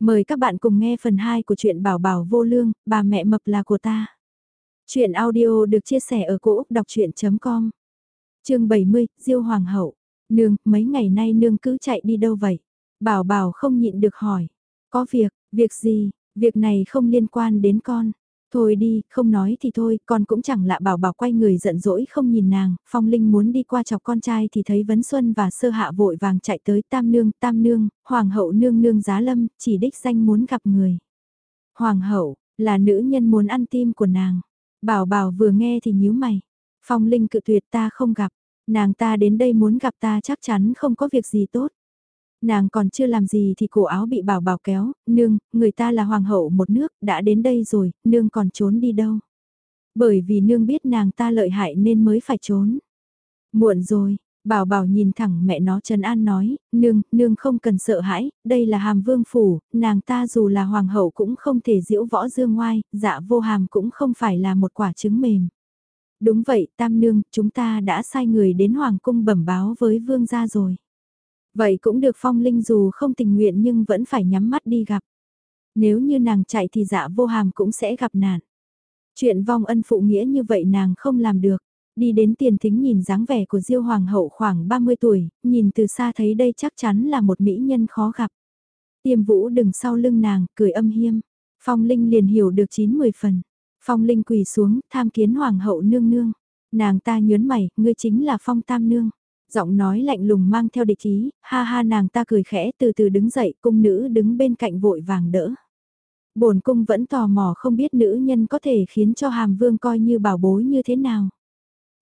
Mời các bạn cùng nghe phần 2 của truyện Bảo Bảo Vô Lương, bà mẹ mập là của ta. Chuyện audio được chia sẻ ở cỗ đọc chuyện.com Trường 70, Diêu Hoàng hậu. Nương, mấy ngày nay nương cứ chạy đi đâu vậy? Bảo Bảo không nhịn được hỏi. Có việc, việc gì, việc này không liên quan đến con. Thôi đi, không nói thì thôi, con cũng chẳng lạ bảo bảo quay người giận dỗi không nhìn nàng, Phong Linh muốn đi qua chọc con trai thì thấy Vấn Xuân và Sơ Hạ vội vàng chạy tới Tam Nương, Tam Nương, Hoàng hậu nương nương giá lâm, chỉ đích danh muốn gặp người. Hoàng hậu, là nữ nhân muốn ăn tim của nàng. Bảo bảo vừa nghe thì nhíu mày. Phong Linh cự tuyệt ta không gặp, nàng ta đến đây muốn gặp ta chắc chắn không có việc gì tốt. Nàng còn chưa làm gì thì cổ áo bị bảo bảo kéo, nương, người ta là hoàng hậu một nước, đã đến đây rồi, nương còn trốn đi đâu. Bởi vì nương biết nàng ta lợi hại nên mới phải trốn. Muộn rồi, bảo bảo nhìn thẳng mẹ nó Trần An nói, nương, nương không cần sợ hãi, đây là hàm vương phủ, nàng ta dù là hoàng hậu cũng không thể diễu võ dương ngoai, dạ vô hàm cũng không phải là một quả trứng mềm. Đúng vậy, tam nương, chúng ta đã sai người đến hoàng cung bẩm báo với vương gia rồi. Vậy cũng được phong linh dù không tình nguyện nhưng vẫn phải nhắm mắt đi gặp. Nếu như nàng chạy thì dạ vô hàm cũng sẽ gặp nạn. Chuyện vong ân phụ nghĩa như vậy nàng không làm được. Đi đến tiền thính nhìn dáng vẻ của Diêu Hoàng hậu khoảng 30 tuổi, nhìn từ xa thấy đây chắc chắn là một mỹ nhân khó gặp. Tiêm vũ đừng sau lưng nàng, cười âm hiêm. Phong Linh liền hiểu được 9-10 phần. Phong Linh quỳ xuống, tham kiến Hoàng hậu nương nương. Nàng ta nhớn mày, ngươi chính là Phong Tam Nương giọng nói lạnh lùng mang theo địch ý, ha ha nàng ta cười khẽ từ từ đứng dậy, cung nữ đứng bên cạnh vội vàng đỡ. bổn cung vẫn tò mò không biết nữ nhân có thể khiến cho hàm vương coi như bảo bối như thế nào.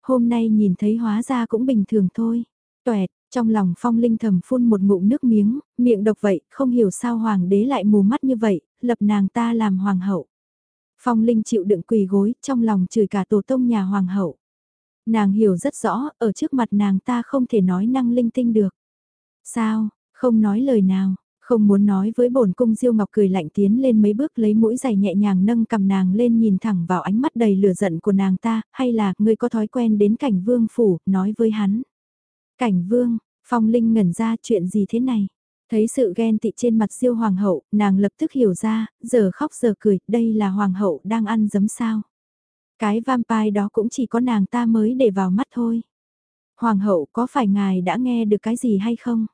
Hôm nay nhìn thấy hóa ra cũng bình thường thôi. Tuẹt, trong lòng phong linh thầm phun một ngụm nước miếng, miệng độc vậy, không hiểu sao hoàng đế lại mù mắt như vậy, lập nàng ta làm hoàng hậu. Phong linh chịu đựng quỳ gối, trong lòng chửi cả tổ tông nhà hoàng hậu. Nàng hiểu rất rõ, ở trước mặt nàng ta không thể nói năng linh tinh được. Sao, không nói lời nào, không muốn nói với bổn cung diêu ngọc cười lạnh tiến lên mấy bước lấy mũi giày nhẹ nhàng nâng cầm nàng lên nhìn thẳng vào ánh mắt đầy lửa giận của nàng ta, hay là ngươi có thói quen đến cảnh vương phủ, nói với hắn. Cảnh vương, phong linh ngẩn ra chuyện gì thế này? Thấy sự ghen tị trên mặt siêu hoàng hậu, nàng lập tức hiểu ra, giờ khóc giờ cười, đây là hoàng hậu đang ăn giấm sao. Cái vampire đó cũng chỉ có nàng ta mới để vào mắt thôi. Hoàng hậu có phải ngài đã nghe được cái gì hay không?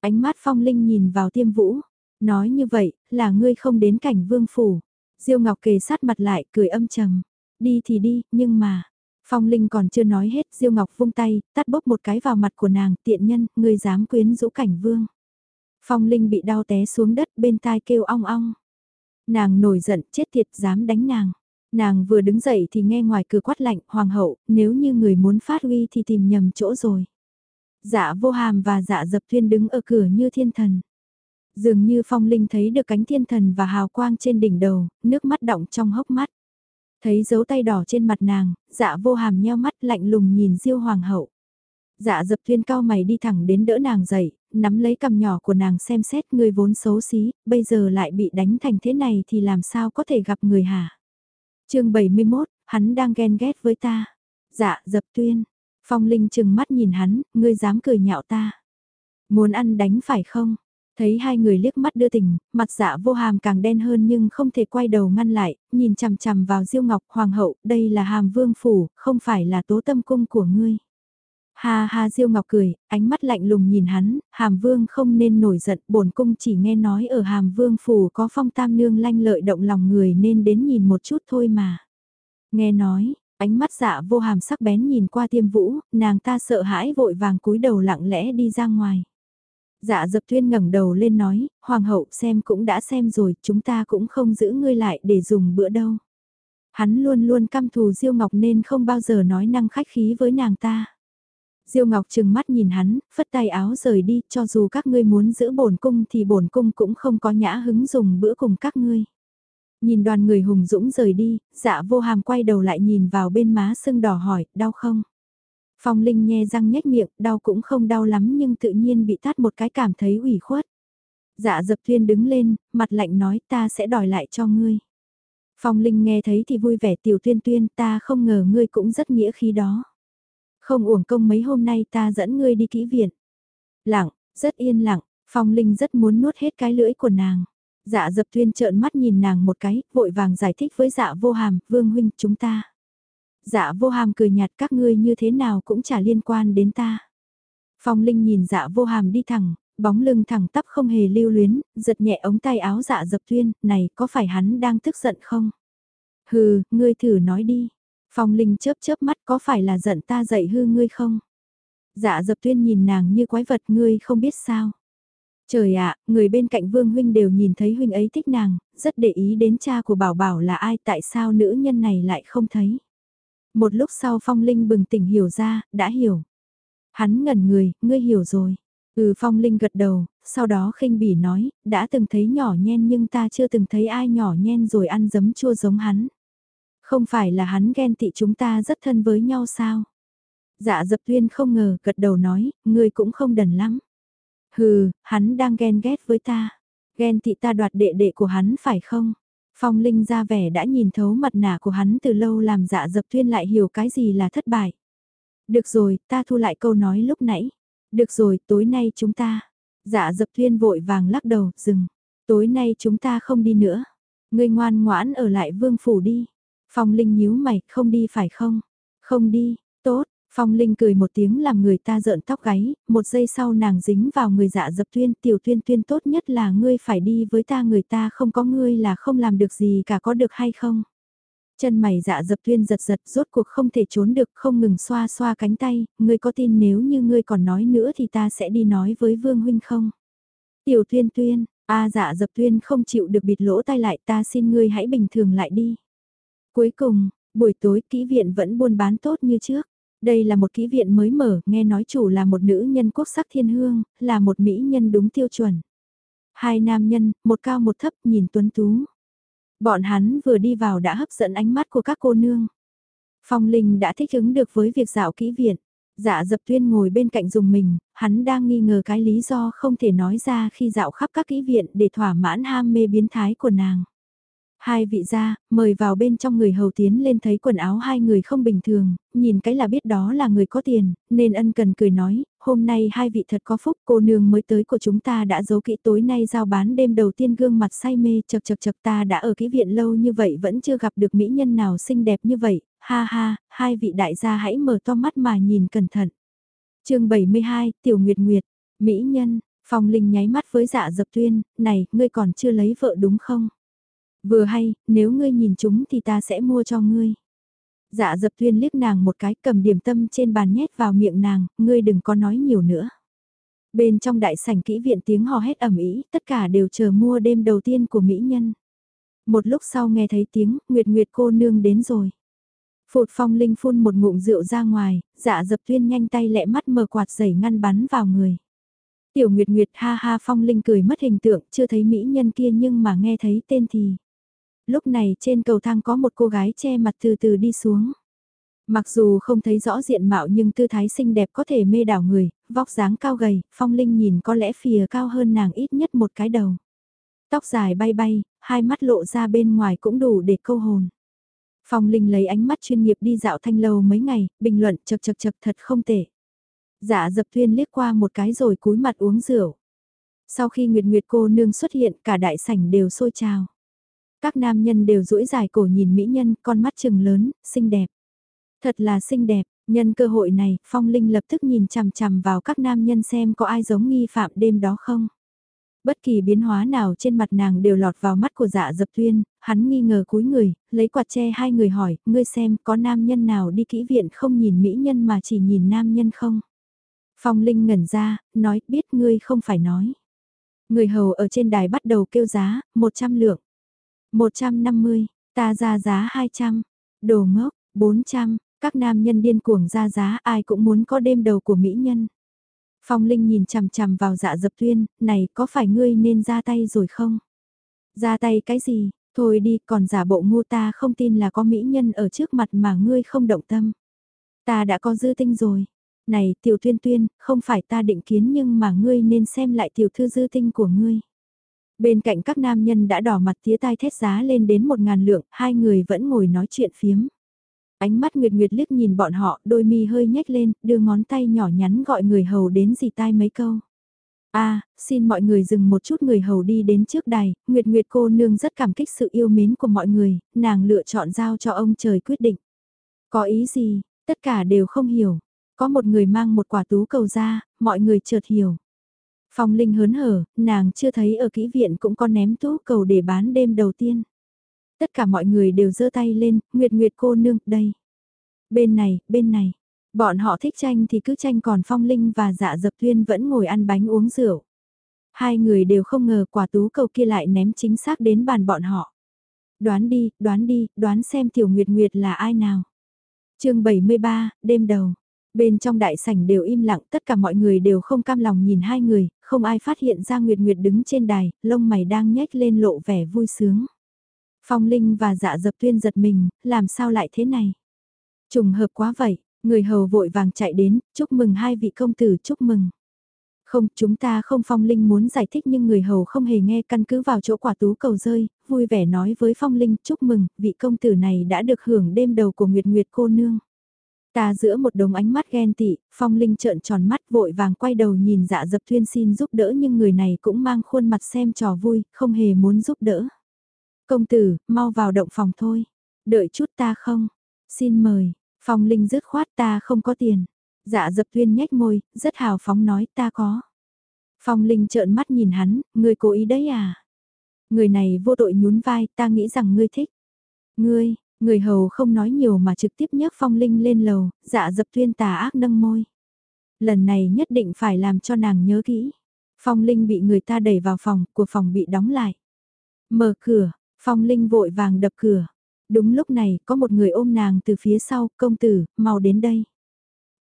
Ánh mắt phong linh nhìn vào tiêm vũ. Nói như vậy, là ngươi không đến cảnh vương phủ. Diêu Ngọc kề sát mặt lại, cười âm trầm. Đi thì đi, nhưng mà... Phong Linh còn chưa nói hết, Diêu Ngọc vung tay, tắt bốc một cái vào mặt của nàng, tiện nhân, ngươi dám quyến rũ cảnh vương. Phong Linh bị đau té xuống đất bên tai kêu ong ong. Nàng nổi giận, chết tiệt, dám đánh nàng. Nàng vừa đứng dậy thì nghe ngoài cửa quát lạnh, hoàng hậu, nếu như người muốn phát huy thì tìm nhầm chỗ rồi. Dạ vô hàm và dạ dập thuyên đứng ở cửa như thiên thần. Dường như phong linh thấy được cánh thiên thần và hào quang trên đỉnh đầu, nước mắt đọng trong hốc mắt. Thấy dấu tay đỏ trên mặt nàng, dạ vô hàm nheo mắt lạnh lùng nhìn diêu hoàng hậu. Dạ dập thuyên cao mày đi thẳng đến đỡ nàng dậy, nắm lấy cầm nhỏ của nàng xem xét người vốn xấu xí, bây giờ lại bị đánh thành thế này thì làm sao có thể gặp người hả? Chương 71, hắn đang ghen ghét với ta. Dạ, dập tuyên. Phong Linh chừng mắt nhìn hắn, ngươi dám cười nhạo ta. Muốn ăn đánh phải không? Thấy hai người liếc mắt đưa tình, mặt dạ vô hàm càng đen hơn nhưng không thể quay đầu ngăn lại, nhìn chằm chằm vào Diêu Ngọc Hoàng hậu, đây là hàm vương phủ, không phải là tố tâm cung của ngươi. Ha ha Diêu Ngọc cười, ánh mắt lạnh lùng nhìn hắn, Hàm Vương không nên nổi giận, bổn cung chỉ nghe nói ở Hàm Vương phủ có phong tam nương lanh lợi động lòng người nên đến nhìn một chút thôi mà. Nghe nói, ánh mắt dạ vô hàm sắc bén nhìn qua tiêm vũ, nàng ta sợ hãi vội vàng cúi đầu lặng lẽ đi ra ngoài. Dạ dập thuyên ngẩng đầu lên nói, Hoàng hậu xem cũng đã xem rồi, chúng ta cũng không giữ ngươi lại để dùng bữa đâu. Hắn luôn luôn căm thù Diêu Ngọc nên không bao giờ nói năng khách khí với nàng ta. Diêu Ngọc trừng mắt nhìn hắn, phất tay áo rời đi, cho dù các ngươi muốn giữ bổn cung thì bổn cung cũng không có nhã hứng dùng bữa cùng các ngươi. Nhìn đoàn người hùng dũng rời đi, dạ vô hàm quay đầu lại nhìn vào bên má sưng đỏ hỏi, đau không? Phong Linh nghe răng nhếch miệng, đau cũng không đau lắm nhưng tự nhiên bị tát một cái cảm thấy ủy khuất. Dạ dập thiên đứng lên, mặt lạnh nói ta sẽ đòi lại cho ngươi. Phong Linh nghe thấy thì vui vẻ tiểu tuyên tuyên ta không ngờ ngươi cũng rất nghĩa khí đó. Không uổng công mấy hôm nay ta dẫn ngươi đi kỹ viện. Lặng, rất yên lặng, Phong Linh rất muốn nuốt hết cái lưỡi của nàng. Dạ dập tuyên trợn mắt nhìn nàng một cái, vội vàng giải thích với dạ vô hàm, vương huynh chúng ta. Dạ vô hàm cười nhạt các ngươi như thế nào cũng chả liên quan đến ta. Phong Linh nhìn dạ vô hàm đi thẳng, bóng lưng thẳng tắp không hề lưu luyến, giật nhẹ ống tay áo dạ dập tuyên, này có phải hắn đang tức giận không? Hừ, ngươi thử nói đi. Phong Linh chớp chớp mắt có phải là giận ta dạy hư ngươi không? Dạ dập tuyên nhìn nàng như quái vật ngươi không biết sao. Trời ạ, người bên cạnh Vương Huynh đều nhìn thấy Huynh ấy thích nàng, rất để ý đến cha của Bảo Bảo là ai tại sao nữ nhân này lại không thấy. Một lúc sau Phong Linh bừng tỉnh hiểu ra, đã hiểu. Hắn ngẩn người, ngươi hiểu rồi. Ừ Phong Linh gật đầu, sau đó khinh bỉ nói, đã từng thấy nhỏ nhen nhưng ta chưa từng thấy ai nhỏ nhen rồi ăn dấm chua giống hắn. Không phải là hắn ghen tị chúng ta rất thân với nhau sao? Dạ dập tuyên không ngờ, gật đầu nói, ngươi cũng không đần lắm. Hừ, hắn đang ghen ghét với ta. Ghen tị ta đoạt đệ đệ của hắn phải không? Phong Linh ra vẻ đã nhìn thấu mặt nạ của hắn từ lâu làm dạ dập tuyên lại hiểu cái gì là thất bại. Được rồi, ta thu lại câu nói lúc nãy. Được rồi, tối nay chúng ta. Dạ dập tuyên vội vàng lắc đầu, dừng. Tối nay chúng ta không đi nữa. Ngươi ngoan ngoãn ở lại vương phủ đi. Phong Linh nhíu mày, không đi phải không? Không đi, tốt, Phong Linh cười một tiếng làm người ta rợn tóc gáy, một giây sau nàng dính vào người dạ dập tuyên tiểu tuyên tuyên tốt nhất là ngươi phải đi với ta người ta không có ngươi là không làm được gì cả có được hay không. Chân mày dạ dập tuyên giật giật rốt cuộc không thể trốn được không ngừng xoa xoa cánh tay, ngươi có tin nếu như ngươi còn nói nữa thì ta sẽ đi nói với vương huynh không. Tiểu tuyên tuyên, a dạ dập tuyên không chịu được bịt lỗ tai lại ta xin ngươi hãy bình thường lại đi. Cuối cùng, buổi tối kỹ viện vẫn buôn bán tốt như trước. Đây là một kỹ viện mới mở, nghe nói chủ là một nữ nhân quốc sắc thiên hương, là một mỹ nhân đúng tiêu chuẩn. Hai nam nhân, một cao một thấp nhìn tuấn tú. Bọn hắn vừa đi vào đã hấp dẫn ánh mắt của các cô nương. Phong Linh đã thích ứng được với việc dạo kỹ viện. Dạ dập tuyên ngồi bên cạnh dùng mình, hắn đang nghi ngờ cái lý do không thể nói ra khi dạo khắp các kỹ viện để thỏa mãn ham mê biến thái của nàng. Hai vị gia, mời vào bên trong người hầu tiến lên thấy quần áo hai người không bình thường, nhìn cái là biết đó là người có tiền, nên ân cần cười nói, hôm nay hai vị thật có phúc cô nương mới tới của chúng ta đã giấu kỹ tối nay giao bán đêm đầu tiên gương mặt say mê chật chật chật ta đã ở kỹ viện lâu như vậy vẫn chưa gặp được mỹ nhân nào xinh đẹp như vậy, ha ha, hai vị đại gia hãy mở to mắt mà nhìn cẩn thận. chương 72, Tiểu Nguyệt Nguyệt, Mỹ Nhân, Phong Linh nháy mắt với dạ dập tuyên, này, ngươi còn chưa lấy vợ đúng không? Vừa hay, nếu ngươi nhìn chúng thì ta sẽ mua cho ngươi. Dạ dập tuyên liếc nàng một cái cầm điểm tâm trên bàn nhét vào miệng nàng, ngươi đừng có nói nhiều nữa. Bên trong đại sảnh kỹ viện tiếng hò hét ẩm ý, tất cả đều chờ mua đêm đầu tiên của mỹ nhân. Một lúc sau nghe thấy tiếng, Nguyệt Nguyệt cô nương đến rồi. Phụt phong linh phun một ngụm rượu ra ngoài, dạ dập tuyên nhanh tay lẹ mắt mở quạt giày ngăn bắn vào người. Tiểu Nguyệt Nguyệt ha ha phong linh cười mất hình tượng, chưa thấy mỹ nhân kia nhưng mà nghe thấy tên thì. Lúc này trên cầu thang có một cô gái che mặt từ từ đi xuống. Mặc dù không thấy rõ diện mạo nhưng tư thái xinh đẹp có thể mê đảo người, vóc dáng cao gầy, phong linh nhìn có lẽ phìa cao hơn nàng ít nhất một cái đầu. Tóc dài bay bay, hai mắt lộ ra bên ngoài cũng đủ để câu hồn. Phong Linh lấy ánh mắt chuyên nghiệp đi dạo thanh lâu mấy ngày, bình luận chật chật chật thật không tệ. Dạ dập tuyên liếc qua một cái rồi cúi mặt uống rượu. Sau khi Nguyệt Nguyệt cô nương xuất hiện cả đại sảnh đều sôi trào. Các nam nhân đều duỗi dài cổ nhìn mỹ nhân, con mắt trừng lớn, xinh đẹp. Thật là xinh đẹp, nhân cơ hội này, Phong Linh lập tức nhìn chằm chằm vào các nam nhân xem có ai giống nghi phạm đêm đó không. Bất kỳ biến hóa nào trên mặt nàng đều lọt vào mắt của dạ dập tuyên, hắn nghi ngờ cúi người, lấy quạt che hai người hỏi, ngươi xem có nam nhân nào đi kỹ viện không nhìn mỹ nhân mà chỉ nhìn nam nhân không? Phong Linh ngẩn ra, nói, biết ngươi không phải nói. Người hầu ở trên đài bắt đầu kêu giá, 100 lượng. 150, ta ra giá 200, đồ ngốc, 400, các nam nhân điên cuồng ra giá ai cũng muốn có đêm đầu của mỹ nhân. Phong Linh nhìn chằm chằm vào dạ dập tuyên, này có phải ngươi nên ra tay rồi không? Ra tay cái gì, thôi đi còn giả bộ ngu ta không tin là có mỹ nhân ở trước mặt mà ngươi không động tâm. Ta đã có dư tinh rồi. Này tiểu tuyên tuyên, không phải ta định kiến nhưng mà ngươi nên xem lại tiểu thư dư tinh của ngươi. Bên cạnh các nam nhân đã đỏ mặt tía tai thét giá lên đến một ngàn lượng, hai người vẫn ngồi nói chuyện phiếm. Ánh mắt Nguyệt Nguyệt liếc nhìn bọn họ, đôi mi hơi nhếch lên, đưa ngón tay nhỏ nhắn gọi người hầu đến dì tai mấy câu. a xin mọi người dừng một chút người hầu đi đến trước đài, Nguyệt Nguyệt cô nương rất cảm kích sự yêu mến của mọi người, nàng lựa chọn giao cho ông trời quyết định. Có ý gì, tất cả đều không hiểu. Có một người mang một quả tú cầu ra, mọi người chợt hiểu. Phong Linh hớn hở, nàng chưa thấy ở kỹ viện cũng có ném tú cầu để bán đêm đầu tiên. Tất cả mọi người đều giơ tay lên, Nguyệt Nguyệt cô nương, đây. Bên này, bên này. Bọn họ thích tranh thì cứ tranh còn Phong Linh và dạ dập thuyên vẫn ngồi ăn bánh uống rượu. Hai người đều không ngờ quả tú cầu kia lại ném chính xác đến bàn bọn họ. Đoán đi, đoán đi, đoán xem Tiểu Nguyệt Nguyệt là ai nào. chương 73, đêm đầu. Bên trong đại sảnh đều im lặng, tất cả mọi người đều không cam lòng nhìn hai người, không ai phát hiện ra Nguyệt Nguyệt đứng trên đài, lông mày đang nhếch lên lộ vẻ vui sướng. Phong Linh và dạ dập tuyên giật mình, làm sao lại thế này? Trùng hợp quá vậy, người hầu vội vàng chạy đến, chúc mừng hai vị công tử, chúc mừng. Không, chúng ta không Phong Linh muốn giải thích nhưng người hầu không hề nghe căn cứ vào chỗ quả tú cầu rơi, vui vẻ nói với Phong Linh chúc mừng, vị công tử này đã được hưởng đêm đầu của Nguyệt Nguyệt cô nương. Ta giữa một đống ánh mắt ghen tị, Phong Linh trợn tròn mắt vội vàng quay đầu nhìn dạ dập thuyên xin giúp đỡ nhưng người này cũng mang khuôn mặt xem trò vui, không hề muốn giúp đỡ. Công tử, mau vào động phòng thôi. Đợi chút ta không? Xin mời. Phong Linh dứt khoát ta không có tiền. Dạ dập tuyên nhếch môi, rất hào phóng nói ta có. Phong Linh trợn mắt nhìn hắn, ngươi cố ý đấy à? Người này vô tội nhún vai, ta nghĩ rằng ngươi thích. Ngươi, người hầu không nói nhiều mà trực tiếp nhấc Phong Linh lên lầu, dạ dập tuyên tà ác nâng môi. Lần này nhất định phải làm cho nàng nhớ kỹ. Phong Linh bị người ta đẩy vào phòng, của phòng bị đóng lại. Mở cửa, Phong Linh vội vàng đập cửa. Đúng lúc này, có một người ôm nàng từ phía sau, công tử, mau đến đây.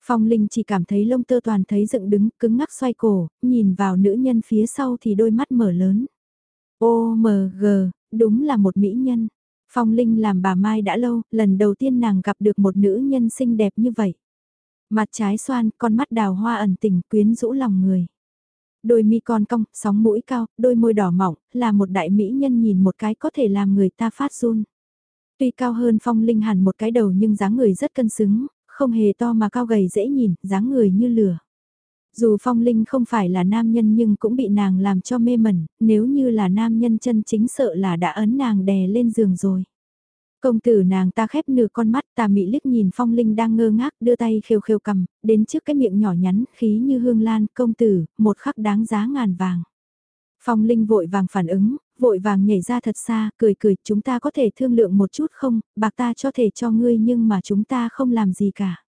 Phong Linh chỉ cảm thấy lông tơ toàn thấy dựng đứng, cứng ngắc xoay cổ, nhìn vào nữ nhân phía sau thì đôi mắt mở lớn. Ô mờ gờ, đúng là một mỹ nhân. Phong Linh làm bà Mai đã lâu, lần đầu tiên nàng gặp được một nữ nhân xinh đẹp như vậy. Mặt trái xoan, con mắt đào hoa ẩn tình quyến rũ lòng người. Đôi mi con cong, sóng mũi cao, đôi môi đỏ mỏng, là một đại mỹ nhân nhìn một cái có thể làm người ta phát run. Tuy cao hơn phong linh hẳn một cái đầu nhưng dáng người rất cân xứng, không hề to mà cao gầy dễ nhìn, dáng người như lửa. Dù phong linh không phải là nam nhân nhưng cũng bị nàng làm cho mê mẩn, nếu như là nam nhân chân chính sợ là đã ấn nàng đè lên giường rồi. Công tử nàng ta khép nửa con mắt tà mị liếc nhìn phong linh đang ngơ ngác đưa tay khều khều cầm, đến trước cái miệng nhỏ nhắn khí như hương lan công tử, một khắc đáng giá ngàn vàng. Phong linh vội vàng phản ứng, vội vàng nhảy ra thật xa, cười cười chúng ta có thể thương lượng một chút không, bạc ta cho thể cho ngươi nhưng mà chúng ta không làm gì cả.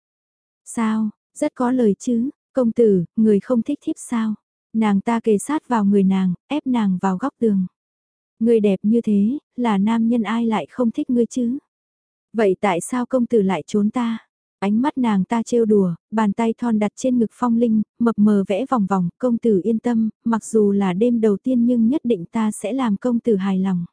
Sao, rất có lời chứ, công tử, người không thích thiếp sao? Nàng ta kề sát vào người nàng, ép nàng vào góc tường. Người đẹp như thế, là nam nhân ai lại không thích ngươi chứ? Vậy tại sao công tử lại trốn ta? Ánh mắt nàng ta trêu đùa, bàn tay thon đặt trên ngực phong linh, mập mờ vẽ vòng vòng, công tử yên tâm, mặc dù là đêm đầu tiên nhưng nhất định ta sẽ làm công tử hài lòng.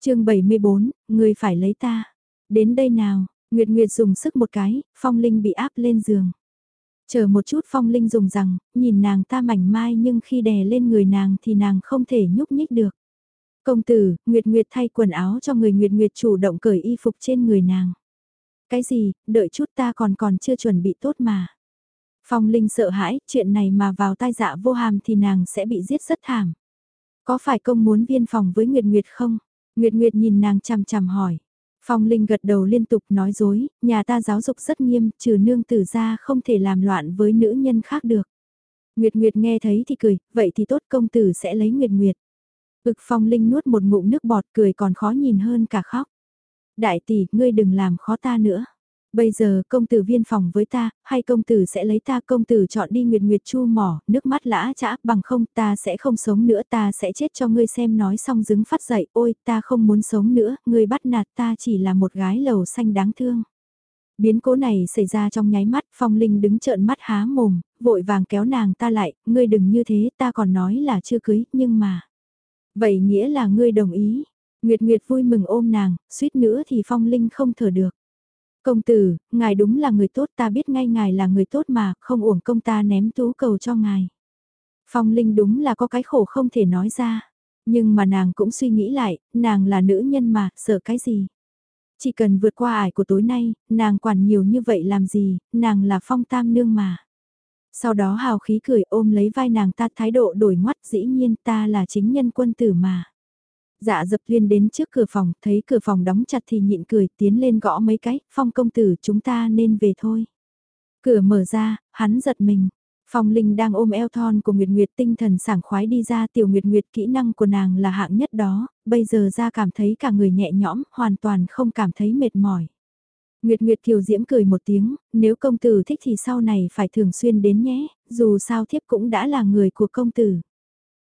chương 74, người phải lấy ta. Đến đây nào, Nguyệt Nguyệt dùng sức một cái, phong linh bị áp lên giường. Chờ một chút phong linh dùng rằng, nhìn nàng ta mảnh mai nhưng khi đè lên người nàng thì nàng không thể nhúc nhích được. Công tử, Nguyệt Nguyệt thay quần áo cho người Nguyệt Nguyệt chủ động cởi y phục trên người nàng. Cái gì, đợi chút ta còn còn chưa chuẩn bị tốt mà. Phong Linh sợ hãi, chuyện này mà vào tai dạ vô hàm thì nàng sẽ bị giết rất thảm. Có phải công muốn viên phòng với Nguyệt Nguyệt không? Nguyệt Nguyệt nhìn nàng chằm chằm hỏi. Phong Linh gật đầu liên tục nói dối, nhà ta giáo dục rất nghiêm, trừ nương tử ra không thể làm loạn với nữ nhân khác được. Nguyệt Nguyệt nghe thấy thì cười, vậy thì tốt công tử sẽ lấy Nguyệt Nguyệt. Ực Phong Linh nuốt một ngụm nước bọt cười còn khó nhìn hơn cả khóc. Đại tỷ, ngươi đừng làm khó ta nữa. Bây giờ công tử viên phòng với ta, hay công tử sẽ lấy ta công tử chọn đi nguyệt nguyệt chu mỏ, nước mắt lã chã, bằng không ta sẽ không sống nữa ta sẽ chết cho ngươi xem nói xong dứng phát dậy, ôi ta không muốn sống nữa, ngươi bắt nạt ta chỉ là một gái lầu xanh đáng thương. Biến cố này xảy ra trong nháy mắt, Phong Linh đứng trợn mắt há mồm, vội vàng kéo nàng ta lại, ngươi đừng như thế, ta còn nói là chưa cưới, nhưng mà... Vậy nghĩa là ngươi đồng ý, Nguyệt Nguyệt vui mừng ôm nàng, suýt nữa thì Phong Linh không thở được. Công tử, ngài đúng là người tốt ta biết ngay ngài là người tốt mà, không uổng công ta ném tú cầu cho ngài. Phong Linh đúng là có cái khổ không thể nói ra. Nhưng mà nàng cũng suy nghĩ lại, nàng là nữ nhân mà, sợ cái gì. Chỉ cần vượt qua ải của tối nay, nàng quản nhiều như vậy làm gì, nàng là phong tam nương mà. Sau đó hào khí cười ôm lấy vai nàng ta thái độ đổi ngoắt dĩ nhiên ta là chính nhân quân tử mà. Dạ dập liên đến trước cửa phòng, thấy cửa phòng đóng chặt thì nhịn cười, tiến lên gõ mấy cái, phong công tử chúng ta nên về thôi. Cửa mở ra, hắn giật mình. Phong Linh đang ôm eo thon của Nguyệt Nguyệt tinh thần sảng khoái đi ra tiểu Nguyệt Nguyệt kỹ năng của nàng là hạng nhất đó, bây giờ ra cảm thấy cả người nhẹ nhõm, hoàn toàn không cảm thấy mệt mỏi. Nguyệt Nguyệt Kiều Diễm cười một tiếng, nếu công tử thích thì sau này phải thường xuyên đến nhé, dù sao thiếp cũng đã là người của công tử.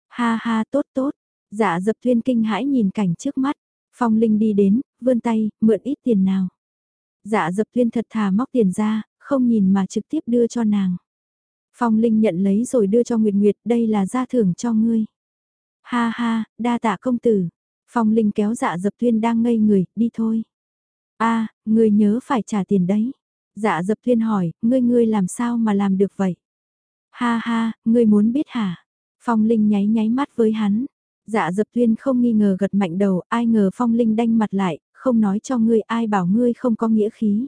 Ha ha tốt tốt, dạ dập thuyên kinh hãi nhìn cảnh trước mắt, Phong Linh đi đến, vươn tay, mượn ít tiền nào. Dạ dập thuyên thật thà móc tiền ra, không nhìn mà trực tiếp đưa cho nàng. Phong Linh nhận lấy rồi đưa cho Nguyệt Nguyệt, đây là gia thưởng cho ngươi. Ha ha, đa tạ công tử. Phong Linh kéo dạ dập thuyên đang ngây người, đi thôi. a à, ngươi nhớ phải trả tiền đấy. Dạ dập thuyên hỏi, ngươi ngươi làm sao mà làm được vậy? Ha ha, ngươi muốn biết hả? Phong Linh nháy nháy mắt với hắn. Dạ dập tuyên không nghi ngờ gật mạnh đầu, ai ngờ Phong Linh đanh mặt lại, không nói cho ngươi ai bảo ngươi không có nghĩa khí.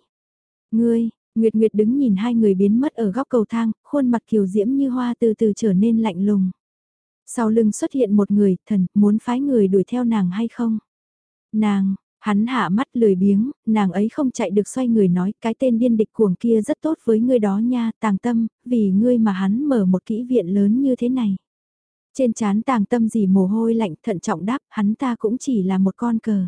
Ngươi, Nguyệt Nguyệt đứng nhìn hai người biến mất ở góc cầu thang, khuôn mặt kiều diễm như hoa từ từ trở nên lạnh lùng. Sau lưng xuất hiện một người, thần, muốn phái người đuổi theo nàng hay không? Nàng, hắn hạ mắt lười biếng, nàng ấy không chạy được xoay người nói, cái tên điên địch cuồng kia rất tốt với ngươi đó nha, tàng tâm, vì ngươi mà hắn mở một kỹ viện lớn như thế này. Trên chán tàng tâm gì mồ hôi lạnh thận trọng đáp, hắn ta cũng chỉ là một con cờ.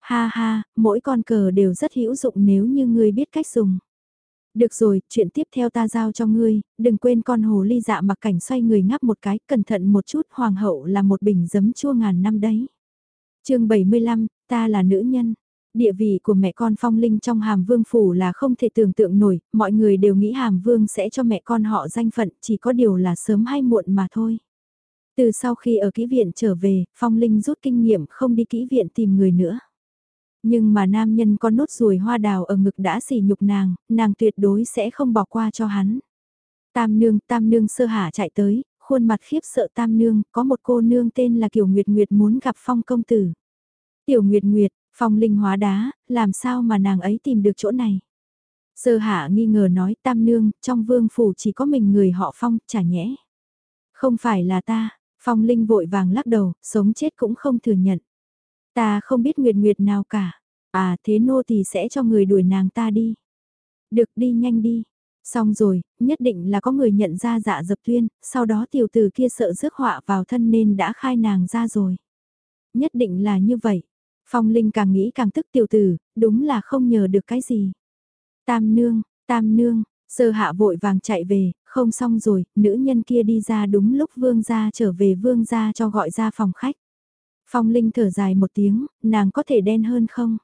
Ha ha, mỗi con cờ đều rất hữu dụng nếu như ngươi biết cách dùng. Được rồi, chuyện tiếp theo ta giao cho ngươi, đừng quên con hồ ly dạ mặc cảnh xoay người ngắp một cái, cẩn thận một chút, hoàng hậu là một bình giấm chua ngàn năm đấy. chương 75, ta là nữ nhân. Địa vị của mẹ con phong linh trong hàm vương phủ là không thể tưởng tượng nổi, mọi người đều nghĩ hàm vương sẽ cho mẹ con họ danh phận, chỉ có điều là sớm hay muộn mà thôi. Từ sau khi ở kỹ viện trở về, phong linh rút kinh nghiệm không đi kỹ viện tìm người nữa. Nhưng mà nam nhân có nốt ruồi hoa đào ở ngực đã xỉ nhục nàng, nàng tuyệt đối sẽ không bỏ qua cho hắn. Tam nương, tam nương sơ hả chạy tới, khuôn mặt khiếp sợ tam nương, có một cô nương tên là Kiều Nguyệt Nguyệt muốn gặp phong công tử. Tiểu Nguyệt Nguyệt, phong linh hóa đá, làm sao mà nàng ấy tìm được chỗ này? Sơ hạ nghi ngờ nói tam nương, trong vương phủ chỉ có mình người họ phong, chả nhẽ. Không phải là ta, phong linh vội vàng lắc đầu, sống chết cũng không thừa nhận. Ta không biết Nguyệt Nguyệt nào cả. À thế nô thì sẽ cho người đuổi nàng ta đi. Được đi nhanh đi. Xong rồi, nhất định là có người nhận ra dạ dập tuyên, sau đó tiểu tử kia sợ rước họa vào thân nên đã khai nàng ra rồi. Nhất định là như vậy. Phong Linh càng nghĩ càng tức tiểu tử, đúng là không nhờ được cái gì. Tam nương, tam nương, sơ hạ vội vàng chạy về, không xong rồi, nữ nhân kia đi ra đúng lúc vương gia trở về vương gia cho gọi ra phòng khách. Phong Linh thở dài một tiếng, nàng có thể đen hơn không?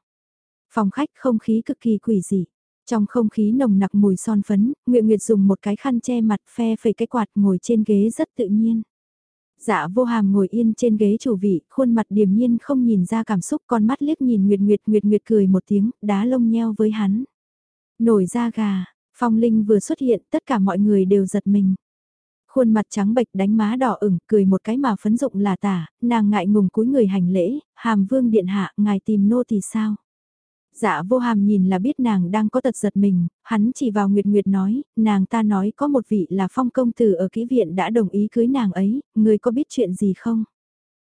Phòng khách không khí cực kỳ quỷ dị. Trong không khí nồng nặc mùi son phấn, Nguyệt Nguyệt dùng một cái khăn che mặt phe phẩy cái quạt ngồi trên ghế rất tự nhiên. Dạ vô hàm ngồi yên trên ghế chủ vị, khuôn mặt điềm nhiên không nhìn ra cảm xúc con mắt liếc nhìn Nguyệt Nguyệt Nguyệt Nguyệt cười một tiếng, đá lông nheo với hắn. Nổi da gà, Phong Linh vừa xuất hiện tất cả mọi người đều giật mình. Khuôn mặt trắng bệch đánh má đỏ ửng, cười một cái mà phấn dụng là tả, nàng ngại ngùng cúi người hành lễ, hàm vương điện hạ, ngài tìm nô thì sao? Dạ vô hàm nhìn là biết nàng đang có tật giật mình, hắn chỉ vào Nguyệt Nguyệt nói, nàng ta nói có một vị là phong công tử ở kỹ viện đã đồng ý cưới nàng ấy, người có biết chuyện gì không?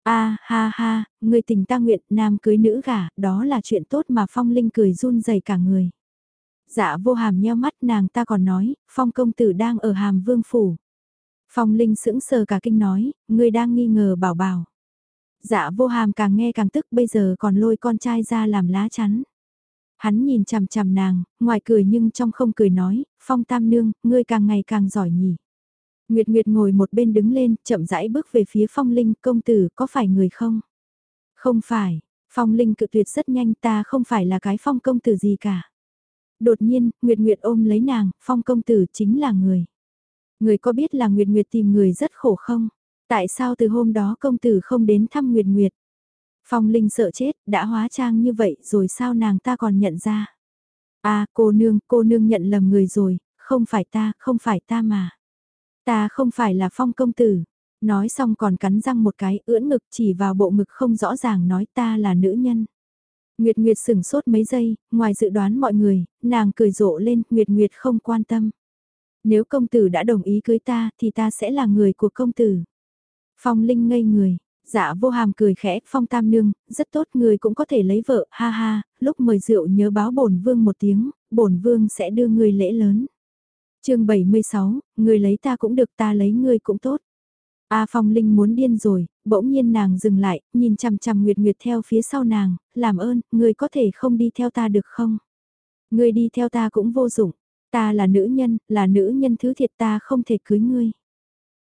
a ha ha, người tình ta nguyện, nam cưới nữ gả, đó là chuyện tốt mà phong linh cười run rẩy cả người. Dạ vô hàm nheo mắt nàng ta còn nói, phong công tử đang ở hàm vương phủ. Phong Linh sững sờ cả kinh nói, người đang nghi ngờ bảo bảo. Dạ vô hàm càng nghe càng tức bây giờ còn lôi con trai ra làm lá chắn. Hắn nhìn chằm chằm nàng, ngoài cười nhưng trong không cười nói, Phong Tam Nương, ngươi càng ngày càng giỏi nhỉ. Nguyệt Nguyệt ngồi một bên đứng lên, chậm rãi bước về phía Phong Linh, công tử, có phải người không? Không phải, Phong Linh cự tuyệt rất nhanh ta không phải là cái Phong công tử gì cả. Đột nhiên, Nguyệt Nguyệt ôm lấy nàng, Phong công tử chính là người. Người có biết là Nguyệt Nguyệt tìm người rất khổ không? Tại sao từ hôm đó công tử không đến thăm Nguyệt Nguyệt? Phong Linh sợ chết, đã hóa trang như vậy rồi sao nàng ta còn nhận ra? À, cô nương, cô nương nhận lầm người rồi, không phải ta, không phải ta mà. Ta không phải là Phong công tử. Nói xong còn cắn răng một cái, ưỡn ngực chỉ vào bộ ngực không rõ ràng nói ta là nữ nhân. Nguyệt Nguyệt sửng sốt mấy giây, ngoài dự đoán mọi người, nàng cười rộ lên, Nguyệt Nguyệt không quan tâm. Nếu công tử đã đồng ý cưới ta thì ta sẽ là người của công tử. Phong Linh ngây người, dạ vô hàm cười khẽ, Phong Tam Nương, rất tốt người cũng có thể lấy vợ, ha ha, lúc mời rượu nhớ báo bổn vương một tiếng, bổn vương sẽ đưa người lễ lớn. chương 76, người lấy ta cũng được ta lấy người cũng tốt. A Phong Linh muốn điên rồi, bỗng nhiên nàng dừng lại, nhìn chằm chằm Nguyệt Nguyệt theo phía sau nàng, làm ơn, người có thể không đi theo ta được không? Người đi theo ta cũng vô dụng, ta là nữ nhân, là nữ nhân thứ thiệt ta không thể cưới ngươi.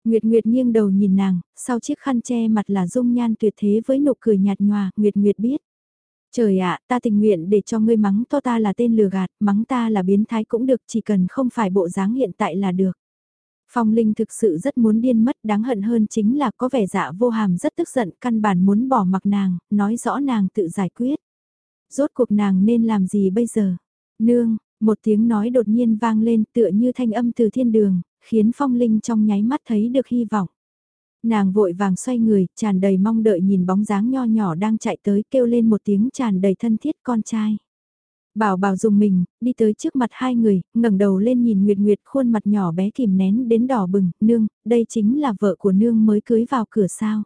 Nguyệt Nguyệt nghiêng đầu nhìn nàng, sau chiếc khăn che mặt là dung nhan tuyệt thế với nụ cười nhạt nhòa, Nguyệt Nguyệt biết. Trời ạ, ta tình nguyện để cho ngươi mắng to ta là tên lừa gạt, mắng ta là biến thái cũng được, chỉ cần không phải bộ dáng hiện tại là được. Phong Linh thực sự rất muốn điên mất, đáng hận hơn chính là có vẻ dạ vô hàm rất tức giận, căn bản muốn bỏ mặc nàng, nói rõ nàng tự giải quyết. Rốt cuộc nàng nên làm gì bây giờ? Nương, một tiếng nói đột nhiên vang lên tựa như thanh âm từ thiên đường, khiến Phong Linh trong nháy mắt thấy được hy vọng. Nàng vội vàng xoay người, tràn đầy mong đợi nhìn bóng dáng nho nhỏ đang chạy tới kêu lên một tiếng tràn đầy thân thiết con trai. Bảo bảo dùng mình, đi tới trước mặt hai người, ngẩng đầu lên nhìn Nguyệt Nguyệt khuôn mặt nhỏ bé kìm nén đến đỏ bừng, nương, đây chính là vợ của nương mới cưới vào cửa sao.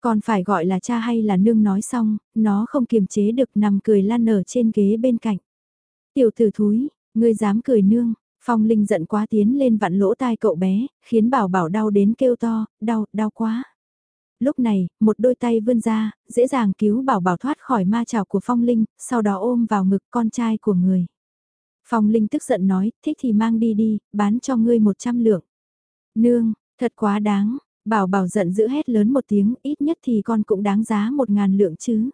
Còn phải gọi là cha hay là nương nói xong, nó không kiềm chế được nằm cười lan ở trên ghế bên cạnh. Tiểu tử thúi, ngươi dám cười nương, Phong Linh giận quá tiến lên vặn lỗ tai cậu bé, khiến bảo bảo đau đến kêu to, đau, đau quá. Lúc này, một đôi tay vươn ra, dễ dàng cứu bảo bảo thoát khỏi ma trào của Phong Linh, sau đó ôm vào ngực con trai của người. Phong Linh tức giận nói, thích thì mang đi đi, bán cho ngươi một trăm lượng. Nương, thật quá đáng, bảo bảo giận dữ hét lớn một tiếng, ít nhất thì con cũng đáng giá một ngàn lượng chứ.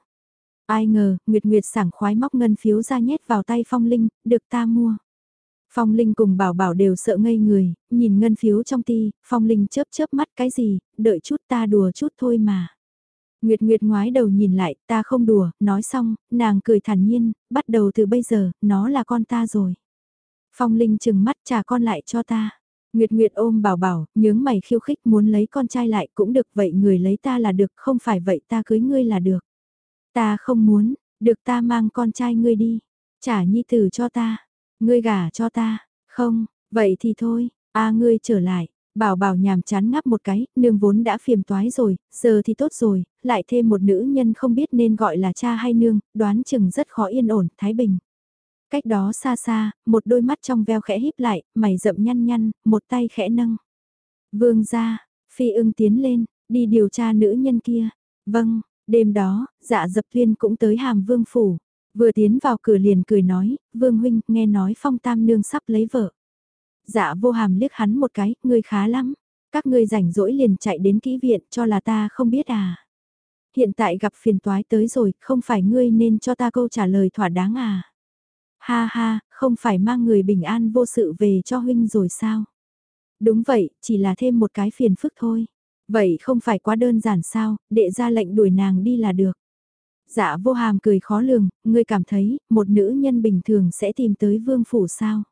Ai ngờ, Nguyệt Nguyệt sảng khoái móc ngân phiếu ra nhét vào tay Phong Linh, được ta mua. Phong Linh cùng Bảo Bảo đều sợ ngây người, nhìn ngân phiếu trong ti, Phong Linh chớp chớp mắt cái gì, đợi chút ta đùa chút thôi mà. Nguyệt Nguyệt ngoái đầu nhìn lại, ta không đùa, nói xong, nàng cười thản nhiên, bắt đầu từ bây giờ, nó là con ta rồi. Phong Linh chừng mắt trả con lại cho ta. Nguyệt Nguyệt ôm bảo bảo, nhướng mày khiêu khích muốn lấy con trai lại cũng được vậy người lấy ta là được, không phải vậy ta cưới ngươi là được. Ta không muốn, được ta mang con trai ngươi đi, trả nhi tử cho ta, ngươi gả cho ta, không, vậy thì thôi, a ngươi trở lại. Bảo bảo nhàm chán ngáp một cái, nương vốn đã phiền toái rồi, giờ thì tốt rồi, lại thêm một nữ nhân không biết nên gọi là cha hay nương, đoán chừng rất khó yên ổn, thái bình. Cách đó xa xa, một đôi mắt trong veo khẽ híp lại, mày rậm nhăn nhăn, một tay khẽ nâng. Vương ra, phi ưng tiến lên, đi điều tra nữ nhân kia. Vâng, Đêm đó, dạ dập tuyên cũng tới hàm vương phủ. Vừa tiến vào cửa liền cười nói, vương huynh, nghe nói phong tam nương sắp lấy vợ. Dạ vô hàm liếc hắn một cái, ngươi khá lắm. Các ngươi rảnh rỗi liền chạy đến kỹ viện cho là ta không biết à. Hiện tại gặp phiền toái tới rồi, không phải ngươi nên cho ta câu trả lời thỏa đáng à. Ha ha, không phải mang người bình an vô sự về cho huynh rồi sao? Đúng vậy, chỉ là thêm một cái phiền phức thôi. Vậy không phải quá đơn giản sao, đệ ra lệnh đuổi nàng đi là được. Dạ vô hàm cười khó lường, ngươi cảm thấy, một nữ nhân bình thường sẽ tìm tới vương phủ sao?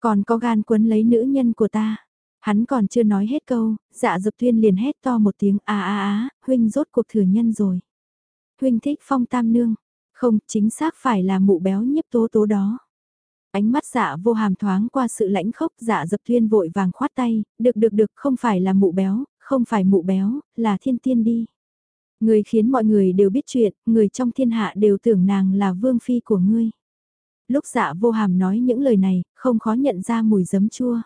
Còn có gan quấn lấy nữ nhân của ta. Hắn còn chưa nói hết câu, dạ dập tuyên liền hét to một tiếng a a a, huynh rốt cuộc thừa nhân rồi. Huynh thích phong tam nương, không chính xác phải là mụ béo nhiếp tố tố đó. Ánh mắt dạ vô hàm thoáng qua sự lãnh khốc dạ dập tuyên vội vàng khoát tay, được được được không phải là mụ béo, không phải mụ béo, là thiên tiên đi. Người khiến mọi người đều biết chuyện, người trong thiên hạ đều tưởng nàng là vương phi của ngươi. Lúc dạ vô hàm nói những lời này, không khó nhận ra mùi giấm chua.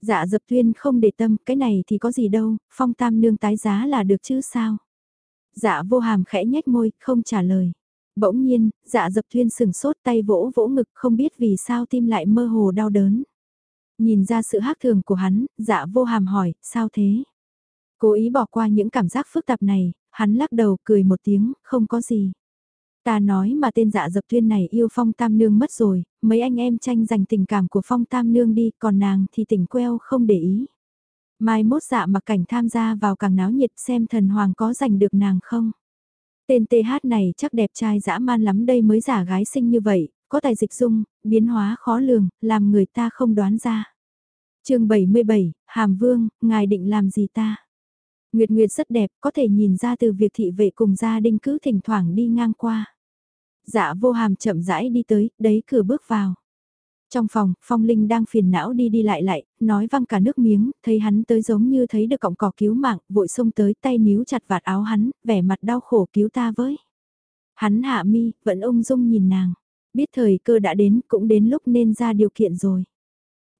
Dạ dập tuyên không để tâm, cái này thì có gì đâu, phong tam nương tái giá là được chứ sao. Dạ vô hàm khẽ nhếch môi, không trả lời. Bỗng nhiên, dạ dập tuyên sừng sốt tay vỗ vỗ ngực không biết vì sao tim lại mơ hồ đau đớn. Nhìn ra sự khác thường của hắn, dạ vô hàm hỏi, sao thế? Cố ý bỏ qua những cảm giác phức tạp này, hắn lắc đầu cười một tiếng, không có gì. Ta nói mà tên dạ dập tuyên này yêu Phong Tam Nương mất rồi, mấy anh em tranh giành tình cảm của Phong Tam Nương đi, còn nàng thì tỉnh queo không để ý. Mai mốt dạ mặc cảnh tham gia vào càng náo nhiệt xem thần hoàng có giành được nàng không. Tên TH này chắc đẹp trai dã man lắm đây mới giả gái sinh như vậy, có tài dịch dung, biến hóa khó lường, làm người ta không đoán ra. chương 77, Hàm Vương, ngài định làm gì ta? Nguyệt Nguyệt rất đẹp, có thể nhìn ra từ việc thị vệ cùng gia đình cứ thỉnh thoảng đi ngang qua. Dạ vô hàm chậm rãi đi tới, đấy cửa bước vào. Trong phòng, Phong Linh đang phiền não đi đi lại lại, nói văng cả nước miếng, thấy hắn tới giống như thấy được cọng cỏ cứu mạng, vội xông tới tay níu chặt vạt áo hắn, vẻ mặt đau khổ cứu ta với. Hắn hạ mi, vẫn ung dung nhìn nàng. Biết thời cơ đã đến, cũng đến lúc nên ra điều kiện rồi.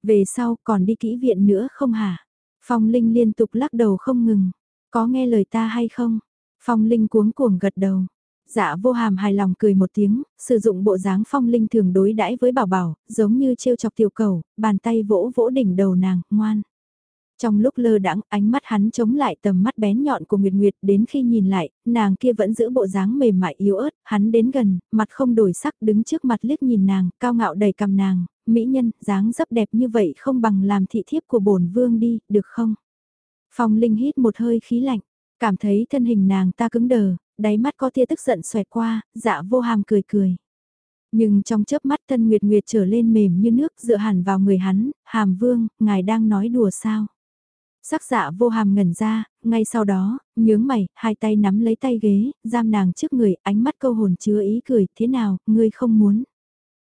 Về sau, còn đi kỹ viện nữa không hả? Phong Linh liên tục lắc đầu không ngừng. Có nghe lời ta hay không? Phong Linh cuống cuồng gật đầu. Dạ vô hàm hài lòng cười một tiếng, sử dụng bộ dáng phong linh thường đối đãi với bảo bảo, giống như trêu chọc tiểu cầu, bàn tay vỗ vỗ đỉnh đầu nàng, ngoan. Trong lúc lơ đãng, ánh mắt hắn chống lại tầm mắt bén nhọn của Nguyệt Nguyệt, đến khi nhìn lại, nàng kia vẫn giữ bộ dáng mềm mại yếu ớt, hắn đến gần, mặt không đổi sắc, đứng trước mặt liếc nhìn nàng, cao ngạo đầy cầm nàng, mỹ nhân, dáng dấp đẹp như vậy không bằng làm thị thiếp của bổn vương đi, được không? Phong Linh hít một hơi khí lạnh, cảm thấy thân hình nàng ta cứng đờ, đáy mắt có tia tức giận xoẹt qua, dạ vô hàm cười cười. Nhưng trong chớp mắt thân Nguyệt Nguyệt trở lên mềm như nước dựa hẳn vào người hắn, hàm vương, ngài đang nói đùa sao? Sắc dạ vô hàm ngẩn ra, ngay sau đó, nhướng mày, hai tay nắm lấy tay ghế, giam nàng trước người, ánh mắt câu hồn chứa ý cười, thế nào, ngươi không muốn.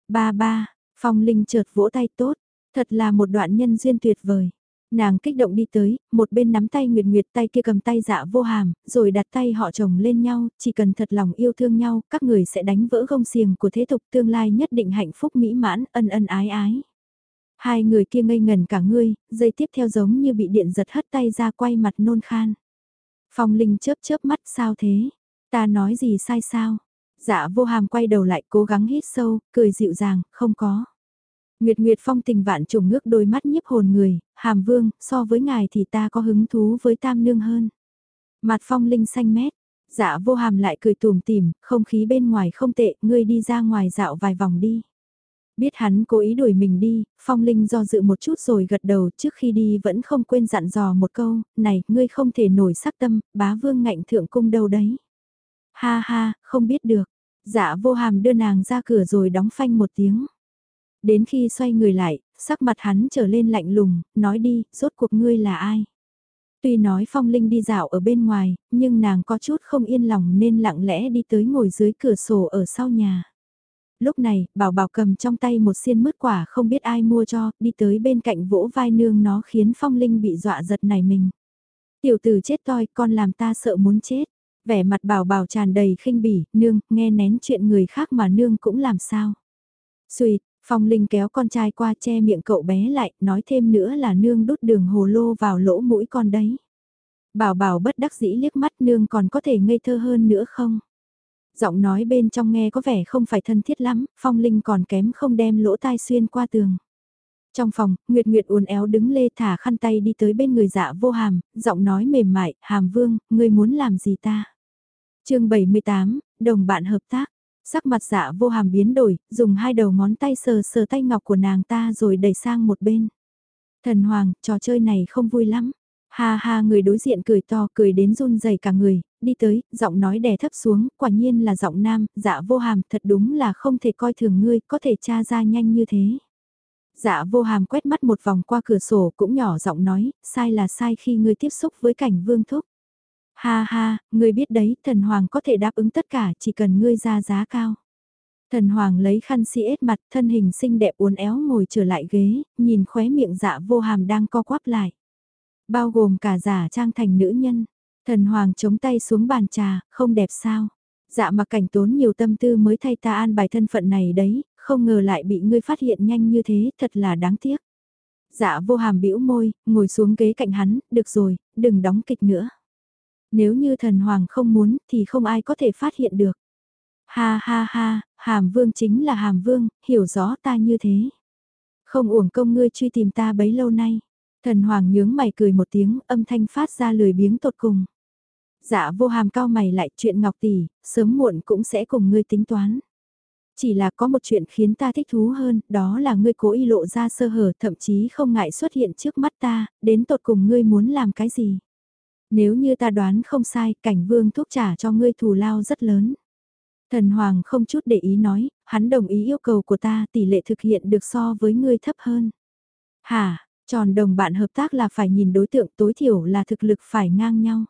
Ba ba, phong linh chợt vỗ tay tốt, thật là một đoạn nhân duyên tuyệt vời. Nàng kích động đi tới, một bên nắm tay Nguyệt Nguyệt tay kia cầm tay dạ vô hàm, rồi đặt tay họ chồng lên nhau, chỉ cần thật lòng yêu thương nhau, các người sẽ đánh vỡ gông xiềng của thế tục tương lai nhất định hạnh phúc mỹ mãn, ân ân ái ái. Hai người kia ngây ngần cả ngươi, dây tiếp theo giống như bị điện giật hất tay ra quay mặt nôn khan. Phong Linh chớp chớp mắt sao thế? Ta nói gì sai sao? Dạ vô hàm quay đầu lại cố gắng hít sâu, cười dịu dàng, không có. Nguyệt Nguyệt Phong tình vạn trùng ngước đôi mắt nhiếp hồn người, hàm vương, so với ngài thì ta có hứng thú với tam nương hơn. Mặt phong linh xanh mét, dạ vô hàm lại cười tùm tìm, không khí bên ngoài không tệ, ngươi đi ra ngoài dạo vài vòng đi. Biết hắn cố ý đuổi mình đi, phong linh do dự một chút rồi gật đầu trước khi đi vẫn không quên dặn dò một câu, này, ngươi không thể nổi sắc tâm, bá vương ngạnh thượng cung đâu đấy. Ha ha, không biết được. Dạ vô hàm đưa nàng ra cửa rồi đóng phanh một tiếng. Đến khi xoay người lại, sắc mặt hắn trở lên lạnh lùng, nói đi, rốt cuộc ngươi là ai? Tuy nói phong linh đi dạo ở bên ngoài, nhưng nàng có chút không yên lòng nên lặng lẽ đi tới ngồi dưới cửa sổ ở sau nhà. Lúc này, bảo bảo cầm trong tay một xiên mứt quả không biết ai mua cho, đi tới bên cạnh vỗ vai nương nó khiến phong linh bị dọa giật này mình. Tiểu tử chết toi, con làm ta sợ muốn chết. Vẻ mặt bảo bảo tràn đầy khinh bỉ, nương, nghe nén chuyện người khác mà nương cũng làm sao. Xuyệt, Phong Linh kéo con trai qua che miệng cậu bé lại, nói thêm nữa là nương đút đường hồ lô vào lỗ mũi con đấy. Bảo bảo bất đắc dĩ liếc mắt nương còn có thể ngây thơ hơn nữa không? Giọng nói bên trong nghe có vẻ không phải thân thiết lắm, Phong Linh còn kém không đem lỗ tai xuyên qua tường. Trong phòng, Nguyệt Nguyệt uốn éo đứng lê thả khăn tay đi tới bên người dạ vô hàm, giọng nói mềm mại, hàm vương, ngươi muốn làm gì ta? chương 78, đồng bạn hợp tác. Sắc mặt dạ vô hàm biến đổi, dùng hai đầu ngón tay sờ sờ tay ngọc của nàng ta rồi đẩy sang một bên. Thần Hoàng, trò chơi này không vui lắm. Ha ha người đối diện cười to, cười đến run rẩy cả người, đi tới, giọng nói đè thấp xuống, quả nhiên là giọng nam, dạ vô hàm, thật đúng là không thể coi thường ngươi, có thể tra ra nhanh như thế. Dạ vô hàm quét mắt một vòng qua cửa sổ cũng nhỏ giọng nói, sai là sai khi ngươi tiếp xúc với cảnh vương thúc. Ha ha, ngươi biết đấy, thần hoàng có thể đáp ứng tất cả chỉ cần ngươi ra giá cao. Thần hoàng lấy khăn si ết mặt thân hình xinh đẹp uốn éo ngồi trở lại ghế, nhìn khóe miệng dạ vô hàm đang co quắp lại. Bao gồm cả giả trang thành nữ nhân. Thần hoàng chống tay xuống bàn trà, không đẹp sao. Dạ mặc cảnh tốn nhiều tâm tư mới thay ta an bài thân phận này đấy, không ngờ lại bị ngươi phát hiện nhanh như thế, thật là đáng tiếc. Dạ vô hàm bĩu môi, ngồi xuống ghế cạnh hắn, được rồi, đừng đóng kịch nữa. Nếu như thần hoàng không muốn thì không ai có thể phát hiện được. Ha ha ha, hàm vương chính là hàm vương, hiểu rõ ta như thế. Không uổng công ngươi truy tìm ta bấy lâu nay. Thần hoàng nhướng mày cười một tiếng, âm thanh phát ra lười biếng tột cùng. Dạ vô hàm cao mày lại chuyện ngọc tỷ, sớm muộn cũng sẽ cùng ngươi tính toán. Chỉ là có một chuyện khiến ta thích thú hơn, đó là ngươi cố ý lộ ra sơ hở thậm chí không ngại xuất hiện trước mắt ta, đến tột cùng ngươi muốn làm cái gì. Nếu như ta đoán không sai, cảnh vương thuốc trả cho ngươi thù lao rất lớn. Thần Hoàng không chút để ý nói, hắn đồng ý yêu cầu của ta tỷ lệ thực hiện được so với ngươi thấp hơn. Hả, tròn đồng bạn hợp tác là phải nhìn đối tượng tối thiểu là thực lực phải ngang nhau.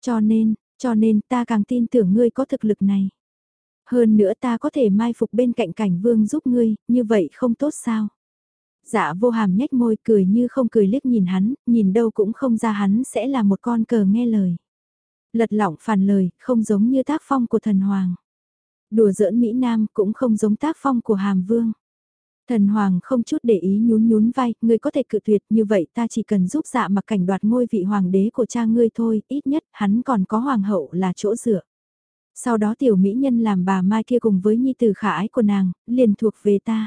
Cho nên, cho nên ta càng tin tưởng ngươi có thực lực này. Hơn nữa ta có thể mai phục bên cạnh cảnh vương giúp ngươi, như vậy không tốt sao? Dạ vô hàm nhếch môi cười như không cười liếc nhìn hắn, nhìn đâu cũng không ra hắn sẽ là một con cờ nghe lời. Lật lỏng phản lời, không giống như tác phong của thần hoàng. Đùa giỡn Mỹ Nam cũng không giống tác phong của hàm vương. Thần Hoàng không chút để ý nhún nhún vai, ngươi có thể cự tuyệt như vậy ta chỉ cần giúp dạ mặc cảnh đoạt ngôi vị hoàng đế của cha ngươi thôi, ít nhất hắn còn có hoàng hậu là chỗ dựa. Sau đó tiểu mỹ nhân làm bà Mai kia cùng với nhi tử khả ái của nàng, liền thuộc về ta.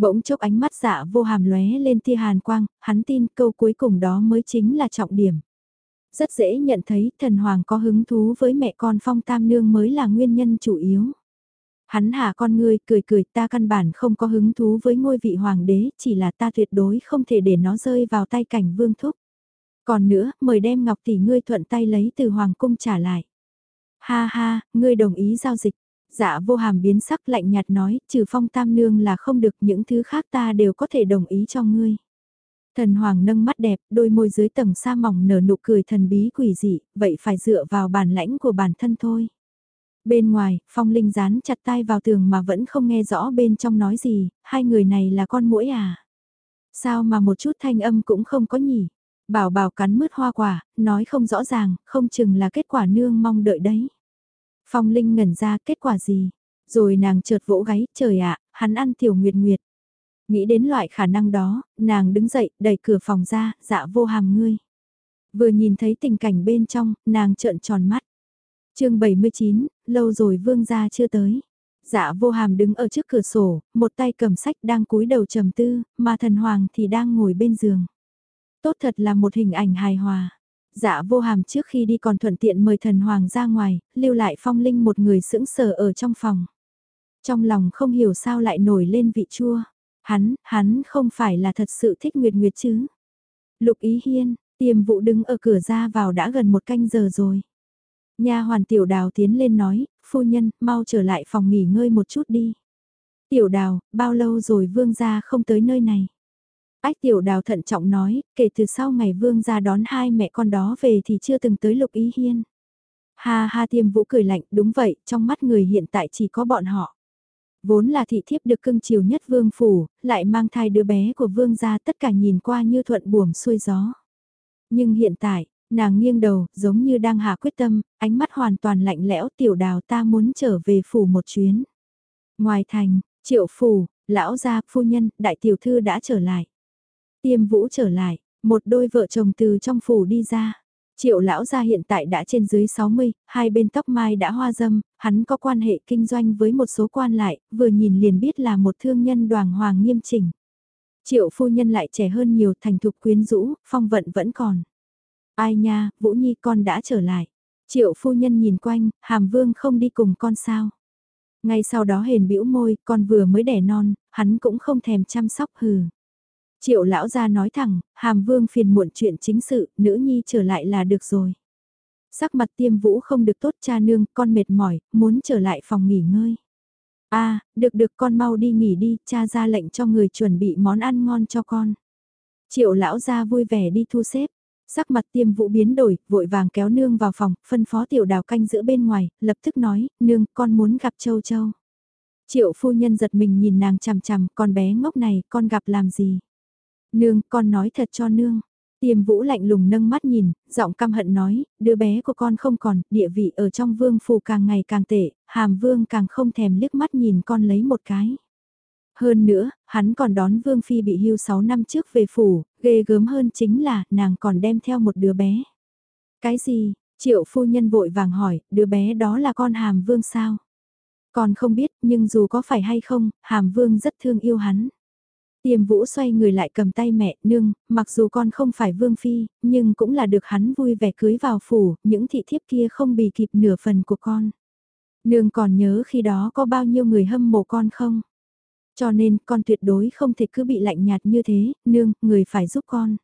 Bỗng chốc ánh mắt dạ vô hàm lóe lên tia hàn quang, hắn tin câu cuối cùng đó mới chính là trọng điểm. Rất dễ nhận thấy thần hoàng có hứng thú với mẹ con phong tam nương mới là nguyên nhân chủ yếu. Hắn hạ con ngươi cười cười ta căn bản không có hứng thú với ngôi vị hoàng đế, chỉ là ta tuyệt đối không thể để nó rơi vào tay cảnh vương thúc. Còn nữa, mời đem ngọc tỷ ngươi thuận tay lấy từ hoàng cung trả lại. Ha ha, ngươi đồng ý giao dịch. Dạ vô hàm biến sắc lạnh nhạt nói, trừ phong tam nương là không được những thứ khác ta đều có thể đồng ý cho ngươi. Thần hoàng nâng mắt đẹp, đôi môi dưới tầng sa mỏng nở nụ cười thần bí quỷ dị, vậy phải dựa vào bản lãnh của bản thân thôi. Bên ngoài, phong linh dán chặt tay vào tường mà vẫn không nghe rõ bên trong nói gì, hai người này là con mũi à? Sao mà một chút thanh âm cũng không có nhỉ? Bảo bảo cắn mứt hoa quả, nói không rõ ràng, không chừng là kết quả nương mong đợi đấy. Phong Linh ngẩn ra kết quả gì? Rồi nàng chợt vỗ gáy, trời ạ, hắn ăn tiểu nguyệt nguyệt. Nghĩ đến loại khả năng đó, nàng đứng dậy, đẩy cửa phòng ra, dạ vô hàm ngươi. Vừa nhìn thấy tình cảnh bên trong, nàng trợn tròn mắt. chương 79, lâu rồi vương gia chưa tới. Dạ vô hàm đứng ở trước cửa sổ, một tay cầm sách đang cúi đầu trầm tư, mà thần hoàng thì đang ngồi bên giường. Tốt thật là một hình ảnh hài hòa. Dạ vô hàm trước khi đi còn thuận tiện mời thần hoàng ra ngoài, lưu lại phong linh một người sững sờ ở trong phòng. Trong lòng không hiểu sao lại nổi lên vị chua. Hắn, hắn không phải là thật sự thích Nguyệt Nguyệt chứ. Lục Ý Hiên, tiềm vụ đứng ở cửa ra vào đã gần một canh giờ rồi. Nha hoàn tiểu đào tiến lên nói, phu nhân, mau trở lại phòng nghỉ ngơi một chút đi. Tiểu đào, bao lâu rồi vương gia không tới nơi này? Ách tiểu đào thận trọng nói, kể từ sau ngày vương gia đón hai mẹ con đó về thì chưa từng tới lục ý hiên. Ha ha tiêm vũ cười lạnh, đúng vậy, trong mắt người hiện tại chỉ có bọn họ. Vốn là thị thiếp được cưng chiều nhất vương phủ, lại mang thai đứa bé của vương gia tất cả nhìn qua như thuận buồm xuôi gió. Nhưng hiện tại, nàng nghiêng đầu, giống như đang hạ quyết tâm, ánh mắt hoàn toàn lạnh lẽo tiểu đào ta muốn trở về phủ một chuyến. Ngoài thành, triệu phủ, lão gia, phu nhân, đại tiểu thư đã trở lại. Tiêm vũ trở lại, một đôi vợ chồng từ trong phủ đi ra. Triệu lão gia hiện tại đã trên dưới 60, hai bên tóc mai đã hoa dâm, hắn có quan hệ kinh doanh với một số quan lại, vừa nhìn liền biết là một thương nhân đoàn hoàng nghiêm chỉnh. Triệu phu nhân lại trẻ hơn nhiều thành thục quyến rũ, phong vận vẫn còn. Ai nha, Vũ Nhi con đã trở lại. Triệu phu nhân nhìn quanh, hàm vương không đi cùng con sao. Ngay sau đó hền bĩu môi, con vừa mới đẻ non, hắn cũng không thèm chăm sóc hừ. Triệu lão gia nói thẳng, hàm vương phiền muộn chuyện chính sự, nữ nhi trở lại là được rồi. Sắc mặt tiêm vũ không được tốt cha nương, con mệt mỏi, muốn trở lại phòng nghỉ ngơi. a được được con mau đi nghỉ đi, cha ra lệnh cho người chuẩn bị món ăn ngon cho con. Triệu lão gia vui vẻ đi thu xếp. Sắc mặt tiêm vũ biến đổi, vội vàng kéo nương vào phòng, phân phó tiểu đào canh giữa bên ngoài, lập tức nói, nương, con muốn gặp châu châu. Triệu phu nhân giật mình nhìn nàng chằm chằm, con bé ngốc này, con gặp làm gì? Nương, con nói thật cho nương. Tiềm vũ lạnh lùng nâng mắt nhìn, giọng căm hận nói, đứa bé của con không còn, địa vị ở trong vương phủ càng ngày càng tệ, hàm vương càng không thèm liếc mắt nhìn con lấy một cái. Hơn nữa, hắn còn đón vương phi bị hưu 6 năm trước về phủ, ghê gớm hơn chính là nàng còn đem theo một đứa bé. Cái gì, triệu phu nhân vội vàng hỏi, đứa bé đó là con hàm vương sao? Còn không biết, nhưng dù có phải hay không, hàm vương rất thương yêu hắn. Tiềm vũ xoay người lại cầm tay mẹ, nương, mặc dù con không phải vương phi, nhưng cũng là được hắn vui vẻ cưới vào phủ, những thị thiếp kia không bì kịp nửa phần của con. Nương còn nhớ khi đó có bao nhiêu người hâm mộ con không? Cho nên con tuyệt đối không thể cứ bị lạnh nhạt như thế, nương, người phải giúp con.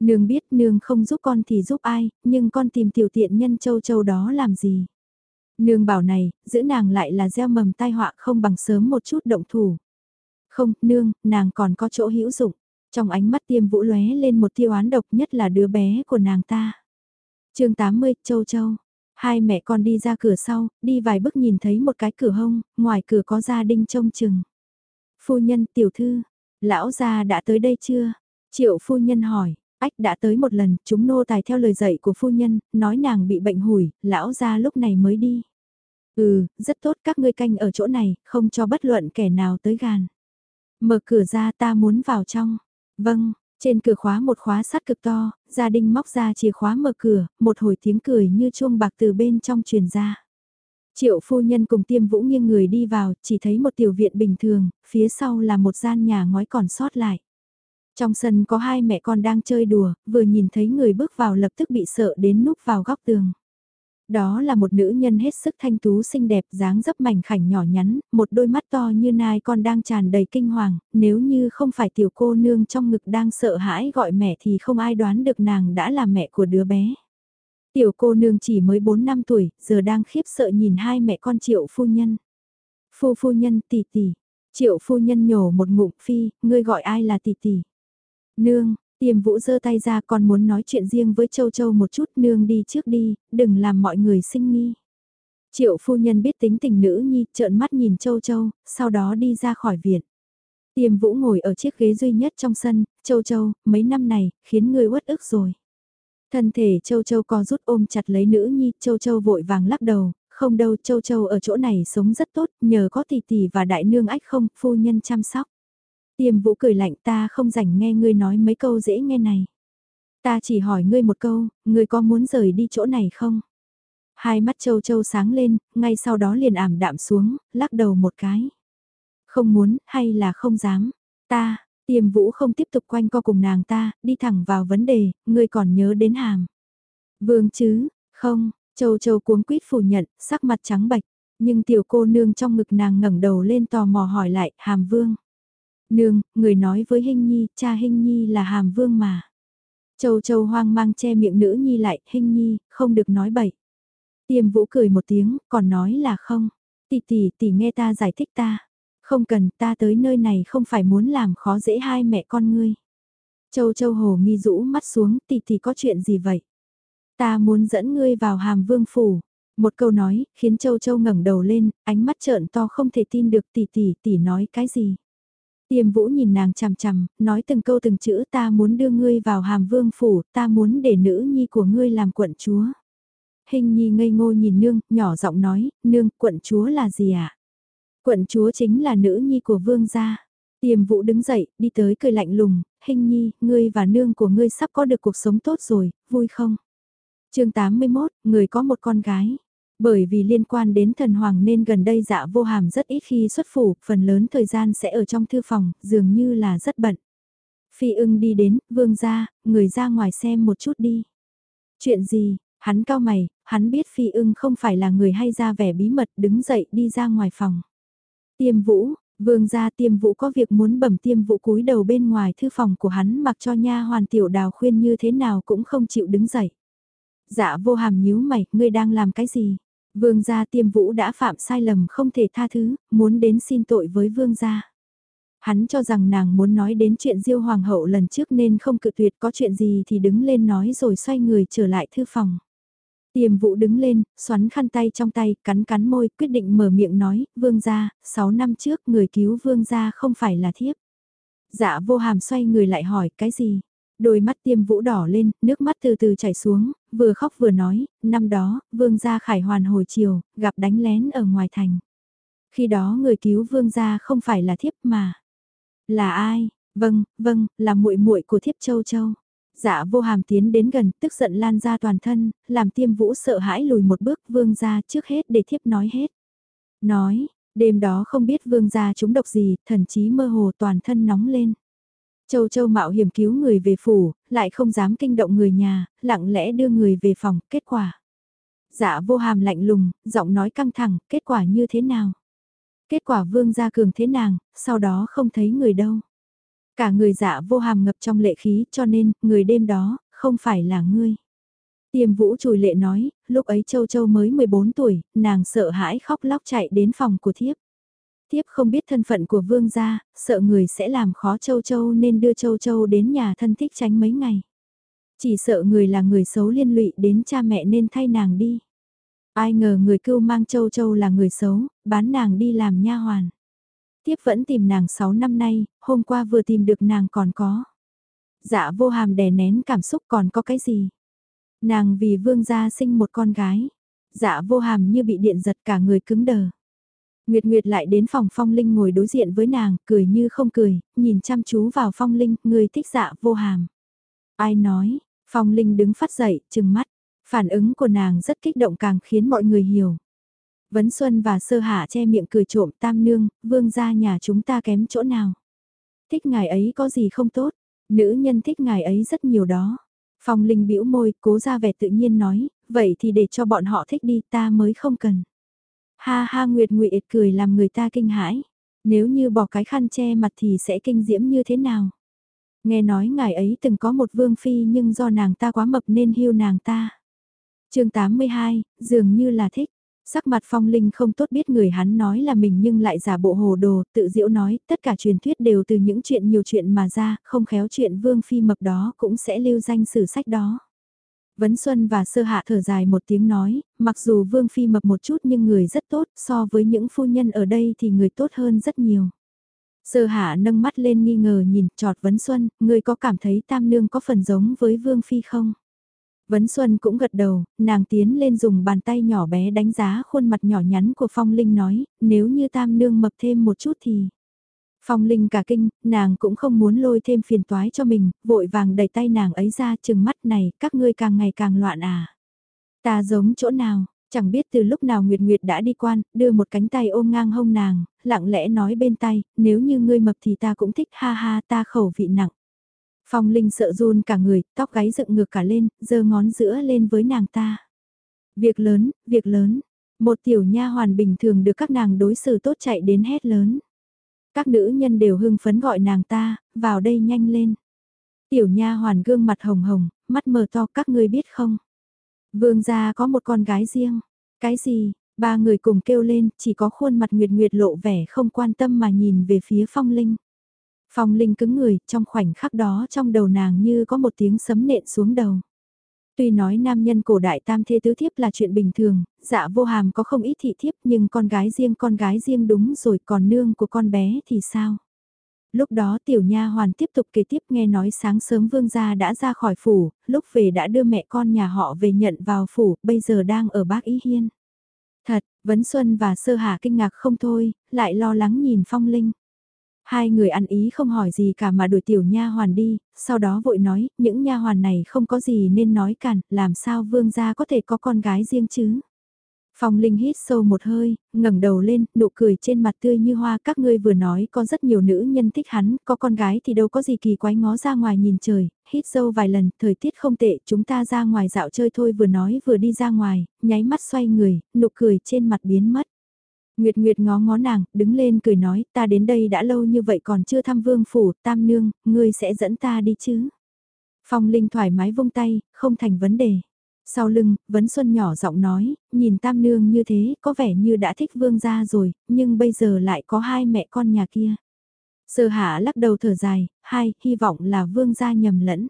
Nương biết nương không giúp con thì giúp ai, nhưng con tìm tiểu tiện nhân châu châu đó làm gì? Nương bảo này, giữ nàng lại là gieo mầm tai họa không bằng sớm một chút động thủ. Không, nương, nàng còn có chỗ hữu dụng. Trong ánh mắt tiêm vũ lóe lên một tiêu án độc nhất là đứa bé của nàng ta. chương 80, Châu Châu. Hai mẹ con đi ra cửa sau, đi vài bước nhìn thấy một cái cửa hông, ngoài cửa có gia đình trông chừng. Phu nhân tiểu thư, lão gia đã tới đây chưa? Triệu phu nhân hỏi, ách đã tới một lần, chúng nô tài theo lời dạy của phu nhân, nói nàng bị bệnh hủi, lão gia lúc này mới đi. Ừ, rất tốt các ngươi canh ở chỗ này, không cho bất luận kẻ nào tới gàn. Mở cửa ra ta muốn vào trong. Vâng, trên cửa khóa một khóa sắt cực to, gia đình móc ra chìa khóa mở cửa, một hồi tiếng cười như chuông bạc từ bên trong truyền ra. Triệu phu nhân cùng tiêm vũ nghiêng người đi vào, chỉ thấy một tiểu viện bình thường, phía sau là một gian nhà ngói còn sót lại. Trong sân có hai mẹ con đang chơi đùa, vừa nhìn thấy người bước vào lập tức bị sợ đến núp vào góc tường. Đó là một nữ nhân hết sức thanh tú xinh đẹp dáng dấp mảnh khảnh nhỏ nhắn, một đôi mắt to như nai con đang tràn đầy kinh hoàng, nếu như không phải tiểu cô nương trong ngực đang sợ hãi gọi mẹ thì không ai đoán được nàng đã là mẹ của đứa bé. Tiểu cô nương chỉ mới 4 năm tuổi, giờ đang khiếp sợ nhìn hai mẹ con triệu phu nhân. Phu phu nhân tỷ tỷ, triệu phu nhân nhổ một ngụm phi, ngươi gọi ai là tỷ tỷ. Nương, Tiềm vũ giơ tay ra còn muốn nói chuyện riêng với Châu Châu một chút nương đi trước đi, đừng làm mọi người sinh nghi. Triệu phu nhân biết tính tình nữ nhi, trợn mắt nhìn Châu Châu, sau đó đi ra khỏi viện. Tiềm vũ ngồi ở chiếc ghế duy nhất trong sân, Châu Châu, mấy năm này, khiến người uất ức rồi. Thân thể Châu Châu co rút ôm chặt lấy nữ nhi, Châu Châu vội vàng lắc đầu, không đâu, Châu Châu ở chỗ này sống rất tốt, nhờ có tỷ tỷ và đại nương ách không, phu nhân chăm sóc. Tiềm vũ cười lạnh ta không rảnh nghe ngươi nói mấy câu dễ nghe này. Ta chỉ hỏi ngươi một câu, ngươi có muốn rời đi chỗ này không? Hai mắt châu châu sáng lên, ngay sau đó liền ảm đạm xuống, lắc đầu một cái. Không muốn, hay là không dám? Ta, tiềm vũ không tiếp tục quanh co cùng nàng ta, đi thẳng vào vấn đề, ngươi còn nhớ đến hàm. Vương chứ, không, châu châu cuống quýt phủ nhận, sắc mặt trắng bạch, nhưng tiểu cô nương trong ngực nàng ngẩng đầu lên tò mò hỏi lại, hàm vương. Nương, người nói với Hinh Nhi, cha Hinh Nhi là hàm vương mà. Châu Châu hoang mang che miệng nữ Nhi lại, Hinh Nhi, không được nói bậy. Tiêm vũ cười một tiếng, còn nói là không. Tỷ tỷ, tỷ nghe ta giải thích ta. Không cần, ta tới nơi này không phải muốn làm khó dễ hai mẹ con ngươi. Châu Châu hồ nghi rũ mắt xuống, tỷ tỷ có chuyện gì vậy? Ta muốn dẫn ngươi vào hàm vương phủ. Một câu nói, khiến Châu Châu ngẩng đầu lên, ánh mắt trợn to không thể tin được tỷ tỷ, tỷ nói cái gì? Tiêm vũ nhìn nàng chằm chằm, nói từng câu từng chữ ta muốn đưa ngươi vào hàm vương phủ, ta muốn để nữ nhi của ngươi làm quận chúa. Hình nhi ngây ngô nhìn nương, nhỏ giọng nói, nương, quận chúa là gì ạ? À? Quận chúa chính là nữ nhi của vương gia. Tiềm vũ đứng dậy, đi tới cười lạnh lùng, hình nhi, ngươi và nương của ngươi sắp có được cuộc sống tốt rồi, vui không? chương 81, người có một con gái. Bởi vì liên quan đến thần hoàng nên gần đây dạ vô hàm rất ít khi xuất phủ, phần lớn thời gian sẽ ở trong thư phòng, dường như là rất bận. Phi ưng đi đến, vương ra, người ra ngoài xem một chút đi. Chuyện gì, hắn cao mày, hắn biết phi ưng không phải là người hay ra vẻ bí mật đứng dậy đi ra ngoài phòng. Tiêm vũ, vương ra tiêm vũ có việc muốn bẩm tiêm vũ cúi đầu bên ngoài thư phòng của hắn mặc cho nha hoàn tiểu đào khuyên như thế nào cũng không chịu đứng dậy. Dạ vô hàm nhíu mày, ngươi đang làm cái gì? Vương gia tiêm vũ đã phạm sai lầm không thể tha thứ, muốn đến xin tội với vương gia. Hắn cho rằng nàng muốn nói đến chuyện diêu hoàng hậu lần trước nên không cự tuyệt có chuyện gì thì đứng lên nói rồi xoay người trở lại thư phòng. Tiềm vũ đứng lên, xoắn khăn tay trong tay, cắn cắn môi, quyết định mở miệng nói, vương gia, 6 năm trước người cứu vương gia không phải là thiếp. Dạ vô hàm xoay người lại hỏi, cái gì? Đôi mắt tiêm vũ đỏ lên, nước mắt từ từ chảy xuống, vừa khóc vừa nói, năm đó, vương gia khải hoàn hồi chiều, gặp đánh lén ở ngoài thành. Khi đó người cứu vương gia không phải là thiếp mà. Là ai? Vâng, vâng, là muội muội của thiếp châu châu. Dạ vô hàm tiến đến gần, tức giận lan ra toàn thân, làm tiêm vũ sợ hãi lùi một bước vương gia trước hết để thiếp nói hết. Nói, đêm đó không biết vương gia chúng độc gì, thần chí mơ hồ toàn thân nóng lên. Châu Châu mạo hiểm cứu người về phủ, lại không dám kinh động người nhà, lặng lẽ đưa người về phòng, kết quả. Dạ vô hàm lạnh lùng, giọng nói căng thẳng, kết quả như thế nào? Kết quả vương gia cường thế nàng, sau đó không thấy người đâu. Cả người dạ vô hàm ngập trong lệ khí cho nên, người đêm đó, không phải là ngươi. Tiềm vũ chùi lệ nói, lúc ấy Châu Châu mới 14 tuổi, nàng sợ hãi khóc lóc chạy đến phòng của thiếp. Tiếp không biết thân phận của vương gia, sợ người sẽ làm khó Châu Châu nên đưa Châu Châu đến nhà thân thích tránh mấy ngày. Chỉ sợ người là người xấu liên lụy đến cha mẹ nên thay nàng đi. Ai ngờ người cưu mang châu châu là người xấu, bán nàng đi làm nha hoàn. Tiếp vẫn tìm nàng 6 năm nay, hôm qua vừa tìm được nàng còn có. Dạ vô hàm đè nén cảm xúc còn có cái gì? Nàng vì vương gia sinh một con gái. Dạ vô hàm như bị điện giật cả người cứng đờ. Nguyệt Nguyệt lại đến phòng Phong Linh ngồi đối diện với nàng, cười như không cười, nhìn chăm chú vào Phong Linh, người thích dạ vô hàm. Ai nói, Phong Linh đứng phát dậy, chừng mắt, phản ứng của nàng rất kích động càng khiến mọi người hiểu. Vấn Xuân và Sơ Hạ che miệng cười trộm tam nương, vương gia nhà chúng ta kém chỗ nào. Thích ngài ấy có gì không tốt, nữ nhân thích ngài ấy rất nhiều đó. Phong Linh bĩu môi, cố ra vẻ tự nhiên nói, vậy thì để cho bọn họ thích đi ta mới không cần. Ha ha Nguyệt Nguyệt cười làm người ta kinh hãi. Nếu như bỏ cái khăn che mặt thì sẽ kinh diễm như thế nào? Nghe nói ngài ấy từng có một vương phi nhưng do nàng ta quá mập nên hưu nàng ta. chương 82, dường như là thích. Sắc mặt phong linh không tốt biết người hắn nói là mình nhưng lại giả bộ hồ đồ, tự diễu nói, tất cả truyền thuyết đều từ những chuyện nhiều chuyện mà ra, không khéo chuyện vương phi mập đó cũng sẽ lưu danh sử sách đó. Vấn Xuân và Sơ Hạ thở dài một tiếng nói, mặc dù Vương Phi mập một chút nhưng người rất tốt, so với những phu nhân ở đây thì người tốt hơn rất nhiều. Sơ Hạ nâng mắt lên nghi ngờ nhìn trọt Vấn Xuân, người có cảm thấy Tam Nương có phần giống với Vương Phi không? Vấn Xuân cũng gật đầu, nàng tiến lên dùng bàn tay nhỏ bé đánh giá khuôn mặt nhỏ nhắn của Phong Linh nói, nếu như Tam Nương mập thêm một chút thì... Phong Linh cả kinh, nàng cũng không muốn lôi thêm phiền toái cho mình, vội vàng đẩy tay nàng ấy ra chừng mắt này, các ngươi càng ngày càng loạn à. Ta giống chỗ nào, chẳng biết từ lúc nào Nguyệt Nguyệt đã đi quan, đưa một cánh tay ôm ngang hông nàng, lặng lẽ nói bên tay, nếu như ngươi mập thì ta cũng thích ha ha ta khẩu vị nặng. Phong Linh sợ run cả người, tóc gáy dựng ngược cả lên, giơ ngón giữa lên với nàng ta. Việc lớn, việc lớn. Một tiểu nha hoàn bình thường được các nàng đối xử tốt chạy đến hét lớn. Các nữ nhân đều hưng phấn gọi nàng ta, vào đây nhanh lên. Tiểu nha hoàn gương mặt hồng hồng, mắt mờ to các ngươi biết không? Vương gia có một con gái riêng. Cái gì? Ba người cùng kêu lên, chỉ có khuôn mặt Nguyệt Nguyệt lộ vẻ không quan tâm mà nhìn về phía Phong Linh. Phong Linh cứng người, trong khoảnh khắc đó trong đầu nàng như có một tiếng sấm nện xuống đầu. Tuy nói nam nhân cổ đại tam thê tứ thiếp là chuyện bình thường, dạ vô hàm có không ít thị thiếp nhưng con gái riêng con gái riêng đúng rồi còn nương của con bé thì sao? Lúc đó tiểu nha hoàn tiếp tục kể tiếp nghe nói sáng sớm vương gia đã ra khỏi phủ, lúc về đã đưa mẹ con nhà họ về nhận vào phủ, bây giờ đang ở bác ý hiên. Thật, Vấn Xuân và Sơ Hà kinh ngạc không thôi, lại lo lắng nhìn Phong Linh. Hai người ăn ý không hỏi gì cả mà đuổi tiểu nha hoàn đi, sau đó vội nói, những nha hoàn này không có gì nên nói cản, làm sao vương gia có thể có con gái riêng chứ. Phong Linh hít sâu một hơi, ngẩng đầu lên, nụ cười trên mặt tươi như hoa các ngươi vừa nói có rất nhiều nữ nhân thích hắn, có con gái thì đâu có gì kỳ quái ngó ra ngoài nhìn trời, hít sâu vài lần, thời tiết không tệ, chúng ta ra ngoài dạo chơi thôi vừa nói vừa đi ra ngoài, nháy mắt xoay người, nụ cười trên mặt biến mất. Nguyệt Nguyệt ngó ngó nàng, đứng lên cười nói, ta đến đây đã lâu như vậy còn chưa thăm vương phủ, tam nương, ngươi sẽ dẫn ta đi chứ. Phong Linh thoải mái vung tay, không thành vấn đề. Sau lưng, Vấn Xuân nhỏ giọng nói, nhìn tam nương như thế, có vẻ như đã thích vương gia rồi, nhưng bây giờ lại có hai mẹ con nhà kia. Sơ hạ lắc đầu thở dài, hai, hy vọng là vương gia nhầm lẫn.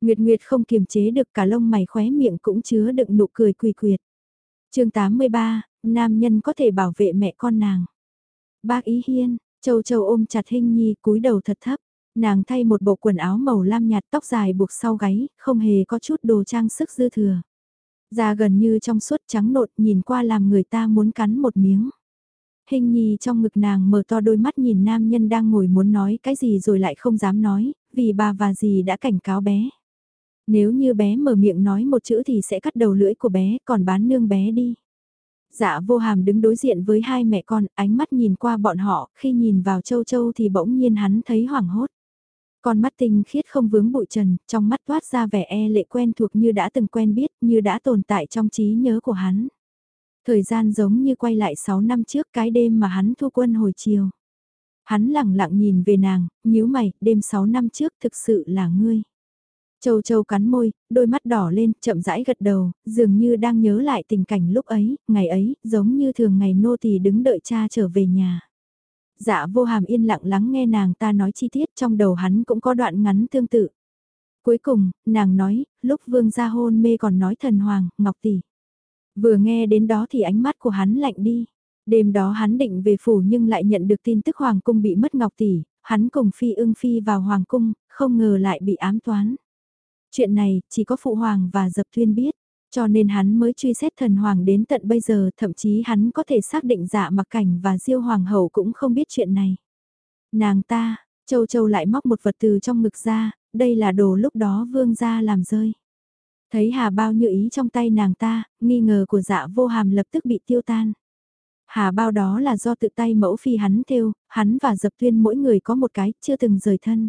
Nguyệt Nguyệt không kiềm chế được cả lông mày khóe miệng cũng chứa đựng nụ cười quỳ quyệt. chương 83, nam nhân có thể bảo vệ mẹ con nàng. Bác Ý Hiên, Châu Châu ôm chặt hình Nhi cúi đầu thật thấp. Nàng thay một bộ quần áo màu lam nhạt tóc dài buộc sau gáy, không hề có chút đồ trang sức dư thừa. Da gần như trong suốt trắng nộn nhìn qua làm người ta muốn cắn một miếng. Hình nhi trong ngực nàng mở to đôi mắt nhìn nam nhân đang ngồi muốn nói cái gì rồi lại không dám nói, vì bà và dì đã cảnh cáo bé. Nếu như bé mở miệng nói một chữ thì sẽ cắt đầu lưỡi của bé, còn bán nương bé đi. Dạ vô hàm đứng đối diện với hai mẹ con, ánh mắt nhìn qua bọn họ, khi nhìn vào châu châu thì bỗng nhiên hắn thấy hoảng hốt. Con mắt tinh khiết không vướng bụi trần, trong mắt toát ra vẻ e lệ quen thuộc như đã từng quen biết, như đã tồn tại trong trí nhớ của hắn. Thời gian giống như quay lại 6 năm trước cái đêm mà hắn thu quân hồi chiều. Hắn lặng lặng nhìn về nàng, nhíu mày, đêm 6 năm trước thực sự là ngươi. Châu Châu cắn môi, đôi mắt đỏ lên, chậm rãi gật đầu, dường như đang nhớ lại tình cảnh lúc ấy, ngày ấy, giống như thường ngày nô tỳ đứng đợi cha trở về nhà. Dạ vô hàm yên lặng lắng nghe nàng ta nói chi tiết trong đầu hắn cũng có đoạn ngắn tương tự. Cuối cùng, nàng nói, lúc vương gia hôn mê còn nói thần hoàng, ngọc tỷ. Vừa nghe đến đó thì ánh mắt của hắn lạnh đi. Đêm đó hắn định về phủ nhưng lại nhận được tin tức Hoàng cung bị mất ngọc tỷ, hắn cùng phi ưng phi vào Hoàng cung, không ngờ lại bị ám toán. Chuyện này chỉ có Phụ Hoàng và Dập Thuyên biết, cho nên hắn mới truy xét thần Hoàng đến tận bây giờ thậm chí hắn có thể xác định dạ mặc cảnh và Diêu Hoàng hậu cũng không biết chuyện này. Nàng ta, Châu Châu lại móc một vật từ trong ngực ra, đây là đồ lúc đó vương gia làm rơi. Thấy hà bao như ý trong tay nàng ta, nghi ngờ của dạ vô hàm lập tức bị tiêu tan. Hà bao đó là do tự tay mẫu phi hắn thêu, hắn và dập tuyên mỗi người có một cái, chưa từng rời thân.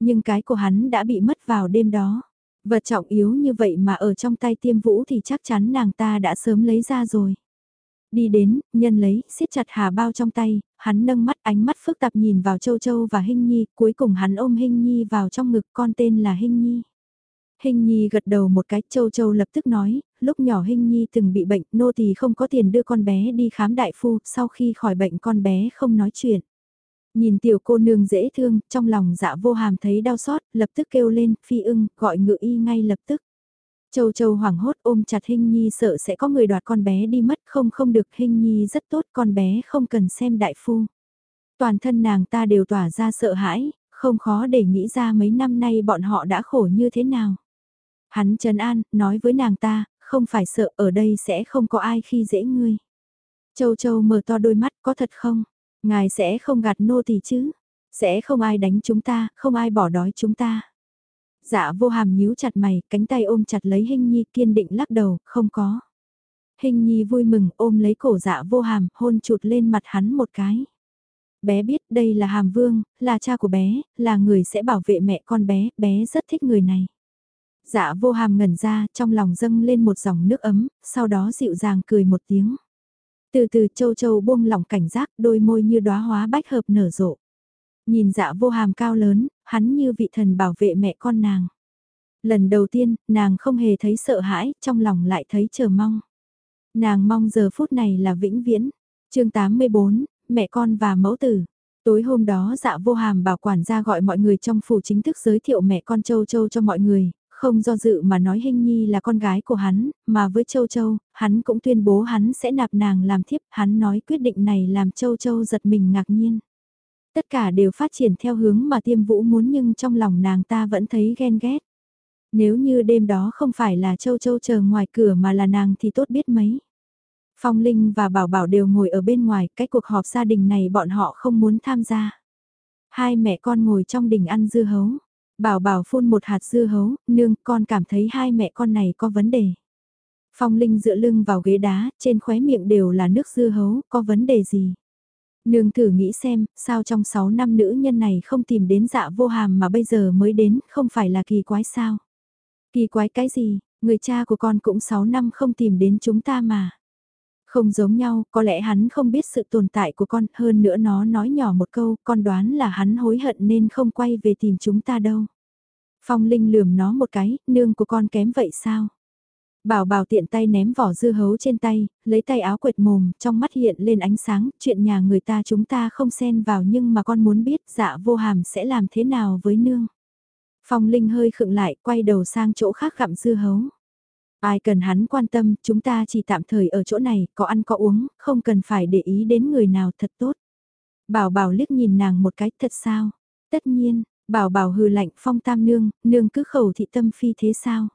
Nhưng cái của hắn đã bị mất vào đêm đó. Vật trọng yếu như vậy mà ở trong tay tiêm vũ thì chắc chắn nàng ta đã sớm lấy ra rồi. Đi đến, nhân lấy, siết chặt hà bao trong tay, hắn nâng mắt ánh mắt phức tạp nhìn vào châu châu và hình nhi, cuối cùng hắn ôm hình nhi vào trong ngực con tên là hình nhi. Hình Nhi gật đầu một cái, Châu Châu lập tức nói, lúc nhỏ Hình Nhi từng bị bệnh, nô tỳ không có tiền đưa con bé đi khám đại phu, sau khi khỏi bệnh con bé không nói chuyện. Nhìn tiểu cô nương dễ thương, trong lòng dạ vô hàm thấy đau xót, lập tức kêu lên, phi ưng, gọi ngự y ngay lập tức. Châu Châu hoảng hốt ôm chặt Hình Nhi sợ sẽ có người đoạt con bé đi mất, không không được, Hình Nhi rất tốt, con bé không cần xem đại phu. Toàn thân nàng ta đều tỏa ra sợ hãi, không khó để nghĩ ra mấy năm nay bọn họ đã khổ như thế nào. Hắn trấn an, nói với nàng ta, không phải sợ ở đây sẽ không có ai khi dễ ngươi. Châu Châu mở to đôi mắt, có thật không? Ngài sẽ không gạt nô tỳ chứ? Sẽ không ai đánh chúng ta, không ai bỏ đói chúng ta. Dạ vô hàm nhíu chặt mày, cánh tay ôm chặt lấy hình nhi kiên định lắc đầu, không có. Hình nhi vui mừng ôm lấy cổ dạ vô hàm, hôn chụt lên mặt hắn một cái. Bé biết đây là hàm vương, là cha của bé, là người sẽ bảo vệ mẹ con bé, bé rất thích người này. Dạ vô hàm ngẩn ra, trong lòng dâng lên một dòng nước ấm, sau đó dịu dàng cười một tiếng. Từ từ châu châu buông lỏng cảnh giác, đôi môi như đóa hóa bách hợp nở rộ. Nhìn dạ vô hàm cao lớn, hắn như vị thần bảo vệ mẹ con nàng. Lần đầu tiên, nàng không hề thấy sợ hãi, trong lòng lại thấy chờ mong. Nàng mong giờ phút này là vĩnh viễn. chương 84, mẹ con và mẫu tử. Tối hôm đó dạ vô hàm bảo quản gia gọi mọi người trong phủ chính thức giới thiệu mẹ con Châu Châu cho mọi người, không do dự mà nói Hinh Nhi là con gái của hắn, mà với Châu Châu, hắn cũng tuyên bố hắn sẽ nạp nàng làm thiếp, hắn nói quyết định này làm Châu Châu giật mình ngạc nhiên. Tất cả đều phát triển theo hướng mà tiêm vũ muốn nhưng trong lòng nàng ta vẫn thấy ghen ghét. Nếu như đêm đó không phải là Châu Châu chờ ngoài cửa mà là nàng thì tốt biết mấy. Phong Linh và Bảo Bảo đều ngồi ở bên ngoài, cái cuộc họp gia đình này bọn họ không muốn tham gia. Hai mẹ con ngồi trong đình ăn dưa hấu. Bảo bảo phun một hạt dưa hấu, nương con cảm thấy hai mẹ con này có vấn đề. Phong Linh dựa lưng vào ghế đá, trên khóe miệng đều là nước dưa hấu, có vấn đề gì? Nương thử nghĩ xem, sao trong 6 năm nữ nhân này không tìm đến dạ vô hàm mà bây giờ mới đến, không phải là kỳ quái sao? Kỳ quái cái gì, người cha của con cũng 6 năm không tìm đến chúng ta mà. Không giống nhau, có lẽ hắn không biết sự tồn tại của con, hơn nữa nó nói nhỏ một câu, con đoán là hắn hối hận nên không quay về tìm chúng ta đâu. Phong Linh lườm nó một cái, nương của con kém vậy sao? Bảo bảo tiện tay ném vỏ dưa hấu trên tay, lấy tay áo quệt mồm, trong mắt hiện lên ánh sáng, chuyện nhà người ta chúng ta không xen vào nhưng mà con muốn biết dạ vô hàm sẽ làm thế nào với nương. Phong Linh hơi khựng lại, quay đầu sang chỗ khác gặm dưa hấu. Ai cần hắn quan tâm, chúng ta chỉ tạm thời ở chỗ này, có ăn có uống, không cần phải để ý đến người nào thật tốt. Bảo bảo liếc nhìn nàng một cái, thật sao? Tất nhiên, bảo bảo hừ lạnh phong tam nương, nương cứ khẩu thị tâm phi thế sao?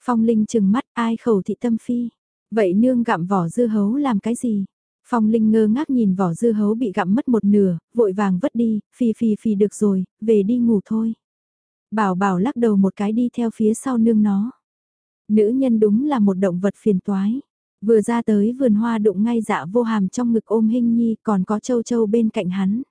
Phong linh chừng mắt, ai khẩu thị tâm phi? Vậy nương gặm vỏ dưa hấu làm cái gì? Phong Linh ngơ ngác nhìn vỏ dưa hấu bị gặm mất một nửa, vội vàng vất đi, phi phi phi được rồi, về đi ngủ thôi. Bảo bảo lắc đầu một cái đi theo phía sau nương nó. Nữ nhân đúng là một động vật phiền toái. Vừa ra tới vườn hoa đụng ngay dạ vô hàm trong ngực ôm hình nhi còn có châu châu bên cạnh hắn.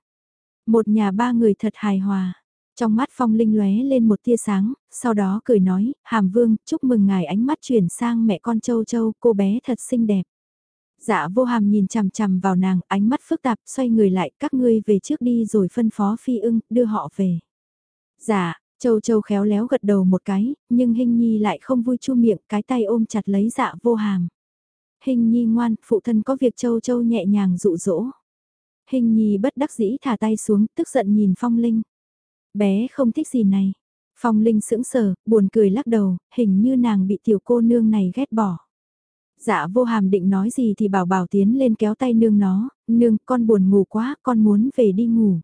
Một nhà ba người thật hài hòa. Trong mắt phong linh lóe lên một tia sáng, sau đó cười nói, hàm vương, chúc mừng ngài ánh mắt chuyển sang mẹ con châu châu, cô bé thật xinh đẹp. Dạ vô hàm nhìn chằm chằm vào nàng, ánh mắt phức tạp, xoay người lại, các ngươi về trước đi rồi phân phó phi ưng, đưa họ về. Dạ, Châu Châu khéo léo gật đầu một cái, nhưng Hình Nhi lại không vui chu miệng, cái tay ôm chặt lấy dạ vô hàm. Hình Nhi ngoan, phụ thân có việc Châu Châu nhẹ nhàng dụ dỗ. Hình Nhi bất đắc dĩ thả tay xuống, tức giận nhìn Phong Linh. Bé không thích gì này. Phong Linh sững sờ, buồn cười lắc đầu, hình như nàng bị tiểu cô nương này ghét bỏ. Dạ vô hàm định nói gì thì bảo bảo tiến lên kéo tay nương nó, nương con buồn ngủ quá, con muốn về đi ngủ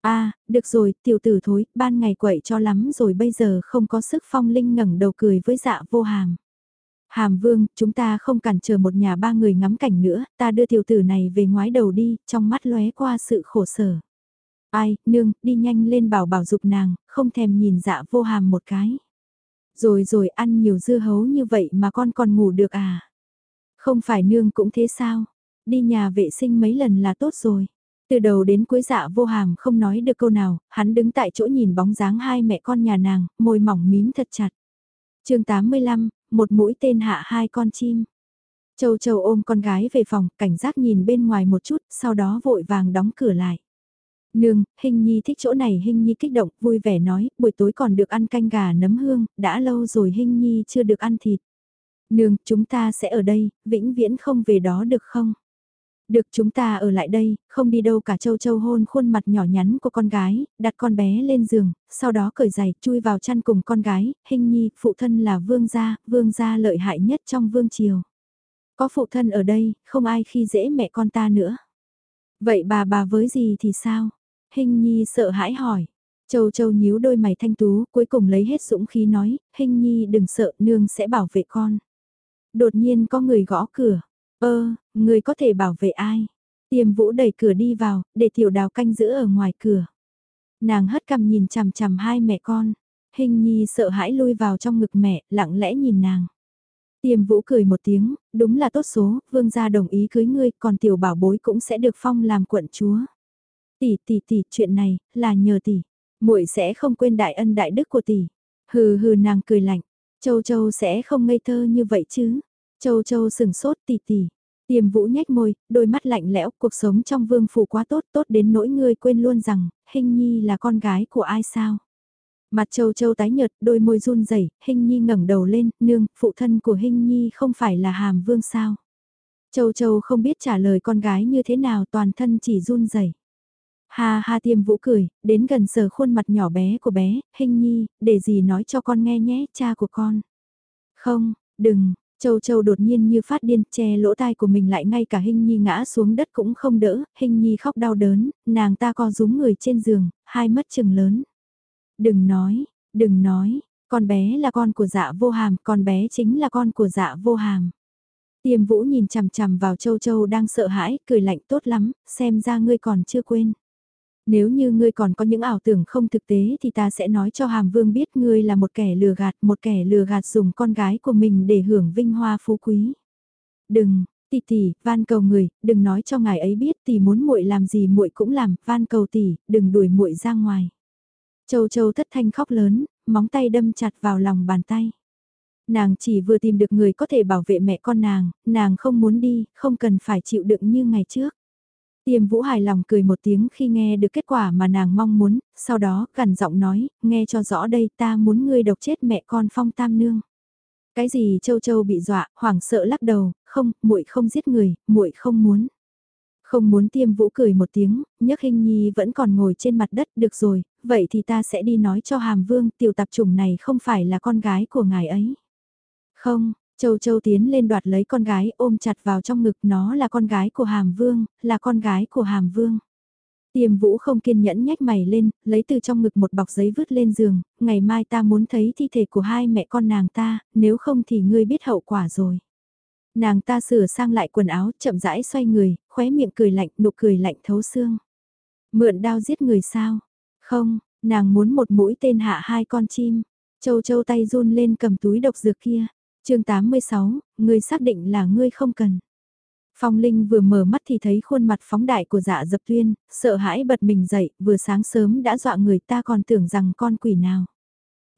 a được rồi, tiểu tử thối, ban ngày quậy cho lắm rồi bây giờ không có sức phong linh ngẩng đầu cười với dạ vô hàm. Hàm vương, chúng ta không cản chờ một nhà ba người ngắm cảnh nữa, ta đưa tiểu tử này về ngoái đầu đi, trong mắt lóe qua sự khổ sở. Ai, nương, đi nhanh lên bảo bảo dục nàng, không thèm nhìn dạ vô hàm một cái. Rồi rồi ăn nhiều dưa hấu như vậy mà con còn ngủ được à? Không phải nương cũng thế sao? Đi nhà vệ sinh mấy lần là tốt rồi. Từ đầu đến cuối dạ vô hàm không nói được câu nào, hắn đứng tại chỗ nhìn bóng dáng hai mẹ con nhà nàng, môi mỏng mím thật chặt. chương 85, một mũi tên hạ hai con chim. Châu Châu ôm con gái về phòng, cảnh giác nhìn bên ngoài một chút, sau đó vội vàng đóng cửa lại. Nương, Hình Nhi thích chỗ này Hình Nhi kích động, vui vẻ nói, buổi tối còn được ăn canh gà nấm hương, đã lâu rồi Hình Nhi chưa được ăn thịt. Nương, chúng ta sẽ ở đây, vĩnh viễn không về đó được không? Được chúng ta ở lại đây, không đi đâu cả châu châu hôn khuôn mặt nhỏ nhắn của con gái, đặt con bé lên giường, sau đó cởi giày, chui vào chăn cùng con gái, hình nhi, phụ thân là vương gia, vương gia lợi hại nhất trong vương triều. Có phụ thân ở đây, không ai khi dễ mẹ con ta nữa. Vậy bà bà với gì thì sao? Hình nhi sợ hãi hỏi. Châu Châu nhíu đôi mày thanh tú, cuối cùng lấy hết dũng khí nói, Hình Nhi đừng sợ, nương sẽ bảo vệ con. Đột nhiên có người gõ cửa. Ơ, người có thể bảo vệ ai? Tiềm vũ đẩy cửa đi vào, để tiểu đào canh giữ ở ngoài cửa. Nàng hất cằm nhìn chằm chằm hai mẹ con. Hình nhi sợ hãi lui vào trong ngực mẹ, lặng lẽ nhìn nàng. Tiềm vũ cười một tiếng, đúng là tốt số, vương gia đồng ý cưới ngươi, còn tiểu bảo bối cũng sẽ được phong làm quận chúa. Tỷ tỷ tỷ, chuyện này, là nhờ tỷ. muội sẽ không quên đại ân đại đức của tỷ. Hừ hừ nàng cười lạnh, châu châu sẽ không ngây thơ như vậy chứ. Châu Châu sừng sốt tỉ tỉ. Tiềm vũ nhếch môi, đôi mắt lạnh lẽo, cuộc sống trong vương phủ quá tốt, tốt đến nỗi ngươi quên luôn rằng, hình nhi là con gái của ai sao. Mặt châu châu tái nhợt, đôi môi run rẩy, hình nhi ngẩng đầu lên, nương, phụ thân của hình nhi không phải là hàm vương sao. Châu châu không biết trả lời con gái như thế nào toàn thân chỉ run rẩy. Ha ha tiêm vũ cười, đến gần sờ khuôn mặt nhỏ bé của bé, hình nhi, để gì nói cho con nghe nhé, cha của con. Không, đừng, Châu Châu đột nhiên như phát điên, che lỗ tai của mình lại ngay cả Hình Nhi ngã xuống đất cũng không đỡ, Hình Nhi khóc đau đớn, nàng ta co rúm người trên giường, hai mắt chừng lớn. Đừng nói, đừng nói, con bé là con của dạ vô hàm, con bé chính là con của dạ vô hàm. Tiềm vũ nhìn chằm chằm vào Châu Châu đang sợ hãi, cười lạnh tốt lắm, xem ra ngươi còn chưa quên. Nếu như ngươi còn có những ảo tưởng không thực tế thì ta sẽ nói cho Hàm Vương biết ngươi là một kẻ lừa gạt, một kẻ lừa gạt dùng con gái của mình để hưởng vinh hoa phú quý. Đừng, tỷ tỷ, van cầu người, đừng nói cho ngài ấy biết tỷ muốn muội làm gì muội cũng làm, van cầu tỷ, đừng đuổi muội ra ngoài. Châu Châu thất thanh khóc lớn, móng tay đâm chặt vào lòng bàn tay. Nàng chỉ vừa tìm được người có thể bảo vệ mẹ con nàng, nàng không muốn đi, không cần phải chịu đựng như ngày trước. Tiêm vũ hài lòng cười một tiếng khi nghe được kết quả mà nàng mong muốn, sau đó gần giọng nói, nghe cho rõ đây ta muốn ngươi độc chết mẹ con phong tam nương. Cái gì châu châu bị dọa, hoảng sợ lắc đầu, không, muội không giết người, muội không muốn. Không muốn tiêm vũ cười một tiếng, nhấc hình nhi vẫn còn ngồi trên mặt đất, được rồi, vậy thì ta sẽ đi nói cho hàm vương tiểu tạp chủng này không phải là con gái của ngài ấy. Không, Châu Châu tiến lên đoạt lấy con gái ôm chặt vào trong ngực nó là con gái của Hàm Vương, là con gái của Hàm Vương. Tiềm vũ không kiên nhẫn nhách mày lên, lấy từ trong ngực một bọc giấy vứt lên giường, ngày mai ta muốn thấy thi thể của hai mẹ con nàng ta, nếu không thì ngươi biết hậu quả rồi. Nàng ta sửa sang lại quần áo, chậm rãi xoay người, khóe miệng cười lạnh, nụ cười lạnh thấu xương. Mượn đao giết người sao? Không, nàng muốn một mũi tên hạ hai con chim. Châu châu tay run lên cầm túi độc dược kia chương 86, ngươi xác định là ngươi không cần. Phong Linh vừa mở mắt thì thấy khuôn mặt phóng đại của dạ dập tuyên, sợ hãi bật mình dậy, vừa sáng sớm đã dọa người ta còn tưởng rằng con quỷ nào.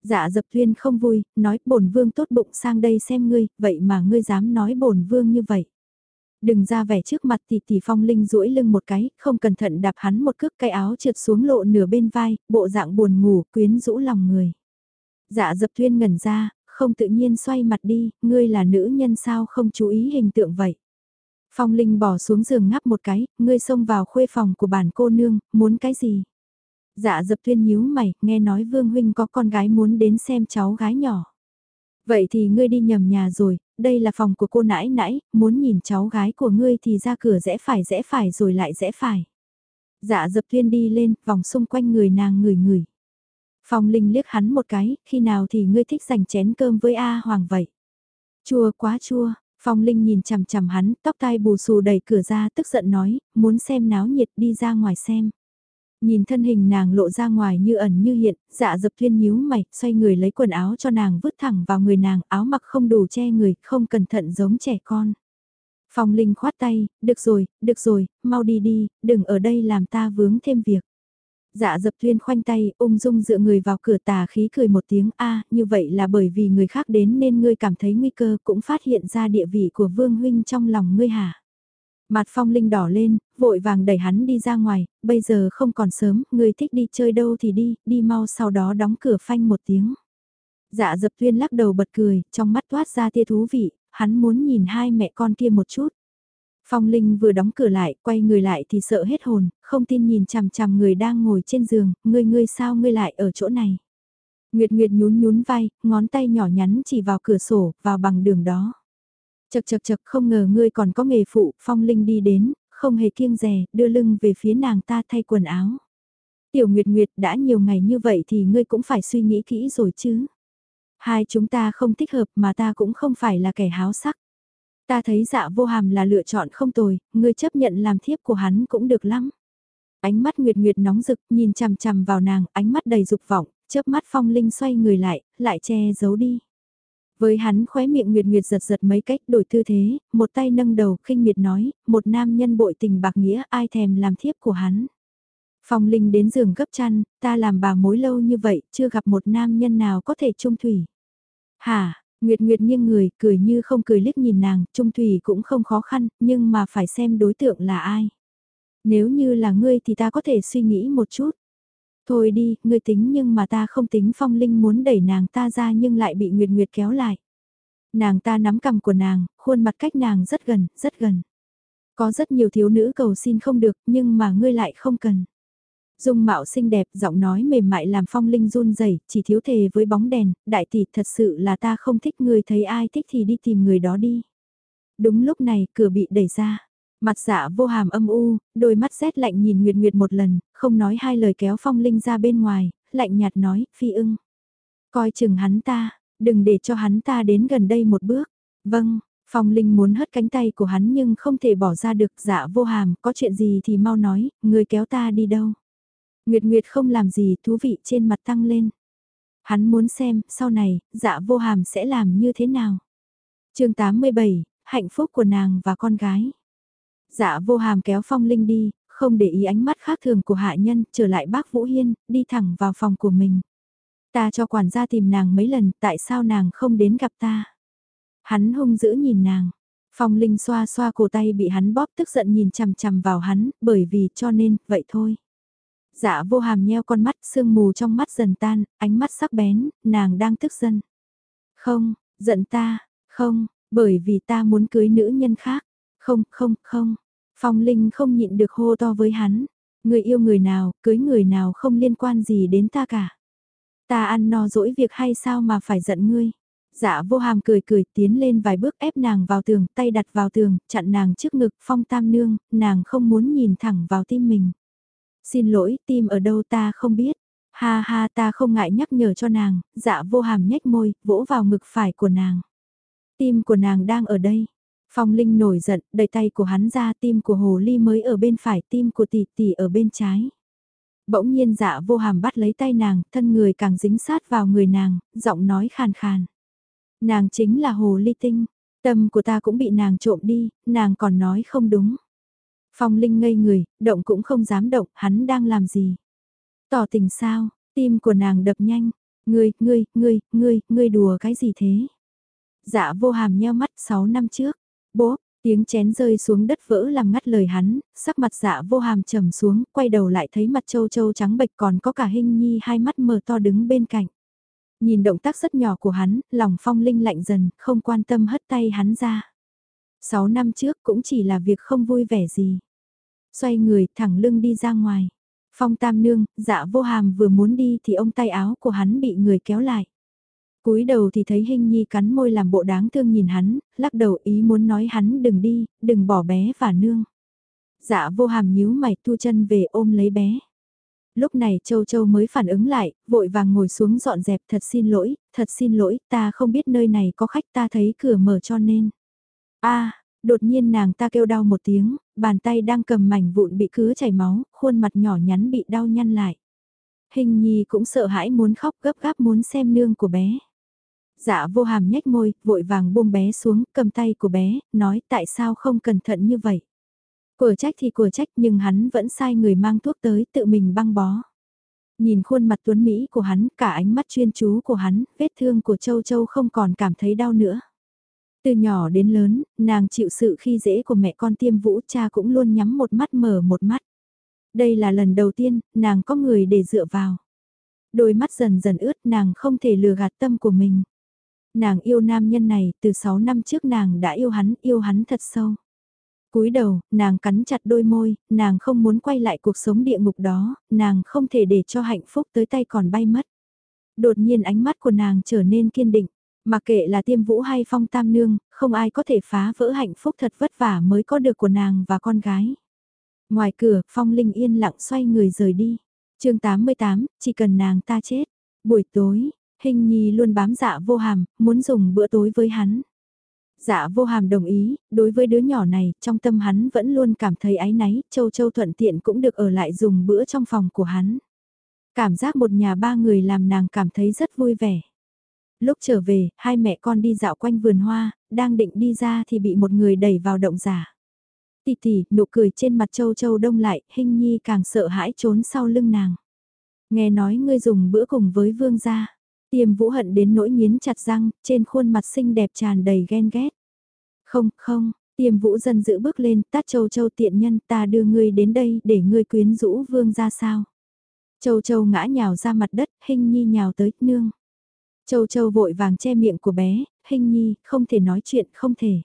Dạ dập tuyên không vui, nói bổn vương tốt bụng sang đây xem ngươi, vậy mà ngươi dám nói bổn vương như vậy. Đừng ra vẻ trước mặt thì tỷ phong linh duỗi lưng một cái, không cẩn thận đạp hắn một cước cái áo trượt xuống lộ nửa bên vai, bộ dạng buồn ngủ, quyến rũ lòng người. Dạ dập tuyên ngẩn ra, không tự nhiên xoay mặt đi, ngươi là nữ nhân sao không chú ý hình tượng vậy. Phong Linh bỏ xuống giường ngắp một cái, ngươi xông vào khuê phòng của bản cô nương, muốn cái gì? Dạ dập tuyên nhíu mày, nghe nói Vương Huynh có con gái muốn đến xem cháu gái nhỏ. Vậy thì ngươi đi nhầm nhà rồi, đây là phòng của cô nãi nãi, muốn nhìn cháu gái của ngươi thì ra cửa rẽ phải rẽ phải rồi lại rẽ phải. Dạ dập tuyên đi lên, vòng xung quanh người nàng người người. Phong Linh liếc hắn một cái, khi nào thì ngươi thích dành chén cơm với A Hoàng vậy? Chua quá chua, Phong Linh nhìn chằm chằm hắn, tóc tai bù xù đẩy cửa ra tức giận nói, muốn xem náo nhiệt đi ra ngoài xem. Nhìn thân hình nàng lộ ra ngoài như ẩn như hiện, dạ dập thiên nhíu mày, xoay người lấy quần áo cho nàng vứt thẳng vào người nàng, áo mặc không đủ che người, không cẩn thận giống trẻ con. Phong Linh khoát tay, được rồi, được rồi, mau đi đi, đừng ở đây làm ta vướng thêm việc. Dạ dập tuyên khoanh tay, ung dung dựa người vào cửa tà khí cười một tiếng a như vậy là bởi vì người khác đến nên ngươi cảm thấy nguy cơ cũng phát hiện ra địa vị của vương huynh trong lòng ngươi hả. Mặt phong linh đỏ lên, vội vàng đẩy hắn đi ra ngoài, bây giờ không còn sớm, ngươi thích đi chơi đâu thì đi, đi mau sau đó đóng cửa phanh một tiếng. Dạ dập tuyên lắc đầu bật cười, trong mắt toát ra tia thú vị, hắn muốn nhìn hai mẹ con kia một chút. Phong Linh vừa đóng cửa lại, quay người lại thì sợ hết hồn, không tin nhìn chằm chằm người đang ngồi trên giường, ngươi ngươi sao ngươi lại ở chỗ này. Nguyệt Nguyệt nhún nhún vai, ngón tay nhỏ nhắn chỉ vào cửa sổ, vào bằng đường đó. Chật chật chật không ngờ ngươi còn có nghề phụ, Phong Linh đi đến, không hề kiêng rè, đưa lưng về phía nàng ta thay quần áo. Tiểu Nguyệt Nguyệt đã nhiều ngày như vậy thì ngươi cũng phải suy nghĩ kỹ rồi chứ. Hai chúng ta không thích hợp mà ta cũng không phải là kẻ háo sắc. Ta thấy dạ vô hàm là lựa chọn không tồi, ngươi chấp nhận làm thiếp của hắn cũng được lắm. Ánh mắt Nguyệt Nguyệt nóng rực, nhìn chằm chằm vào nàng, ánh mắt đầy dục vọng, chớp mắt phong linh xoay người lại, lại che giấu đi. Với hắn khóe miệng Nguyệt Nguyệt giật giật mấy cách đổi tư thế, một tay nâng đầu khinh miệt nói, một nam nhân bội tình bạc nghĩa ai thèm làm thiếp của hắn. Phong Linh đến giường gấp chăn, ta làm bà mối lâu như vậy, chưa gặp một nam nhân nào có thể trung thủy. Hả, Nguyệt Nguyệt nghiêng người, cười như không cười liếc nhìn nàng, trung thủy cũng không khó khăn, nhưng mà phải xem đối tượng là ai. Nếu như là ngươi thì ta có thể suy nghĩ một chút. Thôi đi, ngươi tính nhưng mà ta không tính phong linh muốn đẩy nàng ta ra nhưng lại bị Nguyệt Nguyệt kéo lại. Nàng ta nắm cầm của nàng, khuôn mặt cách nàng rất gần, rất gần. Có rất nhiều thiếu nữ cầu xin không được nhưng mà ngươi lại không cần. Dung mạo xinh đẹp, giọng nói mềm mại làm phong linh run rẩy chỉ thiếu thề với bóng đèn, đại tỷ thật sự là ta không thích người thấy ai thích thì đi tìm người đó đi. Đúng lúc này, cửa bị đẩy ra. Mặt dạ vô hàm âm u, đôi mắt rét lạnh nhìn Nguyệt Nguyệt một lần, không nói hai lời kéo phong linh ra bên ngoài, lạnh nhạt nói, phi ưng. Coi chừng hắn ta, đừng để cho hắn ta đến gần đây một bước. Vâng, phong linh muốn hất cánh tay của hắn nhưng không thể bỏ ra được dạ vô hàm, có chuyện gì thì mau nói, người kéo ta đi đâu. Nguyệt Nguyệt không làm gì thú vị trên mặt tăng lên. Hắn muốn xem, sau này, dạ vô hàm sẽ làm như thế nào. chương 87, hạnh phúc của nàng và con gái. Dạ vô hàm kéo phong linh đi, không để ý ánh mắt khác thường của hạ nhân, trở lại bác Vũ Hiên, đi thẳng vào phòng của mình. Ta cho quản gia tìm nàng mấy lần, tại sao nàng không đến gặp ta? Hắn hung dữ nhìn nàng. Phong Linh xoa xoa cổ tay bị hắn bóp tức giận nhìn chằm chằm vào hắn, bởi vì cho nên, vậy thôi. Dạ vô hàm nheo con mắt, sương mù trong mắt dần tan, ánh mắt sắc bén, nàng đang tức giận. Không, giận ta, không, bởi vì ta muốn cưới nữ nhân khác. Không, không, không. Phong Linh không nhịn được hô to với hắn. Người yêu người nào, cưới người nào không liên quan gì đến ta cả. Ta ăn no dỗi việc hay sao mà phải giận ngươi. Dạ vô hàm cười cười tiến lên vài bước ép nàng vào tường, tay đặt vào tường, chặn nàng trước ngực phong tam nương, nàng không muốn nhìn thẳng vào tim mình. Xin lỗi, tim ở đâu ta không biết. Ha ha ta không ngại nhắc nhở cho nàng, dạ vô hàm nhếch môi, vỗ vào ngực phải của nàng. Tim của nàng đang ở đây. Phong Linh nổi giận, đẩy tay của hắn ra tim của hồ ly mới ở bên phải, tim của tỷ tỷ ở bên trái. Bỗng nhiên dạ vô hàm bắt lấy tay nàng, thân người càng dính sát vào người nàng, giọng nói khàn khàn. Nàng chính là hồ ly tinh, tâm của ta cũng bị nàng trộm đi, nàng còn nói không đúng. Phong Linh ngây người, động cũng không dám động, hắn đang làm gì? Tỏ tình sao, tim của nàng đập nhanh, ngươi, ngươi, ngươi, ngươi, ngươi đùa cái gì thế? Dạ vô hàm nheo mắt 6 năm trước, bố, tiếng chén rơi xuống đất vỡ làm ngắt lời hắn, sắc mặt dạ vô hàm trầm xuống, quay đầu lại thấy mặt châu châu trắng bệch còn có cả hình nhi hai mắt mờ to đứng bên cạnh. Nhìn động tác rất nhỏ của hắn, lòng phong linh lạnh dần, không quan tâm hất tay hắn ra. Sáu năm trước cũng chỉ là việc không vui vẻ gì. Xoay người thẳng lưng đi ra ngoài. Phong tam nương, dạ vô hàm vừa muốn đi thì ông tay áo của hắn bị người kéo lại. cúi đầu thì thấy Hinh Nhi cắn môi làm bộ đáng thương nhìn hắn, lắc đầu ý muốn nói hắn đừng đi, đừng bỏ bé và nương. Dạ vô hàm nhíu mày thu chân về ôm lấy bé. Lúc này Châu Châu mới phản ứng lại, vội vàng ngồi xuống dọn dẹp thật xin lỗi, thật xin lỗi, ta không biết nơi này có khách ta thấy cửa mở cho nên a đột nhiên nàng ta kêu đau một tiếng, bàn tay đang cầm mảnh vụn bị cứa chảy máu, khuôn mặt nhỏ nhắn bị đau nhăn lại. Hình nhi cũng sợ hãi muốn khóc gấp gáp muốn xem nương của bé. Dạ vô hàm nhếch môi, vội vàng buông bé xuống, cầm tay của bé, nói tại sao không cẩn thận như vậy. Của trách thì của trách nhưng hắn vẫn sai người mang thuốc tới tự mình băng bó. Nhìn khuôn mặt tuấn Mỹ của hắn, cả ánh mắt chuyên chú của hắn, vết thương của Châu Châu không còn cảm thấy đau nữa. Từ nhỏ đến lớn, nàng chịu sự khi dễ của mẹ con tiêm vũ cha cũng luôn nhắm một mắt mở một mắt. Đây là lần đầu tiên, nàng có người để dựa vào. Đôi mắt dần dần ướt nàng không thể lừa gạt tâm của mình. Nàng yêu nam nhân này, từ 6 năm trước nàng đã yêu hắn, yêu hắn thật sâu cúi đầu, nàng cắn chặt đôi môi, nàng không muốn quay lại cuộc sống địa ngục đó, nàng không thể để cho hạnh phúc tới tay còn bay mất. Đột nhiên ánh mắt của nàng trở nên kiên định, mà kệ là tiêm vũ hay phong tam nương, không ai có thể phá vỡ hạnh phúc thật vất vả mới có được của nàng và con gái. Ngoài cửa, phong linh yên lặng xoay người rời đi. chương 88, chỉ cần nàng ta chết. Buổi tối, hình nhi luôn bám dạ vô hàm, muốn dùng bữa tối với hắn. Dạ vô hàm đồng ý, đối với đứa nhỏ này, trong tâm hắn vẫn luôn cảm thấy ái náy, châu châu thuận tiện cũng được ở lại dùng bữa trong phòng của hắn. Cảm giác một nhà ba người làm nàng cảm thấy rất vui vẻ. Lúc trở về, hai mẹ con đi dạo quanh vườn hoa, đang định đi ra thì bị một người đẩy vào động giả. Tì tì, nụ cười trên mặt châu châu đông lại, hình nhi càng sợ hãi trốn sau lưng nàng. Nghe nói ngươi dùng bữa cùng với vương gia. Tiêm vũ hận đến nỗi nghiến chặt răng, trên khuôn mặt xinh đẹp tràn đầy ghen ghét. Không, không, tiêm vũ dần giữ bước lên, tát châu châu tiện nhân ta đưa ngươi đến đây để ngươi quyến rũ vương ra sao. Châu châu ngã nhào ra mặt đất, hình nhi nhào tới, nương. Châu châu vội vàng che miệng của bé, hình nhi, không thể nói chuyện, không thể.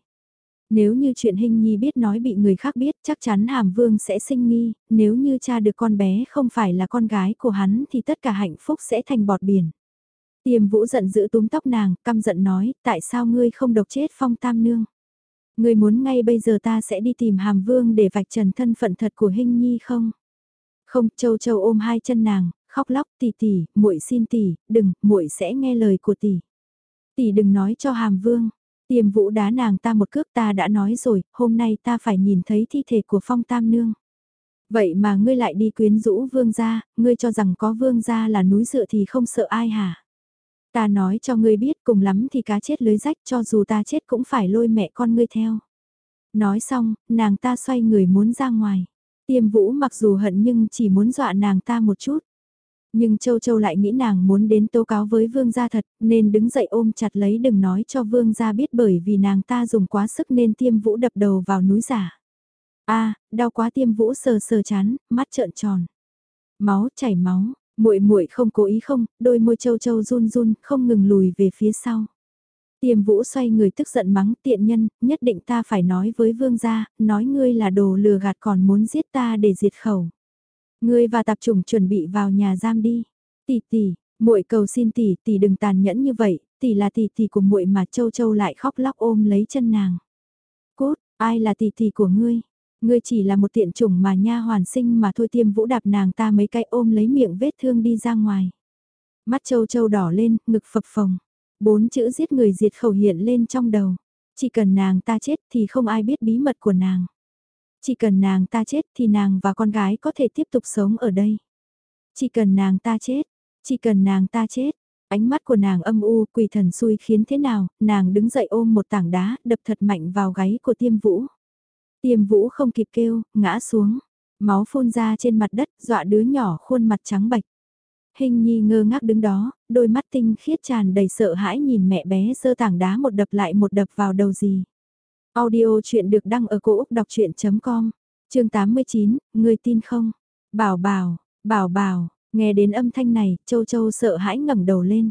Nếu như chuyện hình nhi biết nói bị người khác biết chắc chắn hàm vương sẽ sinh nghi, nếu như cha được con bé không phải là con gái của hắn thì tất cả hạnh phúc sẽ thành bọt biển. Tiềm vũ giận giữ túm tóc nàng, căm giận nói, tại sao ngươi không độc chết phong tam nương? Ngươi muốn ngay bây giờ ta sẽ đi tìm hàm vương để vạch trần thân phận thật của hình nhi không? Không, châu châu ôm hai chân nàng, khóc lóc tỷ tỷ, muội xin tỷ, đừng, muội sẽ nghe lời của tỷ. Tỷ đừng nói cho hàm vương. Tiềm vũ đá nàng ta một cước ta đã nói rồi, hôm nay ta phải nhìn thấy thi thể của phong tam nương. Vậy mà ngươi lại đi quyến rũ vương gia, ngươi cho rằng có vương gia là núi dựa thì không sợ ai hả? Ta nói cho ngươi biết cùng lắm thì cá chết lưới rách cho dù ta chết cũng phải lôi mẹ con ngươi theo. Nói xong, nàng ta xoay người muốn ra ngoài. Tiêm vũ mặc dù hận nhưng chỉ muốn dọa nàng ta một chút. Nhưng Châu Châu lại nghĩ nàng muốn đến tố cáo với vương gia thật, nên đứng dậy ôm chặt lấy đừng nói cho vương gia biết bởi vì nàng ta dùng quá sức nên tiêm vũ đập đầu vào núi giả. a đau quá tiêm vũ sờ sờ chán, mắt trợn tròn. Máu chảy máu, muội muội không cố ý không, đôi môi châu châu run run, không ngừng lùi về phía sau. tiêm vũ xoay người tức giận mắng tiện nhân, nhất định ta phải nói với vương gia, nói ngươi là đồ lừa gạt còn muốn giết ta để diệt khẩu. Ngươi và tạp chủng chuẩn bị vào nhà giam đi. Tỷ tỷ, muội cầu xin tỷ, tỷ đừng tàn nhẫn như vậy, tỷ là tỷ tỷ của muội mà châu châu lại khóc lóc ôm lấy chân nàng. Cốt, ai là tỷ tỷ của ngươi? Ngươi chỉ là một tiện chủng mà nha hoàn sinh mà thôi tiêm vũ đạp nàng ta mấy cái ôm lấy miệng vết thương đi ra ngoài. Mắt châu châu đỏ lên, ngực phập phồng. Bốn chữ giết người diệt khẩu hiện lên trong đầu. Chỉ cần nàng ta chết thì không ai biết bí mật của nàng. Chỉ cần nàng ta chết thì nàng và con gái có thể tiếp tục sống ở đây. Chỉ cần nàng ta chết, chỉ cần nàng ta chết. Ánh mắt của nàng âm u quỷ thần xui khiến thế nào, nàng đứng dậy ôm một tảng đá, đập thật mạnh vào gáy của tiêm vũ. Tiêm vũ không kịp kêu, ngã xuống. Máu phun ra trên mặt đất, dọa đứa nhỏ khuôn mặt trắng bạch. Hình nhi ngơ ngác đứng đó, đôi mắt tinh khiết tràn đầy sợ hãi nhìn mẹ bé giơ tảng đá một đập lại một đập vào đầu gì. Audio chuyện được đăng ở cổ Úc đọc chuyện.com, chương 89, người tin không? Bảo bảo, bảo bảo, nghe đến âm thanh này, châu châu sợ hãi ngẩng đầu lên.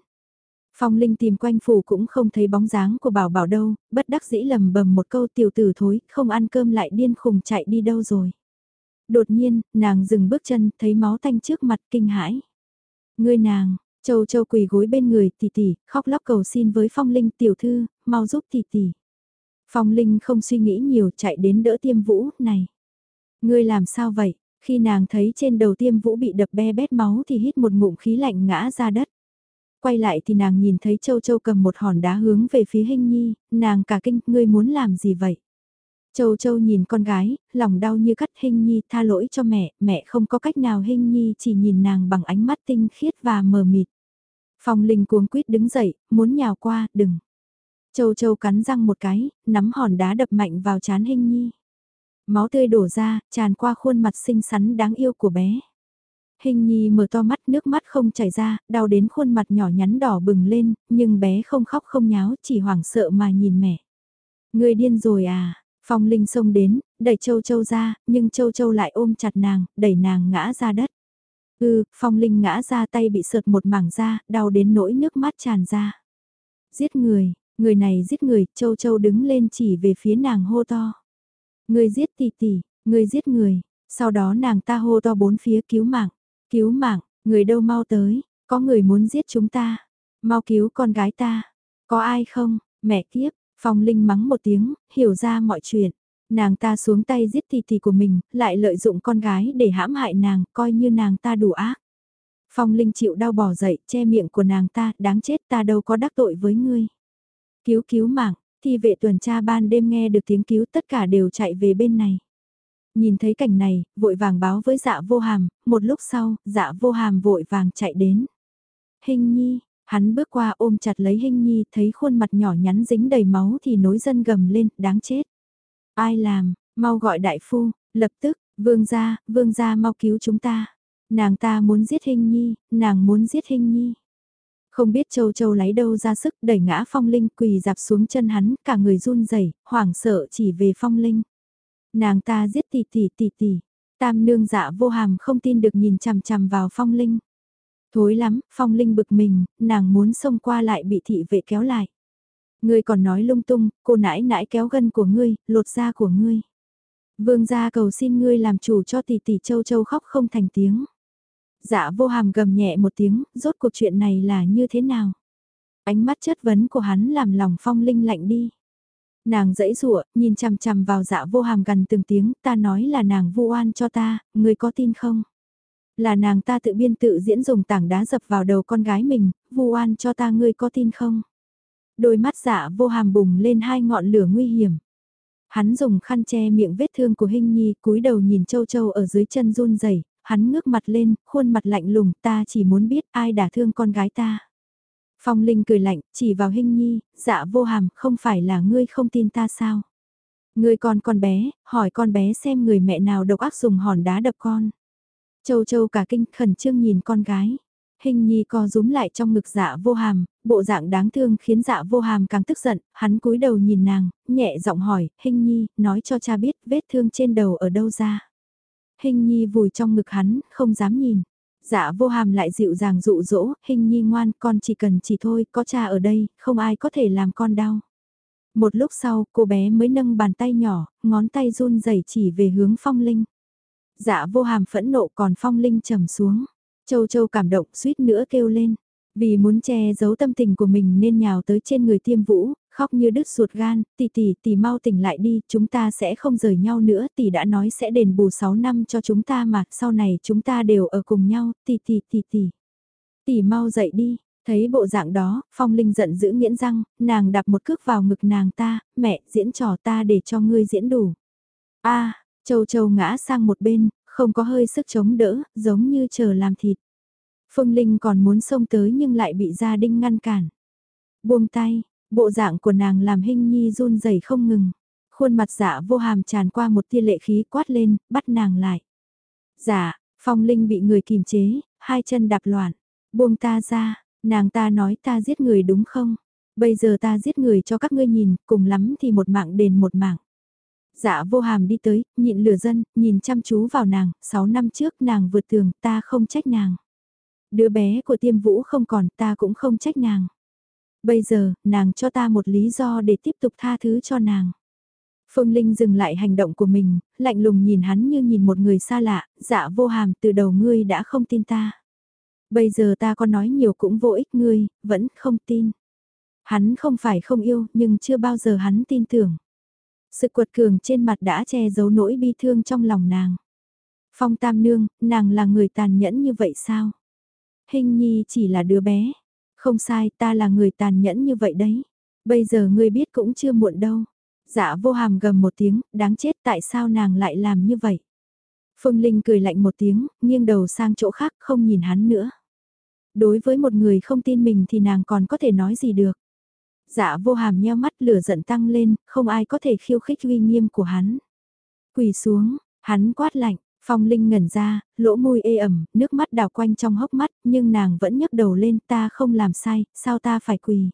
Phong Linh tìm quanh phủ cũng không thấy bóng dáng của bảo bảo đâu, bất đắc dĩ lầm bầm một câu tiểu tử thối, không ăn cơm lại điên khùng chạy đi đâu rồi. Đột nhiên, nàng dừng bước chân, thấy máu tanh trước mặt kinh hãi. Ngươi nàng, Châu Châu quỳ gối bên người tỷ tỷ, khóc lóc cầu xin với Phong Linh tiểu thư, mau giúp tỷ tỷ. Phong Linh không suy nghĩ nhiều chạy đến đỡ tiêm vũ, này. Ngươi làm sao vậy? Khi nàng thấy trên đầu tiêm vũ bị đập be bét máu thì hít một ngụm khí lạnh ngã ra đất. Quay lại thì nàng nhìn thấy Châu Châu cầm một hòn đá hướng về phía Hinh Nhi, nàng cả kinh, ngươi muốn làm gì vậy? Châu Châu nhìn con gái, lòng đau như cắt Hinh Nhi tha lỗi cho mẹ, mẹ không có cách nào Hinh Nhi chỉ nhìn nàng bằng ánh mắt tinh khiết và mờ mịt. Phong Linh cuống quýt đứng dậy, muốn nhào qua, đừng. Châu Châu cắn răng một cái, nắm hòn đá đập mạnh vào chán Hinh Nhi. Máu tươi đổ ra, tràn qua khuôn mặt xinh xắn đáng yêu của bé. Hình nhi mở to mắt nước mắt không chảy ra, đau đến khuôn mặt nhỏ nhắn đỏ bừng lên, nhưng bé không khóc không nháo, chỉ hoảng sợ mà nhìn mẹ. Người điên rồi à, Phong Linh xông đến, đẩy Châu Châu ra, nhưng Châu Châu lại ôm chặt nàng, đẩy nàng ngã ra đất. Ừ, Phong Linh ngã ra tay bị sượt một mảng da, đau đến nỗi nước mắt tràn ra. Giết người, người này giết người, Châu Châu đứng lên chỉ về phía nàng hô to. Người giết tỷ tỷ, người giết người, sau đó nàng ta hô to bốn phía cứu mạng, cứu mạng, người đâu mau tới, có người muốn giết chúng ta, mau cứu con gái ta, có ai không, mẹ kiếp, Phong Linh mắng một tiếng, hiểu ra mọi chuyện. Nàng ta xuống tay giết tỷ tỷ của mình, lại lợi dụng con gái để hãm hại nàng, coi như nàng ta đủ ác. Phong Linh chịu đau bỏ dậy, che miệng của nàng ta, đáng chết ta đâu có đắc tội với ngươi. Cứu cứu mạng, thì vệ tuần tra ban đêm nghe được tiếng cứu tất cả đều chạy về bên này. Nhìn thấy cảnh này, vội vàng báo với dạ vô hàm, một lúc sau, dạ vô hàm vội vàng chạy đến. Hình nhi, hắn bước qua ôm chặt lấy hình nhi, thấy khuôn mặt nhỏ nhắn dính đầy máu thì nối dân gầm lên, đáng chết. Ai làm, mau gọi đại phu, lập tức, vương gia, vương gia mau cứu chúng ta. Nàng ta muốn giết hình nhi, nàng muốn giết hình nhi. Không biết Châu Châu lấy đâu ra sức đẩy ngã Phong Linh quỳ dạp xuống chân hắn, cả người run rẩy, hoảng sợ chỉ về Phong Linh. Nàng ta giết tỷ tỷ tỷ tỷ. Tam nương dạ vô hàm không tin được nhìn chằm chằm vào Phong Linh. Thối lắm, Phong Linh bực mình, nàng muốn xông qua lại bị thị vệ kéo lại. Ngươi còn nói lung tung, cô nãi nãi kéo gân của ngươi, lột da của ngươi. Vương gia cầu xin ngươi làm chủ cho tỷ tỷ châu châu khóc không thành tiếng. Dạ vô hàm gầm nhẹ một tiếng, rốt cuộc chuyện này là như thế nào? Ánh mắt chất vấn của hắn làm lòng phong linh lạnh đi. Nàng dãy rụa, nhìn chằm chằm vào dạ vô hàm gần từng tiếng, ta nói là nàng vu oan cho ta, người có tin không? Là nàng ta tự biên tự diễn dùng tảng đá dập vào đầu con gái mình, vu oan cho ta ngươi có tin không? Đôi mắt dạ vô hàm bùng lên hai ngọn lửa nguy hiểm. Hắn dùng khăn che miệng vết thương của hình Nhi, cúi đầu nhìn Châu Châu ở dưới chân run rẩy, hắn ngước mặt lên, khuôn mặt lạnh lùng, ta chỉ muốn biết ai đã thương con gái ta. Phong Linh cười lạnh, chỉ vào hình Nhi, dạ vô hàm, không phải là ngươi không tin ta sao? Ngươi còn con bé, hỏi con bé xem người mẹ nào độc ác dùng hòn đá đập con. Châu Châu cả kinh khẩn trương nhìn con gái. Hình nhi co rúm lại trong ngực dạ vô hàm, bộ dạng đáng thương khiến dạ vô hàm càng tức giận, hắn cúi đầu nhìn nàng, nhẹ giọng hỏi, hình nhi, nói cho cha biết vết thương trên đầu ở đâu ra. Hình nhi vùi trong ngực hắn, không dám nhìn. Dạ vô hàm lại dịu dàng dụ dỗ, hình nhi ngoan, con chỉ cần chỉ thôi, có cha ở đây, không ai có thể làm con đau. Một lúc sau, cô bé mới nâng bàn tay nhỏ, ngón tay run rẩy chỉ về hướng phong linh. Dạ vô hàm phẫn nộ còn phong linh trầm xuống. Châu châu cảm động suýt nữa kêu lên. Vì muốn che giấu tâm tình của mình nên nhào tới trên người tiêm vũ, khóc như đứt ruột gan, tỷ tỷ tỷ mau tỉnh lại đi, chúng ta sẽ không rời nhau nữa, tỷ đã nói sẽ đền bù 6 năm cho chúng ta mà, sau này chúng ta đều ở cùng nhau, tỷ tỷ tỷ tỷ. Tỷ mau dậy đi, thấy bộ dạng đó, Phong Linh giận dữ nghiến răng, nàng đạp một cước vào ngực nàng ta, mẹ, diễn trò ta để cho ngươi diễn đủ. a Châu Châu ngã sang một bên, không có hơi sức chống đỡ, giống như chờ làm thịt. Phương Linh còn muốn xông tới nhưng lại bị gia đinh ngăn cản. Buông tay, bộ dạng của nàng làm hình nhi run rẩy không ngừng. Khuôn mặt dạ vô hàm tràn qua một tia lệ khí quát lên, bắt nàng lại. Dạ, Phong Linh bị người kìm chế, hai chân đạp loạn. Buông ta ra, nàng ta nói ta giết người đúng không? Bây giờ ta giết người cho các ngươi nhìn, cùng lắm thì một mạng đền một mạng. Dạ vô hàm đi tới, nhịn lửa dân, nhìn chăm chú vào nàng, 6 năm trước nàng vượt tường, ta không trách nàng. Đứa bé của tiêm vũ không còn, ta cũng không trách nàng. Bây giờ, nàng cho ta một lý do để tiếp tục tha thứ cho nàng. Phương Linh dừng lại hành động của mình, lạnh lùng nhìn hắn như nhìn một người xa lạ, dạ vô hàm từ đầu ngươi đã không tin ta. Bây giờ ta có nói nhiều cũng vô ích ngươi, vẫn không tin. Hắn không phải không yêu, nhưng chưa bao giờ hắn tin tưởng. Sự quật cường trên mặt đã che giấu nỗi bi thương trong lòng nàng. Phong Tam Nương, nàng là người tàn nhẫn như vậy sao? Hình nhi chỉ là đứa bé. Không sai, ta là người tàn nhẫn như vậy đấy. Bây giờ ngươi biết cũng chưa muộn đâu. Dạ vô hàm gầm một tiếng, đáng chết tại sao nàng lại làm như vậy. Phương Linh cười lạnh một tiếng, nghiêng đầu sang chỗ khác không nhìn hắn nữa. Đối với một người không tin mình thì nàng còn có thể nói gì được. Dạ vô hàm nheo mắt lửa giận tăng lên, không ai có thể khiêu khích uy nghiêm của hắn. Quỳ xuống, hắn quát lạnh, Phong Linh ngẩn ra, lỗ môi ê ẩm, nước mắt đào quanh trong hốc mắt, nhưng nàng vẫn nhấc đầu lên ta không làm sai, sao ta phải quỳ.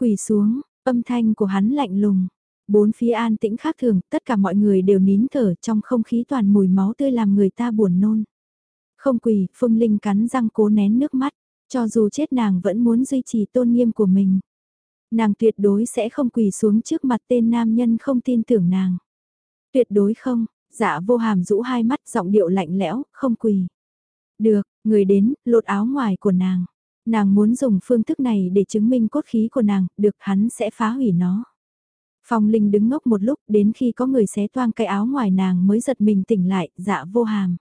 Quỳ xuống, âm thanh của hắn lạnh lùng. Bốn phía an tĩnh khác thường, tất cả mọi người đều nín thở trong không khí toàn mùi máu tươi làm người ta buồn nôn. Không quỳ, Phương Linh cắn răng cố nén nước mắt, cho dù chết nàng vẫn muốn duy trì tôn nghiêm của mình. Nàng tuyệt đối sẽ không quỳ xuống trước mặt tên nam nhân không tin tưởng nàng. Tuyệt đối không, dạ vô hàm rũ hai mắt giọng điệu lạnh lẽo, không quỳ. Được, người đến, lột áo ngoài của nàng. Nàng muốn dùng phương thức này để chứng minh cốt khí của nàng, được hắn sẽ phá hủy nó. Phong Linh đứng ngốc một lúc đến khi có người xé toang cái áo ngoài nàng mới giật mình tỉnh lại, dạ vô hàm.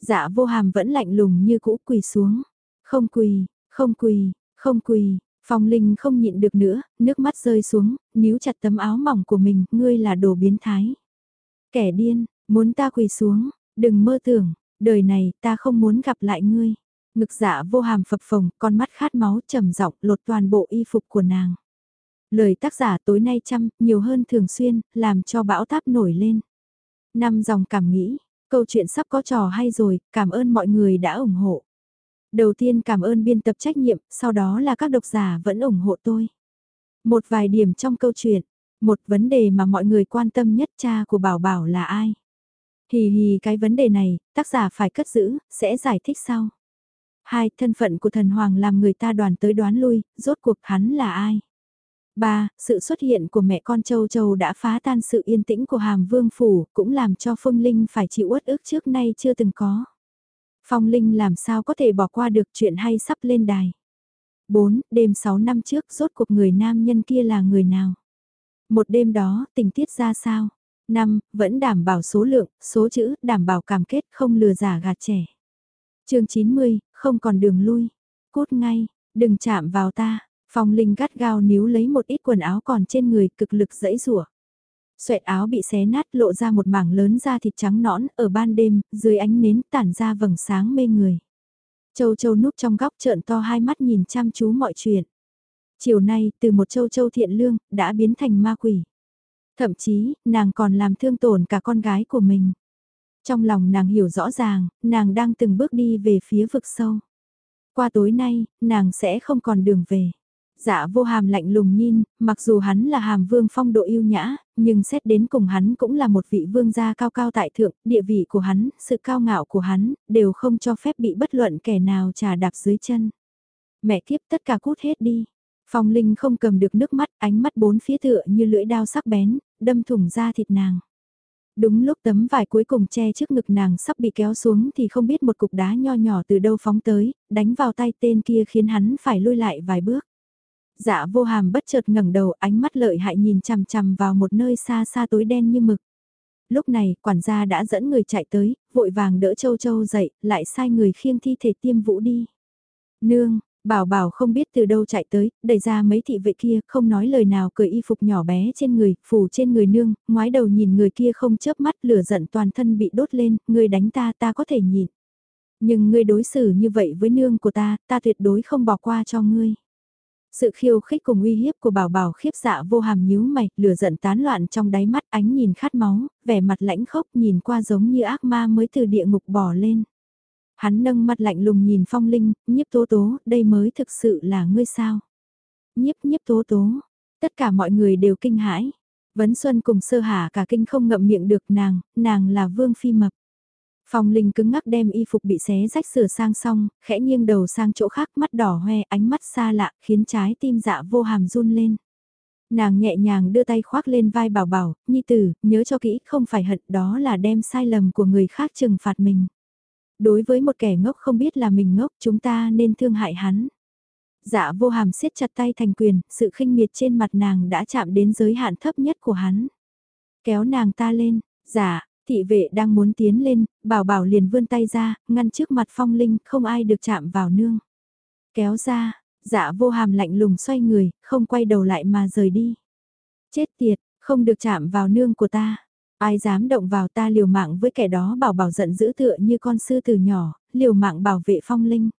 Dạ vô hàm vẫn lạnh lùng như cũ quỳ xuống. Không quỳ, không quỳ, không quỳ, Phong Linh không nhịn được nữa, nước mắt rơi xuống, níu chặt tấm áo mỏng của mình, ngươi là đồ biến thái. Kẻ điên, muốn ta quỳ xuống, đừng mơ tưởng, đời này ta không muốn gặp lại ngươi. Ngực dạ vô hàm phập phồng, con mắt khát máu trầm giọng lột toàn bộ y phục của nàng. Lời tác giả tối nay chăm, nhiều hơn thường xuyên, làm cho bão táp nổi lên. Năm dòng cảm nghĩ, câu chuyện sắp có trò hay rồi, cảm ơn mọi người đã ủng hộ. Đầu tiên cảm ơn biên tập trách nhiệm, sau đó là các độc giả vẫn ủng hộ tôi. Một vài điểm trong câu chuyện, một vấn đề mà mọi người quan tâm nhất cha của Bảo Bảo là ai? Hì hì cái vấn đề này, tác giả phải cất giữ, sẽ giải thích sau. Hai, thân phận của thần hoàng làm người ta đoàn tới đoán lui, rốt cuộc hắn là ai? Ba Sự xuất hiện của mẹ con Châu Châu đã phá tan sự yên tĩnh của Hàm Vương Phủ, cũng làm cho Phong Linh phải chịu uất ức trước nay chưa từng có. Phong Linh làm sao có thể bỏ qua được chuyện hay sắp lên đài. 4. Đêm 6 năm trước rốt cuộc người nam nhân kia là người nào? Một đêm đó, tình tiết ra sao? 5. Vẫn đảm bảo số lượng, số chữ, đảm bảo cảm kết, không lừa giả gạt trẻ. chương 90, không còn đường lui. Cút ngay, đừng chạm vào ta. Phong Linh gắt gao níu lấy một ít quần áo còn trên người cực lực dẫy rủa. Xoẹt áo bị xé nát lộ ra một mảng lớn da thịt trắng nõn ở ban đêm, dưới ánh nến tản ra vầng sáng mê người. Châu Châu núp trong góc trợn to hai mắt nhìn chăm chú mọi chuyện. Chiều nay, từ một Châu Châu thiện lương, đã biến thành ma quỷ. Thậm chí, nàng còn làm thương tổn cả con gái của mình. Trong lòng nàng hiểu rõ ràng, nàng đang từng bước đi về phía vực sâu. Qua tối nay, nàng sẽ không còn đường về. Dạ vô hàm lạnh lùng nhìn, mặc dù hắn là hàm vương phong độ yêu nhã, nhưng xét đến cùng hắn cũng là một vị vương gia cao cao tại thượng, địa vị của hắn, sự cao ngạo của hắn, đều không cho phép bị bất luận kẻ nào trà đạp dưới chân. Mẹ kiếp tất cả cút hết đi. Phong Linh không cầm được nước mắt, ánh mắt bốn phía tựa như lưỡi đao sắc bén, đâm thủng da thịt nàng. Đúng lúc tấm vải cuối cùng che trước ngực nàng sắp bị kéo xuống thì không biết một cục đá nho nhỏ từ đâu phóng tới, đánh vào tay tên kia khiến hắn phải lui lại vài bước. Dạ vô hàm bất chợt ngẩng đầu ánh mắt lợi hại nhìn chằm chằm vào một nơi xa xa tối đen như mực. Lúc này, quản gia đã dẫn người chạy tới, vội vàng đỡ châu châu dậy, lại sai người khiêng thi thể tiêm vũ đi. Nương, Bảo bảo không biết từ đâu chạy tới, đẩy ra mấy thị vệ kia, không nói lời nào cười y phục nhỏ bé trên người, phủ trên người nương, ngoái đầu nhìn người kia không chớp mắt lửa giận toàn thân bị đốt lên, người đánh ta ta có thể nhịn. Nhưng ngươi đối xử như vậy với nương của ta, ta tuyệt đối không bỏ qua cho ngươi. Sự khiêu khích cùng uy hiếp của bảo bảo khiếp dạ vô hàm nhíu mày, lửa giận tán loạn trong đáy mắt ánh nhìn khát máu, vẻ mặt lãnh khốc nhìn qua giống như ác ma mới từ địa ngục bỏ lên. Hắn nâng mặt lạnh lùng nhìn phong linh, nhiếp tố tố, đây mới thực sự là ngươi sao. Nhiếp nhiếp tố tố, tất cả mọi người đều kinh hãi. Vấn Xuân cùng sơ hà cả kinh không ngậm miệng được nàng, nàng là vương phi mập. Phong Linh cứng ngắc đem y phục bị xé rách sửa sang xong, khẽ nghiêng đầu sang chỗ khác mắt đỏ hoe ánh mắt xa lạ khiến trái tim dạ vô hàm run lên. Nàng nhẹ nhàng đưa tay khoác lên vai bảo bảo, nhi tử, nhớ cho kỹ không phải hận đó là đem sai lầm của người khác trừng phạt mình. Đối với một kẻ ngốc không biết là mình ngốc chúng ta nên thương hại hắn. Dạ vô hàm siết chặt tay thành quyền, sự khinh miệt trên mặt nàng đã chạm đến giới hạn thấp nhất của hắn. Kéo nàng ta lên, dạ, thị vệ đang muốn tiến lên, bảo bảo liền vươn tay ra, ngăn trước mặt phong linh, không ai được chạm vào nương. Kéo ra, dạ vô hàm lạnh lùng xoay người, không quay đầu lại mà rời đi. Chết tiệt, không được chạm vào nương của ta. Ai dám động vào ta liều mạng với kẻ đó bảo bảo giận dữ tựa như con sư từ nhỏ, liều mạng bảo vệ phong linh.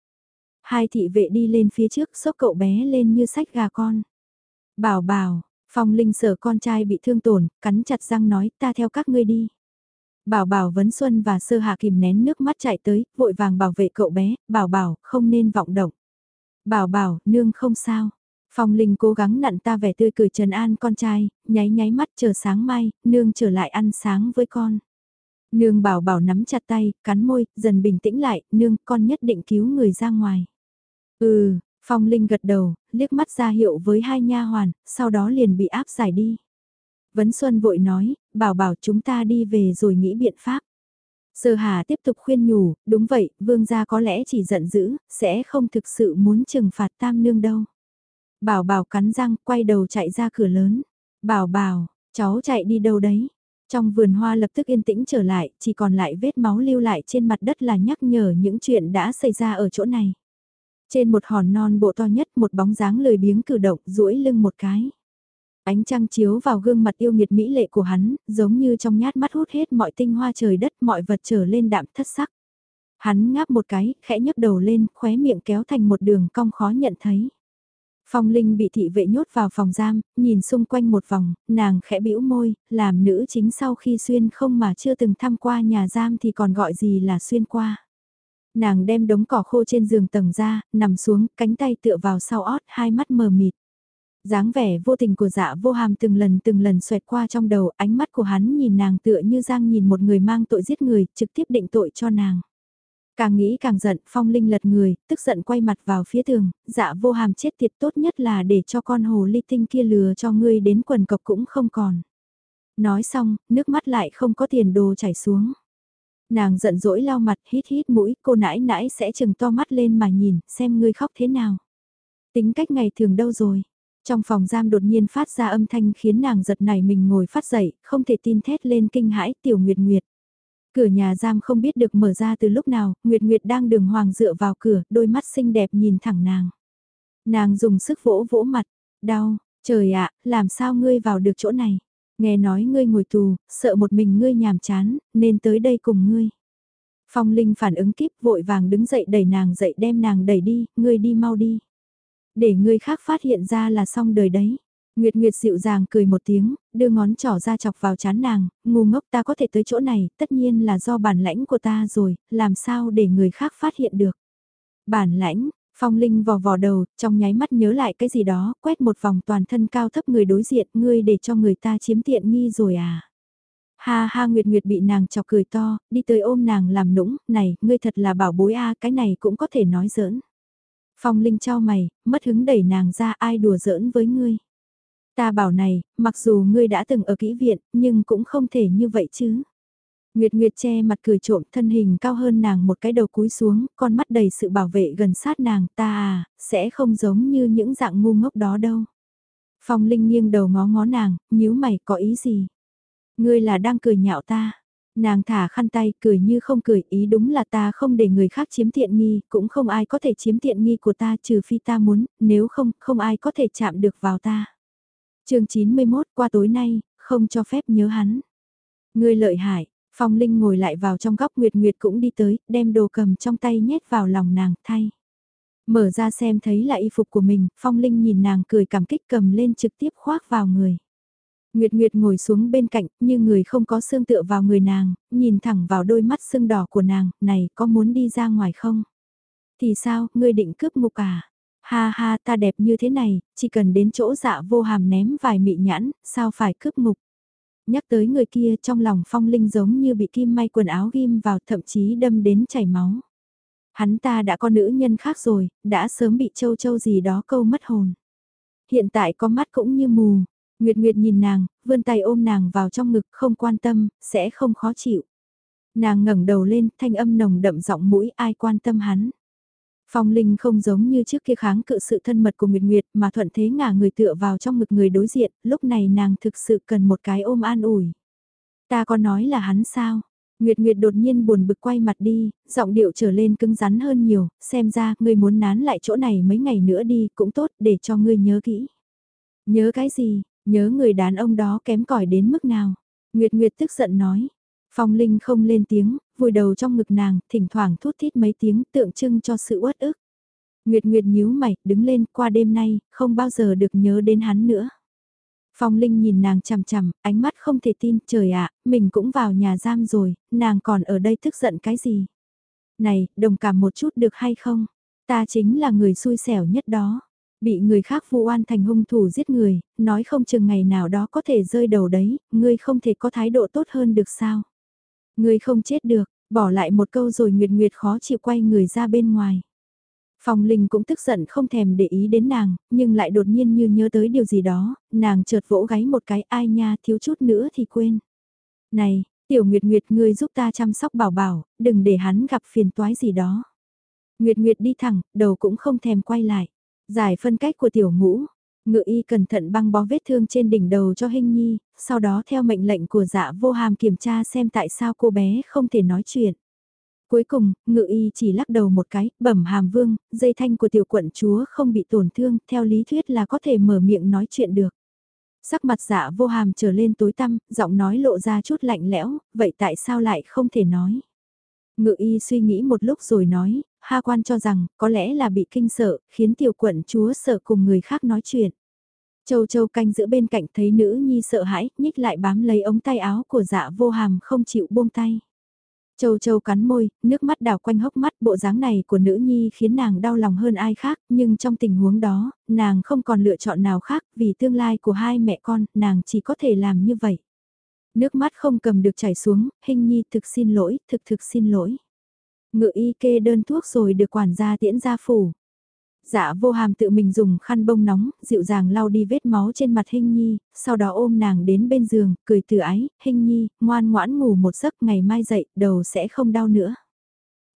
Hai thị vệ đi lên phía trước xốc cậu bé lên như sách gà con. Bảo bảo, phong linh sợ con trai bị thương tổn, cắn chặt răng nói ta theo các ngươi đi. Bảo bảo vấn xuân và sơ hạ kìm nén nước mắt chạy tới, vội vàng bảo vệ cậu bé, bảo bảo, không nên vọng động. Bảo bảo, nương không sao. Phong Linh cố gắng nặn ta vẻ tươi cười trần an con trai, nháy nháy mắt chờ sáng mai, nương trở lại ăn sáng với con. Nương bảo bảo nắm chặt tay, cắn môi, dần bình tĩnh lại, nương con nhất định cứu người ra ngoài. Ừ, Phong Linh gật đầu, liếc mắt ra hiệu với hai nha hoàn, sau đó liền bị áp giải đi. Vấn Xuân vội nói, bảo bảo chúng ta đi về rồi nghĩ biện pháp. Sơ Hà tiếp tục khuyên nhủ, đúng vậy, vương gia có lẽ chỉ giận dữ, sẽ không thực sự muốn trừng phạt tam nương đâu. Bảo bảo cắn răng, quay đầu chạy ra cửa lớn. Bảo bảo, cháu chạy đi đâu đấy? Trong vườn hoa lập tức yên tĩnh trở lại, chỉ còn lại vết máu lưu lại trên mặt đất là nhắc nhở những chuyện đã xảy ra ở chỗ này. Trên một hòn non bộ to nhất một bóng dáng lười biếng cử động duỗi lưng một cái. Ánh trăng chiếu vào gương mặt yêu nghiệt mỹ lệ của hắn, giống như trong nhát mắt hút hết mọi tinh hoa trời đất mọi vật trở lên đạm thất sắc. Hắn ngáp một cái, khẽ nhấc đầu lên, khóe miệng kéo thành một đường cong khó nhận thấy. Phong Linh bị thị vệ nhốt vào phòng giam, nhìn xung quanh một vòng, nàng khẽ bĩu môi, làm nữ chính sau khi xuyên không mà chưa từng thăm qua nhà giam thì còn gọi gì là xuyên qua. Nàng đem đống cỏ khô trên giường tầng ra, nằm xuống, cánh tay tựa vào sau ót, hai mắt mờ mịt dáng vẻ vô tình của dạ vô hàm từng lần từng lần xoẹt qua trong đầu, ánh mắt của hắn nhìn nàng tựa như giang nhìn một người mang tội giết người, trực tiếp định tội cho nàng. Càng nghĩ càng giận, phong linh lật người, tức giận quay mặt vào phía tường, dạ vô hàm chết tiệt tốt nhất là để cho con hồ ly tinh kia lừa cho ngươi đến quần cọc cũng không còn. Nói xong, nước mắt lại không có tiền đồ chảy xuống. Nàng giận dỗi lau mặt hít hít mũi, cô nãi nãi sẽ chừng to mắt lên mà nhìn, xem ngươi khóc thế nào. Tính cách ngày thường đâu rồi, trong phòng giam đột nhiên phát ra âm thanh khiến nàng giật nảy mình ngồi phát dậy, không thể tin thét lên kinh hãi tiểu nguyệt nguyệt. Cửa nhà giam không biết được mở ra từ lúc nào, Nguyệt Nguyệt đang đường hoàng dựa vào cửa, đôi mắt xinh đẹp nhìn thẳng nàng. Nàng dùng sức vỗ vỗ mặt, đau, trời ạ, làm sao ngươi vào được chỗ này? Nghe nói ngươi ngồi tù, sợ một mình ngươi nhàm chán, nên tới đây cùng ngươi. Phong Linh phản ứng kíp vội vàng đứng dậy đẩy nàng dậy đem nàng đẩy đi, ngươi đi mau đi. Để người khác phát hiện ra là xong đời đấy. Nguyệt Nguyệt dịu dàng cười một tiếng, đưa ngón trỏ ra chọc vào chán nàng, ngu ngốc ta có thể tới chỗ này, tất nhiên là do bản lãnh của ta rồi, làm sao để người khác phát hiện được. Bản lãnh, Phong Linh vò vò đầu, trong nháy mắt nhớ lại cái gì đó, quét một vòng toàn thân cao thấp người đối diện, ngươi để cho người ta chiếm tiện nghi rồi à. Ha ha Nguyệt Nguyệt bị nàng chọc cười to, đi tới ôm nàng làm nũng, này, ngươi thật là bảo bối a cái này cũng có thể nói giỡn. Phong Linh trao mày, mất hứng đẩy nàng ra ai đùa giỡn với ngươi. Ta bảo này, mặc dù ngươi đã từng ở kỹ viện, nhưng cũng không thể như vậy chứ. Nguyệt Nguyệt che mặt cười trộm thân hình cao hơn nàng một cái đầu cúi xuống, con mắt đầy sự bảo vệ gần sát nàng ta à, sẽ không giống như những dạng ngu ngốc đó đâu. Phong Linh nghiêng đầu ngó ngó nàng, nhíu mày có ý gì? Ngươi là đang cười nhạo ta. Nàng thả khăn tay cười như không cười ý đúng là ta không để người khác chiếm tiện nghi, cũng không ai có thể chiếm tiện nghi của ta trừ phi ta muốn, nếu không, không ai có thể chạm được vào ta chương 91 qua tối nay, không cho phép nhớ hắn. Người lợi hại, Phong Linh ngồi lại vào trong góc Nguyệt Nguyệt cũng đi tới, đem đồ cầm trong tay nhét vào lòng nàng, thay. Mở ra xem thấy là y phục của mình, Phong Linh nhìn nàng cười cảm kích cầm lên trực tiếp khoác vào người. Nguyệt Nguyệt ngồi xuống bên cạnh, như người không có xương tựa vào người nàng, nhìn thẳng vào đôi mắt sưng đỏ của nàng, này có muốn đi ra ngoài không? Thì sao, ngươi định cướp ngục à? Ha ha ta đẹp như thế này, chỉ cần đến chỗ dạ vô hàm ném vài mị nhãn, sao phải cướp ngục? Nhắc tới người kia trong lòng phong linh giống như bị kim may quần áo ghim vào thậm chí đâm đến chảy máu. Hắn ta đã có nữ nhân khác rồi, đã sớm bị châu châu gì đó câu mất hồn. Hiện tại có mắt cũng như mù, Nguyệt Nguyệt nhìn nàng, vươn tay ôm nàng vào trong ngực không quan tâm, sẽ không khó chịu. Nàng ngẩng đầu lên, thanh âm nồng đậm giọng mũi ai quan tâm hắn. Phong Linh không giống như trước kia kháng cự sự thân mật của Nguyệt Nguyệt mà thuận thế ngả người tựa vào trong ngực người đối diện, lúc này nàng thực sự cần một cái ôm an ủi. Ta có nói là hắn sao? Nguyệt Nguyệt đột nhiên buồn bực quay mặt đi, giọng điệu trở lên cứng rắn hơn nhiều, xem ra ngươi muốn nán lại chỗ này mấy ngày nữa đi cũng tốt để cho ngươi nhớ kỹ. Nhớ cái gì, nhớ người đàn ông đó kém cỏi đến mức nào? Nguyệt Nguyệt tức giận nói. Phong Linh không lên tiếng, vùi đầu trong ngực nàng, thỉnh thoảng thút thít mấy tiếng tượng trưng cho sự uất ức. Nguyệt Nguyệt nhíu mày, đứng lên, qua đêm nay, không bao giờ được nhớ đến hắn nữa. Phong Linh nhìn nàng chằm chằm, ánh mắt không thể tin, trời ạ, mình cũng vào nhà giam rồi, nàng còn ở đây tức giận cái gì? Này, đồng cảm một chút được hay không? Ta chính là người xui xẻo nhất đó. Bị người khác vu oan thành hung thủ giết người, nói không chừng ngày nào đó có thể rơi đầu đấy, ngươi không thể có thái độ tốt hơn được sao? Ngươi không chết được, bỏ lại một câu rồi Nguyệt Nguyệt khó chịu quay người ra bên ngoài. Phong Linh cũng tức giận không thèm để ý đến nàng, nhưng lại đột nhiên như nhớ tới điều gì đó, nàng chợt vỗ gáy một cái ai nha thiếu chút nữa thì quên. Này, tiểu Nguyệt Nguyệt ngươi giúp ta chăm sóc bảo bảo, đừng để hắn gặp phiền toái gì đó. Nguyệt Nguyệt đi thẳng, đầu cũng không thèm quay lại. Giải phân cách của tiểu ngũ, ngự y cẩn thận băng bó vết thương trên đỉnh đầu cho Hinh Nhi, sau đó theo mệnh lệnh của dạ vô hàm kiểm tra xem tại sao cô bé không thể nói chuyện. Cuối cùng, ngự y chỉ lắc đầu một cái, bẩm hàm vương, dây thanh của tiểu quận chúa không bị tổn thương, theo lý thuyết là có thể mở miệng nói chuyện được. Sắc mặt dạ vô hàm trở lên tối tăm, giọng nói lộ ra chút lạnh lẽo, vậy tại sao lại không thể nói? Ngự y suy nghĩ một lúc rồi nói, Ha quan cho rằng, có lẽ là bị kinh sợ, khiến tiểu quận chúa sợ cùng người khác nói chuyện. Châu châu canh giữa bên cạnh thấy nữ nhi sợ hãi, nhích lại bám lấy ống tay áo của dạ vô hàm không chịu buông tay. Châu Châu cắn môi, nước mắt đào quanh hốc mắt bộ dáng này của nữ nhi khiến nàng đau lòng hơn ai khác, nhưng trong tình huống đó, nàng không còn lựa chọn nào khác, vì tương lai của hai mẹ con, nàng chỉ có thể làm như vậy. Nước mắt không cầm được chảy xuống, hình nhi thực xin lỗi, thực thực xin lỗi. Ngự y kê đơn thuốc rồi được quản gia tiễn ra phủ. Dạ vô hàm tự mình dùng khăn bông nóng, dịu dàng lau đi vết máu trên mặt Hinh Nhi, sau đó ôm nàng đến bên giường, cười từ ái, Hinh Nhi, ngoan ngoãn ngủ một giấc ngày mai dậy, đầu sẽ không đau nữa.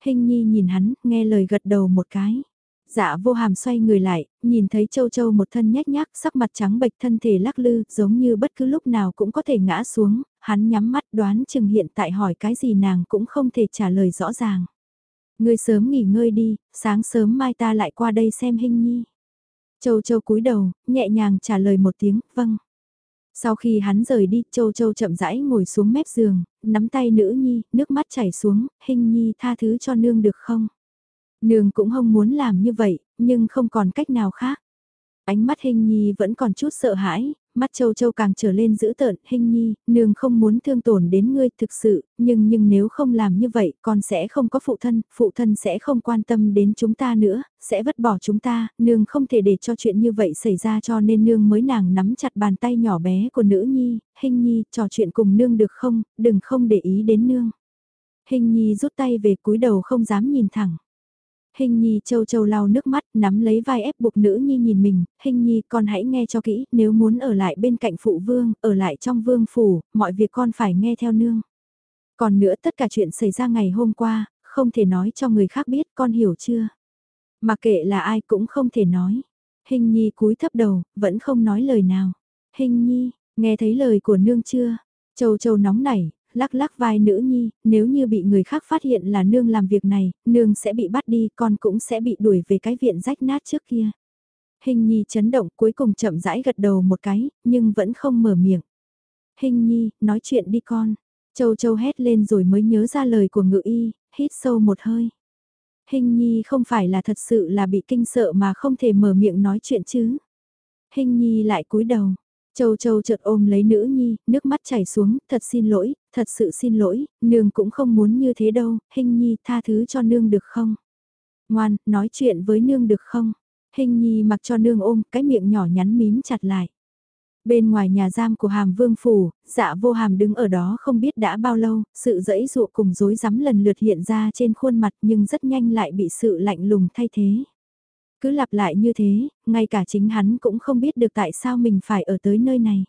Hinh Nhi nhìn hắn, nghe lời gật đầu một cái. Dạ vô hàm xoay người lại, nhìn thấy châu châu một thân nhách nhác, sắc mặt trắng bệch thân thể lắc lư, giống như bất cứ lúc nào cũng có thể ngã xuống, hắn nhắm mắt đoán chừng hiện tại hỏi cái gì nàng cũng không thể trả lời rõ ràng. Ngươi sớm nghỉ ngơi đi, sáng sớm mai ta lại qua đây xem hình nhi. Châu Châu cúi đầu, nhẹ nhàng trả lời một tiếng, vâng. Sau khi hắn rời đi, Châu Châu chậm rãi ngồi xuống mép giường, nắm tay nữ nhi, nước mắt chảy xuống, hình nhi tha thứ cho nương được không? Nương cũng không muốn làm như vậy, nhưng không còn cách nào khác. Ánh mắt hình nhi vẫn còn chút sợ hãi, mắt châu châu càng trở lên dữ tợn, hình nhi, nương không muốn thương tổn đến ngươi thực sự, nhưng nhưng nếu không làm như vậy, con sẽ không có phụ thân, phụ thân sẽ không quan tâm đến chúng ta nữa, sẽ vứt bỏ chúng ta, nương không thể để cho chuyện như vậy xảy ra cho nên nương mới nàng nắm chặt bàn tay nhỏ bé của nữ nhi, hình nhi, trò chuyện cùng nương được không, đừng không để ý đến nương. Hình nhi rút tay về cúi đầu không dám nhìn thẳng. Hình nhi châu châu lau nước mắt, nắm lấy vai ép buộc nữ nhi nhìn mình, hình nhi con hãy nghe cho kỹ, nếu muốn ở lại bên cạnh phụ vương, ở lại trong vương phủ, mọi việc con phải nghe theo nương. Còn nữa tất cả chuyện xảy ra ngày hôm qua, không thể nói cho người khác biết, con hiểu chưa? Mà kệ là ai cũng không thể nói. Hình nhi cúi thấp đầu, vẫn không nói lời nào. Hình nhi, nghe thấy lời của nương chưa? Châu châu nóng nảy, lắc lắc vai nữ nhi, nếu như bị người khác phát hiện là nương làm việc này, nương sẽ bị bắt đi, con cũng sẽ bị đuổi về cái viện rách nát trước kia. Hình nhi chấn động cuối cùng chậm rãi gật đầu một cái, nhưng vẫn không mở miệng. Hình nhi, nói chuyện đi con. Châu châu hét lên rồi mới nhớ ra lời của ngự y, hít sâu một hơi. Hình nhi không phải là thật sự là bị kinh sợ mà không thể mở miệng nói chuyện chứ. Hình nhi lại cúi đầu, Châu Châu chợt ôm lấy nữ nhi, nước mắt chảy xuống, thật xin lỗi, thật sự xin lỗi, nương cũng không muốn như thế đâu, hình nhi tha thứ cho nương được không? Ngoan, nói chuyện với nương được không? Hình nhi mặc cho nương ôm, cái miệng nhỏ nhắn mím chặt lại. Bên ngoài nhà giam của hàm vương phủ, dạ vô hàm đứng ở đó không biết đã bao lâu, sự dẫy dụ cùng dối rắm lần lượt hiện ra trên khuôn mặt nhưng rất nhanh lại bị sự lạnh lùng thay thế. Cứ lặp lại như thế, ngay cả chính hắn cũng không biết được tại sao mình phải ở tới nơi này.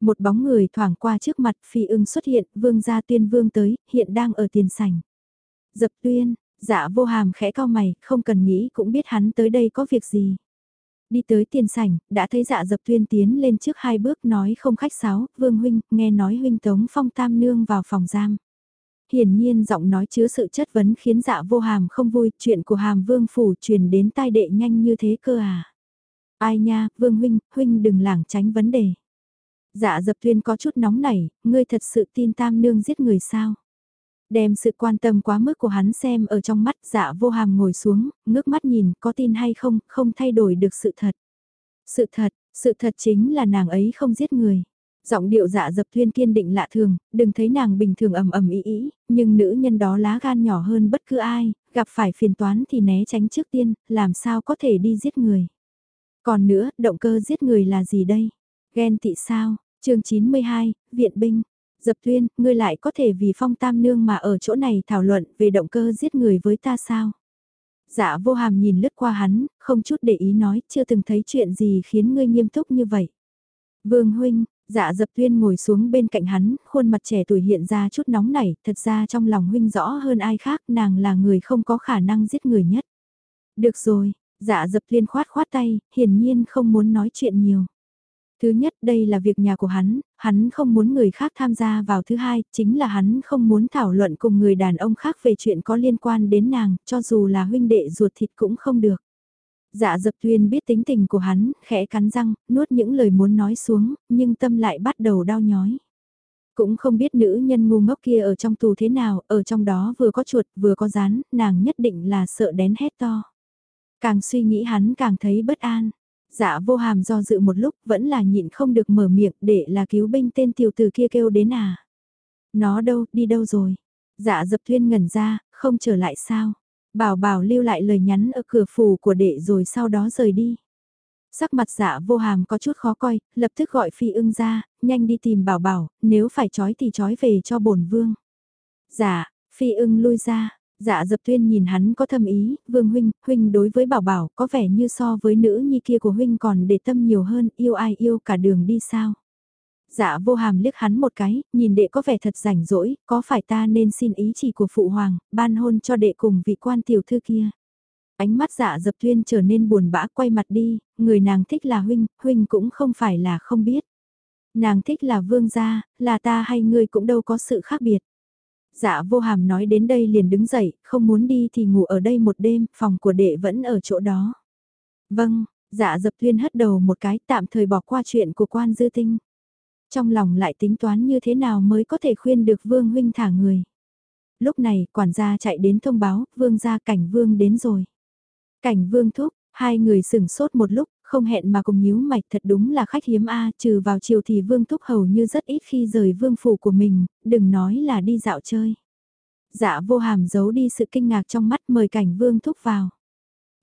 Một bóng người thoảng qua trước mặt phi ưng xuất hiện, vương gia tuyên vương tới, hiện đang ở tiền sảnh. Dập tuyên, dạ vô hàm khẽ cao mày, không cần nghĩ cũng biết hắn tới đây có việc gì. Đi tới tiền sảnh, đã thấy dạ dập tuyên tiến lên trước hai bước nói không khách sáo, vương huynh, nghe nói huynh tống phong tam nương vào phòng giam. Hiển nhiên giọng nói chứa sự chất vấn khiến dạ vô hàm không vui, chuyện của hàm vương phủ truyền đến tai đệ nhanh như thế cơ à. Ai nha, vương huynh, huynh đừng lảng tránh vấn đề. Dạ dập tuyên có chút nóng nảy, ngươi thật sự tin tam nương giết người sao? Đem sự quan tâm quá mức của hắn xem ở trong mắt dạ vô hàm ngồi xuống, ngước mắt nhìn có tin hay không, không thay đổi được sự thật. Sự thật, sự thật chính là nàng ấy không giết người. Giọng điệu dạ dập thuyên kiên định lạ thường, đừng thấy nàng bình thường ầm ầm ý ý, nhưng nữ nhân đó lá gan nhỏ hơn bất cứ ai, gặp phải phiền toán thì né tránh trước tiên, làm sao có thể đi giết người. Còn nữa, động cơ giết người là gì đây? Ghen tị sao? chương 92, Viện binh. Dập Tuyên, ngươi lại có thể vì phong tam nương mà ở chỗ này thảo luận về động cơ giết người với ta sao? Dạ vô hàm nhìn lướt qua hắn, không chút để ý nói, chưa từng thấy chuyện gì khiến ngươi nghiêm túc như vậy. Vương huynh, dạ dập tuyên ngồi xuống bên cạnh hắn, khuôn mặt trẻ tuổi hiện ra chút nóng nảy, thật ra trong lòng huynh rõ hơn ai khác, nàng là người không có khả năng giết người nhất. Được rồi, dạ dập tuyên khoát khoát tay, hiển nhiên không muốn nói chuyện nhiều. Thứ nhất đây là việc nhà của hắn, hắn không muốn người khác tham gia vào thứ hai, chính là hắn không muốn thảo luận cùng người đàn ông khác về chuyện có liên quan đến nàng, cho dù là huynh đệ ruột thịt cũng không được. Dạ dập tuyên biết tính tình của hắn, khẽ cắn răng, nuốt những lời muốn nói xuống, nhưng tâm lại bắt đầu đau nhói. Cũng không biết nữ nhân ngu ngốc kia ở trong tù thế nào, ở trong đó vừa có chuột vừa có rán, nàng nhất định là sợ đến hét to. Càng suy nghĩ hắn càng thấy bất an. Dạ vô hàm do dự một lúc vẫn là nhịn không được mở miệng để là cứu binh tên tiểu tử kia kêu đến à. Nó đâu, đi đâu rồi? Dạ dập thuyên ngẩn ra, không trở lại sao? Bảo bảo lưu lại lời nhắn ở cửa phủ của đệ rồi sau đó rời đi. Sắc mặt dạ vô hàm có chút khó coi, lập tức gọi phi ưng ra, nhanh đi tìm bảo bảo, nếu phải trói thì trói về cho bổn vương. Dạ, phi ưng lui ra, Dạ dập tuyên nhìn hắn có thâm ý, vương huynh, huynh đối với bảo bảo có vẻ như so với nữ nhi kia của huynh còn để tâm nhiều hơn, yêu ai yêu cả đường đi sao. Dạ vô hàm liếc hắn một cái, nhìn đệ có vẻ thật rảnh rỗi, có phải ta nên xin ý chỉ của phụ hoàng, ban hôn cho đệ cùng vị quan tiểu thư kia. Ánh mắt dạ dập tuyên trở nên buồn bã quay mặt đi, người nàng thích là huynh, huynh cũng không phải là không biết. Nàng thích là vương gia, là ta hay ngươi cũng đâu có sự khác biệt. Dạ vô hàm nói đến đây liền đứng dậy, không muốn đi thì ngủ ở đây một đêm, phòng của đệ vẫn ở chỗ đó. Vâng, dạ dập tuyên hất đầu một cái tạm thời bỏ qua chuyện của quan dư tinh. Trong lòng lại tính toán như thế nào mới có thể khuyên được vương huynh thả người. Lúc này quản gia chạy đến thông báo, vương gia cảnh vương đến rồi. Cảnh vương thúc, hai người sửng sốt một lúc không hẹn mà cùng nhíu mạch thật đúng là khách hiếm a trừ vào chiều thì vương thúc hầu như rất ít khi rời vương phủ của mình, đừng nói là đi dạo chơi. Dạ vô hàm giấu đi sự kinh ngạc trong mắt mời cảnh vương thúc vào.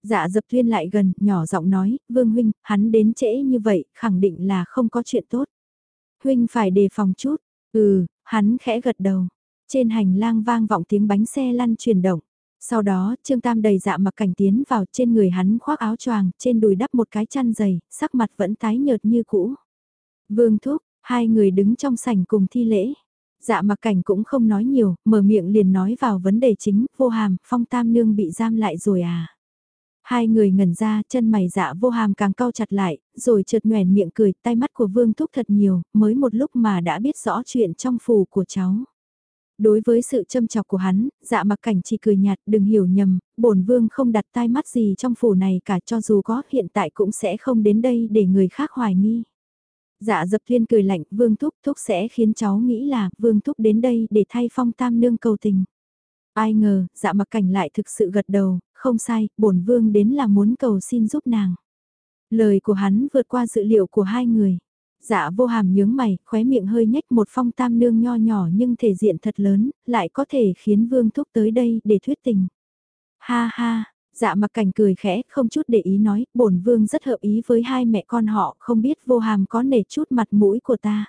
Dạ dập tuyên lại gần, nhỏ giọng nói, vương huynh, hắn đến trễ như vậy, khẳng định là không có chuyện tốt. Huynh phải đề phòng chút, ừ, hắn khẽ gật đầu. Trên hành lang vang vọng tiếng bánh xe lăn chuyển động. Sau đó, Trương Tam đầy dạ mặc cảnh tiến vào trên người hắn khoác áo choàng, trên đùi đắp một cái chăn dày, sắc mặt vẫn tái nhợt như cũ. Vương Thúc, hai người đứng trong sảnh cùng thi lễ. Dạ mặc cảnh cũng không nói nhiều, mở miệng liền nói vào vấn đề chính, vô hàm, phong tam nương bị giam lại rồi à. Hai người ngẩn ra, chân mày dạ vô hàm càng cau chặt lại, rồi chợt nhoèn miệng cười, tay mắt của vương thúc thật nhiều, mới một lúc mà đã biết rõ chuyện trong phủ của cháu. Đối với sự châm chọc của hắn, dạ mặc cảnh chỉ cười nhạt đừng hiểu nhầm, bổn vương không đặt tai mắt gì trong phủ này cả cho dù có hiện tại cũng sẽ không đến đây để người khác hoài nghi. Dạ dập thiên cười lạnh vương thúc thúc sẽ khiến cháu nghĩ là vương thúc đến đây để thay phong tam nương cầu tình. Ai ngờ, dạ mặc cảnh lại thực sự gật đầu, không sai, bổn vương đến là muốn cầu xin giúp nàng. Lời của hắn vượt qua dự liệu của hai người. Dạ vô hàm nhướng mày, khóe miệng hơi nhếch một phong tam nương nho nhỏ nhưng thể diện thật lớn, lại có thể khiến vương thúc tới đây để thuyết tình. Ha ha, dạ mặc cảnh cười khẽ, không chút để ý nói, bổn vương rất hợp ý với hai mẹ con họ, không biết vô hàm có nể chút mặt mũi của ta.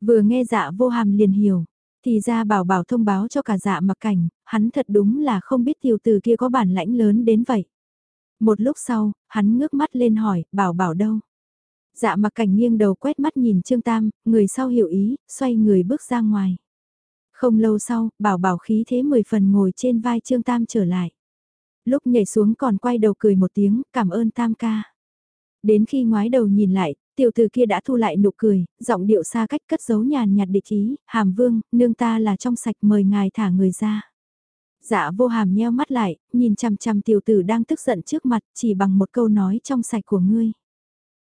Vừa nghe dạ vô hàm liền hiểu, thì ra bảo bảo thông báo cho cả dạ mặc cảnh, hắn thật đúng là không biết tiểu tử kia có bản lãnh lớn đến vậy. Một lúc sau, hắn ngước mắt lên hỏi, bảo bảo đâu? Dạ mặc cảnh nghiêng đầu quét mắt nhìn Trương Tam, người sau hiểu ý, xoay người bước ra ngoài. Không lâu sau, bảo bảo khí thế mười phần ngồi trên vai Trương Tam trở lại. Lúc nhảy xuống còn quay đầu cười một tiếng, cảm ơn Tam ca. Đến khi ngoái đầu nhìn lại, tiểu tử kia đã thu lại nụ cười, giọng điệu xa cách cất giấu nhàn nhạt địch ý, hàm vương, nương ta là trong sạch mời ngài thả người ra. Dạ vô hàm nheo mắt lại, nhìn chằm chằm tiểu tử đang tức giận trước mặt chỉ bằng một câu nói trong sạch của ngươi.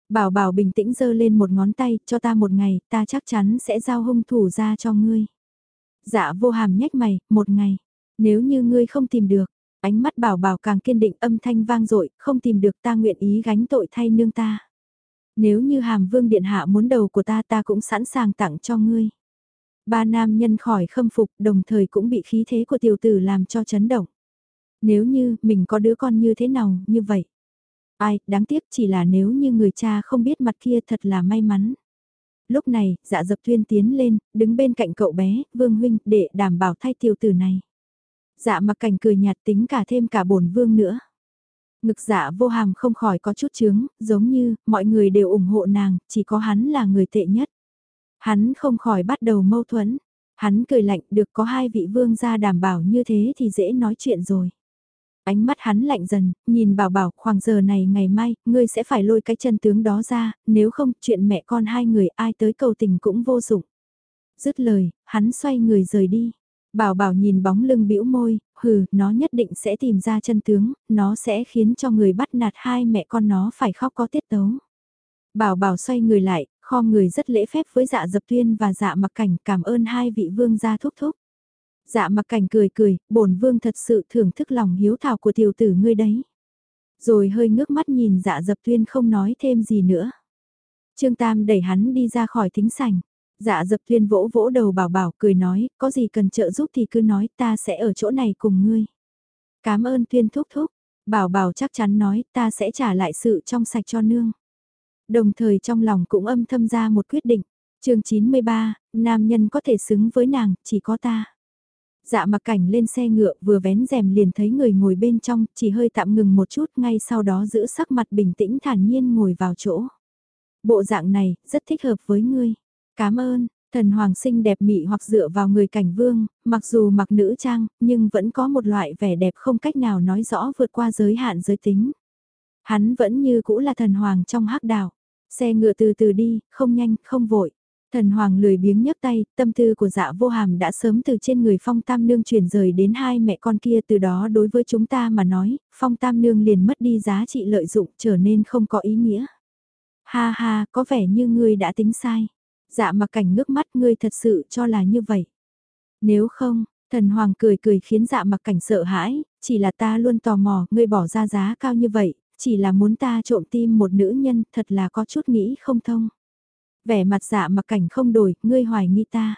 Bảo bảo bình tĩnh giơ lên một ngón tay, cho ta một ngày, ta chắc chắn sẽ giao hung thủ ra cho ngươi. Dạ vô hàm nhếch mày, một ngày. Nếu như ngươi không tìm được, ánh mắt bảo bảo càng kiên định âm thanh vang dội không tìm được ta nguyện ý gánh tội thay nương ta. Nếu như hàm vương điện hạ muốn đầu của ta ta cũng sẵn sàng tặng cho ngươi. Ba nam nhân khỏi khâm phục đồng thời cũng bị khí thế của tiểu tử làm cho chấn động. Nếu như mình có đứa con như thế nào, như vậy. Ai, đáng tiếc chỉ là nếu như người cha không biết mặt kia thật là may mắn. Lúc này, dạ dập tuyên tiến lên, đứng bên cạnh cậu bé, vương huynh, để đảm bảo thay tiểu tử này. Dạ mặc cảnh cười nhạt tính cả thêm cả bổn vương nữa. Ngực dạ vô hàm không khỏi có chút chướng, giống như, mọi người đều ủng hộ nàng, chỉ có hắn là người tệ nhất. Hắn không khỏi bắt đầu mâu thuẫn. Hắn cười lạnh được có hai vị vương gia đảm bảo như thế thì dễ nói chuyện rồi. Ánh mắt hắn lạnh dần, nhìn bảo bảo khoảng giờ này ngày mai, ngươi sẽ phải lôi cái chân tướng đó ra, nếu không chuyện mẹ con hai người ai tới cầu tình cũng vô dụng. Dứt lời, hắn xoay người rời đi. Bảo bảo nhìn bóng lưng bĩu môi, hừ, nó nhất định sẽ tìm ra chân tướng, nó sẽ khiến cho người bắt nạt hai mẹ con nó phải khóc có tiết tấu. Bảo bảo xoay người lại, kho người rất lễ phép với dạ dập tuyên và dạ mặc cảnh cảm ơn hai vị vương gia thúc thúc. Dạ mặc cảnh cười cười, bổn vương thật sự thưởng thức lòng hiếu thảo của tiểu tử ngươi đấy. Rồi hơi ngước mắt nhìn dạ dập tuyên không nói thêm gì nữa. Trương Tam đẩy hắn đi ra khỏi thính sảnh. Dạ dập tuyên vỗ vỗ đầu bảo bảo cười nói, có gì cần trợ giúp thì cứ nói ta sẽ ở chỗ này cùng ngươi. Cảm ơn tuyên thúc thúc, bảo bảo chắc chắn nói ta sẽ trả lại sự trong sạch cho nương. Đồng thời trong lòng cũng âm thâm ra một quyết định. chương 93, nam nhân có thể xứng với nàng, chỉ có ta. Dạ mặc cảnh lên xe ngựa vừa vén rèm liền thấy người ngồi bên trong, chỉ hơi tạm ngừng một chút ngay sau đó giữ sắc mặt bình tĩnh thản nhiên ngồi vào chỗ. Bộ dạng này, rất thích hợp với ngươi. Cảm ơn, thần hoàng sinh đẹp mị hoặc dựa vào người cảnh vương, mặc dù mặc nữ trang, nhưng vẫn có một loại vẻ đẹp không cách nào nói rõ vượt qua giới hạn giới tính. Hắn vẫn như cũ là thần hoàng trong hắc đảo. Xe ngựa từ từ đi, không nhanh, không vội. Thần Hoàng lười biếng nhấc tay, tâm tư của dạ vô hàm đã sớm từ trên người Phong Tam Nương chuyển rời đến hai mẹ con kia từ đó đối với chúng ta mà nói, Phong Tam Nương liền mất đi giá trị lợi dụng trở nên không có ý nghĩa. Ha ha, có vẻ như ngươi đã tính sai. Dạ mặc cảnh ngước mắt ngươi thật sự cho là như vậy. Nếu không, thần Hoàng cười cười khiến dạ mặc cảnh sợ hãi, chỉ là ta luôn tò mò, ngươi bỏ ra giá cao như vậy, chỉ là muốn ta trộm tim một nữ nhân thật là có chút nghĩ không thông. Vẻ mặt dạ mặc cảnh không đổi, ngươi hoài nghi ta.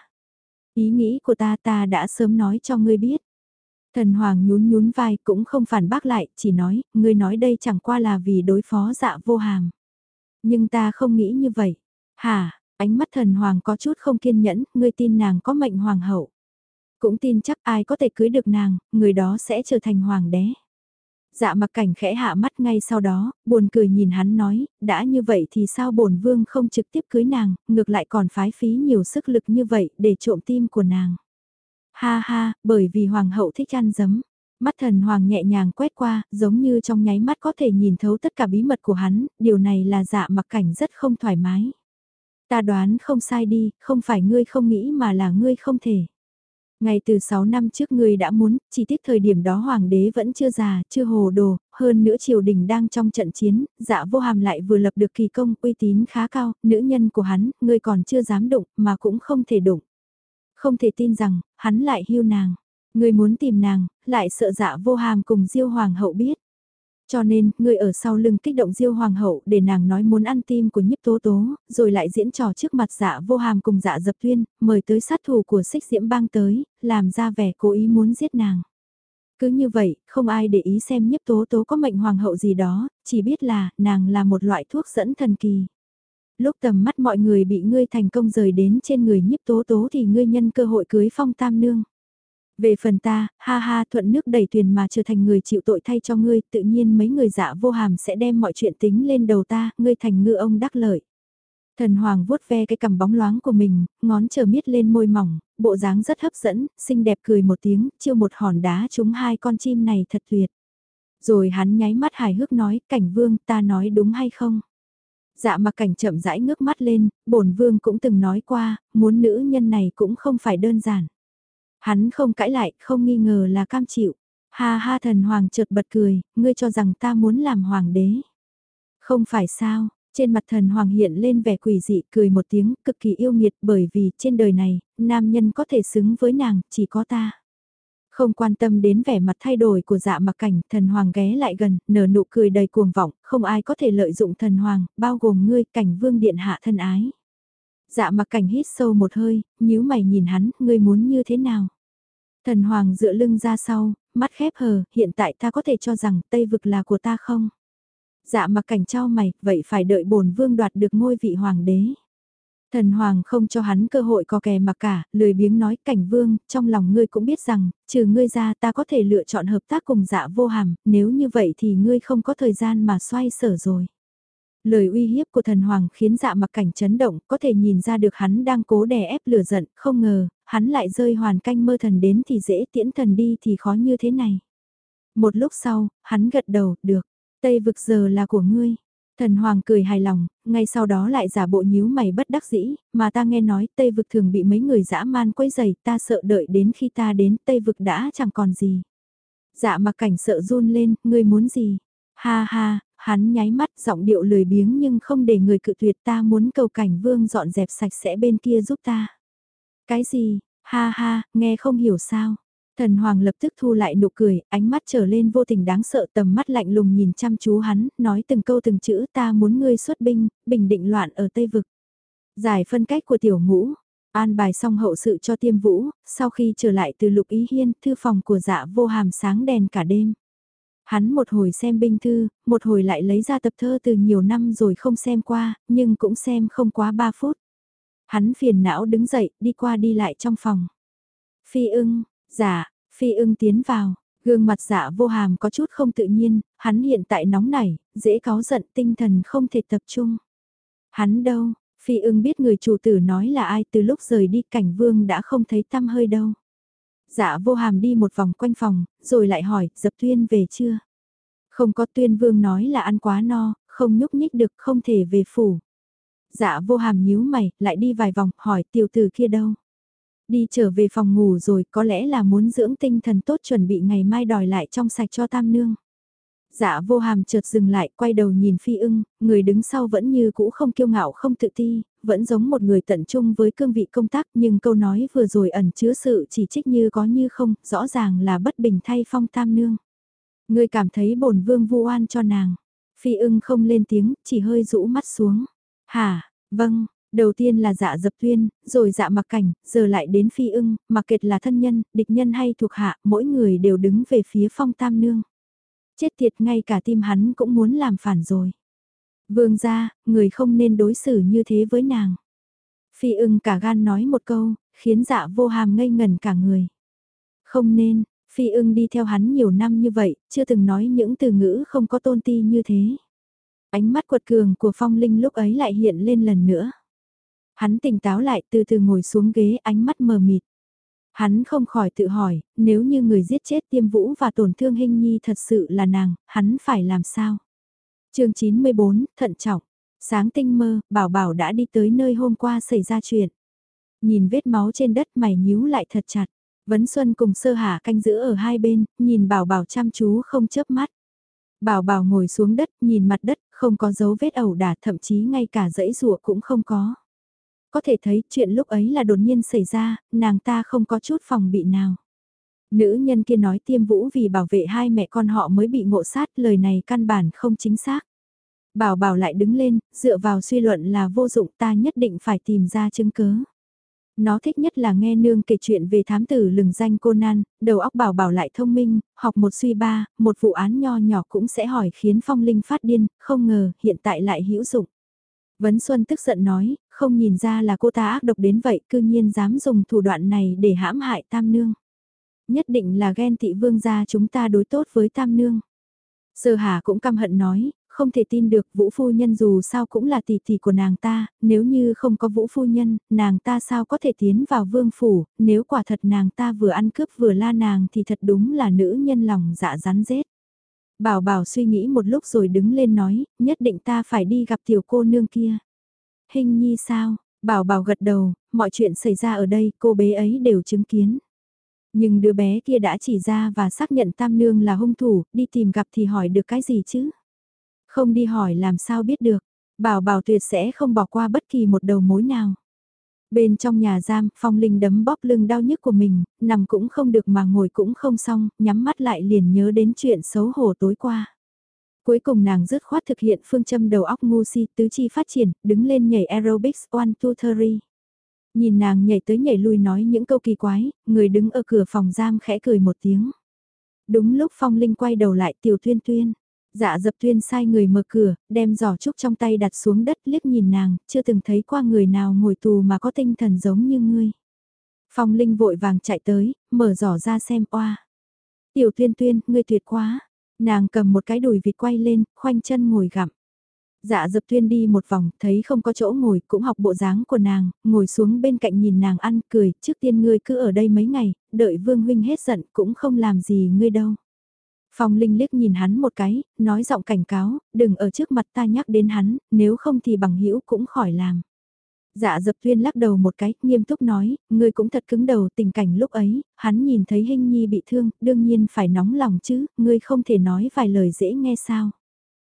Ý nghĩ của ta ta đã sớm nói cho ngươi biết. Thần Hoàng nhún nhún vai cũng không phản bác lại, chỉ nói, ngươi nói đây chẳng qua là vì đối phó dạ vô hàm. Nhưng ta không nghĩ như vậy. Hả, ánh mắt thần Hoàng có chút không kiên nhẫn, ngươi tin nàng có mệnh hoàng hậu. Cũng tin chắc ai có thể cưới được nàng, người đó sẽ trở thành hoàng đế. Dạ mặc cảnh khẽ hạ mắt ngay sau đó, buồn cười nhìn hắn nói, đã như vậy thì sao bổn vương không trực tiếp cưới nàng, ngược lại còn phái phí nhiều sức lực như vậy để trộm tim của nàng. Ha ha, bởi vì hoàng hậu thích ăn dấm. Mắt thần hoàng nhẹ nhàng quét qua, giống như trong nháy mắt có thể nhìn thấu tất cả bí mật của hắn, điều này là dạ mặc cảnh rất không thoải mái. Ta đoán không sai đi, không phải ngươi không nghĩ mà là ngươi không thể. Ngay từ 6 năm trước ngươi đã muốn, chỉ tiếc thời điểm đó hoàng đế vẫn chưa già, chưa hồ đồ, hơn nữa triều đình đang trong trận chiến, dạ vô hàm lại vừa lập được kỳ công uy tín khá cao, nữ nhân của hắn, ngươi còn chưa dám đụng, mà cũng không thể đụng. Không thể tin rằng, hắn lại hiu nàng. Ngươi muốn tìm nàng, lại sợ dạ vô hàm cùng diêu hoàng hậu biết. Cho nên, người ở sau lưng kích động diêu hoàng hậu để nàng nói muốn ăn tim của nhiếp tố tố, rồi lại diễn trò trước mặt dạ vô hàm cùng dạ dập tuyên, mời tới sát thủ của xích diễm bang tới, làm ra vẻ cố ý muốn giết nàng. Cứ như vậy, không ai để ý xem nhiếp tố tố có mệnh hoàng hậu gì đó, chỉ biết là, nàng là một loại thuốc dẫn thần kỳ. Lúc tầm mắt mọi người bị ngươi thành công rời đến trên người nhiếp tố tố thì ngươi nhân cơ hội cưới phong tam nương. Về phần ta, ha ha thuận nước đẩy thuyền mà trở thành người chịu tội thay cho ngươi, tự nhiên mấy người dạ vô hàm sẽ đem mọi chuyện tính lên đầu ta, ngươi thành ngư ông đắc lợi. Thần Hoàng vuốt ve cái cằm bóng loáng của mình, ngón chờ miết lên môi mỏng, bộ dáng rất hấp dẫn, xinh đẹp cười một tiếng, chiêu một hòn đá trúng hai con chim này thật tuyệt. Rồi hắn nháy mắt hài hước nói, cảnh vương ta nói đúng hay không? Dạ mà cảnh chậm rãi ngước mắt lên, bổn vương cũng từng nói qua, muốn nữ nhân này cũng không phải đơn giản. Hắn không cãi lại, không nghi ngờ là cam chịu. Ha ha thần hoàng chợt bật cười, ngươi cho rằng ta muốn làm hoàng đế. Không phải sao, trên mặt thần hoàng hiện lên vẻ quỷ dị cười một tiếng cực kỳ yêu nghiệt bởi vì trên đời này, nam nhân có thể xứng với nàng, chỉ có ta. Không quan tâm đến vẻ mặt thay đổi của dạ mặc cảnh, thần hoàng ghé lại gần, nở nụ cười đầy cuồng vọng, không ai có thể lợi dụng thần hoàng, bao gồm ngươi, cảnh vương điện hạ thân ái. Dạ mặc cảnh hít sâu một hơi, nhíu mày nhìn hắn, ngươi muốn như thế nào? Thần hoàng dựa lưng ra sau, mắt khép hờ, hiện tại ta có thể cho rằng Tây vực là của ta không? Dạ mặc cảnh trao mày, vậy phải đợi bổn vương đoạt được ngôi vị hoàng đế. Thần hoàng không cho hắn cơ hội có kè mà cả, lười biếng nói cảnh vương, trong lòng ngươi cũng biết rằng, trừ ngươi ra ta có thể lựa chọn hợp tác cùng dạ vô hàm, nếu như vậy thì ngươi không có thời gian mà xoay sở rồi. Lời uy hiếp của thần hoàng khiến dạ mặc cảnh chấn động, có thể nhìn ra được hắn đang cố đè ép lửa giận, không ngờ, hắn lại rơi hoàn canh mơ thần đến thì dễ tiễn thần đi thì khó như thế này. Một lúc sau, hắn gật đầu, được, Tây vực giờ là của ngươi. Thần Hoàng cười hài lòng, ngay sau đó lại giả bộ nhíu mày bất đắc dĩ, mà ta nghe nói Tây vực thường bị mấy người dã man quấy giày, ta sợ đợi đến khi ta đến Tây vực đã chẳng còn gì. Dạ mà cảnh sợ run lên, ngươi muốn gì? Ha ha, hắn nháy mắt giọng điệu lười biếng nhưng không để người cự tuyệt ta muốn cầu cảnh vương dọn dẹp sạch sẽ bên kia giúp ta. Cái gì? Ha ha, nghe không hiểu sao. Thần Hoàng lập tức thu lại nụ cười, ánh mắt trở lên vô tình đáng sợ tầm mắt lạnh lùng nhìn chăm chú hắn, nói từng câu từng chữ ta muốn ngươi xuất binh, bình định loạn ở Tây Vực. Giải phân cách của tiểu ngũ, an bài xong hậu sự cho tiêm vũ, sau khi trở lại từ lục ý hiên, thư phòng của dạ vô hàm sáng đèn cả đêm. Hắn một hồi xem binh thư, một hồi lại lấy ra tập thơ từ nhiều năm rồi không xem qua, nhưng cũng xem không quá 3 phút. Hắn phiền não đứng dậy, đi qua đi lại trong phòng. Phi ưng, Dạ, phi ưng tiến vào, gương mặt dạ vô hàm có chút không tự nhiên, hắn hiện tại nóng nảy, dễ cáu giận tinh thần không thể tập trung. Hắn đâu, phi ưng biết người chủ tử nói là ai từ lúc rời đi cảnh vương đã không thấy tăm hơi đâu. Dạ vô hàm đi một vòng quanh phòng, rồi lại hỏi, dập tuyên về chưa? Không có tuyên vương nói là ăn quá no, không nhúc nhích được không thể về phủ. Dạ vô hàm nhíu mày, lại đi vài vòng, hỏi tiểu tử kia đâu? Đi trở về phòng ngủ rồi có lẽ là muốn dưỡng tinh thần tốt chuẩn bị ngày mai đòi lại trong sạch cho tam nương. Dạ vô hàm chợt dừng lại, quay đầu nhìn phi ưng, người đứng sau vẫn như cũ không kiêu ngạo không tự ti, vẫn giống một người tận trung với cương vị công tác nhưng câu nói vừa rồi ẩn chứa sự chỉ trích như có như không, rõ ràng là bất bình thay phong tam nương. Người cảm thấy bổn vương vu oan cho nàng. Phi ưng không lên tiếng, chỉ hơi rũ mắt xuống. Hả, vâng, Đầu tiên là dạ dập tuyên, rồi dạ mặc cảnh, giờ lại đến phi ưng, mặc kệt là thân nhân, địch nhân hay thuộc hạ, mỗi người đều đứng về phía phong tam nương. Chết tiệt ngay cả tim hắn cũng muốn làm phản rồi. Vương gia, người không nên đối xử như thế với nàng. Phi ưng cả gan nói một câu, khiến dạ vô hàm ngây ngần cả người. Không nên, phi ưng đi theo hắn nhiều năm như vậy, chưa từng nói những từ ngữ không có tôn ti như thế. Ánh mắt quật cường của phong linh lúc ấy lại hiện lên lần nữa. Hắn tỉnh táo lại từ từ ngồi xuống ghế ánh mắt mờ mịt. Hắn không khỏi tự hỏi, nếu như người giết chết tiêm vũ và tổn thương hình nhi thật sự là nàng, hắn phải làm sao? Chương 94, thận trọng. Sáng tinh mơ, bảo bảo đã đi tới nơi hôm qua xảy ra chuyện. Nhìn vết máu trên đất mày nhíu lại thật chặt. Vấn Xuân cùng sơ hạ canh giữ ở hai bên, nhìn bảo bảo chăm chú không chớp mắt. Bảo bảo ngồi xuống đất, nhìn mặt đất, không có dấu vết ẩu đả, thậm chí ngay cả dãy rùa cũng không có có thể thấy chuyện lúc ấy là đột nhiên xảy ra, nàng ta không có chút phòng bị nào. Nữ nhân kia nói tiêm vũ vì bảo vệ hai mẹ con họ mới bị ngộ sát, lời này căn bản không chính xác. Bảo bảo lại đứng lên, dựa vào suy luận là vô dụng ta nhất định phải tìm ra chứng cứ. Nó thích nhất là nghe nương kể chuyện về thám tử lừng danh cô nan, đầu óc bảo bảo lại thông minh, học một suy ba, một vụ án nho nhỏ cũng sẽ hỏi khiến phong linh phát điên, không ngờ hiện tại lại hữu dụng. Vấn Xuân tức giận nói, không nhìn ra là cô ta ác độc đến vậy, cư nhiên dám dùng thủ đoạn này để hãm hại Tam Nương. Nhất định là ghen tị vương gia chúng ta đối tốt với Tam Nương. Sơ Hà cũng căm hận nói, không thể tin được Vũ Phu Nhân dù sao cũng là tỷ tỷ của nàng ta, nếu như không có Vũ Phu Nhân, nàng ta sao có thể tiến vào vương phủ, nếu quả thật nàng ta vừa ăn cướp vừa la nàng thì thật đúng là nữ nhân lòng dạ rắn rết. Bảo bảo suy nghĩ một lúc rồi đứng lên nói, nhất định ta phải đi gặp tiểu cô nương kia. Hình nhi sao, bảo bảo gật đầu, mọi chuyện xảy ra ở đây cô bé ấy đều chứng kiến. Nhưng đứa bé kia đã chỉ ra và xác nhận Tam Nương là hung thủ, đi tìm gặp thì hỏi được cái gì chứ? Không đi hỏi làm sao biết được, bảo bảo tuyệt sẽ không bỏ qua bất kỳ một đầu mối nào. Bên trong nhà giam, Phong Linh đấm bóp lưng đau nhức của mình, nằm cũng không được mà ngồi cũng không xong, nhắm mắt lại liền nhớ đến chuyện xấu hổ tối qua. Cuối cùng nàng dứt khoát thực hiện phương châm đầu óc ngu si tứ chi phát triển, đứng lên nhảy aerobics one two three. Nhìn nàng nhảy tới nhảy lui nói những câu kỳ quái, người đứng ở cửa phòng giam khẽ cười một tiếng. Đúng lúc Phong Linh quay đầu lại tiểu tuyên tuyên. Dạ dập tuyên sai người mở cửa, đem giỏ trúc trong tay đặt xuống đất liếc nhìn nàng, chưa từng thấy qua người nào ngồi tù mà có tinh thần giống như ngươi. Phong Linh vội vàng chạy tới, mở giỏ ra xem oa. Tiểu tuyên tuyên, ngươi tuyệt quá. Nàng cầm một cái đùi vịt quay lên, khoanh chân ngồi gặm. Dạ dập tuyên đi một vòng, thấy không có chỗ ngồi, cũng học bộ dáng của nàng, ngồi xuống bên cạnh nhìn nàng ăn, cười, trước tiên ngươi cứ ở đây mấy ngày, đợi vương huynh hết giận, cũng không làm gì ngươi đâu. Phong Linh liếc nhìn hắn một cái, nói giọng cảnh cáo, đừng ở trước mặt ta nhắc đến hắn, nếu không thì bằng hữu cũng khỏi làm. Dạ dập tuyên lắc đầu một cái, nghiêm túc nói, ngươi cũng thật cứng đầu tình cảnh lúc ấy, hắn nhìn thấy hình nhi bị thương, đương nhiên phải nóng lòng chứ, ngươi không thể nói vài lời dễ nghe sao.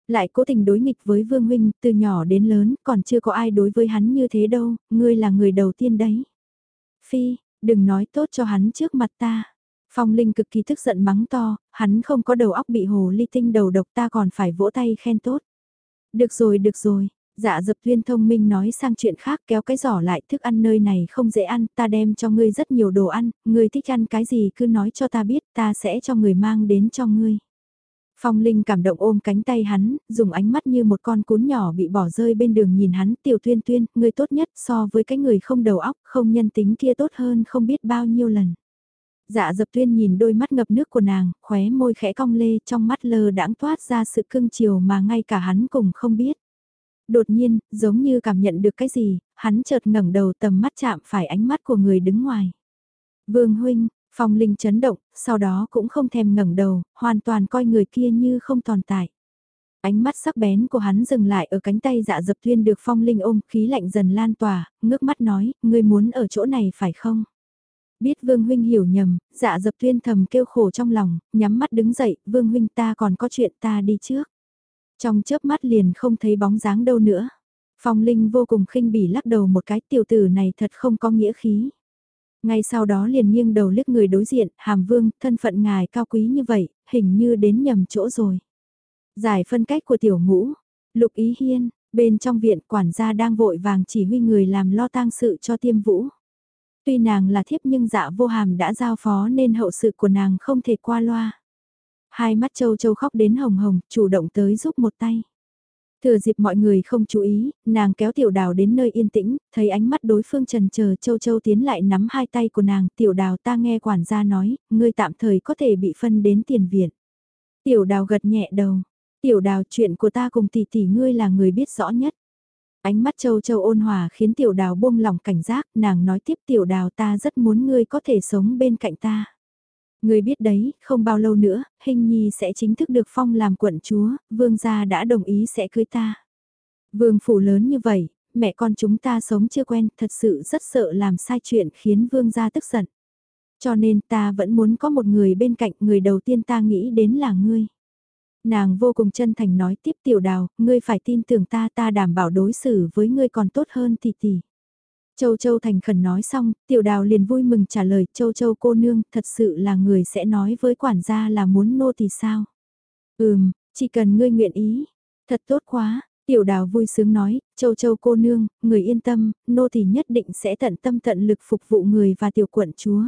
Lại cố tình đối nghịch với Vương Huynh, từ nhỏ đến lớn, còn chưa có ai đối với hắn như thế đâu, ngươi là người đầu tiên đấy. Phi, đừng nói tốt cho hắn trước mặt ta. Phong Linh cực kỳ tức giận mắng to, hắn không có đầu óc bị hồ ly tinh đầu độc ta còn phải vỗ tay khen tốt. Được rồi, được rồi, dạ dập tuyên thông minh nói sang chuyện khác kéo cái giỏ lại thức ăn nơi này không dễ ăn, ta đem cho ngươi rất nhiều đồ ăn, ngươi thích ăn cái gì cứ nói cho ta biết ta sẽ cho người mang đến cho ngươi. Phong Linh cảm động ôm cánh tay hắn, dùng ánh mắt như một con cún nhỏ bị bỏ rơi bên đường nhìn hắn tiểu tuyên tuyên, người tốt nhất so với cái người không đầu óc, không nhân tính kia tốt hơn không biết bao nhiêu lần. Dạ dập tuyên nhìn đôi mắt ngập nước của nàng, khóe môi khẽ cong lê trong mắt lơ đãng toát ra sự cưng chiều mà ngay cả hắn cùng không biết. Đột nhiên, giống như cảm nhận được cái gì, hắn chợt ngẩng đầu tầm mắt chạm phải ánh mắt của người đứng ngoài. Vương huynh, Phong Linh chấn động, sau đó cũng không thèm ngẩng đầu, hoàn toàn coi người kia như không tồn tại. Ánh mắt sắc bén của hắn dừng lại ở cánh tay dạ dập Thiên được Phong Linh ôm, khí lạnh dần lan tỏa, ngước mắt nói, ngươi muốn ở chỗ này phải không? Biết Vương Huynh hiểu nhầm, dạ dập Thiên thầm kêu khổ trong lòng, nhắm mắt đứng dậy, Vương Huynh ta còn có chuyện ta đi trước. Trong chớp mắt liền không thấy bóng dáng đâu nữa. Phong Linh vô cùng khinh bỉ lắc đầu một cái tiểu tử này thật không có nghĩa khí. Ngay sau đó liền nghiêng đầu liếc người đối diện, hàm vương, thân phận ngài cao quý như vậy, hình như đến nhầm chỗ rồi. Giải phân cách của tiểu ngũ, lục ý hiên, bên trong viện quản gia đang vội vàng chỉ huy người làm lo tang sự cho tiêm vũ. Tuy nàng là thiếp nhưng dạ vô hàm đã giao phó nên hậu sự của nàng không thể qua loa. Hai mắt châu châu khóc đến hồng hồng, chủ động tới giúp một tay. Thừa dịp mọi người không chú ý, nàng kéo tiểu đào đến nơi yên tĩnh, thấy ánh mắt đối phương trần chờ châu châu tiến lại nắm hai tay của nàng, tiểu đào ta nghe quản gia nói, ngươi tạm thời có thể bị phân đến tiền viện. Tiểu đào gật nhẹ đầu, tiểu đào chuyện của ta cùng tỷ tỷ ngươi là người biết rõ nhất. Ánh mắt châu châu ôn hòa khiến tiểu đào buông lòng cảnh giác, nàng nói tiếp tiểu đào ta rất muốn ngươi có thể sống bên cạnh ta. Người biết đấy, không bao lâu nữa, hình nhi sẽ chính thức được phong làm quận chúa, vương gia đã đồng ý sẽ cưới ta. Vương phủ lớn như vậy, mẹ con chúng ta sống chưa quen, thật sự rất sợ làm sai chuyện khiến vương gia tức giận. Cho nên ta vẫn muốn có một người bên cạnh, người đầu tiên ta nghĩ đến là ngươi. Nàng vô cùng chân thành nói tiếp tiểu đào, ngươi phải tin tưởng ta ta đảm bảo đối xử với ngươi còn tốt hơn tỷ tỷ. Châu Châu thành khẩn nói xong, tiểu đào liền vui mừng trả lời Châu Châu cô nương thật sự là người sẽ nói với quản gia là muốn nô thì sao. Ừm, chỉ cần ngươi nguyện ý. Thật tốt quá, tiểu đào vui sướng nói, Châu Châu cô nương, người yên tâm, nô thì nhất định sẽ tận tâm tận lực phục vụ người và tiểu quận chúa.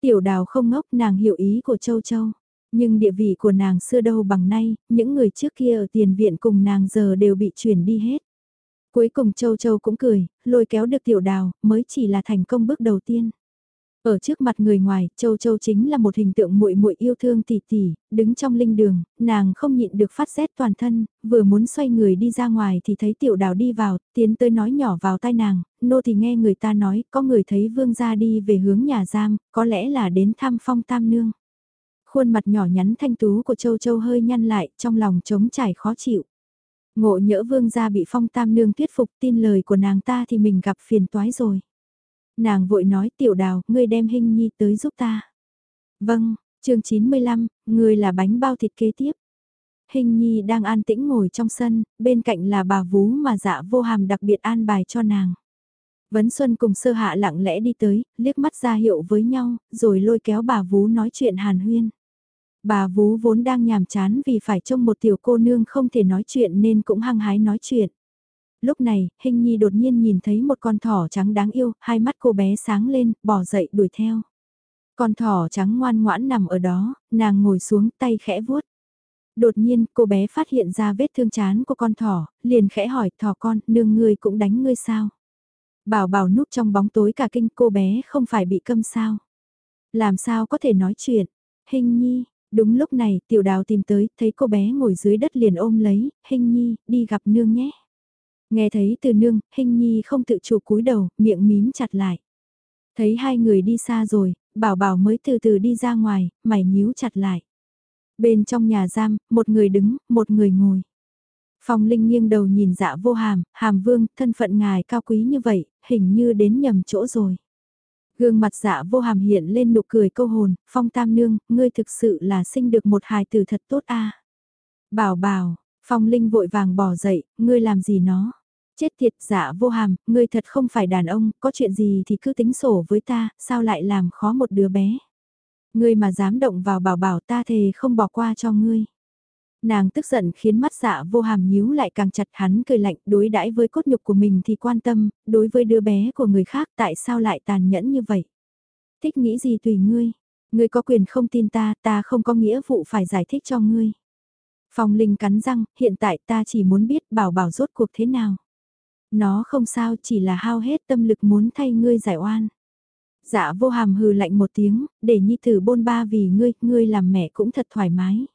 Tiểu đào không ngốc nàng hiểu ý của Châu Châu. Nhưng địa vị của nàng xưa đâu bằng nay, những người trước kia ở tiền viện cùng nàng giờ đều bị chuyển đi hết. Cuối cùng Châu Châu cũng cười, lôi kéo được tiểu đào, mới chỉ là thành công bước đầu tiên. Ở trước mặt người ngoài, Châu Châu chính là một hình tượng muội muội yêu thương tỷ tỷ, đứng trong linh đường, nàng không nhịn được phát rét toàn thân, vừa muốn xoay người đi ra ngoài thì thấy tiểu đào đi vào, tiến tới nói nhỏ vào tai nàng, nô thì nghe người ta nói, có người thấy vương gia đi về hướng nhà giam, có lẽ là đến thăm phong tam nương. Khuôn mặt nhỏ nhắn thanh tú của Châu Châu hơi nhăn lại, trong lòng trống trải khó chịu. Ngộ nhỡ vương gia bị phong tam nương thuyết phục tin lời của nàng ta thì mình gặp phiền toái rồi. Nàng vội nói tiểu đào, ngươi đem hình nhi tới giúp ta. Vâng, chương 95, ngươi là bánh bao thịt kế tiếp. Hình nhi đang an tĩnh ngồi trong sân, bên cạnh là bà vú mà dạ vô hàm đặc biệt an bài cho nàng. Vấn Xuân cùng sơ hạ lặng lẽ đi tới, liếc mắt ra hiệu với nhau, rồi lôi kéo bà vú nói chuyện hàn huyên. Bà vú vốn đang nhàm chán vì phải trông một tiểu cô nương không thể nói chuyện nên cũng hăng hái nói chuyện lúc này, hình nhi đột nhiên nhìn thấy một con thỏ trắng đáng yêu, hai mắt cô bé sáng lên, bỏ dậy đuổi theo. Con thỏ trắng ngoan ngoãn nằm ở đó, nàng ngồi xuống tay khẽ vuốt. Đột nhiên cô bé phát hiện ra vết thương chán của con thỏ, liền khẽ hỏi thỏ con, nương ngươi cũng đánh ngươi sao? Bảo bảo núp trong bóng tối cả kinh cô bé không phải bị câm sao? Làm sao có thể nói chuyện? Hình nhi, đúng lúc này tiểu đào tìm tới, thấy cô bé ngồi dưới đất liền ôm lấy, hình nhi, đi gặp nương nhé. Nghe thấy từ nương, hình nhi không tự chủ cúi đầu, miệng mím chặt lại. Thấy hai người đi xa rồi, bảo bảo mới từ từ đi ra ngoài, mày nhíu chặt lại. Bên trong nhà giam, một người đứng, một người ngồi. Phong Linh nghiêng đầu nhìn dạ vô hàm, hàm vương, thân phận ngài cao quý như vậy, hình như đến nhầm chỗ rồi. Gương mặt dạ vô hàm hiện lên nụ cười câu hồn, Phong Tam Nương, ngươi thực sự là sinh được một hài tử thật tốt a Bảo bảo, Phong Linh vội vàng bỏ dậy, ngươi làm gì nó? Chết tiệt dạ vô hàm, ngươi thật không phải đàn ông, có chuyện gì thì cứ tính sổ với ta, sao lại làm khó một đứa bé. Ngươi mà dám động vào bảo bảo ta thề không bỏ qua cho ngươi. Nàng tức giận khiến mắt dạ vô hàm nhíu lại càng chặt hắn cười lạnh đối đãi với cốt nhục của mình thì quan tâm, đối với đứa bé của người khác tại sao lại tàn nhẫn như vậy. Thích nghĩ gì tùy ngươi, ngươi có quyền không tin ta, ta không có nghĩa vụ phải giải thích cho ngươi. Phong Linh cắn răng, hiện tại ta chỉ muốn biết bảo bảo rốt cuộc thế nào. Nó không sao chỉ là hao hết tâm lực muốn thay ngươi giải oan. Dạ vô hàm hừ lạnh một tiếng, để nhi tử bôn ba vì ngươi, ngươi làm mẹ cũng thật thoải mái.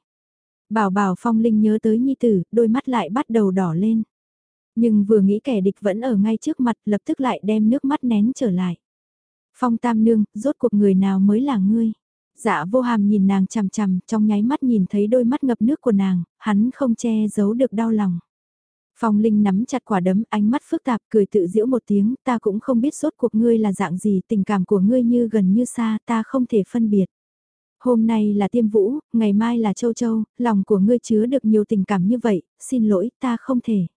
Bảo bảo phong linh nhớ tới nhi tử, đôi mắt lại bắt đầu đỏ lên. Nhưng vừa nghĩ kẻ địch vẫn ở ngay trước mặt lập tức lại đem nước mắt nén trở lại. Phong tam nương, rốt cuộc người nào mới là ngươi? Dạ vô hàm nhìn nàng chằm chằm, trong nháy mắt nhìn thấy đôi mắt ngập nước của nàng, hắn không che giấu được đau lòng. Phong Linh nắm chặt quả đấm ánh mắt phức tạp cười tự giễu một tiếng ta cũng không biết sốt cuộc ngươi là dạng gì tình cảm của ngươi như gần như xa ta không thể phân biệt. Hôm nay là tiêm vũ, ngày mai là châu châu, lòng của ngươi chứa được nhiều tình cảm như vậy, xin lỗi ta không thể.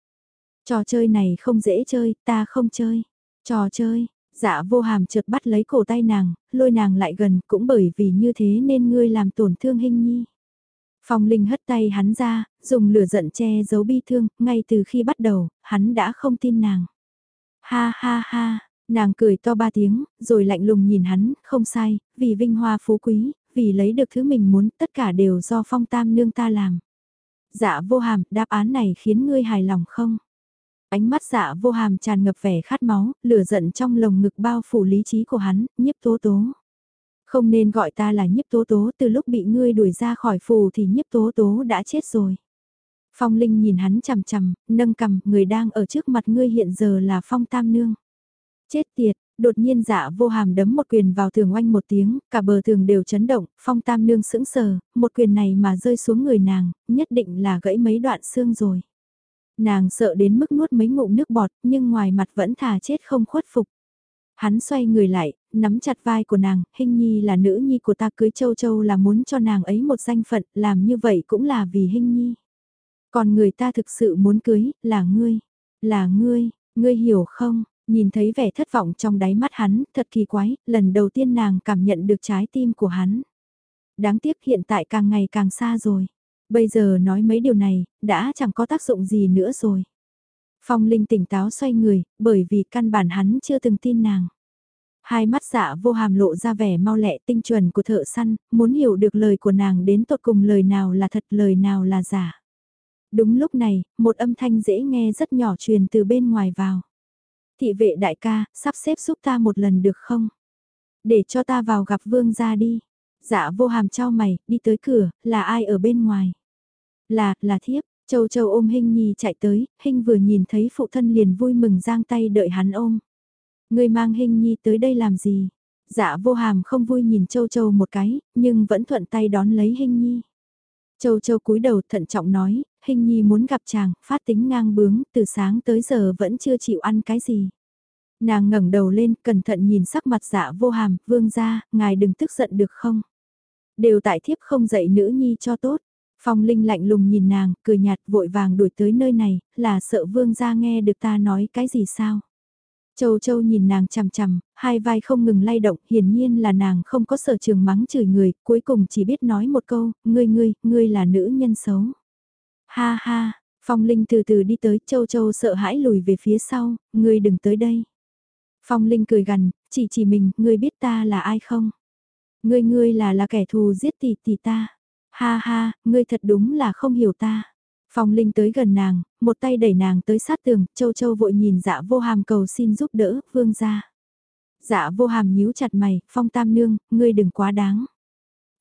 Trò chơi này không dễ chơi, ta không chơi. Trò chơi, dạ vô hàm chợt bắt lấy cổ tay nàng, lôi nàng lại gần cũng bởi vì như thế nên ngươi làm tổn thương hình nhi. Phong Linh hất tay hắn ra, dùng lửa giận che giấu bi thương, ngay từ khi bắt đầu, hắn đã không tin nàng. Ha ha ha, nàng cười to ba tiếng, rồi lạnh lùng nhìn hắn, không sai, vì vinh hoa phú quý, vì lấy được thứ mình muốn, tất cả đều do phong tam nương ta làm. Dạ vô hàm, đáp án này khiến ngươi hài lòng không? Ánh mắt dạ vô hàm tràn ngập vẻ khát máu, lửa giận trong lồng ngực bao phủ lý trí của hắn, nhiếp tố tố. Không nên gọi ta là nhiếp tố tố từ lúc bị ngươi đuổi ra khỏi phù thì nhiếp tố tố đã chết rồi. Phong Linh nhìn hắn chằm chằm, nâng cầm, người đang ở trước mặt ngươi hiện giờ là Phong Tam Nương. Chết tiệt, đột nhiên dạ vô hàm đấm một quyền vào tường oanh một tiếng, cả bờ tường đều chấn động, Phong Tam Nương sững sờ, một quyền này mà rơi xuống người nàng, nhất định là gãy mấy đoạn xương rồi. Nàng sợ đến mức nuốt mấy ngụm nước bọt, nhưng ngoài mặt vẫn thà chết không khuất phục. Hắn xoay người lại, nắm chặt vai của nàng, hình nhi là nữ nhi của ta cưới châu châu là muốn cho nàng ấy một danh phận, làm như vậy cũng là vì hình nhi. Còn người ta thực sự muốn cưới, là ngươi, là ngươi, ngươi hiểu không? Nhìn thấy vẻ thất vọng trong đáy mắt hắn, thật kỳ quái, lần đầu tiên nàng cảm nhận được trái tim của hắn. Đáng tiếc hiện tại càng ngày càng xa rồi. Bây giờ nói mấy điều này, đã chẳng có tác dụng gì nữa rồi. Phong Linh tỉnh táo xoay người, bởi vì căn bản hắn chưa từng tin nàng. Hai mắt dạ vô hàm lộ ra vẻ mau lẹ tinh chuẩn của thợ săn, muốn hiểu được lời của nàng đến tột cùng lời nào là thật lời nào là giả. Đúng lúc này, một âm thanh dễ nghe rất nhỏ truyền từ bên ngoài vào. Thị vệ đại ca, sắp xếp giúp ta một lần được không? để cho ta vào gặp vương gia đi. Dạ vô hàm trao mày, đi tới cửa, là ai ở bên ngoài? Là, là thiếp, châu châu ôm Hinh Nhi chạy tới, Hinh vừa nhìn thấy phụ thân liền vui mừng giang tay đợi hắn ôm. Người mang Hinh Nhi tới đây làm gì? Dạ vô hàm không vui nhìn châu châu một cái, nhưng vẫn thuận tay đón lấy Hinh Nhi. Châu châu cúi đầu thận trọng nói, khinh Nhi muốn gặp chàng, phát tính ngang bướng, từ sáng tới giờ vẫn chưa chịu ăn cái gì. Nàng ngẩng đầu lên, cẩn thận nhìn sắc mặt dạ vô hàm, vương ra, ngài đừng tức giận được không? Đều tại thiếp không dạy nữ nhi cho tốt. Phong Linh lạnh lùng nhìn nàng, cười nhạt vội vàng đuổi tới nơi này, là sợ vương ra nghe được ta nói cái gì sao? Châu Châu nhìn nàng chằm chằm, hai vai không ngừng lay động, hiển nhiên là nàng không có sở trường mắng chửi người, cuối cùng chỉ biết nói một câu, ngươi ngươi, ngươi là nữ nhân xấu. Ha ha, Phong Linh từ từ đi tới, Châu Châu sợ hãi lùi về phía sau, ngươi đừng tới đây. Phong Linh cười gằn, chỉ chỉ mình, ngươi biết ta là ai không? Ngươi ngươi là là kẻ thù giết tỷ tỷ ta. Ha ha, ngươi thật đúng là không hiểu ta. Phong Linh tới gần nàng, một tay đẩy nàng tới sát tường, Châu Châu vội nhìn dạ vô hàm cầu xin giúp đỡ, vương ra. Dạ vô hàm nhíu chặt mày, Phong Tam Nương, ngươi đừng quá đáng.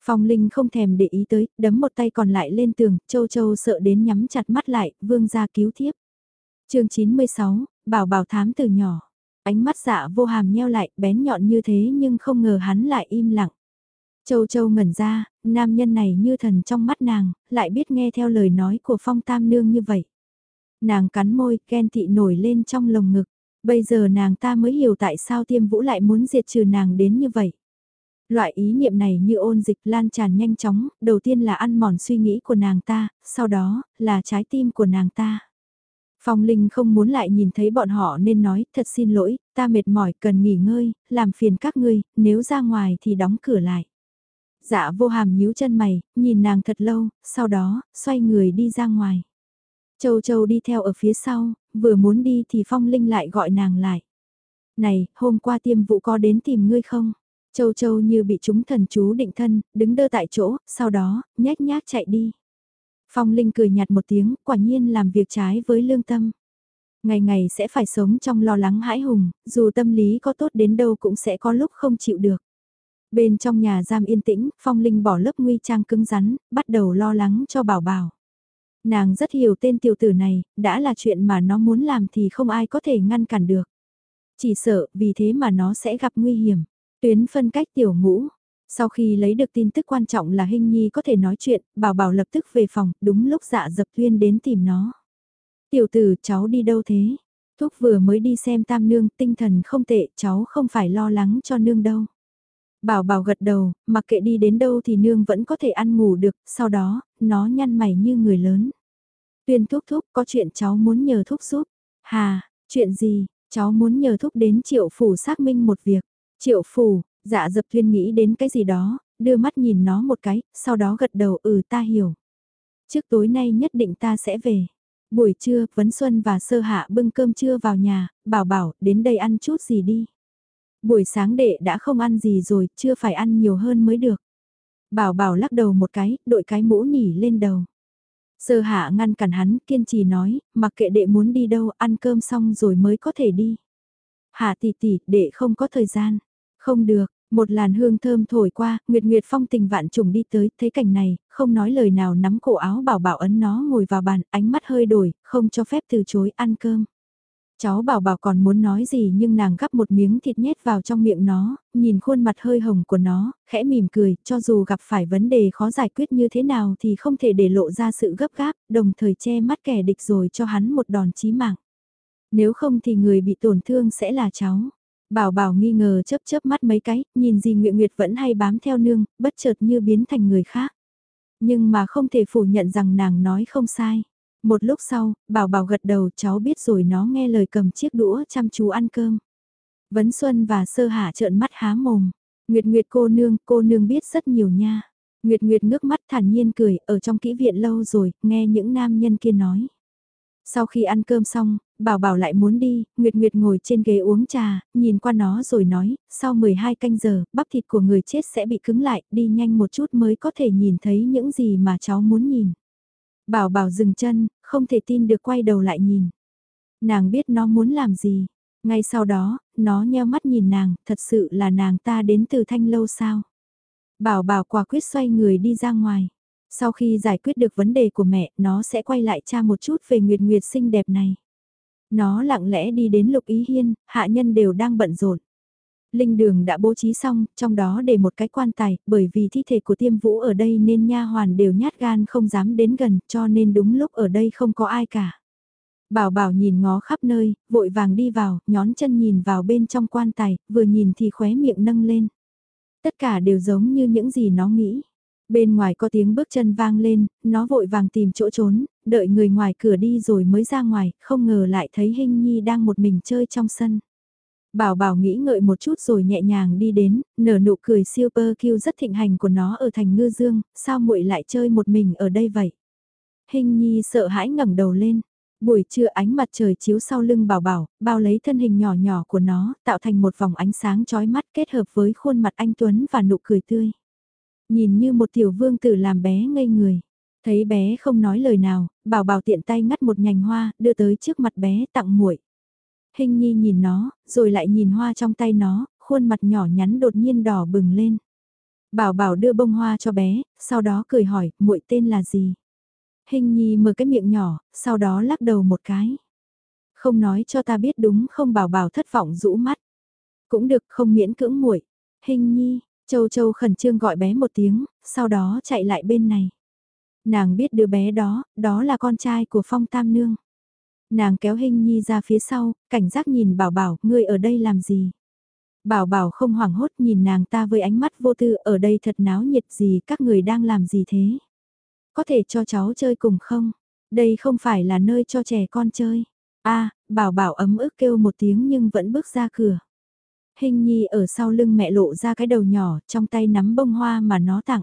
Phong Linh không thèm để ý tới, đấm một tay còn lại lên tường, Châu Châu sợ đến nhắm chặt mắt lại, vương ra cứu thiếp. chương 96, bảo bảo thám từ nhỏ. Ánh mắt dạ vô hàm nheo lại, bén nhọn như thế nhưng không ngờ hắn lại im lặng. Châu Châu ngẩn ra, nam nhân này như thần trong mắt nàng, lại biết nghe theo lời nói của Phong Tam Nương như vậy. Nàng cắn môi, ghen tị nổi lên trong lồng ngực. Bây giờ nàng ta mới hiểu tại sao tiêm vũ lại muốn diệt trừ nàng đến như vậy. Loại ý niệm này như ôn dịch lan tràn nhanh chóng, đầu tiên là ăn mòn suy nghĩ của nàng ta, sau đó, là trái tim của nàng ta. Phong Linh không muốn lại nhìn thấy bọn họ nên nói, thật xin lỗi, ta mệt mỏi, cần nghỉ ngơi, làm phiền các ngươi, nếu ra ngoài thì đóng cửa lại. Dạ vô hàm nhíu chân mày, nhìn nàng thật lâu, sau đó, xoay người đi ra ngoài. Châu Châu đi theo ở phía sau, vừa muốn đi thì Phong Linh lại gọi nàng lại. Này, hôm qua tiêm vụ có đến tìm ngươi không? Châu Châu như bị chúng thần chú định thân, đứng đơ tại chỗ, sau đó, nhét nhác chạy đi. Phong Linh cười nhạt một tiếng, quả nhiên làm việc trái với lương tâm. Ngày ngày sẽ phải sống trong lo lắng hãi hùng, dù tâm lý có tốt đến đâu cũng sẽ có lúc không chịu được. Bên trong nhà giam yên tĩnh, Phong Linh bỏ lớp nguy trang cứng rắn, bắt đầu lo lắng cho bảo bảo. Nàng rất hiểu tên tiểu tử này, đã là chuyện mà nó muốn làm thì không ai có thể ngăn cản được. Chỉ sợ vì thế mà nó sẽ gặp nguy hiểm. Tuyến phân cách tiểu ngũ. Sau khi lấy được tin tức quan trọng là Hinh Nhi có thể nói chuyện, bảo bảo lập tức về phòng, đúng lúc dạ dập tuyên đến tìm nó. Tiểu tử, cháu đi đâu thế? Thúc vừa mới đi xem tam nương, tinh thần không tệ, cháu không phải lo lắng cho nương đâu. Bảo bảo gật đầu, mặc kệ đi đến đâu thì nương vẫn có thể ăn ngủ được, sau đó, nó nhăn mày như người lớn. Tuyên thúc thúc, có chuyện cháu muốn nhờ thúc giúp. Hà, chuyện gì, cháu muốn nhờ thúc đến triệu phủ xác minh một việc. Triệu phủ, dạ dập thuyên nghĩ đến cái gì đó, đưa mắt nhìn nó một cái, sau đó gật đầu ừ ta hiểu. Trước tối nay nhất định ta sẽ về. Buổi trưa, Vấn Xuân và Sơ Hạ bưng cơm trưa vào nhà, bảo bảo, đến đây ăn chút gì đi. Buổi sáng đệ đã không ăn gì rồi, chưa phải ăn nhiều hơn mới được. Bảo bảo lắc đầu một cái, đội cái mũ nỉ lên đầu. Sơ hạ ngăn cản hắn, kiên trì nói, mặc kệ đệ muốn đi đâu, ăn cơm xong rồi mới có thể đi. Hạ tỷ tỷ, đệ không có thời gian. Không được, một làn hương thơm thổi qua, Nguyệt Nguyệt phong tình vạn trùng đi tới, thấy cảnh này, không nói lời nào nắm cổ áo bảo bảo ấn nó ngồi vào bàn, ánh mắt hơi đổi, không cho phép từ chối ăn cơm. Cháu bảo bảo còn muốn nói gì nhưng nàng gắp một miếng thịt nhét vào trong miệng nó, nhìn khuôn mặt hơi hồng của nó, khẽ mỉm cười, cho dù gặp phải vấn đề khó giải quyết như thế nào thì không thể để lộ ra sự gấp gáp, đồng thời che mắt kẻ địch rồi cho hắn một đòn chí mạng. Nếu không thì người bị tổn thương sẽ là cháu. Bảo bảo nghi ngờ chớp chớp mắt mấy cái, nhìn gì Nguyệt Nguyệt vẫn hay bám theo nương, bất chợt như biến thành người khác. Nhưng mà không thể phủ nhận rằng nàng nói không sai. Một lúc sau, bảo bảo gật đầu cháu biết rồi nó nghe lời cầm chiếc đũa chăm chú ăn cơm. Vấn Xuân và Sơ Hạ trợn mắt há mồm. Nguyệt Nguyệt cô nương, cô nương biết rất nhiều nha. Nguyệt Nguyệt ngước mắt thản nhiên cười, ở trong kỹ viện lâu rồi, nghe những nam nhân kia nói. Sau khi ăn cơm xong, bảo bảo lại muốn đi, Nguyệt Nguyệt ngồi trên ghế uống trà, nhìn qua nó rồi nói, sau 12 canh giờ, bắp thịt của người chết sẽ bị cứng lại, đi nhanh một chút mới có thể nhìn thấy những gì mà cháu muốn nhìn. Bảo bảo dừng chân, không thể tin được quay đầu lại nhìn. Nàng biết nó muốn làm gì. Ngay sau đó, nó nheo mắt nhìn nàng, thật sự là nàng ta đến từ thanh lâu sao. Bảo bảo quả quyết xoay người đi ra ngoài. Sau khi giải quyết được vấn đề của mẹ, nó sẽ quay lại cha một chút về Nguyệt Nguyệt xinh đẹp này. Nó lặng lẽ đi đến Lục Ý Hiên, hạ nhân đều đang bận rộn. Linh đường đã bố trí xong, trong đó để một cái quan tài, bởi vì thi thể của tiêm vũ ở đây nên nha hoàn đều nhát gan không dám đến gần, cho nên đúng lúc ở đây không có ai cả. Bảo bảo nhìn ngó khắp nơi, vội vàng đi vào, nhón chân nhìn vào bên trong quan tài, vừa nhìn thì khóe miệng nâng lên. Tất cả đều giống như những gì nó nghĩ. Bên ngoài có tiếng bước chân vang lên, nó vội vàng tìm chỗ trốn, đợi người ngoài cửa đi rồi mới ra ngoài, không ngờ lại thấy Hinh Nhi đang một mình chơi trong sân. Bảo bảo nghĩ ngợi một chút rồi nhẹ nhàng đi đến, nở nụ cười super kiêu rất thịnh hành của nó ở thành ngư dương, sao muội lại chơi một mình ở đây vậy? Hình nhi sợ hãi ngẩng đầu lên. Buổi trưa ánh mặt trời chiếu sau lưng bảo bảo, bao lấy thân hình nhỏ nhỏ của nó, tạo thành một vòng ánh sáng chói mắt kết hợp với khuôn mặt anh Tuấn và nụ cười tươi. Nhìn như một tiểu vương tử làm bé ngây người. Thấy bé không nói lời nào, bảo bảo tiện tay ngắt một nhành hoa, đưa tới trước mặt bé tặng muội. Hình nhi nhìn nó, rồi lại nhìn hoa trong tay nó, khuôn mặt nhỏ nhắn đột nhiên đỏ bừng lên. Bảo bảo đưa bông hoa cho bé, sau đó cười hỏi, muội tên là gì? Hình nhi mở cái miệng nhỏ, sau đó lắc đầu một cái. Không nói cho ta biết đúng không bảo bảo thất vọng rũ mắt. Cũng được không miễn cưỡng muội. Hình nhi, châu châu khẩn trương gọi bé một tiếng, sau đó chạy lại bên này. Nàng biết đứa bé đó, đó là con trai của phong tam nương. Nàng kéo hình nhi ra phía sau, cảnh giác nhìn bảo bảo, ngươi ở đây làm gì? Bảo bảo không hoảng hốt nhìn nàng ta với ánh mắt vô tư, ở đây thật náo nhiệt gì, các người đang làm gì thế? Có thể cho cháu chơi cùng không? Đây không phải là nơi cho trẻ con chơi. a bảo bảo ấm ức kêu một tiếng nhưng vẫn bước ra cửa. Hình nhi ở sau lưng mẹ lộ ra cái đầu nhỏ, trong tay nắm bông hoa mà nó tặng.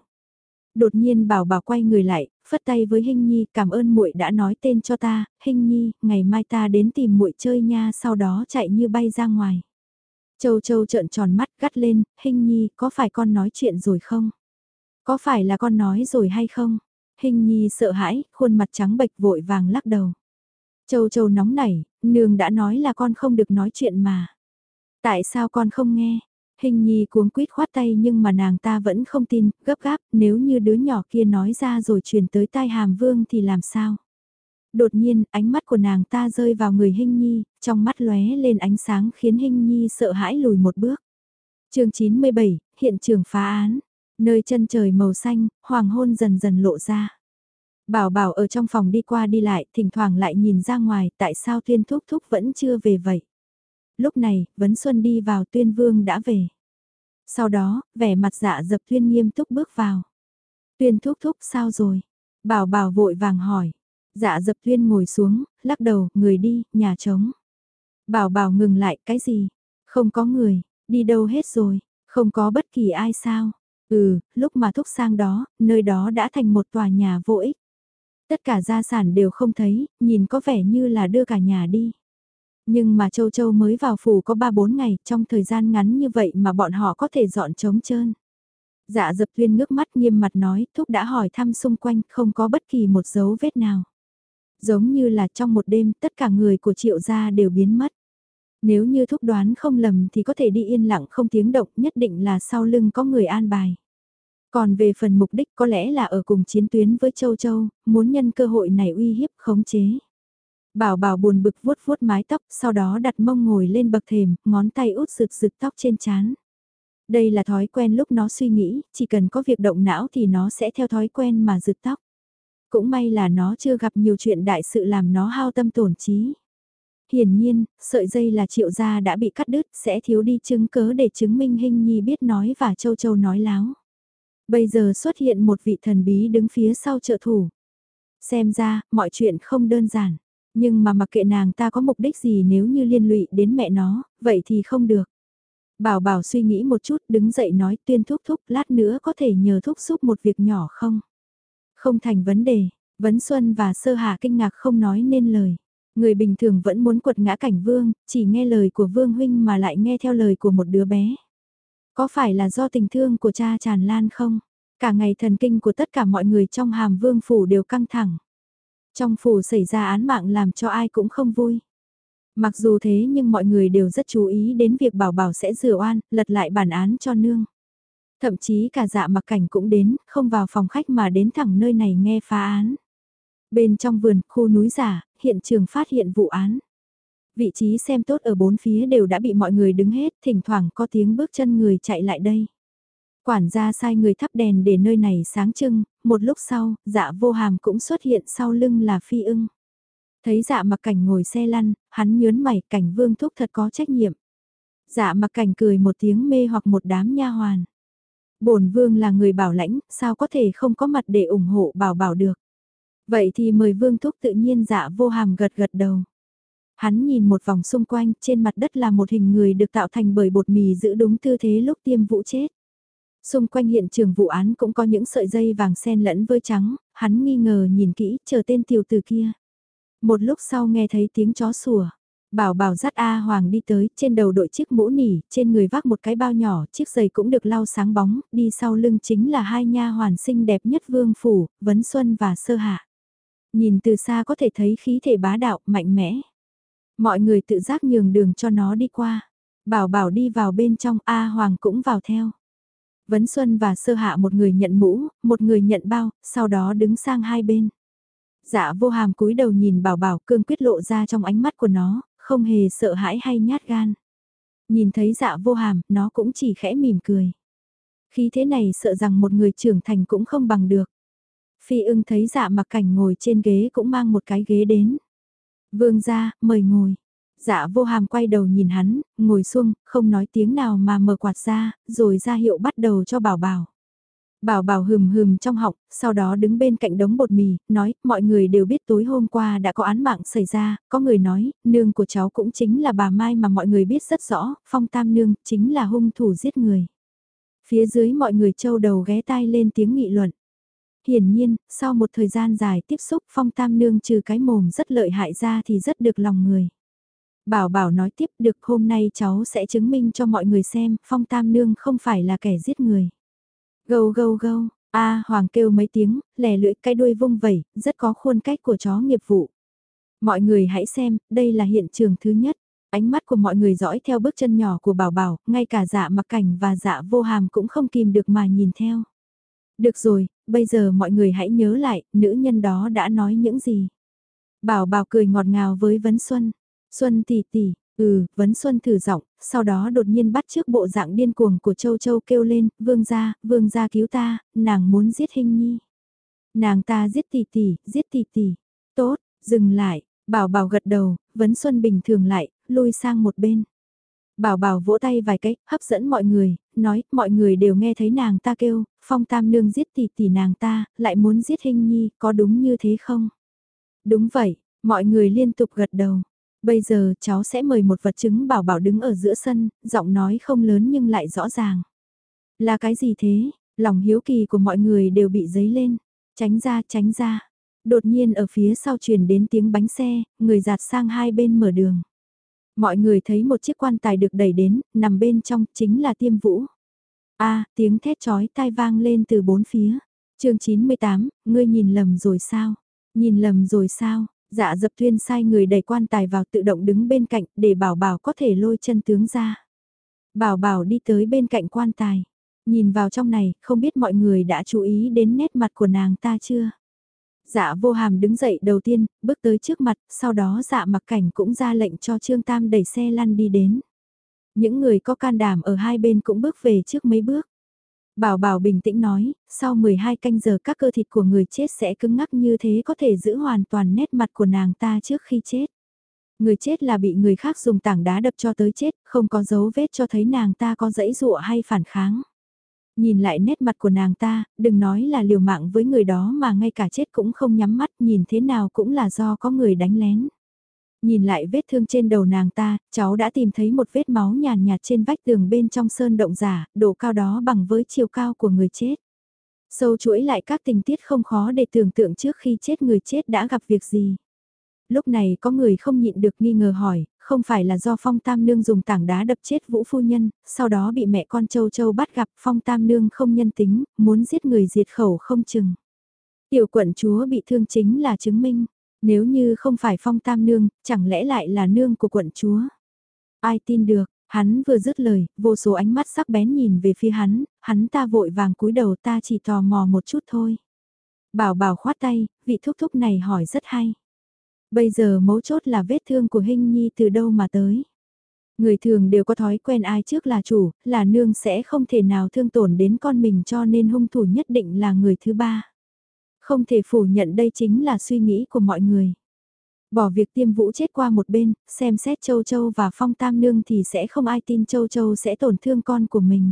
Đột nhiên bảo bảo quay người lại, phất tay với Hinh Nhi, cảm ơn muội đã nói tên cho ta, Hinh Nhi, ngày mai ta đến tìm muội chơi nha, sau đó chạy như bay ra ngoài. Châu Châu trợn tròn mắt gắt lên, Hinh Nhi, có phải con nói chuyện rồi không? Có phải là con nói rồi hay không? Hinh Nhi sợ hãi, khuôn mặt trắng bệch vội vàng lắc đầu. Châu Châu nóng nảy, nương đã nói là con không được nói chuyện mà. Tại sao con không nghe? Hình nhi cuống quýt khoát tay nhưng mà nàng ta vẫn không tin, gấp gáp, nếu như đứa nhỏ kia nói ra rồi truyền tới tai hàm vương thì làm sao? Đột nhiên, ánh mắt của nàng ta rơi vào người Hinh Nhi, trong mắt lóe lên ánh sáng khiến Hinh Nhi sợ hãi lùi một bước. chương 97, hiện trường phá án. Nơi chân trời màu xanh, hoàng hôn dần dần lộ ra. Bảo bảo ở trong phòng đi qua đi lại, thỉnh thoảng lại nhìn ra ngoài, tại sao tuyên thúc thúc vẫn chưa về vậy? Lúc này, Vấn Xuân đi vào tuyên vương đã về. Sau đó, vẻ mặt dạ dập tuyên nghiêm túc bước vào. Tuyên thúc thúc sao rồi? Bảo bảo vội vàng hỏi. Dạ dập tuyên ngồi xuống, lắc đầu, người đi, nhà trống. Bảo bảo ngừng lại, cái gì? Không có người, đi đâu hết rồi, không có bất kỳ ai sao? Ừ, lúc mà thúc sang đó, nơi đó đã thành một tòa nhà vô ích. Tất cả gia sản đều không thấy, nhìn có vẻ như là đưa cả nhà đi. Nhưng mà Châu Châu mới vào phủ có 3-4 ngày, trong thời gian ngắn như vậy mà bọn họ có thể dọn trống trơn. Dạ dập tuyên ngước mắt nghiêm mặt nói, thúc đã hỏi thăm xung quanh, không có bất kỳ một dấu vết nào. Giống như là trong một đêm, tất cả người của triệu gia đều biến mất. Nếu như thúc đoán không lầm thì có thể đi yên lặng không tiếng động, nhất định là sau lưng có người an bài. Còn về phần mục đích có lẽ là ở cùng chiến tuyến với Châu Châu, muốn nhân cơ hội này uy hiếp khống chế. Bảo bảo buồn bực vuốt vuốt mái tóc, sau đó đặt mông ngồi lên bậc thềm, ngón tay út rực rực tóc trên chán. Đây là thói quen lúc nó suy nghĩ, chỉ cần có việc động não thì nó sẽ theo thói quen mà rực tóc. Cũng may là nó chưa gặp nhiều chuyện đại sự làm nó hao tâm tổn trí. Hiển nhiên, sợi dây là triệu gia đã bị cắt đứt sẽ thiếu đi chứng cớ để chứng minh hình nhi biết nói và châu châu nói láo. Bây giờ xuất hiện một vị thần bí đứng phía sau trợ thủ. Xem ra, mọi chuyện không đơn giản. Nhưng mà mặc kệ nàng ta có mục đích gì nếu như liên lụy đến mẹ nó, vậy thì không được. Bảo bảo suy nghĩ một chút đứng dậy nói tuyên thúc thúc lát nữa có thể nhờ thúc giúp một việc nhỏ không? Không thành vấn đề, Vấn Xuân và Sơ Hạ kinh ngạc không nói nên lời. Người bình thường vẫn muốn quật ngã cảnh vương, chỉ nghe lời của vương huynh mà lại nghe theo lời của một đứa bé. Có phải là do tình thương của cha tràn lan không? Cả ngày thần kinh của tất cả mọi người trong hàm vương phủ đều căng thẳng. Trong phủ xảy ra án mạng làm cho ai cũng không vui. Mặc dù thế nhưng mọi người đều rất chú ý đến việc bảo bảo sẽ rửa oan, lật lại bản án cho nương. Thậm chí cả dạ mặc cảnh cũng đến, không vào phòng khách mà đến thẳng nơi này nghe phá án. Bên trong vườn, khu núi giả, hiện trường phát hiện vụ án. Vị trí xem tốt ở bốn phía đều đã bị mọi người đứng hết, thỉnh thoảng có tiếng bước chân người chạy lại đây. Quản gia sai người thắp đèn để nơi này sáng trưng, một lúc sau, dạ vô hàm cũng xuất hiện sau lưng là phi ưng. Thấy dạ mặc cảnh ngồi xe lăn, hắn nhớn mày cảnh vương thúc thật có trách nhiệm. Dạ mặc cảnh cười một tiếng mê hoặc một đám nha hoàn. bổn vương là người bảo lãnh, sao có thể không có mặt để ủng hộ bảo bảo được. Vậy thì mời vương thúc tự nhiên dạ vô hàm gật gật đầu. Hắn nhìn một vòng xung quanh, trên mặt đất là một hình người được tạo thành bởi bột mì giữ đúng tư thế lúc tiêm vũ chết. Xung quanh hiện trường vụ án cũng có những sợi dây vàng xen lẫn với trắng, hắn nghi ngờ nhìn kỹ, chờ tên tiểu tử kia. Một lúc sau nghe thấy tiếng chó sủa. Bảo bảo dắt A Hoàng đi tới, trên đầu đội chiếc mũ nỉ, trên người vác một cái bao nhỏ, chiếc giày cũng được lau sáng bóng, đi sau lưng chính là hai nha hoàn xinh đẹp nhất vương phủ, Vấn Xuân và Sơ Hạ. Nhìn từ xa có thể thấy khí thể bá đạo, mạnh mẽ. Mọi người tự giác nhường đường cho nó đi qua. Bảo bảo đi vào bên trong, A Hoàng cũng vào theo. Vấn Xuân và Sơ Hạ một người nhận mũ, một người nhận bao, sau đó đứng sang hai bên. Dạ vô hàm cúi đầu nhìn bảo bảo cương quyết lộ ra trong ánh mắt của nó, không hề sợ hãi hay nhát gan. Nhìn thấy dạ vô hàm, nó cũng chỉ khẽ mỉm cười. Khi thế này sợ rằng một người trưởng thành cũng không bằng được. Phi ưng thấy dạ mặc cảnh ngồi trên ghế cũng mang một cái ghế đến. Vương ra, mời ngồi. Dạ vô hàm quay đầu nhìn hắn, ngồi xuống, không nói tiếng nào mà mở quạt ra, rồi ra hiệu bắt đầu cho bảo bảo. Bảo bảo hừm hừm trong họng, sau đó đứng bên cạnh đống bột mì, nói, mọi người đều biết tối hôm qua đã có án mạng xảy ra, có người nói, nương của cháu cũng chính là bà Mai mà mọi người biết rất rõ, phong tam nương, chính là hung thủ giết người. Phía dưới mọi người trâu đầu ghé tai lên tiếng nghị luận. Hiển nhiên, sau một thời gian dài tiếp xúc phong tam nương trừ cái mồm rất lợi hại ra thì rất được lòng người. Bảo bảo nói tiếp được hôm nay cháu sẽ chứng minh cho mọi người xem phong tam nương không phải là kẻ giết người. Gâu gâu gâu, a hoàng kêu mấy tiếng, lè lưỡi cái đuôi vung vẩy, rất có khuôn cách của chó nghiệp vụ. Mọi người hãy xem, đây là hiện trường thứ nhất. Ánh mắt của mọi người dõi theo bước chân nhỏ của bảo bảo, ngay cả dạ mặc cảnh và dạ vô hàm cũng không kìm được mà nhìn theo. Được rồi, bây giờ mọi người hãy nhớ lại, nữ nhân đó đã nói những gì. Bảo bảo cười ngọt ngào với Vấn Xuân. Xuân tỷ tỷ, ừ, Vấn Xuân thử giọng, sau đó đột nhiên bắt trước bộ dạng điên cuồng của Châu Châu kêu lên, vương gia, vương gia cứu ta, nàng muốn giết hình nhi. Nàng ta giết tỷ tỷ, giết tỷ tỷ. Tốt, dừng lại, bảo bảo gật đầu, Vấn Xuân bình thường lại, lui sang một bên. Bảo bảo vỗ tay vài cái, hấp dẫn mọi người, nói, mọi người đều nghe thấy nàng ta kêu, phong tam nương giết tỷ tỷ nàng ta, lại muốn giết hình nhi, có đúng như thế không? Đúng vậy, mọi người liên tục gật đầu. Bây giờ cháu sẽ mời một vật chứng bảo bảo đứng ở giữa sân, giọng nói không lớn nhưng lại rõ ràng. Là cái gì thế? Lòng hiếu kỳ của mọi người đều bị dấy lên. Tránh ra, tránh ra. Đột nhiên ở phía sau truyền đến tiếng bánh xe, người giạt sang hai bên mở đường. Mọi người thấy một chiếc quan tài được đẩy đến, nằm bên trong chính là tiêm vũ. a tiếng thét chói tai vang lên từ bốn phía. chương 98, ngươi nhìn lầm rồi sao? Nhìn lầm rồi sao? Dạ dập tuyên sai người đẩy quan tài vào tự động đứng bên cạnh để bảo bảo có thể lôi chân tướng ra. Bảo bảo đi tới bên cạnh quan tài. Nhìn vào trong này, không biết mọi người đã chú ý đến nét mặt của nàng ta chưa? Dạ vô hàm đứng dậy đầu tiên, bước tới trước mặt, sau đó dạ mặc cảnh cũng ra lệnh cho Trương Tam đẩy xe lăn đi đến. Những người có can đảm ở hai bên cũng bước về trước mấy bước. Bảo bảo bình tĩnh nói, sau 12 canh giờ các cơ thịt của người chết sẽ cứng ngắc như thế có thể giữ hoàn toàn nét mặt của nàng ta trước khi chết. Người chết là bị người khác dùng tảng đá đập cho tới chết, không có dấu vết cho thấy nàng ta có dãy dụa hay phản kháng. Nhìn lại nét mặt của nàng ta, đừng nói là liều mạng với người đó mà ngay cả chết cũng không nhắm mắt nhìn thế nào cũng là do có người đánh lén. Nhìn lại vết thương trên đầu nàng ta, cháu đã tìm thấy một vết máu nhàn nhạt trên vách tường bên trong sơn động giả, độ cao đó bằng với chiều cao của người chết. Sâu chuỗi lại các tình tiết không khó để tưởng tượng trước khi chết người chết đã gặp việc gì. Lúc này có người không nhịn được nghi ngờ hỏi, không phải là do Phong Tam Nương dùng tảng đá đập chết Vũ Phu Nhân, sau đó bị mẹ con Châu Châu bắt gặp Phong Tam Nương không nhân tính, muốn giết người diệt khẩu không chừng. Tiểu quận chúa bị thương chính là chứng minh. Nếu như không phải phong tam nương, chẳng lẽ lại là nương của quận chúa? Ai tin được, hắn vừa dứt lời, vô số ánh mắt sắc bén nhìn về phía hắn, hắn ta vội vàng cúi đầu ta chỉ tò mò một chút thôi. Bảo bảo khoát tay, vị thúc thúc này hỏi rất hay. Bây giờ mấu chốt là vết thương của Hinh Nhi từ đâu mà tới. Người thường đều có thói quen ai trước là chủ, là nương sẽ không thể nào thương tổn đến con mình cho nên hung thủ nhất định là người thứ ba. Không thể phủ nhận đây chính là suy nghĩ của mọi người. Bỏ việc tiêm vũ chết qua một bên, xem xét Châu Châu và Phong Tam Nương thì sẽ không ai tin Châu Châu sẽ tổn thương con của mình.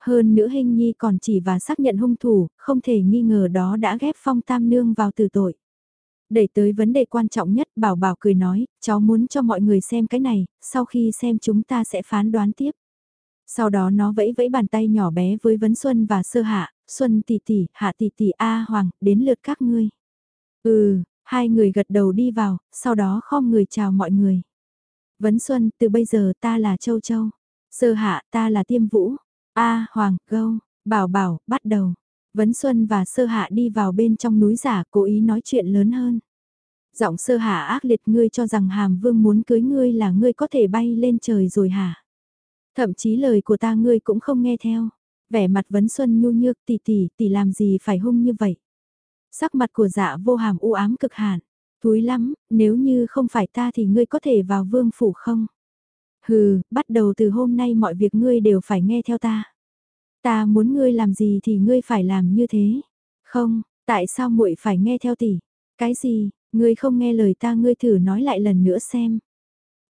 Hơn nữa hình nhi còn chỉ và xác nhận hung thủ, không thể nghi ngờ đó đã ghép Phong Tam Nương vào từ tội. Đẩy tới vấn đề quan trọng nhất, Bảo Bảo cười nói, cháu muốn cho mọi người xem cái này, sau khi xem chúng ta sẽ phán đoán tiếp. Sau đó nó vẫy vẫy bàn tay nhỏ bé với Vấn Xuân và Sơ Hạ, Xuân tỷ tỷ, Hạ tỷ tỷ A Hoàng, đến lượt các ngươi. Ừ, hai người gật đầu đi vào, sau đó khom người chào mọi người. Vấn Xuân, từ bây giờ ta là Châu Châu. Sơ Hạ, ta là Tiêm Vũ. A Hoàng, Gâu, Bảo Bảo, bắt đầu. Vấn Xuân và Sơ Hạ đi vào bên trong núi giả cố ý nói chuyện lớn hơn. Giọng Sơ Hạ ác liệt ngươi cho rằng Hàm Vương muốn cưới ngươi là ngươi có thể bay lên trời rồi hả? Thậm chí lời của ta ngươi cũng không nghe theo. Vẻ mặt Vấn Xuân nhu nhược tỷ tỷ tỷ làm gì phải hung như vậy? Sắc mặt của dạ vô hàm u ám cực hạn. thúi lắm, nếu như không phải ta thì ngươi có thể vào vương phủ không? Hừ, bắt đầu từ hôm nay mọi việc ngươi đều phải nghe theo ta. Ta muốn ngươi làm gì thì ngươi phải làm như thế. Không, tại sao muội phải nghe theo tỷ? Cái gì, ngươi không nghe lời ta ngươi thử nói lại lần nữa xem.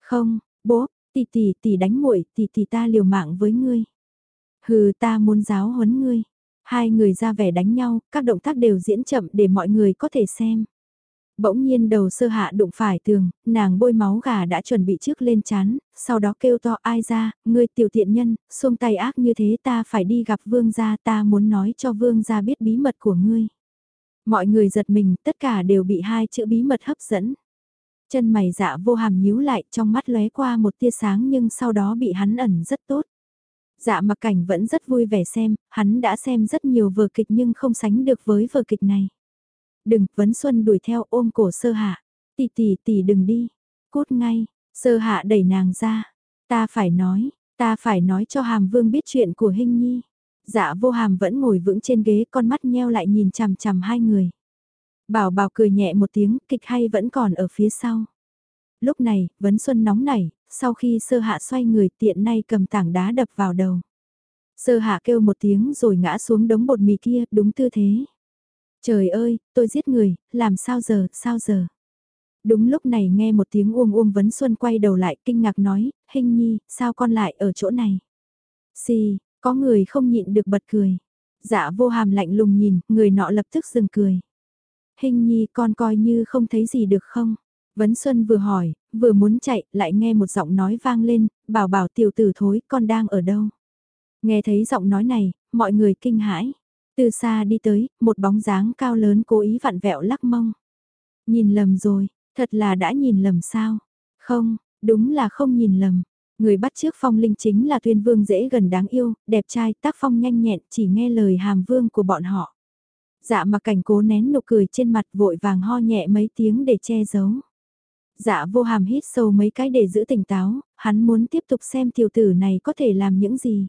Không, bố, tỷ tỷ tỷ đánh muội, tỷ tỷ ta liều mạng với ngươi. Hừ, ta muốn giáo huấn ngươi. Hai người ra vẻ đánh nhau, các động tác đều diễn chậm để mọi người có thể xem. Bỗng nhiên đầu sơ hạ đụng phải tường, nàng bôi máu gà đã chuẩn bị trước lên chán, sau đó kêu to ai ra, ngươi tiểu tiện nhân, xuông tay ác như thế ta phải đi gặp vương gia ta muốn nói cho vương gia biết bí mật của ngươi. Mọi người giật mình, tất cả đều bị hai chữ bí mật hấp dẫn. Chân mày dạ vô hàm nhíu lại trong mắt lóe qua một tia sáng nhưng sau đó bị hắn ẩn rất tốt. Dạ mặc cảnh vẫn rất vui vẻ xem, hắn đã xem rất nhiều vở kịch nhưng không sánh được với vở kịch này. Đừng, Vấn Xuân đuổi theo ôm cổ sơ hạ. Tỷ tỷ tỷ đừng đi. Cút ngay, sơ hạ đẩy nàng ra. Ta phải nói, ta phải nói cho hàm vương biết chuyện của hình nhi. Dạ vô hàm vẫn ngồi vững trên ghế con mắt nheo lại nhìn chằm chằm hai người. Bảo bảo cười nhẹ một tiếng, kịch hay vẫn còn ở phía sau. Lúc này, Vấn Xuân nóng nảy, sau khi sơ hạ xoay người tiện nay cầm tảng đá đập vào đầu. Sơ hạ kêu một tiếng rồi ngã xuống đống bột mì kia, đúng tư thế. Trời ơi, tôi giết người, làm sao giờ, sao giờ? Đúng lúc này nghe một tiếng uông uông vấn xuân quay đầu lại kinh ngạc nói, hình nhi, sao con lại ở chỗ này? Xì, có người không nhịn được bật cười. Dạ vô hàm lạnh lùng nhìn, người nọ lập tức dừng cười. Hình nhi con coi như không thấy gì được không? Vấn Xuân vừa hỏi, vừa muốn chạy, lại nghe một giọng nói vang lên, bảo bảo tiểu tử thối, con đang ở đâu? Nghe thấy giọng nói này, mọi người kinh hãi. Từ xa đi tới, một bóng dáng cao lớn cố ý vặn vẹo lắc mông. Nhìn lầm rồi, thật là đã nhìn lầm sao? Không, đúng là không nhìn lầm. Người bắt trước phong linh chính là tuyên vương dễ gần đáng yêu, đẹp trai, tác phong nhanh nhẹn, chỉ nghe lời hàm vương của bọn họ. Dạ mà cảnh cố nén nụ cười trên mặt vội vàng ho nhẹ mấy tiếng để che giấu. Dạ vô hàm hít sâu mấy cái để giữ tỉnh táo, hắn muốn tiếp tục xem tiểu tử này có thể làm những gì.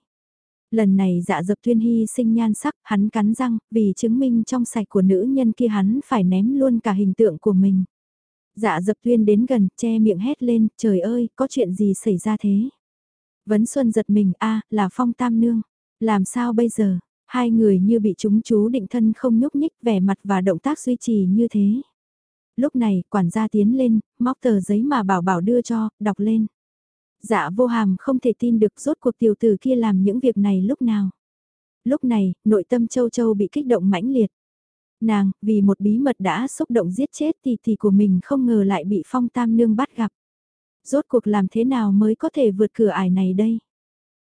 Lần này dạ dập tuyên hy sinh nhan sắc, hắn cắn răng, vì chứng minh trong sạch của nữ nhân kia hắn phải ném luôn cả hình tượng của mình. Dạ dập tuyên đến gần, che miệng hét lên, trời ơi, có chuyện gì xảy ra thế? Vấn Xuân giật mình, a là Phong Tam Nương. Làm sao bây giờ? Hai người như bị chúng chú định thân không nhúc nhích vẻ mặt và động tác duy trì như thế. Lúc này, quản gia tiến lên, móc tờ giấy mà bảo bảo đưa cho, đọc lên. Dạ vô hàm không thể tin được rốt cuộc tiểu tử kia làm những việc này lúc nào. Lúc này, nội tâm châu châu bị kích động mãnh liệt. Nàng, vì một bí mật đã xúc động giết chết thì thì của mình không ngờ lại bị phong tam nương bắt gặp. Rốt cuộc làm thế nào mới có thể vượt cửa ải này đây?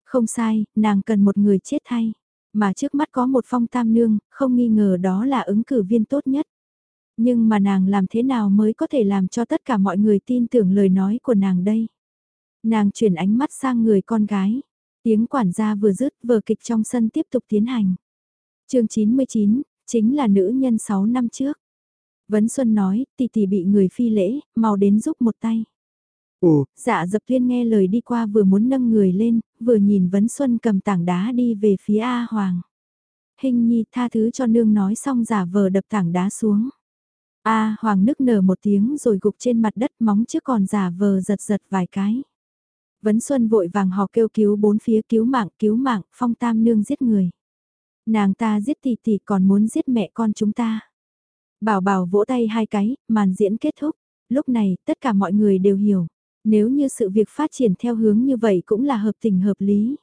Không sai, nàng cần một người chết thay. Mà trước mắt có một phong tam nương, không nghi ngờ đó là ứng cử viên tốt nhất. Nhưng mà nàng làm thế nào mới có thể làm cho tất cả mọi người tin tưởng lời nói của nàng đây? Nàng chuyển ánh mắt sang người con gái. Tiếng quản gia vừa dứt vở kịch trong sân tiếp tục tiến hành. chương 99, chính là nữ nhân 6 năm trước. Vấn Xuân nói, tỷ tỷ bị người phi lễ, mau đến giúp một tay. Ồ, dạ dập tuyên nghe lời đi qua vừa muốn nâng người lên, vừa nhìn Vấn Xuân cầm tảng đá đi về phía A Hoàng. Hình nhi tha thứ cho nương nói xong giả vờ đập tảng đá xuống. A Hoàng nức nở một tiếng rồi gục trên mặt đất móng trước còn giả vờ giật giật vài cái. Vấn Xuân vội vàng hò kêu cứu bốn phía cứu mạng cứu mạng phong tam nương giết người. Nàng ta giết tỷ tỷ còn muốn giết mẹ con chúng ta. Bảo bảo vỗ tay hai cái, màn diễn kết thúc. Lúc này, tất cả mọi người đều hiểu. Nếu như sự việc phát triển theo hướng như vậy cũng là hợp tình hợp lý.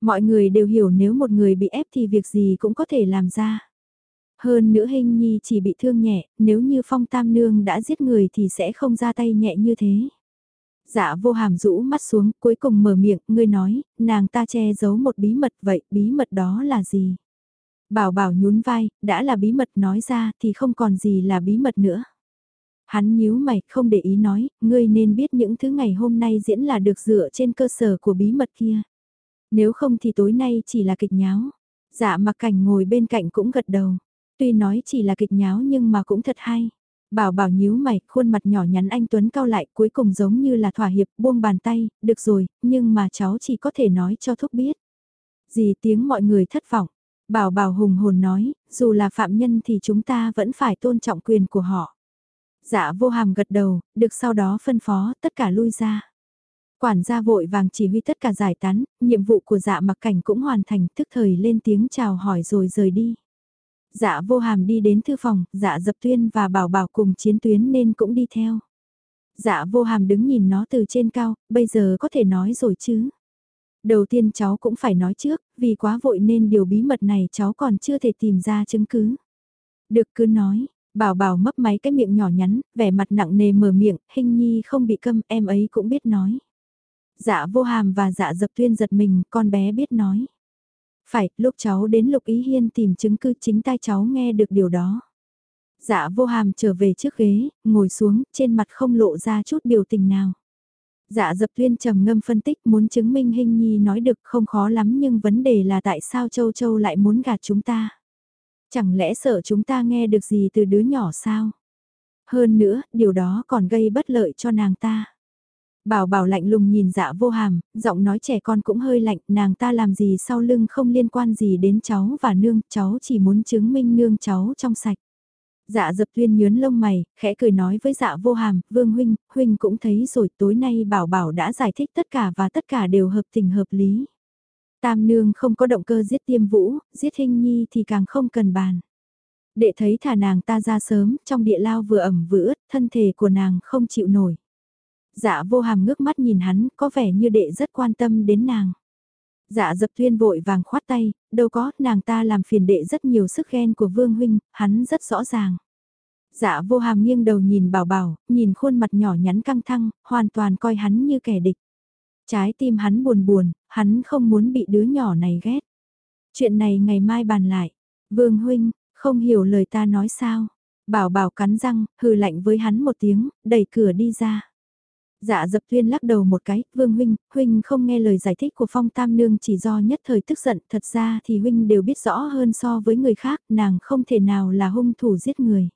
Mọi người đều hiểu nếu một người bị ép thì việc gì cũng có thể làm ra. Hơn nữa hình nhi chỉ bị thương nhẹ, nếu như phong tam nương đã giết người thì sẽ không ra tay nhẹ như thế. Dạ vô hàm rũ mắt xuống, cuối cùng mở miệng, ngươi nói, nàng ta che giấu một bí mật vậy, bí mật đó là gì? Bảo bảo nhún vai, đã là bí mật nói ra thì không còn gì là bí mật nữa. Hắn nhíu mày, không để ý nói, ngươi nên biết những thứ ngày hôm nay diễn là được dựa trên cơ sở của bí mật kia. Nếu không thì tối nay chỉ là kịch nháo. Dạ mặc cảnh ngồi bên cạnh cũng gật đầu. Tuy nói chỉ là kịch nháo nhưng mà cũng thật hay. Bảo bảo nhíu mày, khuôn mặt nhỏ nhắn anh Tuấn cao lại cuối cùng giống như là thỏa hiệp buông bàn tay, được rồi, nhưng mà cháu chỉ có thể nói cho thúc biết. Gì tiếng mọi người thất vọng. Bảo bảo hùng hồn nói, dù là phạm nhân thì chúng ta vẫn phải tôn trọng quyền của họ. Dạ vô hàm gật đầu, được sau đó phân phó tất cả lui ra. Quản gia vội vàng chỉ huy tất cả giải tán, nhiệm vụ của dạ mặc cảnh cũng hoàn thành, tức thời lên tiếng chào hỏi rồi rời đi. Dạ vô hàm đi đến thư phòng, dạ dập tuyên và bảo bảo cùng chiến tuyến nên cũng đi theo. Dạ vô hàm đứng nhìn nó từ trên cao, bây giờ có thể nói rồi chứ. Đầu tiên cháu cũng phải nói trước, vì quá vội nên điều bí mật này cháu còn chưa thể tìm ra chứng cứ. Được cứ nói, bảo bảo mấp máy cái miệng nhỏ nhắn, vẻ mặt nặng nề mở miệng, hình nhi không bị câm, em ấy cũng biết nói. Dạ vô hàm và dạ dập tuyên giật mình, con bé biết nói. Phải, lúc cháu đến Lục Ý Hiên tìm chứng cứ chính tai cháu nghe được điều đó. Dạ vô hàm trở về trước ghế, ngồi xuống, trên mặt không lộ ra chút biểu tình nào. Dạ dập tuyên trầm ngâm phân tích muốn chứng minh hình nhi nói được không khó lắm nhưng vấn đề là tại sao châu châu lại muốn gạt chúng ta. Chẳng lẽ sợ chúng ta nghe được gì từ đứa nhỏ sao? Hơn nữa, điều đó còn gây bất lợi cho nàng ta. Bảo bảo lạnh lùng nhìn dạ vô hàm, giọng nói trẻ con cũng hơi lạnh, nàng ta làm gì sau lưng không liên quan gì đến cháu và nương, cháu chỉ muốn chứng minh nương cháu trong sạch. Dạ dập tuyên nhớn lông mày, khẽ cười nói với dạ vô hàm, vương huynh, huynh cũng thấy rồi tối nay bảo bảo đã giải thích tất cả và tất cả đều hợp tình hợp lý. Tam nương không có động cơ giết tiêm vũ, giết hình nhi thì càng không cần bàn. Đệ thấy thả nàng ta ra sớm, trong địa lao vừa ẩm vừa ướt, thân thể của nàng không chịu nổi. Dạ vô hàm ngước mắt nhìn hắn, có vẻ như đệ rất quan tâm đến nàng. Dạ dập tuyên vội vàng khoát tay, đâu có, nàng ta làm phiền đệ rất nhiều sức ghen của vương huynh, hắn rất rõ ràng. Dạ vô hàm nghiêng đầu nhìn bảo bảo, nhìn khuôn mặt nhỏ nhắn căng thăng, hoàn toàn coi hắn như kẻ địch. Trái tim hắn buồn buồn, hắn không muốn bị đứa nhỏ này ghét. Chuyện này ngày mai bàn lại. Vương huynh, không hiểu lời ta nói sao. Bảo bảo cắn răng, hừ lạnh với hắn một tiếng, đẩy cửa đi ra. Dạ dập thuyên lắc đầu một cái, vương huynh, huynh không nghe lời giải thích của phong tam nương chỉ do nhất thời tức giận, thật ra thì huynh đều biết rõ hơn so với người khác, nàng không thể nào là hung thủ giết người.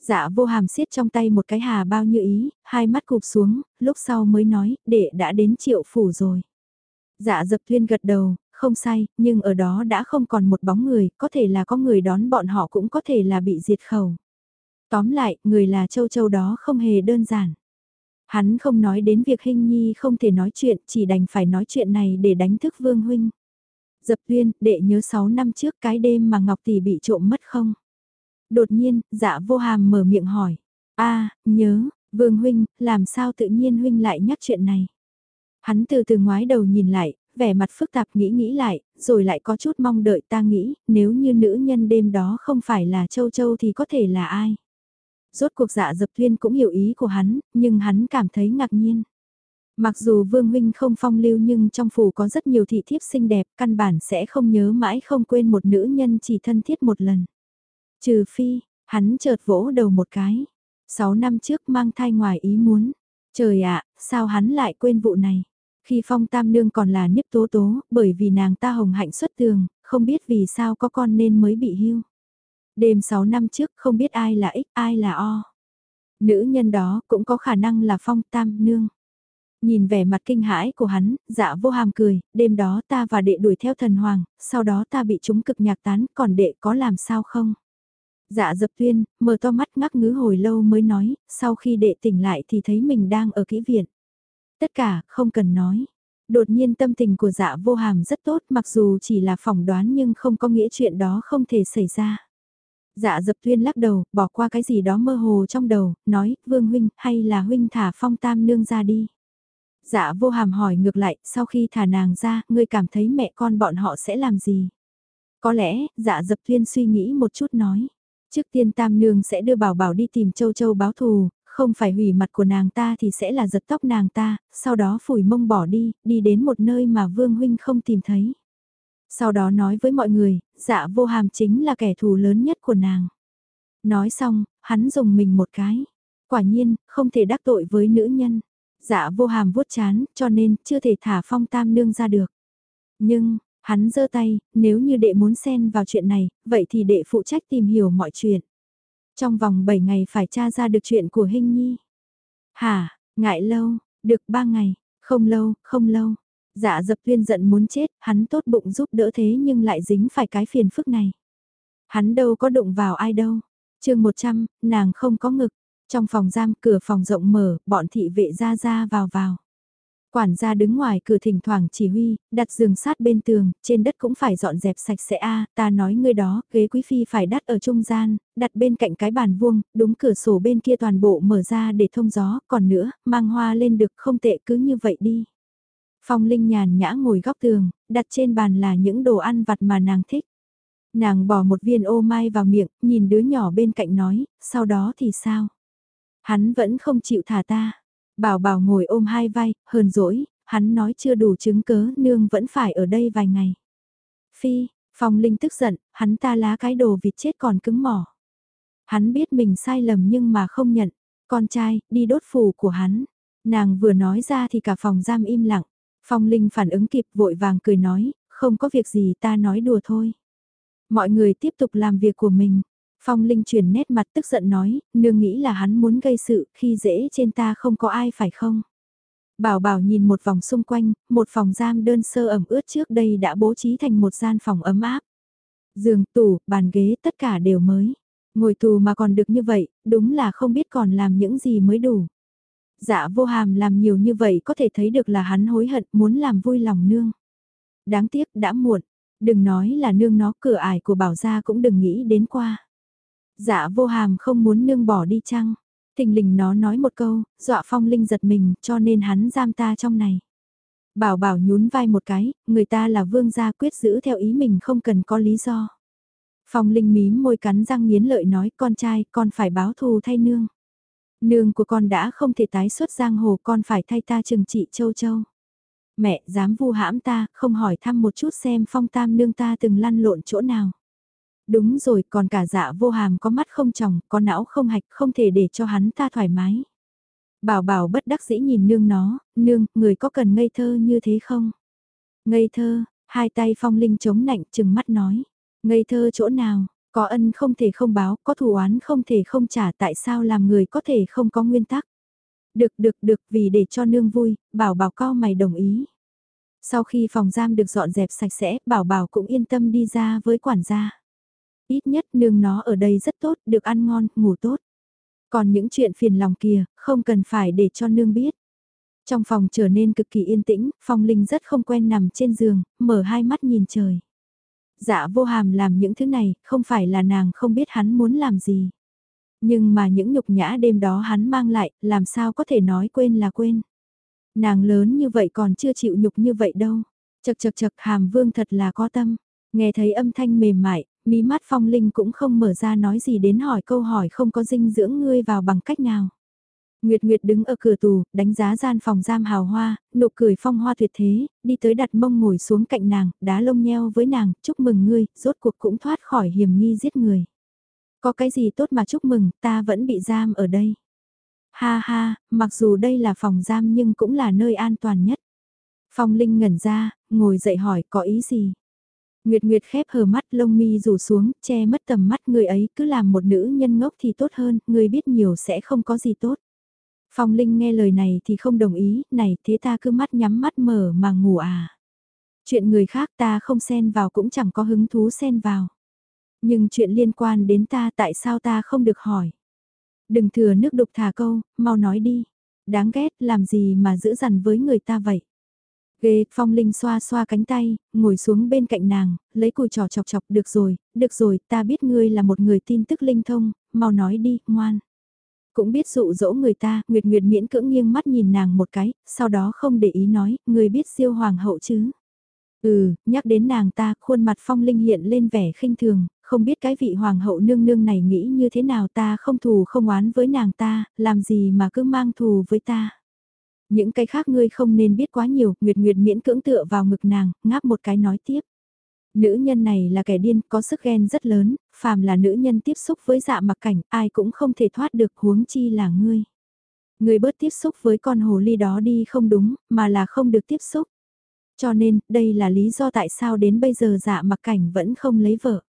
Dạ vô hàm siết trong tay một cái hà bao như ý, hai mắt cụp xuống, lúc sau mới nói, đệ đã đến triệu phủ rồi. Dạ dập thuyên gật đầu, không sai, nhưng ở đó đã không còn một bóng người, có thể là có người đón bọn họ cũng có thể là bị diệt khẩu. Tóm lại, người là châu châu đó không hề đơn giản. Hắn không nói đến việc Hinh Nhi không thể nói chuyện, chỉ đành phải nói chuyện này để đánh thức Vương Huynh. Dập tuyên, đệ nhớ 6 năm trước cái đêm mà Ngọc Tỷ bị trộm mất không? Đột nhiên, dạ vô hàm mở miệng hỏi. a nhớ, Vương Huynh, làm sao tự nhiên Huynh lại nhắc chuyện này? Hắn từ từ ngoái đầu nhìn lại, vẻ mặt phức tạp nghĩ nghĩ lại, rồi lại có chút mong đợi ta nghĩ, nếu như nữ nhân đêm đó không phải là Châu Châu thì có thể là ai? Rốt cuộc dạ dập thuyên cũng hiểu ý của hắn, nhưng hắn cảm thấy ngạc nhiên. Mặc dù Vương Huynh không phong lưu nhưng trong phủ có rất nhiều thị thiếp xinh đẹp, căn bản sẽ không nhớ mãi không quên một nữ nhân chỉ thân thiết một lần. Trừ phi, hắn chợt vỗ đầu một cái. Sáu năm trước mang thai ngoài ý muốn. Trời ạ, sao hắn lại quên vụ này? Khi phong tam nương còn là nếp tố tố, bởi vì nàng ta hồng hạnh xuất tường, không biết vì sao có con nên mới bị hưu. Đêm 6 năm trước không biết ai là X, ai là O. Nữ nhân đó cũng có khả năng là phong tam nương. Nhìn vẻ mặt kinh hãi của hắn, dạ vô hàm cười, đêm đó ta và đệ đuổi theo thần hoàng, sau đó ta bị chúng cực nhạc tán, còn đệ có làm sao không? Dạ dập tuyên, mở to mắt ngắc ngứ hồi lâu mới nói, sau khi đệ tỉnh lại thì thấy mình đang ở kỹ viện. Tất cả, không cần nói. Đột nhiên tâm tình của dạ vô hàm rất tốt mặc dù chỉ là phỏng đoán nhưng không có nghĩa chuyện đó không thể xảy ra. Dạ dập tuyên lắc đầu, bỏ qua cái gì đó mơ hồ trong đầu, nói, vương huynh, hay là huynh thả phong tam nương ra đi. Dạ vô hàm hỏi ngược lại, sau khi thả nàng ra, ngươi cảm thấy mẹ con bọn họ sẽ làm gì? Có lẽ, dạ dập tuyên suy nghĩ một chút nói. Trước tiên tam nương sẽ đưa bảo bảo đi tìm châu châu báo thù, không phải hủy mặt của nàng ta thì sẽ là giật tóc nàng ta, sau đó phủi mông bỏ đi, đi đến một nơi mà vương huynh không tìm thấy. Sau đó nói với mọi người, dạ vô hàm chính là kẻ thù lớn nhất của nàng. Nói xong, hắn dùng mình một cái. Quả nhiên, không thể đắc tội với nữ nhân. Dạ vô hàm vuốt chán, cho nên chưa thể thả phong tam nương ra được. Nhưng, hắn giơ tay, nếu như đệ muốn xen vào chuyện này, vậy thì đệ phụ trách tìm hiểu mọi chuyện. Trong vòng 7 ngày phải tra ra được chuyện của Hinh Nhi. Hả, ngại lâu, được 3 ngày, không lâu, không lâu. Dạ dập tuyên giận muốn chết, hắn tốt bụng giúp đỡ thế nhưng lại dính phải cái phiền phức này. Hắn đâu có đụng vào ai đâu. chương 100, nàng không có ngực. Trong phòng giam cửa phòng rộng mở, bọn thị vệ ra ra vào vào. Quản gia đứng ngoài cửa thỉnh thoảng chỉ huy, đặt giường sát bên tường, trên đất cũng phải dọn dẹp sạch sẽ a ta nói ngươi đó, ghế quý phi phải đặt ở trung gian, đặt bên cạnh cái bàn vuông, đúng cửa sổ bên kia toàn bộ mở ra để thông gió, còn nữa, mang hoa lên được không tệ cứ như vậy đi. Phong Linh nhàn nhã ngồi góc tường, đặt trên bàn là những đồ ăn vặt mà nàng thích. Nàng bỏ một viên ô mai vào miệng, nhìn đứa nhỏ bên cạnh nói, sau đó thì sao? Hắn vẫn không chịu thả ta. Bảo bảo ngồi ôm hai vai, hờn dỗi, hắn nói chưa đủ chứng cớ, nương vẫn phải ở đây vài ngày. Phi, Phong Linh tức giận, hắn ta lá cái đồ vịt chết còn cứng mỏ. Hắn biết mình sai lầm nhưng mà không nhận, con trai, đi đốt phù của hắn. Nàng vừa nói ra thì cả phòng giam im lặng. Phong Linh phản ứng kịp vội vàng cười nói, không có việc gì ta nói đùa thôi. Mọi người tiếp tục làm việc của mình. Phong Linh chuyển nét mặt tức giận nói, nương nghĩ là hắn muốn gây sự khi dễ trên ta không có ai phải không? Bảo bảo nhìn một vòng xung quanh, một phòng giam đơn sơ ẩm ướt trước đây đã bố trí thành một gian phòng ấm áp. Giường, tủ, bàn ghế tất cả đều mới. Ngồi tù mà còn được như vậy, đúng là không biết còn làm những gì mới đủ. Dạ vô hàm làm nhiều như vậy có thể thấy được là hắn hối hận muốn làm vui lòng nương. Đáng tiếc đã muộn, đừng nói là nương nó cửa ải của bảo gia cũng đừng nghĩ đến qua. Dạ vô hàm không muốn nương bỏ đi chăng? Thình lình nó nói một câu, dọa phong linh giật mình cho nên hắn giam ta trong này. Bảo bảo nhún vai một cái, người ta là vương gia quyết giữ theo ý mình không cần có lý do. Phong linh mím môi cắn răng nghiến lợi nói con trai con phải báo thù thay nương. Nương của con đã không thể tái xuất giang hồ con phải thay ta trừng trị châu châu. Mẹ dám vu hãm ta, không hỏi thăm một chút xem phong tam nương ta từng lăn lộn chỗ nào. Đúng rồi, còn cả dạ vô hàm có mắt không tròng, có não không hạch, không thể để cho hắn ta thoải mái. Bảo bảo bất đắc dĩ nhìn nương nó, nương, người có cần ngây thơ như thế không? Ngây thơ, hai tay phong linh chống nạnh chừng mắt nói. Ngây thơ chỗ nào, có ân không thể không báo, có thù oán không thể không trả tại sao làm người có thể không có nguyên tắc. Được được được vì để cho nương vui, bảo bảo co mày đồng ý. Sau khi phòng giam được dọn dẹp sạch sẽ, bảo bảo cũng yên tâm đi ra với quản gia. Ít nhất nương nó ở đây rất tốt, được ăn ngon, ngủ tốt. Còn những chuyện phiền lòng kia, không cần phải để cho nương biết. Trong phòng trở nên cực kỳ yên tĩnh, Phong Linh rất không quen nằm trên giường, mở hai mắt nhìn trời. Dạ vô hàm làm những thứ này, không phải là nàng không biết hắn muốn làm gì. Nhưng mà những nhục nhã đêm đó hắn mang lại, làm sao có thể nói quên là quên. Nàng lớn như vậy còn chưa chịu nhục như vậy đâu. Chật chật chật hàm vương thật là có tâm. Nghe thấy âm thanh mềm mại, mí mắt phong linh cũng không mở ra nói gì đến hỏi câu hỏi không có dinh dưỡng ngươi vào bằng cách nào. Nguyệt Nguyệt đứng ở cửa tù, đánh giá gian phòng giam hào hoa, nụ cười phong hoa tuyệt thế, đi tới đặt mông ngồi xuống cạnh nàng, đá lông nheo với nàng, chúc mừng ngươi, rốt cuộc cũng thoát khỏi hiểm nghi giết người. Có cái gì tốt mà chúc mừng, ta vẫn bị giam ở đây. Ha ha, mặc dù đây là phòng giam nhưng cũng là nơi an toàn nhất. Phong Linh ngẩn ra, ngồi dậy hỏi có ý gì? Nguyệt Nguyệt khép hờ mắt lông mi rủ xuống, che mất tầm mắt người ấy cứ làm một nữ nhân ngốc thì tốt hơn, người biết nhiều sẽ không có gì tốt. Phong Linh nghe lời này thì không đồng ý, này thế ta cứ mắt nhắm mắt mở mà ngủ à. Chuyện người khác ta không xen vào cũng chẳng có hứng thú xen vào. Nhưng chuyện liên quan đến ta tại sao ta không được hỏi. Đừng thừa nước đục thả câu, mau nói đi. Đáng ghét làm gì mà giữ dằn với người ta vậy. Ghê, Phong Linh xoa xoa cánh tay, ngồi xuống bên cạnh nàng, lấy cùi trò chọc chọc, được rồi, được rồi, ta biết ngươi là một người tin tức linh thông, mau nói đi, ngoan. Cũng biết dụ dỗ người ta, Nguyệt Nguyệt miễn cưỡng nghiêng mắt nhìn nàng một cái, sau đó không để ý nói, người biết siêu hoàng hậu chứ. Ừ, nhắc đến nàng ta, khuôn mặt Phong Linh hiện lên vẻ khinh thường, không biết cái vị hoàng hậu nương nương này nghĩ như thế nào ta không thù không oán với nàng ta, làm gì mà cứ mang thù với ta. Những cái khác ngươi không nên biết quá nhiều, Nguyệt Nguyệt miễn cưỡng tựa vào ngực nàng, ngáp một cái nói tiếp. Nữ nhân này là kẻ điên, có sức ghen rất lớn, phàm là nữ nhân tiếp xúc với dạ mặc cảnh, ai cũng không thể thoát được huống chi là ngươi. Ngươi bớt tiếp xúc với con hồ ly đó đi không đúng, mà là không được tiếp xúc. Cho nên, đây là lý do tại sao đến bây giờ dạ mặc cảnh vẫn không lấy vợ.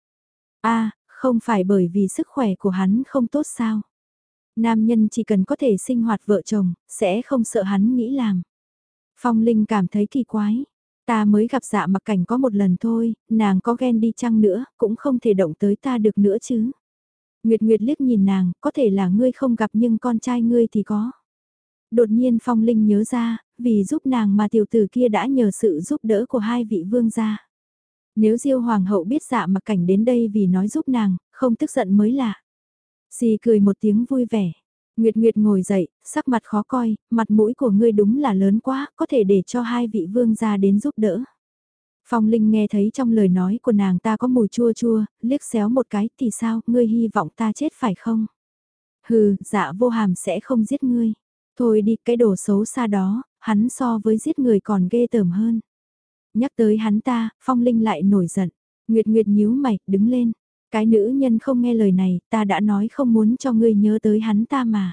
a không phải bởi vì sức khỏe của hắn không tốt sao? Nam nhân chỉ cần có thể sinh hoạt vợ chồng, sẽ không sợ hắn nghĩ làm. Phong Linh cảm thấy kỳ quái. Ta mới gặp dạ mặc cảnh có một lần thôi, nàng có ghen đi chăng nữa, cũng không thể động tới ta được nữa chứ. Nguyệt Nguyệt liếc nhìn nàng, có thể là ngươi không gặp nhưng con trai ngươi thì có. Đột nhiên Phong Linh nhớ ra, vì giúp nàng mà tiểu tử kia đã nhờ sự giúp đỡ của hai vị vương gia. Nếu Diêu Hoàng hậu biết dạ mặc cảnh đến đây vì nói giúp nàng, không tức giận mới lạ. Xì cười một tiếng vui vẻ. Nguyệt Nguyệt ngồi dậy, sắc mặt khó coi, mặt mũi của ngươi đúng là lớn quá, có thể để cho hai vị vương gia đến giúp đỡ. Phong Linh nghe thấy trong lời nói của nàng ta có mùi chua chua, liếc xéo một cái thì sao, ngươi hy vọng ta chết phải không? Hừ, dạ vô hàm sẽ không giết ngươi. Thôi đi, cái đồ xấu xa đó, hắn so với giết người còn ghê tởm hơn. Nhắc tới hắn ta, Phong Linh lại nổi giận. Nguyệt Nguyệt nhíu mày, đứng lên. Cái nữ nhân không nghe lời này, ta đã nói không muốn cho ngươi nhớ tới hắn ta mà.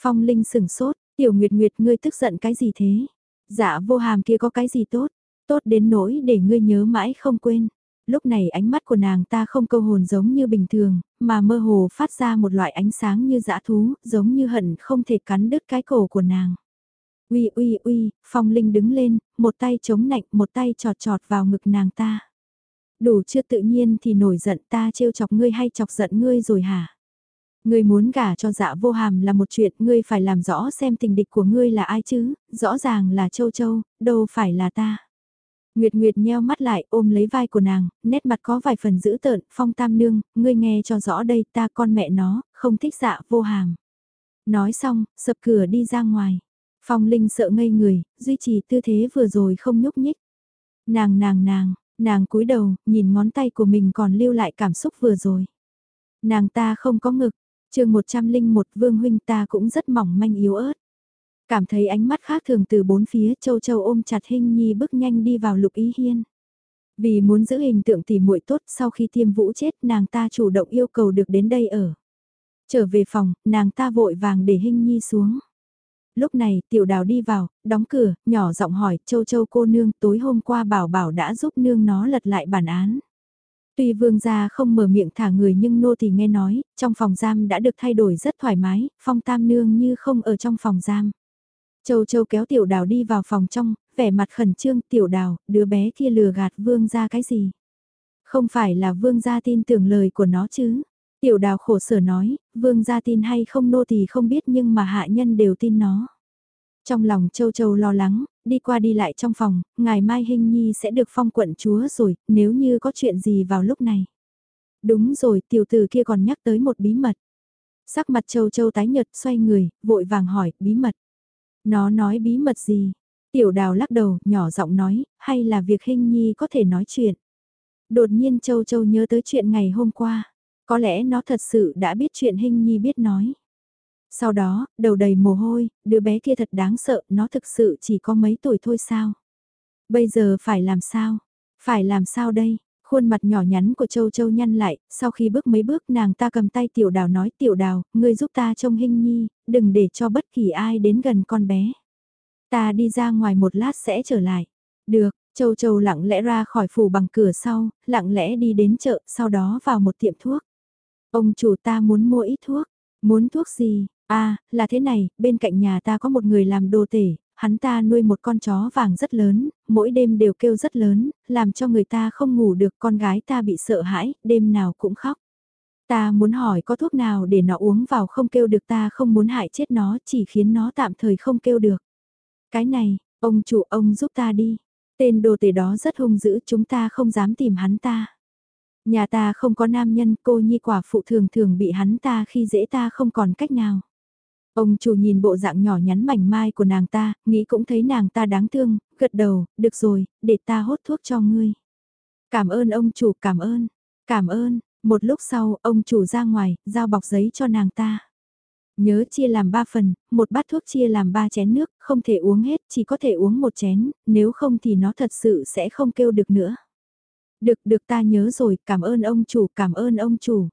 Phong Linh sửng sốt, tiểu Nguyệt Nguyệt ngươi tức giận cái gì thế? Dạ vô hàm kia có cái gì tốt? Tốt đến nỗi để ngươi nhớ mãi không quên. Lúc này ánh mắt của nàng ta không câu hồn giống như bình thường, mà mơ hồ phát ra một loại ánh sáng như dã thú, giống như hận không thể cắn đứt cái cổ của nàng. Uy uy uy, Phong Linh đứng lên, một tay chống nạnh, một tay trọt trọt vào ngực nàng ta. Đủ chưa tự nhiên thì nổi giận ta trêu chọc ngươi hay chọc giận ngươi rồi hả? Ngươi muốn gả cho dạ vô hàm là một chuyện, ngươi phải làm rõ xem tình địch của ngươi là ai chứ, rõ ràng là châu châu, đâu phải là ta. Nguyệt Nguyệt nheo mắt lại ôm lấy vai của nàng, nét mặt có vài phần dữ tợn, phong tam nương, ngươi nghe cho rõ đây ta con mẹ nó, không thích dạ vô hàm. Nói xong, sập cửa đi ra ngoài. Phong Linh sợ ngây người, duy trì tư thế vừa rồi không nhúc nhích. Nàng nàng nàng, nàng cúi đầu, nhìn ngón tay của mình còn lưu lại cảm xúc vừa rồi. Nàng ta không có ngực, chương 101 vương huynh ta cũng rất mỏng manh yếu ớt. Cảm thấy ánh mắt khác thường từ bốn phía châu châu ôm chặt hình nhi bước nhanh đi vào lục ý hiên. Vì muốn giữ hình tượng tỉ muội tốt sau khi tiêm vũ chết nàng ta chủ động yêu cầu được đến đây ở. Trở về phòng, nàng ta vội vàng để hình nhi xuống. Lúc này, tiểu đào đi vào, đóng cửa, nhỏ giọng hỏi, châu châu cô nương, tối hôm qua bảo bảo đã giúp nương nó lật lại bản án. Tuy vương gia không mở miệng thả người nhưng nô thì nghe nói, trong phòng giam đã được thay đổi rất thoải mái, phong tam nương như không ở trong phòng giam. Châu châu kéo tiểu đào đi vào phòng trong, vẻ mặt khẩn trương tiểu đào, đứa bé kia lừa gạt vương gia cái gì. Không phải là vương gia tin tưởng lời của nó chứ. Tiểu đào khổ sở nói, vương gia tin hay không nô thì không biết nhưng mà hạ nhân đều tin nó. Trong lòng châu châu lo lắng, đi qua đi lại trong phòng, ngày mai hình nhi sẽ được phong quận chúa rồi, nếu như có chuyện gì vào lúc này. Đúng rồi, tiểu tử kia còn nhắc tới một bí mật. Sắc mặt châu châu tái nhật xoay người, vội vàng hỏi, bí mật. Nó nói bí mật gì? Tiểu đào lắc đầu, nhỏ giọng nói, hay là việc hình nhi có thể nói chuyện. Đột nhiên châu châu nhớ tới chuyện ngày hôm qua. Có lẽ nó thật sự đã biết chuyện Hinh Nhi biết nói. Sau đó, đầu đầy mồ hôi, đứa bé kia thật đáng sợ, nó thực sự chỉ có mấy tuổi thôi sao? Bây giờ phải làm sao? Phải làm sao đây? Khuôn mặt nhỏ nhắn của Châu Châu nhăn lại, sau khi bước mấy bước nàng ta cầm tay tiểu đào nói tiểu đào, ngươi giúp ta trông Hinh Nhi, đừng để cho bất kỳ ai đến gần con bé. Ta đi ra ngoài một lát sẽ trở lại. Được, Châu Châu lặng lẽ ra khỏi phủ bằng cửa sau, lặng lẽ đi đến chợ, sau đó vào một tiệm thuốc. Ông chủ ta muốn mua ít thuốc. Muốn thuốc gì? À, là thế này, bên cạnh nhà ta có một người làm đồ tể, hắn ta nuôi một con chó vàng rất lớn, mỗi đêm đều kêu rất lớn, làm cho người ta không ngủ được con gái ta bị sợ hãi, đêm nào cũng khóc. Ta muốn hỏi có thuốc nào để nó uống vào không kêu được ta không muốn hại chết nó chỉ khiến nó tạm thời không kêu được. Cái này, ông chủ ông giúp ta đi. Tên đồ tể đó rất hung dữ chúng ta không dám tìm hắn ta. Nhà ta không có nam nhân cô nhi quả phụ thường thường bị hắn ta khi dễ ta không còn cách nào. Ông chủ nhìn bộ dạng nhỏ nhắn mảnh mai của nàng ta, nghĩ cũng thấy nàng ta đáng thương, gật đầu, được rồi, để ta hốt thuốc cho ngươi. Cảm ơn ông chủ, cảm ơn, cảm ơn, một lúc sau ông chủ ra ngoài, giao bọc giấy cho nàng ta. Nhớ chia làm ba phần, một bát thuốc chia làm ba chén nước, không thể uống hết, chỉ có thể uống một chén, nếu không thì nó thật sự sẽ không kêu được nữa. Được, được ta nhớ rồi, cảm ơn ông chủ, cảm ơn ông chủ.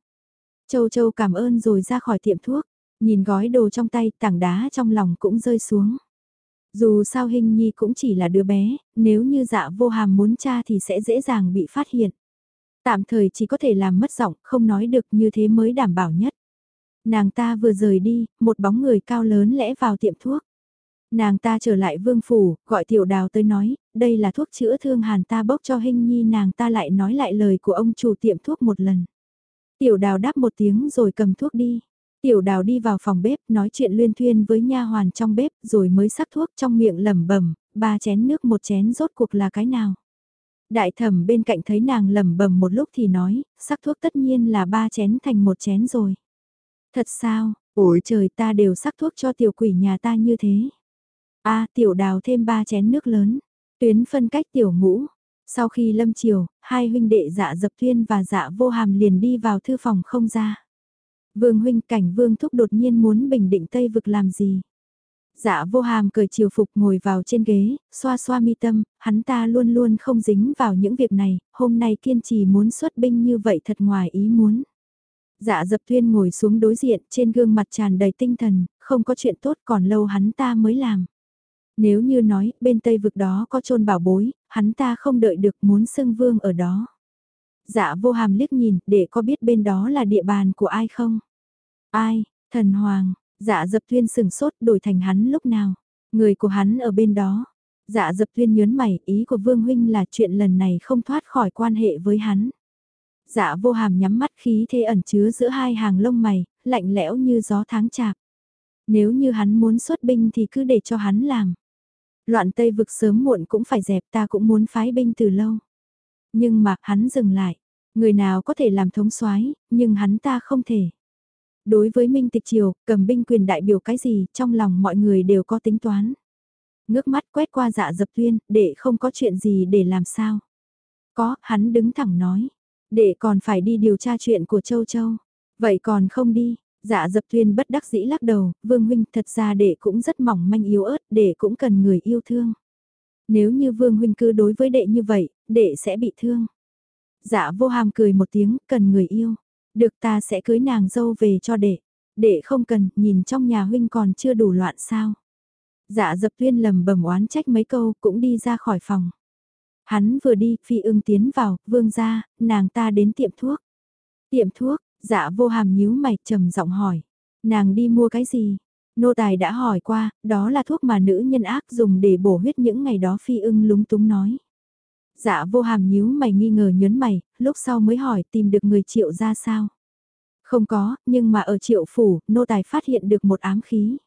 Châu Châu cảm ơn rồi ra khỏi tiệm thuốc, nhìn gói đồ trong tay, tảng đá trong lòng cũng rơi xuống. Dù sao hình nhi cũng chỉ là đứa bé, nếu như dạ vô hàm muốn cha thì sẽ dễ dàng bị phát hiện. Tạm thời chỉ có thể làm mất giọng, không nói được như thế mới đảm bảo nhất. Nàng ta vừa rời đi, một bóng người cao lớn lẽ vào tiệm thuốc. Nàng ta trở lại vương phủ, gọi tiểu đào tới nói, đây là thuốc chữa thương hàn ta bốc cho hình nhi nàng ta lại nói lại lời của ông chủ tiệm thuốc một lần. Tiểu đào đáp một tiếng rồi cầm thuốc đi. Tiểu đào đi vào phòng bếp nói chuyện luyên thuyên với nha hoàn trong bếp rồi mới sắc thuốc trong miệng lẩm bẩm ba chén nước một chén rốt cuộc là cái nào. Đại thẩm bên cạnh thấy nàng lẩm bẩm một lúc thì nói, sắc thuốc tất nhiên là ba chén thành một chén rồi. Thật sao, ôi trời ta đều sắc thuốc cho tiểu quỷ nhà ta như thế a tiểu đào thêm ba chén nước lớn, tuyến phân cách tiểu ngũ. Sau khi lâm chiều, hai huynh đệ dạ dập tuyên và dạ vô hàm liền đi vào thư phòng không ra. Vương huynh cảnh vương thúc đột nhiên muốn bình định Tây vực làm gì. Dạ vô hàm cởi chiều phục ngồi vào trên ghế, xoa xoa mi tâm, hắn ta luôn luôn không dính vào những việc này, hôm nay kiên trì muốn xuất binh như vậy thật ngoài ý muốn. Dạ dập tuyên ngồi xuống đối diện, trên gương mặt tràn đầy tinh thần, không có chuyện tốt còn lâu hắn ta mới làm. Nếu như nói, bên tây vực đó có trôn bảo bối, hắn ta không đợi được muốn xưng vương ở đó. Dạ vô hàm liếc nhìn, để có biết bên đó là địa bàn của ai không? Ai, thần hoàng, dạ dập tuyên sừng sốt đổi thành hắn lúc nào? Người của hắn ở bên đó. Dạ dập tuyên nhớn mày, ý của Vương Huynh là chuyện lần này không thoát khỏi quan hệ với hắn. Dạ vô hàm nhắm mắt khí thế ẩn chứa giữa hai hàng lông mày, lạnh lẽo như gió tháng chạp. Nếu như hắn muốn xuất binh thì cứ để cho hắn làm. Loạn Tây vực sớm muộn cũng phải dẹp ta cũng muốn phái binh từ lâu. Nhưng mà hắn dừng lại. Người nào có thể làm thống soái nhưng hắn ta không thể. Đối với Minh Tịch Triều, cầm binh quyền đại biểu cái gì, trong lòng mọi người đều có tính toán. Ngước mắt quét qua dạ dập tuyên, để không có chuyện gì để làm sao. Có, hắn đứng thẳng nói. Để còn phải đi điều tra chuyện của Châu Châu. Vậy còn không đi, dạ dập tuyên bất đắc dĩ lắc đầu, vương huynh thật ra đệ cũng rất mỏng manh yếu ớt, đệ cũng cần người yêu thương. Nếu như vương huynh cứ đối với đệ như vậy, đệ sẽ bị thương. Dạ vô hàm cười một tiếng, cần người yêu. Được ta sẽ cưới nàng dâu về cho đệ. Đệ không cần, nhìn trong nhà huynh còn chưa đủ loạn sao. Dạ dập tuyên lầm bẩm oán trách mấy câu cũng đi ra khỏi phòng. Hắn vừa đi, phi ưng tiến vào, vương ra, nàng ta đến tiệm thuốc. Tiệm thuốc, dạ vô hàm nhíu mày trầm giọng hỏi. Nàng đi mua cái gì? Nô tài đã hỏi qua, đó là thuốc mà nữ nhân ác dùng để bổ huyết những ngày đó phi ưng lúng túng nói. Dạ vô hàm nhíu mày nghi ngờ nhớn mày, lúc sau mới hỏi tìm được người triệu ra sao. Không có, nhưng mà ở triệu phủ, nô tài phát hiện được một ám khí.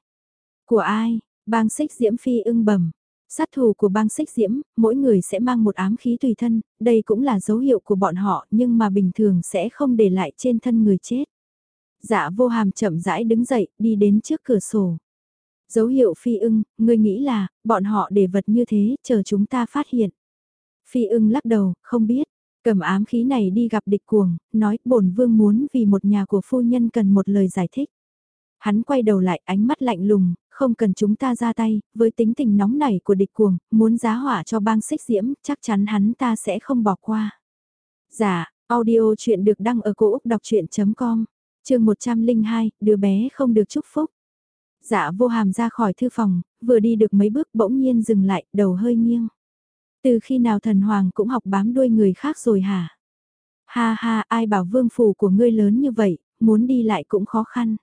Của ai? Bang xích diễm phi ưng bẩm. Sát thủ của bang xích diễm, mỗi người sẽ mang một ám khí tùy thân, đây cũng là dấu hiệu của bọn họ nhưng mà bình thường sẽ không để lại trên thân người chết. Dạ vô hàm chậm rãi đứng dậy, đi đến trước cửa sổ. Dấu hiệu phi ưng, người nghĩ là, bọn họ để vật như thế, chờ chúng ta phát hiện. Phi ưng lắc đầu, không biết. Cầm ám khí này đi gặp địch cuồng, nói bổn vương muốn vì một nhà của phu nhân cần một lời giải thích. Hắn quay đầu lại ánh mắt lạnh lùng, không cần chúng ta ra tay, với tính tình nóng nảy của địch cuồng, muốn giá hỏa cho bang xích diễm, chắc chắn hắn ta sẽ không bỏ qua. Dạ, audio chuyện được đăng ở cổ Úc đọc chuyện.com, trường 102, đứa bé không được chúc phúc. Dạ vô hàm ra khỏi thư phòng, vừa đi được mấy bước bỗng nhiên dừng lại, đầu hơi nghiêng. Từ khi nào thần hoàng cũng học bám đuôi người khác rồi hả? Ha ha, ai bảo vương phủ của ngươi lớn như vậy, muốn đi lại cũng khó khăn.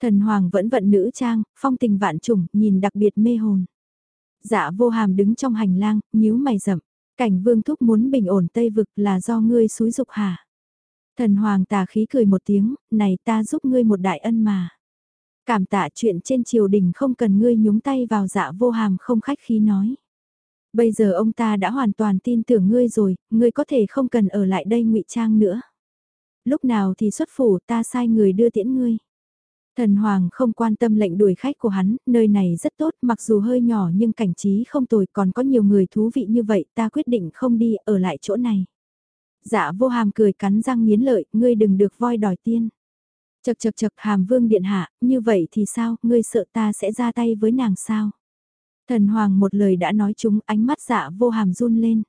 Thần hoàng vẫn vận nữ trang, phong tình vạn trùng, nhìn đặc biệt mê hồn. Dạ vô hàm đứng trong hành lang, nhíu mày rậm. Cảnh vương thúc muốn bình ổn Tây Vực là do ngươi xúi dục hả? Thần hoàng tà khí cười một tiếng, này ta giúp ngươi một đại ân mà. Cảm tạ chuyện trên triều đình không cần ngươi nhúng tay vào dạ vô hàm không khách khí nói. Bây giờ ông ta đã hoàn toàn tin tưởng ngươi rồi, ngươi có thể không cần ở lại đây ngụy trang nữa. Lúc nào thì xuất phủ ta sai người đưa tiễn ngươi. Thần Hoàng không quan tâm lệnh đuổi khách của hắn, nơi này rất tốt mặc dù hơi nhỏ nhưng cảnh trí không tồi còn có nhiều người thú vị như vậy ta quyết định không đi ở lại chỗ này. Dạ vô hàm cười cắn răng miến lợi, ngươi đừng được voi đòi tiên. Chật chật chật hàm vương điện hạ, như vậy thì sao, ngươi sợ ta sẽ ra tay với nàng sao? Thần Hoàng một lời đã nói chúng ánh mắt dạ vô hàm run lên.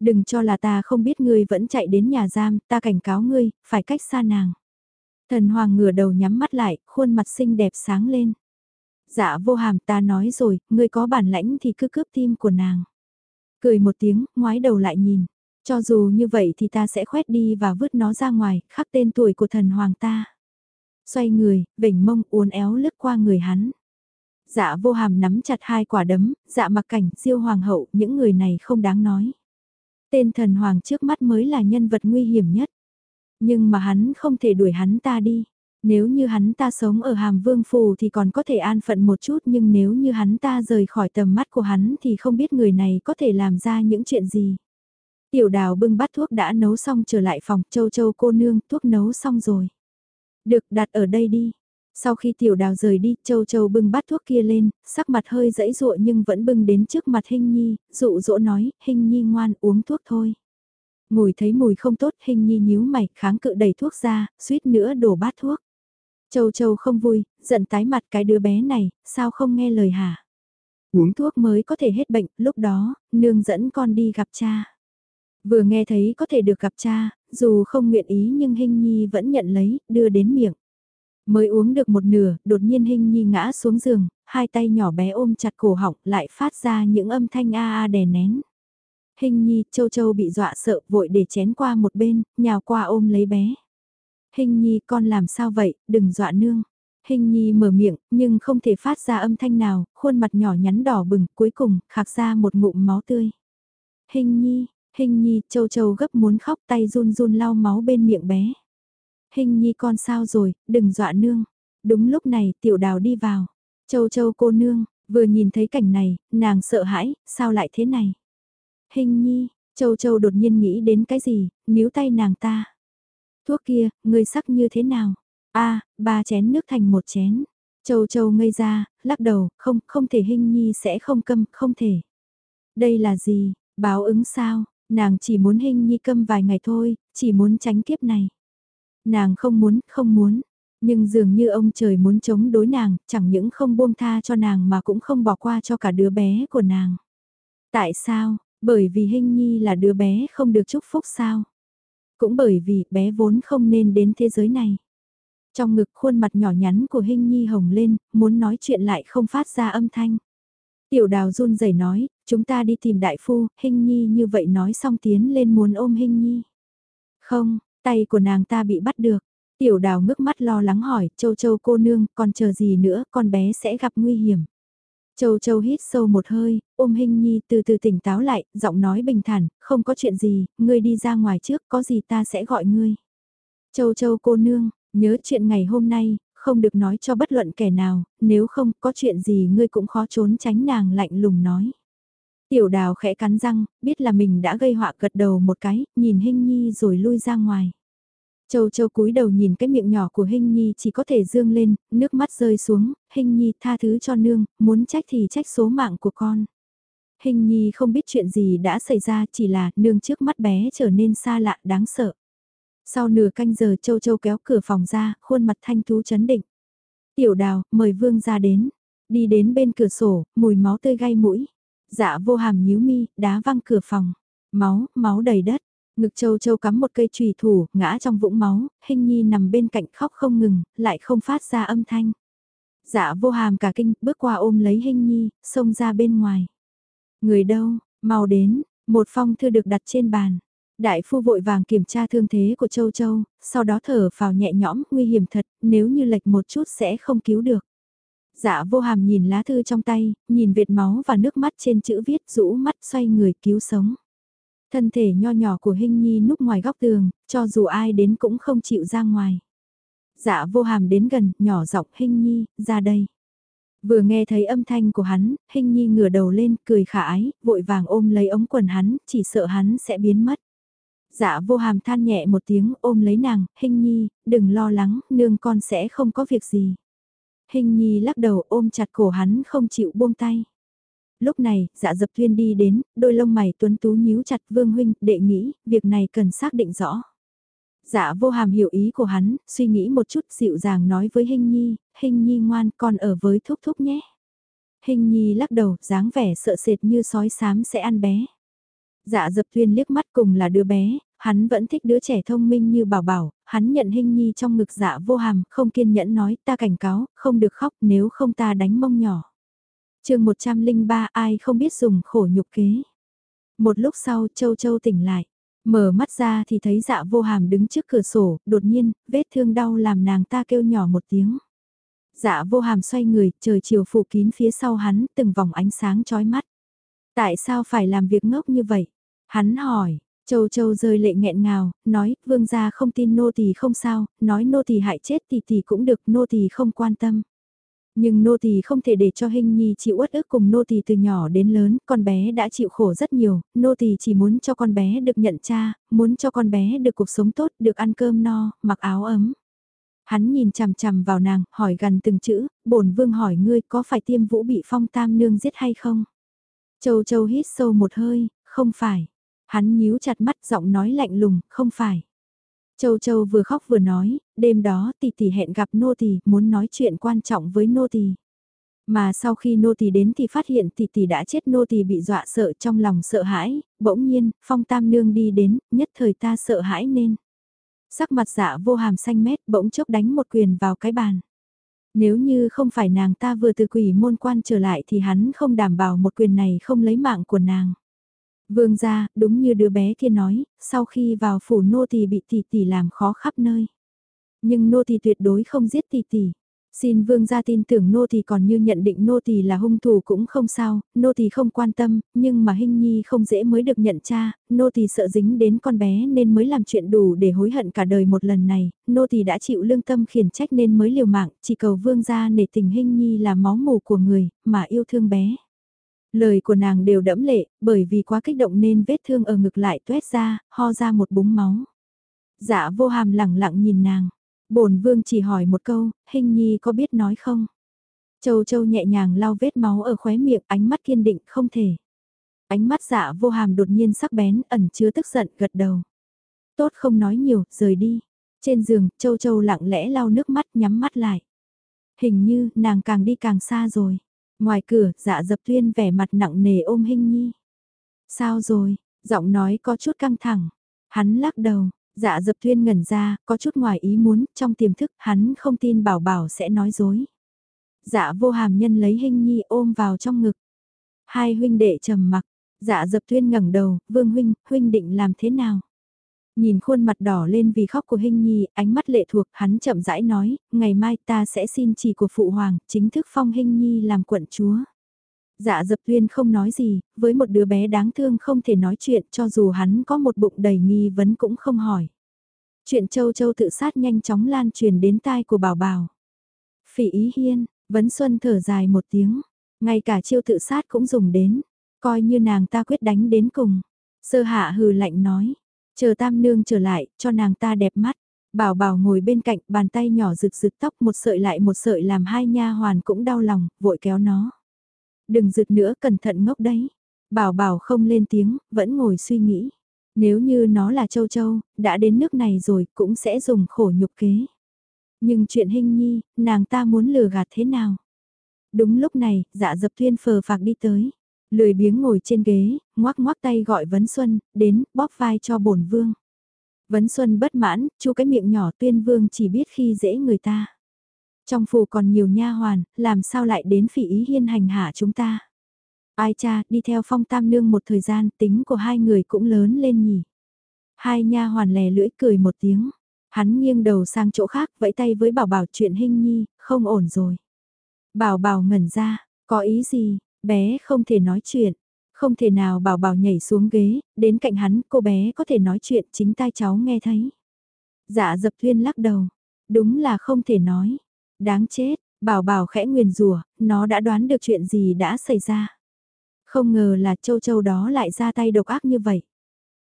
Đừng cho là ta không biết ngươi vẫn chạy đến nhà giam, ta cảnh cáo ngươi, phải cách xa nàng. Thần Hoàng ngửa đầu nhắm mắt lại, khuôn mặt xinh đẹp sáng lên. Dạ vô hàm ta nói rồi, ngươi có bản lãnh thì cứ cướp tim của nàng. Cười một tiếng, ngoái đầu lại nhìn. Cho dù như vậy thì ta sẽ khoét đi và vứt nó ra ngoài, khắc tên tuổi của thần hoàng ta. Xoay người, vểnh mông uốn éo lướt qua người hắn. Dạ vô hàm nắm chặt hai quả đấm, dạ mặc cảnh, siêu hoàng hậu, những người này không đáng nói. Tên thần hoàng trước mắt mới là nhân vật nguy hiểm nhất. Nhưng mà hắn không thể đuổi hắn ta đi. Nếu như hắn ta sống ở hàm vương phù thì còn có thể an phận một chút nhưng nếu như hắn ta rời khỏi tầm mắt của hắn thì không biết người này có thể làm ra những chuyện gì. Tiểu đào bưng bát thuốc đã nấu xong trở lại phòng châu châu cô nương thuốc nấu xong rồi. Được đặt ở đây đi. Sau khi tiểu đào rời đi, châu châu bưng bát thuốc kia lên, sắc mặt hơi dãy dụa nhưng vẫn bưng đến trước mặt hình nhi, dụ dỗ nói, hình nhi ngoan uống thuốc thôi. Ngồi thấy mùi không tốt, hình nhi nhíu mày, kháng cự đẩy thuốc ra, suýt nữa đổ bát thuốc. Châu châu không vui, giận tái mặt cái đứa bé này, sao không nghe lời hả? Uống thuốc mới có thể hết bệnh, lúc đó, nương dẫn con đi gặp cha. Vừa nghe thấy có thể được gặp cha, dù không nguyện ý nhưng Hinh Nhi vẫn nhận lấy, đưa đến miệng. Mới uống được một nửa, đột nhiên Hinh Nhi ngã xuống giường, hai tay nhỏ bé ôm chặt cổ họng lại phát ra những âm thanh a a đè nén. Hình Nhi, Châu Châu bị dọa sợ vội để chén qua một bên, nhào qua ôm lấy bé. Hình Nhi con làm sao vậy, đừng dọa nương. Hình nhi mở miệng, nhưng không thể phát ra âm thanh nào, khuôn mặt nhỏ nhắn đỏ bừng, cuối cùng, khạc ra một ngụm máu tươi. Hình nhi, hình nhi, châu châu gấp muốn khóc tay run run lau máu bên miệng bé. Hình nhi con sao rồi, đừng dọa nương. Đúng lúc này, tiểu đào đi vào. Châu châu cô nương, vừa nhìn thấy cảnh này, nàng sợ hãi, sao lại thế này? Hình nhi, châu châu đột nhiên nghĩ đến cái gì, níu tay nàng ta. Thuốc kia, người sắc như thế nào? a ba chén nước thành một chén. Châu Châu ngây ra, lắc đầu, không, không thể hình nhi sẽ không câm, không thể. Đây là gì, báo ứng sao, nàng chỉ muốn hình nhi câm vài ngày thôi, chỉ muốn tránh kiếp này. Nàng không muốn, không muốn, nhưng dường như ông trời muốn chống đối nàng, chẳng những không buông tha cho nàng mà cũng không bỏ qua cho cả đứa bé của nàng. Tại sao? Bởi vì hình nhi là đứa bé không được chúc phúc sao? Cũng bởi vì bé vốn không nên đến thế giới này. Trong ngực khuôn mặt nhỏ nhắn của Hinh Nhi hồng lên, muốn nói chuyện lại không phát ra âm thanh. Tiểu đào run rẩy nói, chúng ta đi tìm đại phu, Hinh Nhi như vậy nói xong tiến lên muốn ôm Hinh Nhi. Không, tay của nàng ta bị bắt được. Tiểu đào ngước mắt lo lắng hỏi, châu châu cô nương, còn chờ gì nữa, con bé sẽ gặp nguy hiểm. Châu Châu hít sâu một hơi, ôm Hinh Nhi từ từ tỉnh táo lại, giọng nói bình thản, không có chuyện gì, ngươi đi ra ngoài trước, có gì ta sẽ gọi ngươi. Châu Châu cô nương, Nhớ chuyện ngày hôm nay, không được nói cho bất luận kẻ nào, nếu không có chuyện gì ngươi cũng khó trốn tránh nàng lạnh lùng nói. Tiểu đào khẽ cắn răng, biết là mình đã gây họa gật đầu một cái, nhìn Hinh Nhi rồi lui ra ngoài. Châu Châu cúi đầu nhìn cái miệng nhỏ của Hinh Nhi chỉ có thể dương lên, nước mắt rơi xuống, Hinh Nhi tha thứ cho nương, muốn trách thì trách số mạng của con. Hình Nhi không biết chuyện gì đã xảy ra chỉ là nương trước mắt bé trở nên xa lạ đáng sợ. Sau nửa canh giờ Châu Châu kéo cửa phòng ra, khuôn mặt thanh tú chấn định. Tiểu đào, mời vương ra đến. Đi đến bên cửa sổ, mùi máu tươi gai mũi. Dạ vô hàm nhíu mi, đá văng cửa phòng. Máu, máu đầy đất. Ngực Châu Châu cắm một cây trùy thủ, ngã trong vũng máu, hình nhi nằm bên cạnh khóc không ngừng, lại không phát ra âm thanh. Dạ vô hàm cả kinh, bước qua ôm lấy hình nhi, xông ra bên ngoài. Người đâu, Mau đến, một phong thư được đặt trên bàn. Đại phu vội vàng kiểm tra thương thế của Châu Châu, sau đó thở vào nhẹ nhõm, nguy hiểm thật, nếu như lệch một chút sẽ không cứu được. Dạ vô hàm nhìn lá thư trong tay, nhìn vệt máu và nước mắt trên chữ viết rũ mắt xoay người cứu sống. Thân thể nho nhỏ của Hinh Nhi núp ngoài góc tường, cho dù ai đến cũng không chịu ra ngoài. Dạ vô hàm đến gần, nhỏ giọng Hinh Nhi, ra đây. Vừa nghe thấy âm thanh của hắn, Hinh Nhi ngửa đầu lên, cười khả ái, vội vàng ôm lấy ống quần hắn, chỉ sợ hắn sẽ biến mất. Dạ vô hàm than nhẹ một tiếng ôm lấy nàng, Hinh Nhi, đừng lo lắng, nương con sẽ không có việc gì. Hình nhi lắc đầu ôm chặt cổ hắn không chịu buông tay. Lúc này, dạ dập tuyên đi đến, đôi lông mày tuấn tú nhíu chặt vương huynh, đệ nghĩ, việc này cần xác định rõ. Dạ vô hàm hiểu ý của hắn, suy nghĩ một chút dịu dàng nói với Hình Nhi, Hình Nhi ngoan con ở với thúc thúc nhé. Hình Nhi lắc đầu, dáng vẻ sợ sệt như sói xám sẽ ăn bé. Dạ dập tuyên liếc mắt cùng là đứa bé, hắn vẫn thích đứa trẻ thông minh như bảo bảo, hắn nhận hình nhi trong ngực dạ vô hàm, không kiên nhẫn nói ta cảnh cáo, không được khóc nếu không ta đánh mông nhỏ chương 103 ai không biết dùng khổ nhục kế. Một lúc sau châu châu tỉnh lại, mở mắt ra thì thấy dạ vô hàm đứng trước cửa sổ, đột nhiên, vết thương đau làm nàng ta kêu nhỏ một tiếng. Dạ vô hàm xoay người, trời chiều phủ kín phía sau hắn, từng vòng ánh sáng chói mắt. Tại sao phải làm việc ngốc như vậy? Hắn hỏi, Châu Châu rơi lệ nghẹn ngào, nói, vương gia không tin nô tỳ không sao, nói nô tỳ hại chết thì tỷ cũng được, nô tỳ không quan tâm. Nhưng nô tỳ không thể để cho hình nhi chịu uất ức cùng nô tỳ từ nhỏ đến lớn, con bé đã chịu khổ rất nhiều, nô tỳ chỉ muốn cho con bé được nhận cha, muốn cho con bé được cuộc sống tốt, được ăn cơm no, mặc áo ấm. Hắn nhìn chằm chằm vào nàng, hỏi gần từng chữ, bổn vương hỏi ngươi có phải tiêm vũ bị phong tam nương giết hay không? Châu Châu hít sâu một hơi, không phải. Hắn nhíu chặt mắt giọng nói lạnh lùng, không phải. Châu Châu vừa khóc vừa nói, đêm đó tỷ tỷ hẹn gặp nô tỳ, muốn nói chuyện quan trọng với nô tỳ. Mà sau khi nô tỳ đến thì phát hiện tỷ tỷ đã chết nô tỳ bị dọa sợ trong lòng sợ hãi, bỗng nhiên, phong tam nương đi đến, nhất thời ta sợ hãi nên. Sắc mặt dạ vô hàm xanh mét bỗng chốc đánh một quyền vào cái bàn. Nếu như không phải nàng ta vừa từ quỷ môn quan trở lại thì hắn không đảm bảo một quyền này không lấy mạng của nàng. Vương gia, đúng như đứa bé kia nói, sau khi vào phủ nô thì bị tỷ tỷ làm khó khắp nơi. Nhưng nô thì tuyệt đối không giết tỷ tỷ. Xin vương gia tin tưởng nô thì còn như nhận định nô thì là hung thủ cũng không sao, nô thì không quan tâm, nhưng mà hình nhi không dễ mới được nhận cha, nô thì sợ dính đến con bé nên mới làm chuyện đủ để hối hận cả đời một lần này, nô thì đã chịu lương tâm khiển trách nên mới liều mạng, chỉ cầu vương gia nể tình hình nhi là máu mù của người, mà yêu thương bé. Lời của nàng đều đẫm lệ, bởi vì quá kích động nên vết thương ở ngực lại tuét ra, ho ra một búng máu. Dạ vô hàm lẳng lặng nhìn nàng. bổn vương chỉ hỏi một câu, hình nhi có biết nói không? Châu châu nhẹ nhàng lau vết máu ở khóe miệng, ánh mắt kiên định không thể. Ánh mắt dạ vô hàm đột nhiên sắc bén, ẩn chứa tức giận, gật đầu. Tốt không nói nhiều, rời đi. Trên giường, châu châu lặng lẽ lau nước mắt, nhắm mắt lại. Hình như, nàng càng đi càng xa rồi. Ngoài cửa, dạ dập tuyên vẻ mặt nặng nề ôm hình nhi. Sao rồi, giọng nói có chút căng thẳng. Hắn lắc đầu, dạ dập tuyên ngẩn ra, có chút ngoài ý muốn, trong tiềm thức hắn không tin bảo bảo sẽ nói dối. Dạ vô hàm nhân lấy hình nhi ôm vào trong ngực. Hai huynh đệ trầm mặc, dạ dập tuyên ngẩng đầu, vương huynh, huynh định làm thế nào? Nhìn khuôn mặt đỏ lên vì khóc của Hinh Nhi, ánh mắt lệ thuộc, hắn chậm rãi nói, ngày mai ta sẽ xin chỉ của Phụ Hoàng, chính thức phong Hinh Nhi làm quận chúa. Dạ dập tuyên không nói gì, với một đứa bé đáng thương không thể nói chuyện cho dù hắn có một bụng đầy nghi vấn cũng không hỏi. Chuyện châu châu tự sát nhanh chóng lan truyền đến tai của bảo bảo. Phỉ ý hiên, vấn xuân thở dài một tiếng, ngay cả chiêu tự sát cũng dùng đến, coi như nàng ta quyết đánh đến cùng. Sơ hạ hừ lạnh nói, Chờ tam nương trở lại, cho nàng ta đẹp mắt. Bảo bảo ngồi bên cạnh, bàn tay nhỏ rực rực tóc một sợi lại một sợi làm hai nha hoàn cũng đau lòng, vội kéo nó. Đừng rực nữa, cẩn thận ngốc đấy. Bảo bảo không lên tiếng, vẫn ngồi suy nghĩ. Nếu như nó là châu châu, đã đến nước này rồi cũng sẽ dùng khổ nhục kế. Nhưng chuyện hình nhi, nàng ta muốn lừa gạt thế nào? Đúng lúc này, dạ dập tuyên phờ phạc đi tới. Lười biếng ngồi trên ghế, ngoắc ngoắc tay gọi Vấn Xuân, đến, bóp vai cho bổn vương. Vấn Xuân bất mãn, chu cái miệng nhỏ tuyên vương chỉ biết khi dễ người ta. Trong phủ còn nhiều nha hoàn, làm sao lại đến phỉ ý hiên hành hạ chúng ta. Ai cha, đi theo phong tam nương một thời gian, tính của hai người cũng lớn lên nhỉ. Hai nha hoàn lè lưỡi cười một tiếng. Hắn nghiêng đầu sang chỗ khác, vẫy tay với bảo bảo chuyện hình nhi, không ổn rồi. Bảo bảo ngẩn ra, có ý gì, bé không thể nói chuyện. Không thể nào bảo bảo nhảy xuống ghế, đến cạnh hắn, cô bé có thể nói chuyện, chính tai cháu nghe thấy. Dạ dập thuyên lắc đầu, đúng là không thể nói. Đáng chết, bảo bảo khẽ nguyền rủa nó đã đoán được chuyện gì đã xảy ra. Không ngờ là châu châu đó lại ra tay độc ác như vậy.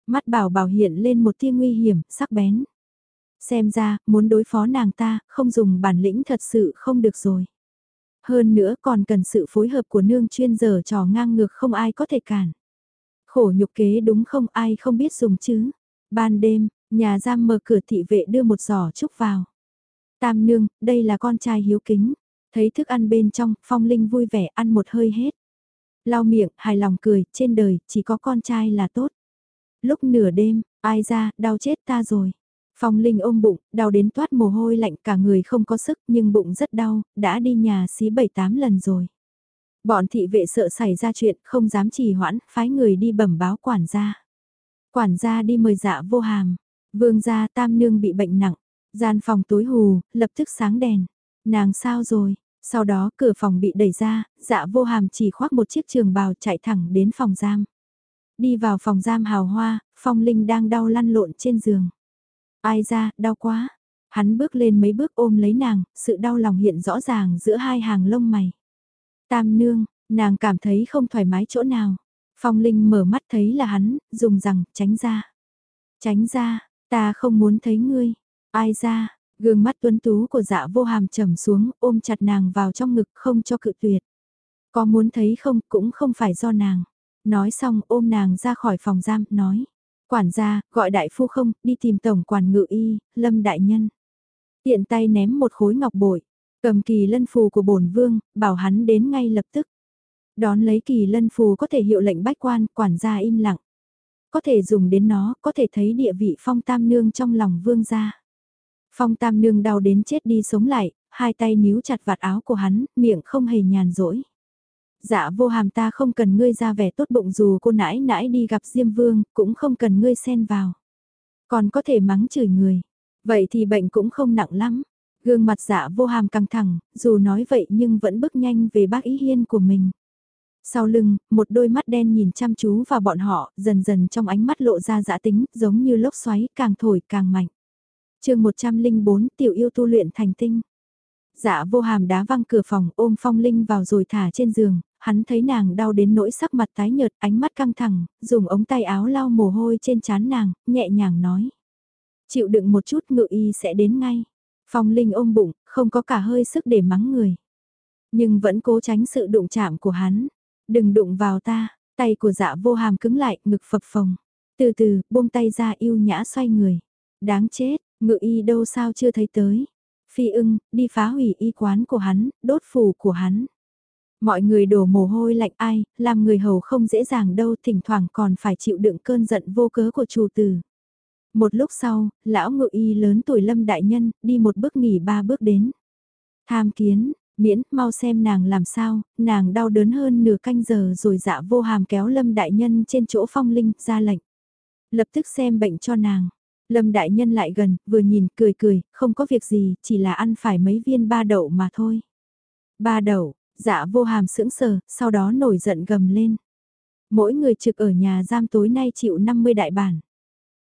Mắt bảo bảo hiện lên một tia nguy hiểm, sắc bén. Xem ra, muốn đối phó nàng ta, không dùng bản lĩnh thật sự không được rồi. Hơn nữa còn cần sự phối hợp của nương chuyên giờ trò ngang ngược không ai có thể cản. Khổ nhục kế đúng không ai không biết dùng chứ. Ban đêm, nhà giam mở cửa thị vệ đưa một giỏ trúc vào. Tam nương, đây là con trai hiếu kính. Thấy thức ăn bên trong, phong linh vui vẻ ăn một hơi hết. Lau miệng, hài lòng cười, trên đời, chỉ có con trai là tốt. Lúc nửa đêm, ai ra, đau chết ta rồi. Phong Linh ôm bụng, đau đến toát mồ hôi lạnh cả người không có sức nhưng bụng rất đau, đã đi nhà xí 7-8 lần rồi. Bọn thị vệ sợ xảy ra chuyện không dám trì hoãn, phái người đi bẩm báo quản gia. Quản gia đi mời dạ vô hàm, vương gia tam nương bị bệnh nặng, gian phòng tối hù, lập tức sáng đèn. Nàng sao rồi? Sau đó cửa phòng bị đẩy ra, dạ vô hàm chỉ khoác một chiếc trường bào chạy thẳng đến phòng giam. Đi vào phòng giam hào hoa, phong linh đang đau lăn lộn trên giường. Ai ra, đau quá. Hắn bước lên mấy bước ôm lấy nàng, sự đau lòng hiện rõ ràng giữa hai hàng lông mày. Tam nương, nàng cảm thấy không thoải mái chỗ nào. Phong Linh mở mắt thấy là hắn, dùng rằng, tránh ra. Tránh ra, ta không muốn thấy ngươi. Ai ra, gương mắt tuấn tú của dạ vô hàm trầm xuống, ôm chặt nàng vào trong ngực không cho cự tuyệt. Có muốn thấy không cũng không phải do nàng. Nói xong ôm nàng ra khỏi phòng giam, nói. Quản gia, gọi đại phu không, đi tìm tổng quản ngự y, lâm đại nhân. Tiện tay ném một khối ngọc bội, cầm kỳ lân phù của bổn vương, bảo hắn đến ngay lập tức. Đón lấy kỳ lân phù có thể hiệu lệnh bách quan, quản gia im lặng. Có thể dùng đến nó, có thể thấy địa vị phong tam nương trong lòng vương gia. Phong tam nương đau đến chết đi sống lại, hai tay níu chặt vạt áo của hắn, miệng không hề nhàn rỗi. Dạ vô hàm ta không cần ngươi ra vẻ tốt bụng dù cô nãi nãi đi gặp Diêm Vương, cũng không cần ngươi xen vào. Còn có thể mắng chửi người. Vậy thì bệnh cũng không nặng lắm. Gương mặt dạ vô hàm căng thẳng, dù nói vậy nhưng vẫn bước nhanh về bác ý hiên của mình. Sau lưng, một đôi mắt đen nhìn chăm chú vào bọn họ, dần dần trong ánh mắt lộ ra dã tính, giống như lốc xoáy, càng thổi càng mạnh. chương 104 tiểu yêu tu luyện thành tinh. Dạ vô hàm đá văng cửa phòng ôm phong linh vào rồi thả trên giường, hắn thấy nàng đau đến nỗi sắc mặt tái nhợt, ánh mắt căng thẳng, dùng ống tay áo lau mồ hôi trên trán nàng, nhẹ nhàng nói. Chịu đựng một chút ngự y sẽ đến ngay. Phong Linh ôm bụng, không có cả hơi sức để mắng người. Nhưng vẫn cố tránh sự đụng chạm của hắn. Đừng đụng vào ta, tay của dạ vô hàm cứng lại, ngực phập phồng. Từ từ, buông tay ra yêu nhã xoay người. Đáng chết, ngự y đâu sao chưa thấy tới. Phi ưng, đi phá hủy y quán của hắn, đốt phủ của hắn. Mọi người đổ mồ hôi lạnh ai, làm người hầu không dễ dàng đâu, thỉnh thoảng còn phải chịu đựng cơn giận vô cớ của chủ tử. Một lúc sau, lão ngự y lớn tuổi lâm đại nhân, đi một bước nghỉ ba bước đến. Tham kiến, miễn, mau xem nàng làm sao, nàng đau đớn hơn nửa canh giờ rồi dạ vô hàm kéo lâm đại nhân trên chỗ phong linh, ra lệnh. Lập tức xem bệnh cho nàng. Lâm đại nhân lại gần, vừa nhìn, cười cười, không có việc gì, chỉ là ăn phải mấy viên ba đậu mà thôi. Ba đậu, Dạ vô hàm sững sờ, sau đó nổi giận gầm lên. Mỗi người trực ở nhà giam tối nay chịu 50 đại bản.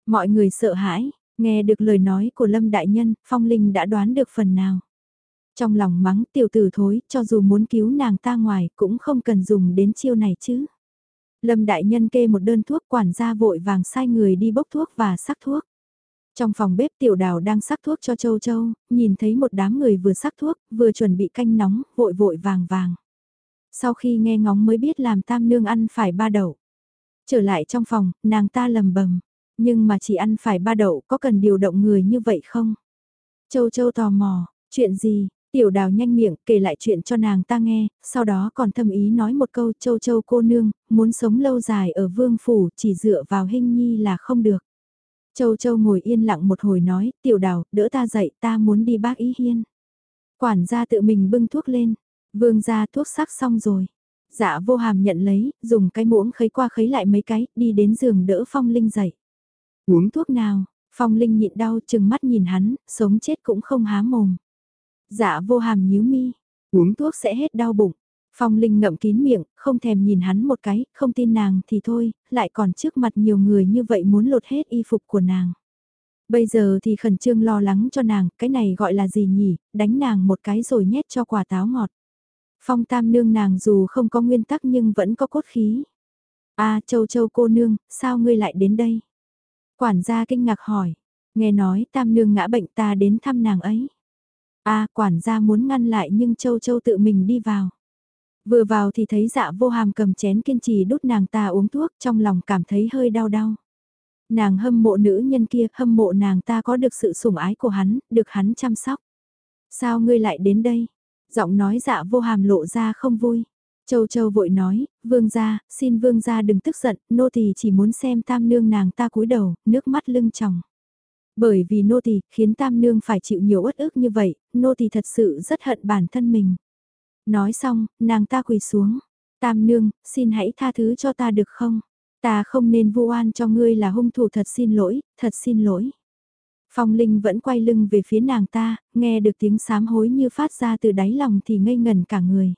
Mọi người sợ hãi, nghe được lời nói của Lâm Đại Nhân, Phong Linh đã đoán được phần nào. Trong lòng mắng tiểu tử thối, cho dù muốn cứu nàng ta ngoài, cũng không cần dùng đến chiêu này chứ. Lâm Đại Nhân kê một đơn thuốc quản gia vội vàng sai người đi bốc thuốc và sắc thuốc. Trong phòng bếp tiểu đào đang sắc thuốc cho châu châu, nhìn thấy một đám người vừa sắc thuốc, vừa chuẩn bị canh nóng, vội vội vàng vàng. Sau khi nghe ngóng mới biết làm tam nương ăn phải ba đậu. Trở lại trong phòng, nàng ta lầm bầm, nhưng mà chỉ ăn phải ba đậu có cần điều động người như vậy không? Châu châu tò mò, chuyện gì? Tiểu đào nhanh miệng kể lại chuyện cho nàng ta nghe, sau đó còn thâm ý nói một câu châu châu cô nương, muốn sống lâu dài ở vương phủ chỉ dựa vào hình nhi là không được. Châu Châu ngồi yên lặng một hồi nói, tiểu đào, đỡ ta dậy, ta muốn đi bác ý hiên. Quản gia tự mình bưng thuốc lên, vương gia thuốc sắc xong rồi. Dạ vô hàm nhận lấy, dùng cái muỗng khấy qua khấy lại mấy cái, đi đến giường đỡ Phong Linh dậy. Uống thuốc nào, Phong Linh nhịn đau chừng mắt nhìn hắn, sống chết cũng không há mồm. Dạ vô hàm nhíu mi, uống thuốc sẽ hết đau bụng. Phong Linh ngậm kín miệng, không thèm nhìn hắn một cái, không tin nàng thì thôi, lại còn trước mặt nhiều người như vậy muốn lột hết y phục của nàng. Bây giờ thì khẩn trương lo lắng cho nàng, cái này gọi là gì nhỉ, đánh nàng một cái rồi nhét cho quả táo ngọt. Phong tam nương nàng dù không có nguyên tắc nhưng vẫn có cốt khí. a châu châu cô nương, sao ngươi lại đến đây? Quản gia kinh ngạc hỏi, nghe nói tam nương ngã bệnh ta đến thăm nàng ấy. a quản gia muốn ngăn lại nhưng châu châu tự mình đi vào. Vừa vào thì thấy dạ vô hàm cầm chén kiên trì đút nàng ta uống thuốc trong lòng cảm thấy hơi đau đau. Nàng hâm mộ nữ nhân kia, hâm mộ nàng ta có được sự sủng ái của hắn, được hắn chăm sóc. Sao ngươi lại đến đây? Giọng nói dạ vô hàm lộ ra không vui. Châu Châu vội nói, vương gia, xin vương gia đừng tức giận, nô tỳ chỉ muốn xem tam nương nàng ta cúi đầu, nước mắt lưng tròng. Bởi vì nô tỳ khiến tam nương phải chịu nhiều uất ức như vậy, nô tỳ thật sự rất hận bản thân mình. Nói xong, nàng ta quỳ xuống. Tam nương, xin hãy tha thứ cho ta được không? Ta không nên vu oan cho ngươi là hung thủ thật xin lỗi, thật xin lỗi. Phong Linh vẫn quay lưng về phía nàng ta, nghe được tiếng sám hối như phát ra từ đáy lòng thì ngây ngẩn cả người.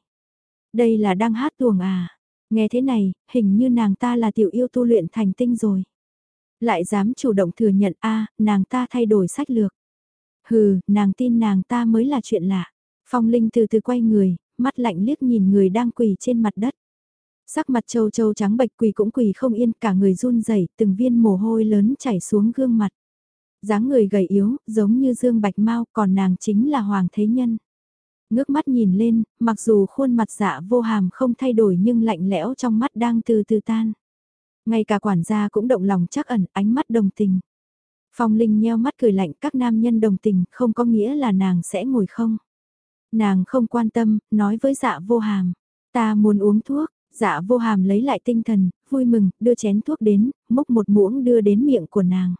Đây là đang hát tuồng à? Nghe thế này, hình như nàng ta là tiểu yêu tu luyện thành tinh rồi. Lại dám chủ động thừa nhận a nàng ta thay đổi sách lược. Hừ, nàng tin nàng ta mới là chuyện lạ. Phong Linh từ từ quay người, mắt lạnh liếc nhìn người đang quỳ trên mặt đất. Sắc mặt châu châu trắng bệch quỳ cũng quỳ không yên cả người run rẩy từng viên mồ hôi lớn chảy xuống gương mặt. dáng người gầy yếu, giống như dương bạch mau còn nàng chính là Hoàng Thế Nhân. Ngước mắt nhìn lên, mặc dù khuôn mặt dạ vô hàm không thay đổi nhưng lạnh lẽo trong mắt đang từ từ tan. Ngay cả quản gia cũng động lòng chắc ẩn ánh mắt đồng tình. Phong Linh nheo mắt cười lạnh các nam nhân đồng tình không có nghĩa là nàng sẽ ngồi không. Nàng không quan tâm, nói với dạ vô hàm. Ta muốn uống thuốc, dạ vô hàm lấy lại tinh thần, vui mừng, đưa chén thuốc đến, múc một muỗng đưa đến miệng của nàng.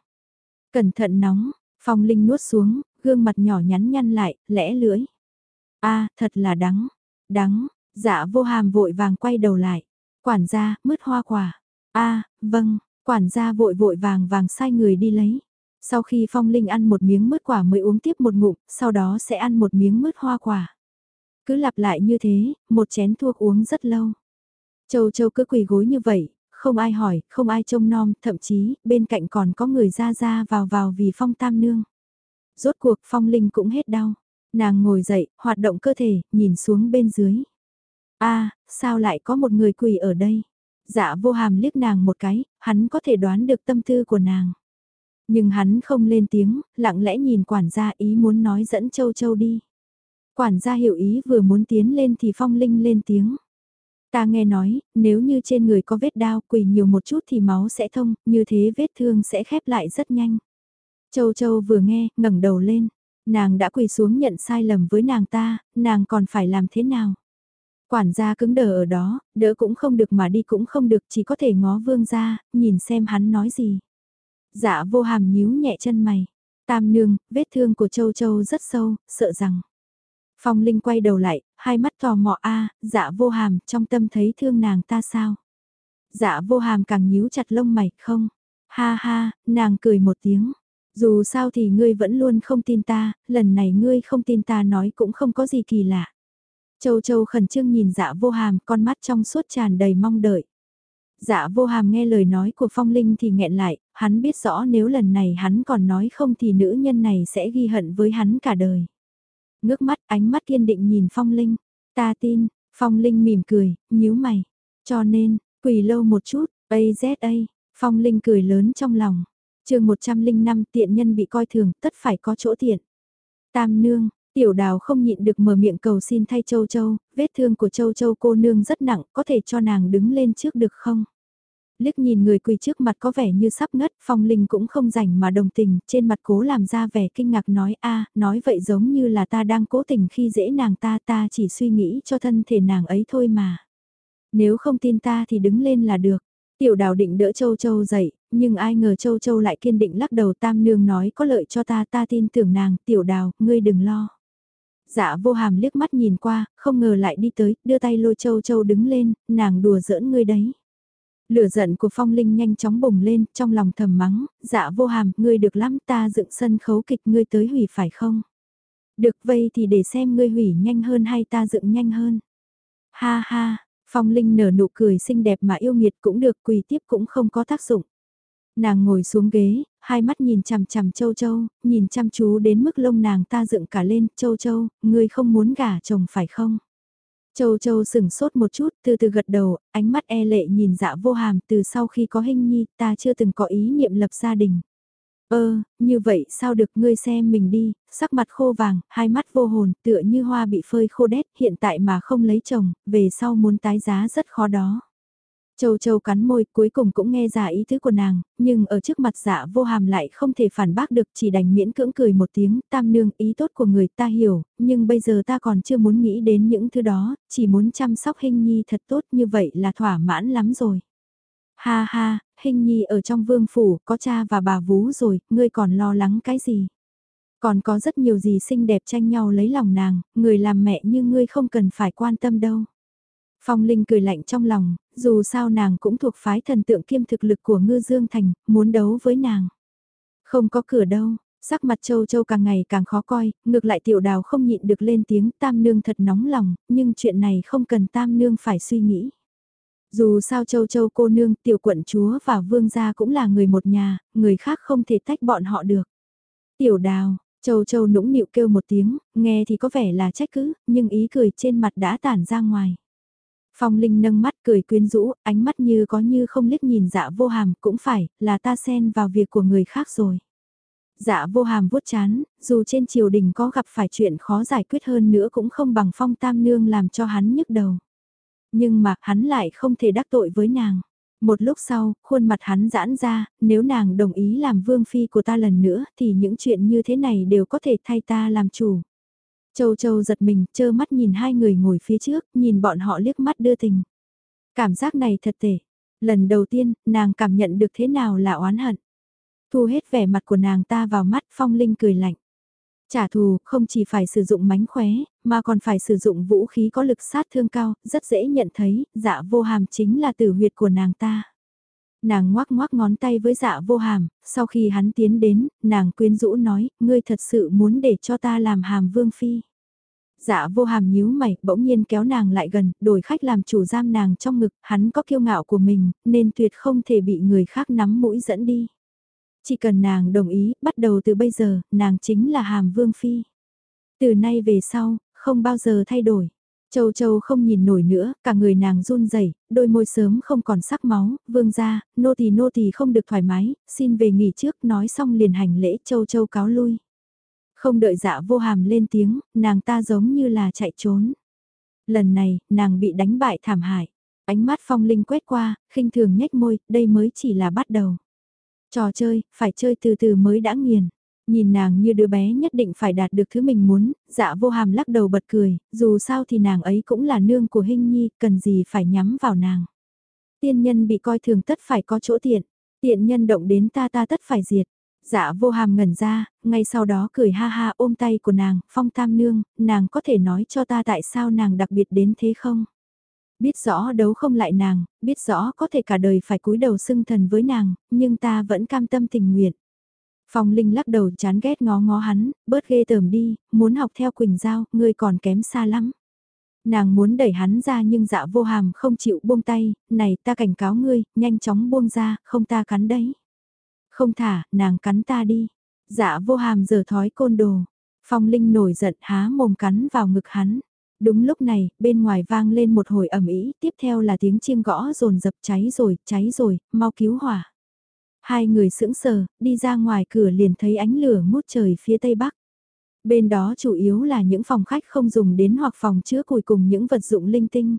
Cẩn thận nóng, phong linh nuốt xuống, gương mặt nhỏ nhắn nhăn lại, lẽ lưỡi. a thật là đắng, đắng, dạ vô hàm vội vàng quay đầu lại. Quản gia, mứt hoa quả. a vâng, quản gia vội vội vàng vàng sai người đi lấy. Sau khi Phong Linh ăn một miếng mứt quả mới uống tiếp một ngụm, sau đó sẽ ăn một miếng mứt hoa quả. Cứ lặp lại như thế, một chén thuốc uống rất lâu. Châu Châu cứ quỳ gối như vậy, không ai hỏi, không ai trông nom, thậm chí, bên cạnh còn có người ra ra vào vào vì Phong Tam Nương. Rốt cuộc Phong Linh cũng hết đau. Nàng ngồi dậy, hoạt động cơ thể, nhìn xuống bên dưới. a sao lại có một người quỳ ở đây? Dạ vô hàm liếc nàng một cái, hắn có thể đoán được tâm tư của nàng. Nhưng hắn không lên tiếng, lặng lẽ nhìn quản gia ý muốn nói dẫn châu châu đi. Quản gia hiểu ý vừa muốn tiến lên thì phong linh lên tiếng. Ta nghe nói, nếu như trên người có vết đao quỳ nhiều một chút thì máu sẽ thông, như thế vết thương sẽ khép lại rất nhanh. Châu Châu vừa nghe, ngẩng đầu lên. Nàng đã quỳ xuống nhận sai lầm với nàng ta, nàng còn phải làm thế nào? Quản gia cứng đờ ở đó, đỡ cũng không được mà đi cũng không được, chỉ có thể ngó vương ra, nhìn xem hắn nói gì. Dạ vô hàm nhíu nhẹ chân mày. Tam nương, vết thương của Châu Châu rất sâu, sợ rằng. Phong Linh quay đầu lại, hai mắt tò mò a, dạ vô hàm, trong tâm thấy thương nàng ta sao? Dạ vô hàm càng nhíu chặt lông mày, không? Ha ha, nàng cười một tiếng. Dù sao thì ngươi vẫn luôn không tin ta, lần này ngươi không tin ta nói cũng không có gì kỳ lạ. Châu Châu khẩn trương nhìn dạ vô hàm, con mắt trong suốt tràn đầy mong đợi. Dạ vô hàm nghe lời nói của Phong Linh thì nghẹn lại, hắn biết rõ nếu lần này hắn còn nói không thì nữ nhân này sẽ ghi hận với hắn cả đời. Ngước mắt ánh mắt kiên định nhìn Phong Linh, ta tin, Phong Linh mỉm cười, nhíu mày. Cho nên, quỳ lâu một chút, AZA, Phong Linh cười lớn trong lòng. chương 105 tiện nhân bị coi thường, tất phải có chỗ tiện. Tam nương, tiểu đào không nhịn được mở miệng cầu xin thay châu châu, vết thương của châu châu cô nương rất nặng, có thể cho nàng đứng lên trước được không? liếc nhìn người quỳ trước mặt có vẻ như sắp ngất, phong linh cũng không rảnh mà đồng tình, trên mặt cố làm ra vẻ kinh ngạc nói a nói vậy giống như là ta đang cố tình khi dễ nàng ta ta chỉ suy nghĩ cho thân thể nàng ấy thôi mà. Nếu không tin ta thì đứng lên là được. Tiểu đào định đỡ châu châu dậy, nhưng ai ngờ châu châu lại kiên định lắc đầu tam nương nói có lợi cho ta ta tin tưởng nàng, tiểu đào, ngươi đừng lo. Dạ vô hàm liếc mắt nhìn qua, không ngờ lại đi tới, đưa tay lôi châu châu đứng lên, nàng đùa giỡn ngươi đấy. Lửa giận của phong linh nhanh chóng bùng lên, trong lòng thầm mắng, dạ vô hàm, ngươi được lắm ta dựng sân khấu kịch ngươi tới hủy phải không? Được vây thì để xem ngươi hủy nhanh hơn hay ta dựng nhanh hơn. Ha ha, phong linh nở nụ cười xinh đẹp mà yêu nghiệt cũng được quỳ tiếp cũng không có tác dụng. Nàng ngồi xuống ghế, hai mắt nhìn chằm chằm châu châu, nhìn chăm chú đến mức lông nàng ta dựng cả lên, châu châu, ngươi không muốn gả chồng phải không? Châu Châu sửng sốt một chút, từ từ gật đầu, ánh mắt e lệ nhìn dạ vô hàm từ sau khi có hình nhi, ta chưa từng có ý niệm lập gia đình. Ơ, như vậy sao được ngươi xem mình đi, sắc mặt khô vàng, hai mắt vô hồn, tựa như hoa bị phơi khô đét, hiện tại mà không lấy chồng, về sau muốn tái giá rất khó đó. Châu Châu cắn môi cuối cùng cũng nghe ra ý tứ của nàng, nhưng ở trước mặt dạ vô hàm lại không thể phản bác được chỉ đành miễn cưỡng cười một tiếng, tam nương ý tốt của người ta hiểu, nhưng bây giờ ta còn chưa muốn nghĩ đến những thứ đó, chỉ muốn chăm sóc hình nhi thật tốt như vậy là thỏa mãn lắm rồi. Ha ha, hình nhi ở trong vương phủ, có cha và bà vú rồi, ngươi còn lo lắng cái gì? Còn có rất nhiều gì xinh đẹp tranh nhau lấy lòng nàng, người làm mẹ như ngươi không cần phải quan tâm đâu. Phong Linh cười lạnh trong lòng, dù sao nàng cũng thuộc phái thần tượng kiêm thực lực của ngư Dương Thành, muốn đấu với nàng. Không có cửa đâu, sắc mặt châu châu càng ngày càng khó coi, ngược lại tiểu đào không nhịn được lên tiếng tam nương thật nóng lòng, nhưng chuyện này không cần tam nương phải suy nghĩ. Dù sao châu châu cô nương tiểu quận chúa và vương gia cũng là người một nhà, người khác không thể tách bọn họ được. Tiểu đào, châu châu nũng nịu kêu một tiếng, nghe thì có vẻ là trách cứ, nhưng ý cười trên mặt đã tản ra ngoài. Phong Linh nâng mắt cười quyến rũ, ánh mắt như có như không liếc nhìn dạ vô hàm, cũng phải, là ta xen vào việc của người khác rồi. Dạ vô hàm vuốt chán, dù trên triều đình có gặp phải chuyện khó giải quyết hơn nữa cũng không bằng phong tam nương làm cho hắn nhức đầu. Nhưng mà hắn lại không thể đắc tội với nàng. Một lúc sau, khuôn mặt hắn giãn ra, nếu nàng đồng ý làm vương phi của ta lần nữa thì những chuyện như thế này đều có thể thay ta làm chủ. Châu Châu giật mình, chơ mắt nhìn hai người ngồi phía trước, nhìn bọn họ liếc mắt đưa tình. Cảm giác này thật tệ. Lần đầu tiên, nàng cảm nhận được thế nào là oán hận. Thu hết vẻ mặt của nàng ta vào mắt phong linh cười lạnh. Trả thù không chỉ phải sử dụng mánh khóe, mà còn phải sử dụng vũ khí có lực sát thương cao, rất dễ nhận thấy, dạ vô hàm chính là tử huyệt của nàng ta. Nàng ngoác ngoác ngón tay với dạ vô hàm, sau khi hắn tiến đến, nàng quyến rũ nói, ngươi thật sự muốn để cho ta làm hàm vương phi. Dạ vô hàm nhíu mày, bỗng nhiên kéo nàng lại gần, đổi khách làm chủ giam nàng trong ngực, hắn có kiêu ngạo của mình, nên tuyệt không thể bị người khác nắm mũi dẫn đi. Chỉ cần nàng đồng ý, bắt đầu từ bây giờ, nàng chính là hàm vương phi. Từ nay về sau, không bao giờ thay đổi. Châu Châu không nhìn nổi nữa, cả người nàng run rẩy, đôi môi sớm không còn sắc máu, vương ra, nô tỳ nô tỳ không được thoải mái, xin về nghỉ trước, nói xong liền hành lễ Châu Châu cáo lui. Không đợi dạ vô hàm lên tiếng, nàng ta giống như là chạy trốn. Lần này, nàng bị đánh bại thảm hại. Ánh mắt phong linh quét qua, khinh thường nhếch môi, đây mới chỉ là bắt đầu. Trò chơi, phải chơi từ từ mới đã nghiền. Nhìn nàng như đứa bé nhất định phải đạt được thứ mình muốn, dạ vô hàm lắc đầu bật cười, dù sao thì nàng ấy cũng là nương của hình nhi, cần gì phải nhắm vào nàng. Tiên nhân bị coi thường tất phải có chỗ tiện, tiện nhân động đến ta ta tất phải diệt. Dạ vô hàm ngẩn ra, ngay sau đó cười ha ha ôm tay của nàng, phong tam nương, nàng có thể nói cho ta tại sao nàng đặc biệt đến thế không? Biết rõ đấu không lại nàng, biết rõ có thể cả đời phải cúi đầu xưng thần với nàng, nhưng ta vẫn cam tâm tình nguyện. Phong Linh lắc đầu chán ghét ngó ngó hắn, bớt ghê tởm đi, muốn học theo Quỳnh Giao, ngươi còn kém xa lắm. Nàng muốn đẩy hắn ra nhưng dạ vô hàm không chịu buông tay, này ta cảnh cáo ngươi, nhanh chóng buông ra, không ta cắn đấy. Không thả, nàng cắn ta đi. Dạ vô hàm giờ thói côn đồ. Phong Linh nổi giận há mồm cắn vào ngực hắn. Đúng lúc này, bên ngoài vang lên một hồi ầm ý, tiếp theo là tiếng chiêng gõ rồn dập cháy rồi, cháy rồi, mau cứu hỏa. Hai người sững sờ, đi ra ngoài cửa liền thấy ánh lửa ngút trời phía tây bắc. Bên đó chủ yếu là những phòng khách không dùng đến hoặc phòng chứa củi cùng những vật dụng linh tinh.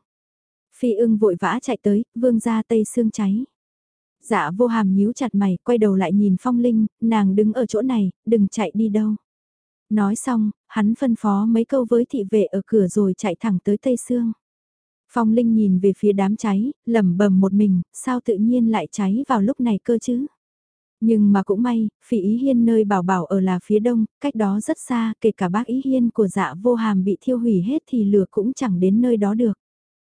Phi ưng vội vã chạy tới, vương ra tây xương cháy. Dạ vô hàm nhíu chặt mày, quay đầu lại nhìn phong linh, nàng đứng ở chỗ này, đừng chạy đi đâu. Nói xong, hắn phân phó mấy câu với thị vệ ở cửa rồi chạy thẳng tới Tây Sương. Phong Linh nhìn về phía đám cháy, lẩm bẩm một mình, sao tự nhiên lại cháy vào lúc này cơ chứ? Nhưng mà cũng may, phỉ ý hiên nơi bảo bảo ở là phía đông, cách đó rất xa, kể cả bác ý hiên của dạ vô hàm bị thiêu hủy hết thì lửa cũng chẳng đến nơi đó được.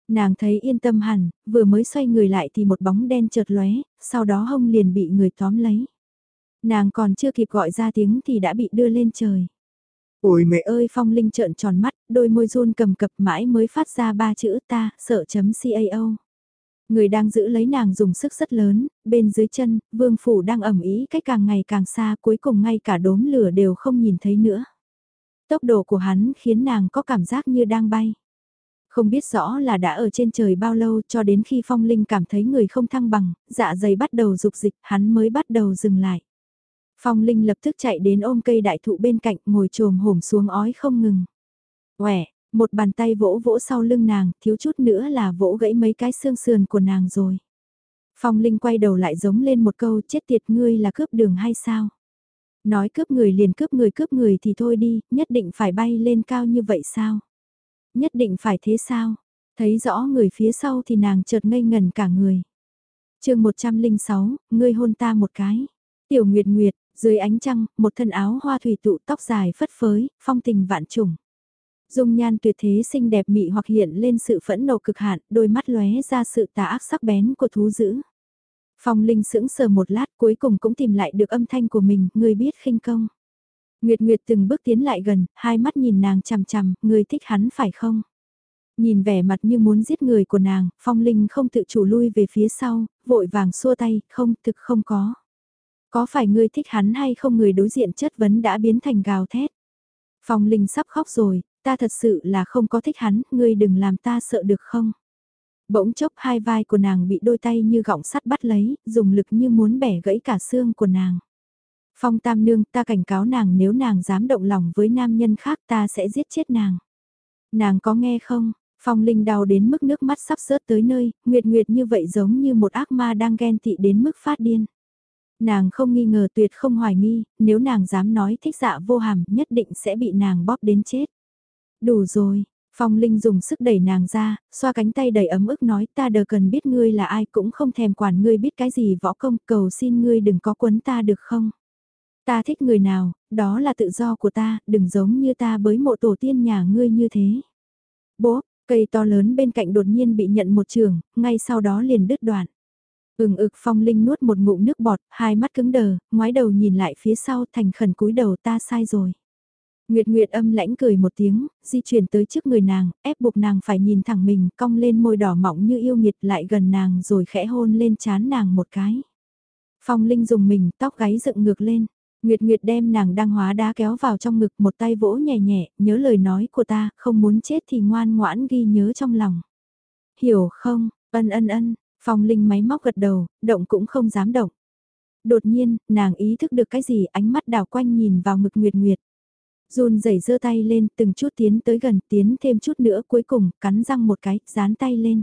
Nàng thấy yên tâm hẳn, vừa mới xoay người lại thì một bóng đen chợt lóe, sau đó hông liền bị người tóm lấy. Nàng còn chưa kịp gọi ra tiếng thì đã bị đưa lên trời. Ôi mẹ ơi Phong Linh trợn tròn mắt, đôi môi run cầm cập mãi mới phát ra ba chữ ta, sợ chấm CAO. Người đang giữ lấy nàng dùng sức rất lớn, bên dưới chân, vương phủ đang ẩm ý cách càng ngày càng xa cuối cùng ngay cả đốm lửa đều không nhìn thấy nữa. Tốc độ của hắn khiến nàng có cảm giác như đang bay. Không biết rõ là đã ở trên trời bao lâu cho đến khi phong linh cảm thấy người không thăng bằng, dạ dày bắt đầu dục dịch, hắn mới bắt đầu dừng lại. Phong linh lập tức chạy đến ôm cây đại thụ bên cạnh ngồi trồm hổm xuống ói không ngừng. Quẻ, một bàn tay vỗ vỗ sau lưng nàng, thiếu chút nữa là vỗ gãy mấy cái xương sườn của nàng rồi. Phong Linh quay đầu lại giống lên một câu chết tiệt ngươi là cướp đường hay sao? Nói cướp người liền cướp người cướp người thì thôi đi, nhất định phải bay lên cao như vậy sao? Nhất định phải thế sao? Thấy rõ người phía sau thì nàng chợt ngây ngần cả người. chương 106, ngươi hôn ta một cái. Tiểu Nguyệt Nguyệt, dưới ánh trăng, một thân áo hoa thủy tụ tóc dài phất phới, phong tình vạn trùng. Dung nhan tuyệt thế xinh đẹp mị hoặc hiện lên sự phẫn nộ cực hạn, đôi mắt lóe ra sự tà ác sắc bén của thú dữ. Phong Linh sững sờ một lát cuối cùng cũng tìm lại được âm thanh của mình, người biết khinh công. Nguyệt Nguyệt từng bước tiến lại gần, hai mắt nhìn nàng chằm chằm, người thích hắn phải không? Nhìn vẻ mặt như muốn giết người của nàng, Phong Linh không tự chủ lui về phía sau, vội vàng xua tay, không, thực không có. Có phải ngươi thích hắn hay không người đối diện chất vấn đã biến thành gào thét. Phong Linh sắp khóc rồi, ta thật sự là không có thích hắn, ngươi đừng làm ta sợ được không? Bỗng chốc hai vai của nàng bị đôi tay như gọng sắt bắt lấy, dùng lực như muốn bẻ gãy cả xương của nàng. Phong Tam Nương ta cảnh cáo nàng nếu nàng dám động lòng với nam nhân khác ta sẽ giết chết nàng. Nàng có nghe không? Phong Linh đau đến mức nước mắt sắp rớt tới nơi, Nguyệt Nguyệt như vậy giống như một ác ma đang ghen tị đến mức phát điên. Nàng không nghi ngờ tuyệt không hoài nghi, nếu nàng dám nói thích dạ vô hàm nhất định sẽ bị nàng bóp đến chết. Đủ rồi, Phong Linh dùng sức đẩy nàng ra, xoa cánh tay đầy ấm ức nói ta đờ cần biết ngươi là ai cũng không thèm quản ngươi biết cái gì võ công cầu xin ngươi đừng có quấn ta được không. Ta thích người nào, đó là tự do của ta, đừng giống như ta bới mộ tổ tiên nhà ngươi như thế. Bố, cây to lớn bên cạnh đột nhiên bị nhận một trường, ngay sau đó liền đứt đoạn. Ừng ực phong linh nuốt một ngụm nước bọt, hai mắt cứng đờ, ngoái đầu nhìn lại phía sau thành khẩn cúi đầu ta sai rồi. Nguyệt Nguyệt âm lãnh cười một tiếng, di chuyển tới trước người nàng, ép buộc nàng phải nhìn thẳng mình, cong lên môi đỏ mọng như yêu nghiệt lại gần nàng rồi khẽ hôn lên chán nàng một cái. Phong Linh dùng mình, tóc gáy dựng ngược lên. Nguyệt Nguyệt đem nàng đang hóa đá kéo vào trong ngực một tay vỗ nhẹ nhẹ, nhớ lời nói của ta, không muốn chết thì ngoan ngoãn ghi nhớ trong lòng. Hiểu không, ân ân ân, Phong Linh máy móc gật đầu, động cũng không dám động. Đột nhiên, nàng ý thức được cái gì ánh mắt đảo quanh nhìn vào ngực Nguyệt Nguyệt. Run rẩy giơ tay lên từng chút tiến tới gần tiến thêm chút nữa cuối cùng cắn răng một cái, dán tay lên.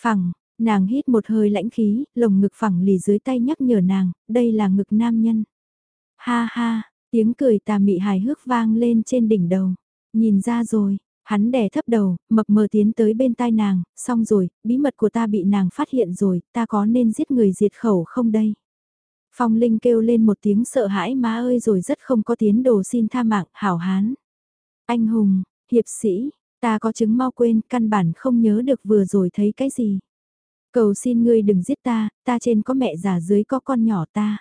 Phẳng, nàng hít một hơi lãnh khí, lồng ngực phẳng lì dưới tay nhắc nhở nàng, đây là ngực nam nhân. Ha ha, tiếng cười tà mị hài hước vang lên trên đỉnh đầu. Nhìn ra rồi, hắn đè thấp đầu, mập mờ tiến tới bên tai nàng, xong rồi, bí mật của ta bị nàng phát hiện rồi, ta có nên giết người diệt khẩu không đây? Phong Linh kêu lên một tiếng sợ hãi má ơi rồi rất không có tiến đồ xin tha mạng, hảo hán. Anh hùng, hiệp sĩ, ta có chứng mau quên, căn bản không nhớ được vừa rồi thấy cái gì. Cầu xin ngươi đừng giết ta, ta trên có mẹ già dưới có con nhỏ ta.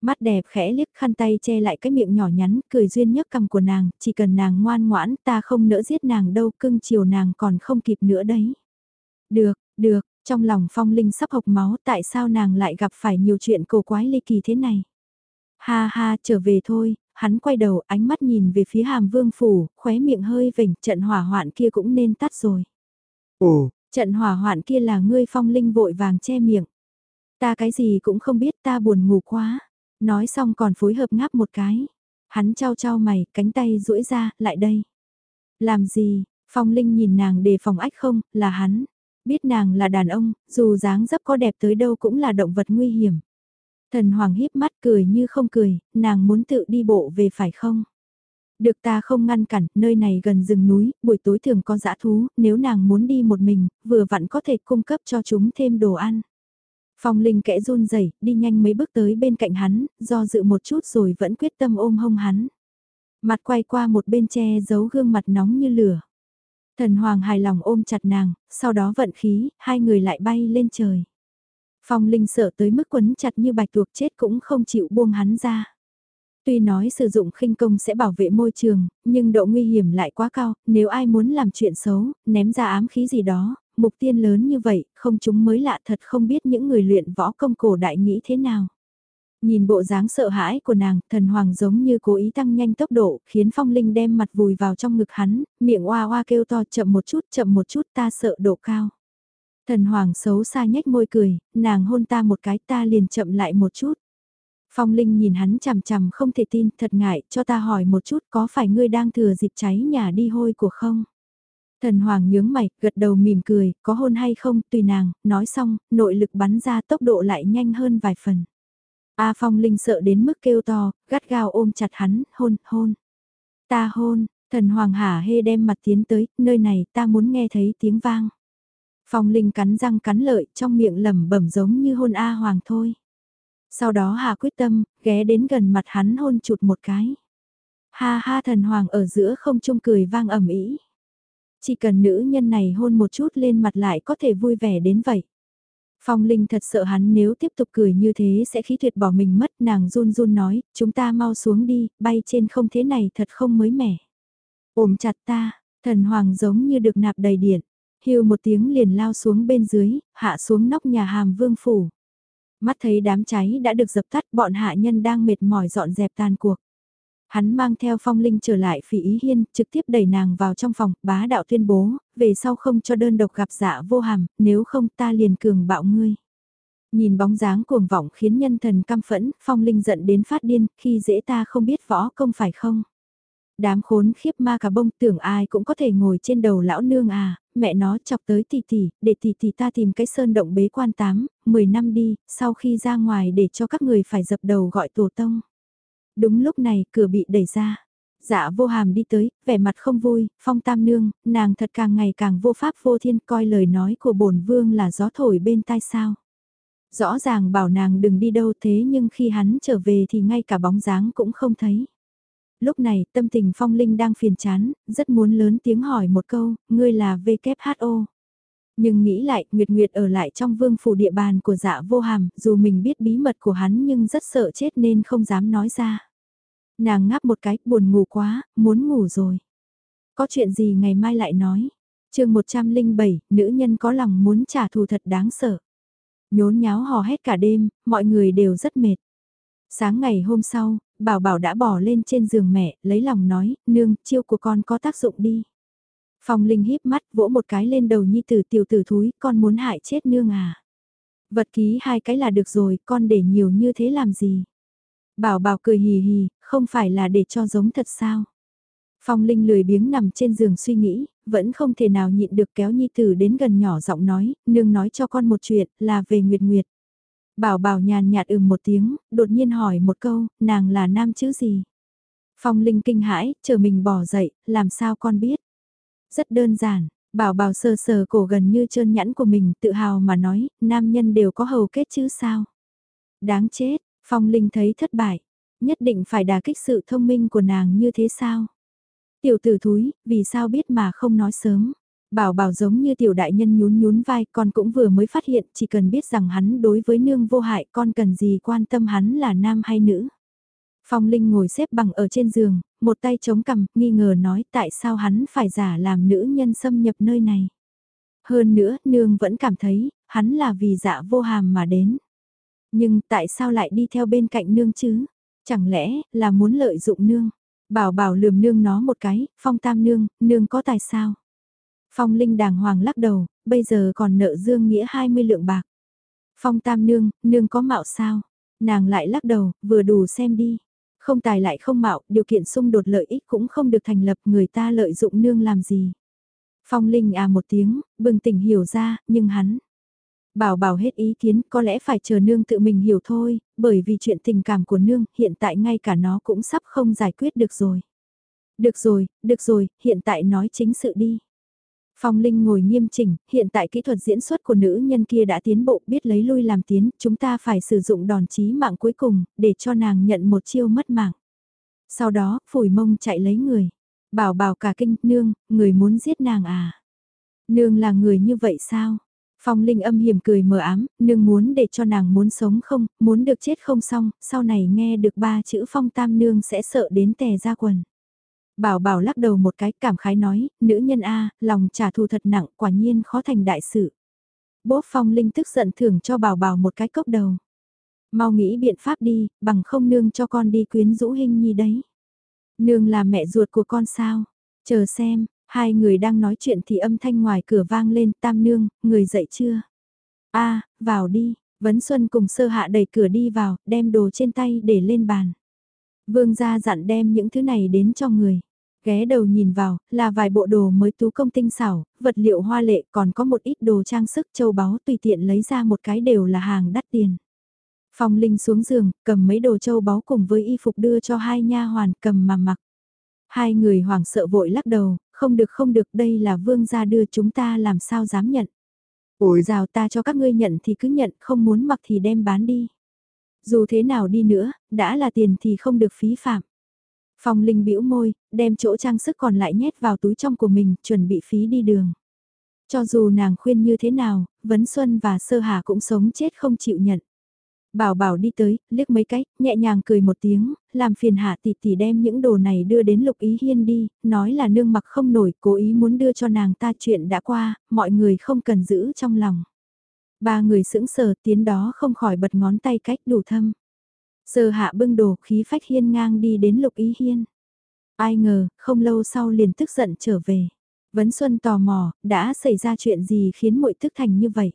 Mắt đẹp khẽ liếc khăn tay che lại cái miệng nhỏ nhắn, cười duyên nhấc cầm của nàng, chỉ cần nàng ngoan ngoãn ta không nỡ giết nàng đâu, cưng chiều nàng còn không kịp nữa đấy. Được, được, trong lòng phong linh sắp hộc máu tại sao nàng lại gặp phải nhiều chuyện cổ quái ly kỳ thế này. Ha ha trở về thôi, hắn quay đầu ánh mắt nhìn về phía hàm vương phủ, khóe miệng hơi vỉnh trận hỏa hoạn kia cũng nên tắt rồi. Ồ, trận hỏa hoạn kia là ngươi phong linh vội vàng che miệng. Ta cái gì cũng không biết ta buồn ngủ quá. Nói xong còn phối hợp ngáp một cái. Hắn trao trao mày, cánh tay duỗi ra, lại đây. Làm gì, phong linh nhìn nàng đề phòng ách không, là hắn. Biết nàng là đàn ông, dù dáng dấp có đẹp tới đâu cũng là động vật nguy hiểm. Thần Hoàng híp mắt cười như không cười, nàng muốn tự đi bộ về phải không? Được ta không ngăn cản, nơi này gần rừng núi, buổi tối thường có dã thú, nếu nàng muốn đi một mình, vừa vặn có thể cung cấp cho chúng thêm đồ ăn. Phong Linh kẽ run rẩy, đi nhanh mấy bước tới bên cạnh hắn, do dự một chút rồi vẫn quyết tâm ôm hông hắn. Mặt quay qua một bên che giấu gương mặt nóng như lửa. Thần Hoàng hài lòng ôm chặt nàng, sau đó vận khí, hai người lại bay lên trời. Phong Linh sợ tới mức quấn chặt như bạch tuộc chết cũng không chịu buông hắn ra. Tuy nói sử dụng khinh công sẽ bảo vệ môi trường, nhưng độ nguy hiểm lại quá cao, nếu ai muốn làm chuyện xấu, ném ra ám khí gì đó, mục tiên lớn như vậy, không chúng mới lạ thật không biết những người luyện võ công cổ đại nghĩ thế nào. Nhìn bộ dáng sợ hãi của nàng, thần hoàng giống như cố ý tăng nhanh tốc độ, khiến phong linh đem mặt vùi vào trong ngực hắn, miệng oa oa kêu to chậm một chút chậm một chút ta sợ độ cao. Thần hoàng xấu xa nhếch môi cười, nàng hôn ta một cái ta liền chậm lại một chút. Phong Linh nhìn hắn chằm chằm không thể tin, thật ngại, cho ta hỏi một chút có phải ngươi đang thừa dịp cháy nhà đi hôi của không? Thần Hoàng nhướng mày, gật đầu mỉm cười, có hôn hay không, tùy nàng, nói xong, nội lực bắn ra tốc độ lại nhanh hơn vài phần. A Phong Linh sợ đến mức kêu to, gắt gao ôm chặt hắn, hôn, hôn. Ta hôn, thần Hoàng hả hê đem mặt tiến tới, nơi này ta muốn nghe thấy tiếng vang. Phong Linh cắn răng cắn lợi, trong miệng lẩm bẩm giống như hôn A Hoàng thôi. Sau đó Hà quyết tâm, ghé đến gần mặt hắn hôn chụt một cái. Ha ha thần hoàng ở giữa không trung cười vang ẩm ý. Chỉ cần nữ nhân này hôn một chút lên mặt lại có thể vui vẻ đến vậy. Phong Linh thật sợ hắn nếu tiếp tục cười như thế sẽ khí tuyệt bỏ mình mất nàng run run nói, chúng ta mau xuống đi, bay trên không thế này thật không mới mẻ. Ôm chặt ta, thần hoàng giống như được nạp đầy điện, hưu một tiếng liền lao xuống bên dưới, hạ xuống nóc nhà hàm vương phủ. Mắt thấy đám cháy đã được dập tắt bọn hạ nhân đang mệt mỏi dọn dẹp tàn cuộc. Hắn mang theo phong linh trở lại phỉ ý hiên, trực tiếp đẩy nàng vào trong phòng, bá đạo tuyên bố, về sau không cho đơn độc gặp dạ vô hàm, nếu không ta liền cường bạo ngươi. Nhìn bóng dáng cuồng vọng khiến nhân thần căm phẫn, phong linh giận đến phát điên, khi dễ ta không biết võ công phải không? Đám khốn khiếp ma cả bông tưởng ai cũng có thể ngồi trên đầu lão nương à, mẹ nó chọc tới tỷ tỷ, để tỷ tỷ ta tìm cái sơn động bế quan 8, 10 năm đi, sau khi ra ngoài để cho các người phải dập đầu gọi tổ tông. Đúng lúc này cửa bị đẩy ra. Dạ vô hàm đi tới, vẻ mặt không vui, phong tam nương, nàng thật càng ngày càng vô pháp vô thiên coi lời nói của bổn vương là gió thổi bên tai sao. Rõ ràng bảo nàng đừng đi đâu thế nhưng khi hắn trở về thì ngay cả bóng dáng cũng không thấy. Lúc này tâm tình phong linh đang phiền chán, rất muốn lớn tiếng hỏi một câu, ngươi là WHO. Nhưng nghĩ lại, Nguyệt Nguyệt ở lại trong vương phủ địa bàn của dạ vô hàm, dù mình biết bí mật của hắn nhưng rất sợ chết nên không dám nói ra. Nàng ngáp một cái, buồn ngủ quá, muốn ngủ rồi. Có chuyện gì ngày mai lại nói. chương 107, nữ nhân có lòng muốn trả thù thật đáng sợ. Nhốn nháo hò hét cả đêm, mọi người đều rất mệt. Sáng ngày hôm sau, bảo bảo đã bỏ lên trên giường mẹ, lấy lòng nói, nương, chiêu của con có tác dụng đi. Phong Linh híp mắt vỗ một cái lên đầu nhi tử tiểu tử thúi, con muốn hại chết nương à. Vật ký hai cái là được rồi, con để nhiều như thế làm gì. Bảo bảo cười hì hì, không phải là để cho giống thật sao. Phong Linh lười biếng nằm trên giường suy nghĩ, vẫn không thể nào nhịn được kéo nhi tử đến gần nhỏ giọng nói, nương nói cho con một chuyện, là về Nguyệt Nguyệt. Bảo bảo nhàn nhạt ừm một tiếng, đột nhiên hỏi một câu, nàng là nam chữ gì? Phong Linh kinh hãi, chờ mình bỏ dậy, làm sao con biết? Rất đơn giản, bảo bảo sờ sờ cổ gần như trơn nhẵn của mình tự hào mà nói, nam nhân đều có hầu kết chứ sao? Đáng chết, Phong Linh thấy thất bại, nhất định phải đà kích sự thông minh của nàng như thế sao? Tiểu tử thúi, vì sao biết mà không nói sớm? Bảo bảo giống như tiểu đại nhân nhún nhún vai con cũng vừa mới phát hiện chỉ cần biết rằng hắn đối với nương vô hại con cần gì quan tâm hắn là nam hay nữ. Phong Linh ngồi xếp bằng ở trên giường, một tay chống cằm, nghi ngờ nói tại sao hắn phải giả làm nữ nhân xâm nhập nơi này. Hơn nữa, nương vẫn cảm thấy, hắn là vì dạ vô hàm mà đến. Nhưng tại sao lại đi theo bên cạnh nương chứ? Chẳng lẽ là muốn lợi dụng nương? Bảo bảo lườm nương nó một cái, phong tam nương, nương có tài sao? Phong Linh đàng hoàng lắc đầu, bây giờ còn nợ Dương Nghĩa 20 lượng bạc. Phong Tam Nương, nương có mạo sao? Nàng lại lắc đầu, vừa đủ xem đi. Không tài lại không mạo, điều kiện xung đột lợi ích cũng không được thành lập người ta lợi dụng nương làm gì. Phong Linh à một tiếng, bừng tỉnh hiểu ra, nhưng hắn. Bảo bảo hết ý kiến, có lẽ phải chờ nương tự mình hiểu thôi, bởi vì chuyện tình cảm của nương, hiện tại ngay cả nó cũng sắp không giải quyết được rồi. Được rồi, được rồi, hiện tại nói chính sự đi. Phong Linh ngồi nghiêm chỉnh, hiện tại kỹ thuật diễn xuất của nữ nhân kia đã tiến bộ biết lấy lui làm tiến, chúng ta phải sử dụng đòn chí mạng cuối cùng, để cho nàng nhận một chiêu mất mạng. Sau đó, phủi mông chạy lấy người. Bảo bảo cả kinh, nương, người muốn giết nàng à? Nương là người như vậy sao? Phong Linh âm hiểm cười mờ ám, nương muốn để cho nàng muốn sống không, muốn được chết không xong, sau này nghe được ba chữ Phong Tam Nương sẽ sợ đến tè ra quần. Bảo bảo lắc đầu một cái cảm khái nói, nữ nhân A, lòng trả thù thật nặng, quả nhiên khó thành đại sự. Bốp Phong Linh tức giận thưởng cho bảo bảo một cái cốc đầu. Mau nghĩ biện pháp đi, bằng không nương cho con đi quyến rũ hình nhi đấy. Nương là mẹ ruột của con sao? Chờ xem, hai người đang nói chuyện thì âm thanh ngoài cửa vang lên tam nương, người dậy chưa? a vào đi, Vấn Xuân cùng sơ hạ đẩy cửa đi vào, đem đồ trên tay để lên bàn. Vương gia dặn đem những thứ này đến cho người. Ghé đầu nhìn vào, là vài bộ đồ mới tú công tinh xảo, vật liệu hoa lệ còn có một ít đồ trang sức châu báu tùy tiện lấy ra một cái đều là hàng đắt tiền. Phong Linh xuống giường, cầm mấy đồ châu báu cùng với y phục đưa cho hai nha hoàn cầm mà mặc. Hai người hoảng sợ vội lắc đầu, không được không được đây là vương gia đưa chúng ta làm sao dám nhận. Ủi rào ta cho các ngươi nhận thì cứ nhận, không muốn mặc thì đem bán đi. Dù thế nào đi nữa, đã là tiền thì không được phí phạm. Phong Linh bĩu môi, đem chỗ trang sức còn lại nhét vào túi trong của mình, chuẩn bị phí đi đường. Cho dù nàng khuyên như thế nào, Vấn Xuân và Sơ Hà cũng sống chết không chịu nhận. Bảo bảo đi tới, liếc mấy cái, nhẹ nhàng cười một tiếng, làm phiền hạ tỷ tỷ đem những đồ này đưa đến lục ý hiên đi, nói là nương mặc không nổi, cố ý muốn đưa cho nàng ta chuyện đã qua, mọi người không cần giữ trong lòng. Ba người sững sờ tiến đó không khỏi bật ngón tay cách đủ thâm. Sơ hạ bưng đồ khí phách hiên ngang đi đến lục ý hiên. Ai ngờ, không lâu sau liền tức giận trở về. Vấn Xuân tò mò, đã xảy ra chuyện gì khiến muội tức thành như vậy?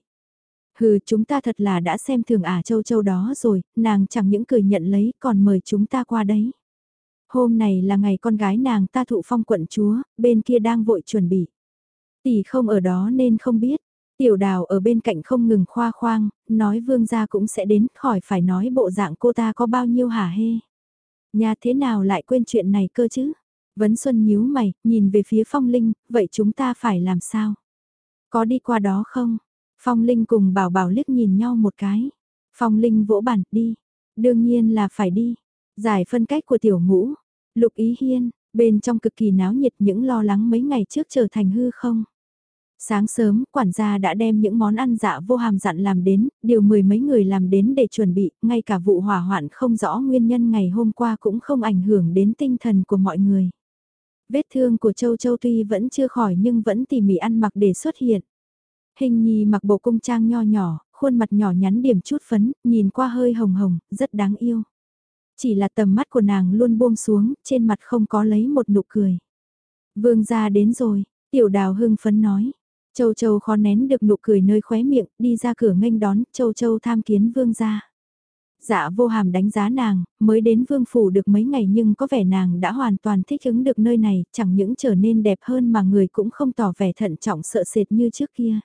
Hừ, chúng ta thật là đã xem thường ả châu châu đó rồi, nàng chẳng những cười nhận lấy còn mời chúng ta qua đấy. Hôm này là ngày con gái nàng ta thụ phong quận chúa, bên kia đang vội chuẩn bị. Tỷ không ở đó nên không biết. Tiểu đào ở bên cạnh không ngừng khoa khoang, nói vương gia cũng sẽ đến, khỏi phải nói bộ dạng cô ta có bao nhiêu hả hê. Nhà thế nào lại quên chuyện này cơ chứ? Vấn Xuân nhíu mày, nhìn về phía phong linh, vậy chúng ta phải làm sao? Có đi qua đó không? Phong Linh cùng bảo bảo liếc nhìn nhau một cái. Phong Linh vỗ bản, đi. Đương nhiên là phải đi. Giải phân cách của tiểu ngũ. Lục ý hiên, bên trong cực kỳ náo nhiệt những lo lắng mấy ngày trước trở thành hư không. Sáng sớm, quản gia đã đem những món ăn dạ vô hàm dặn làm đến, điều mười mấy người làm đến để chuẩn bị, ngay cả vụ hỏa hoạn không rõ nguyên nhân ngày hôm qua cũng không ảnh hưởng đến tinh thần của mọi người. Vết thương của Châu Châu tuy vẫn chưa khỏi nhưng vẫn tỉ mỉ ăn mặc để xuất hiện. Hình nhi mặc bộ cung trang nho nhỏ, khuôn mặt nhỏ nhắn điểm chút phấn, nhìn qua hơi hồng hồng, rất đáng yêu. Chỉ là tầm mắt của nàng luôn buông xuống, trên mặt không có lấy một nụ cười. Vương gia đến rồi, tiểu đào hưng phấn nói. Châu Châu khó nén được nụ cười nơi khóe miệng, đi ra cửa nghênh đón, Châu Châu tham kiến vương gia. Dạ vô hàm đánh giá nàng, mới đến vương phủ được mấy ngày nhưng có vẻ nàng đã hoàn toàn thích ứng được nơi này, chẳng những trở nên đẹp hơn mà người cũng không tỏ vẻ thận trọng sợ sệt như trước kia.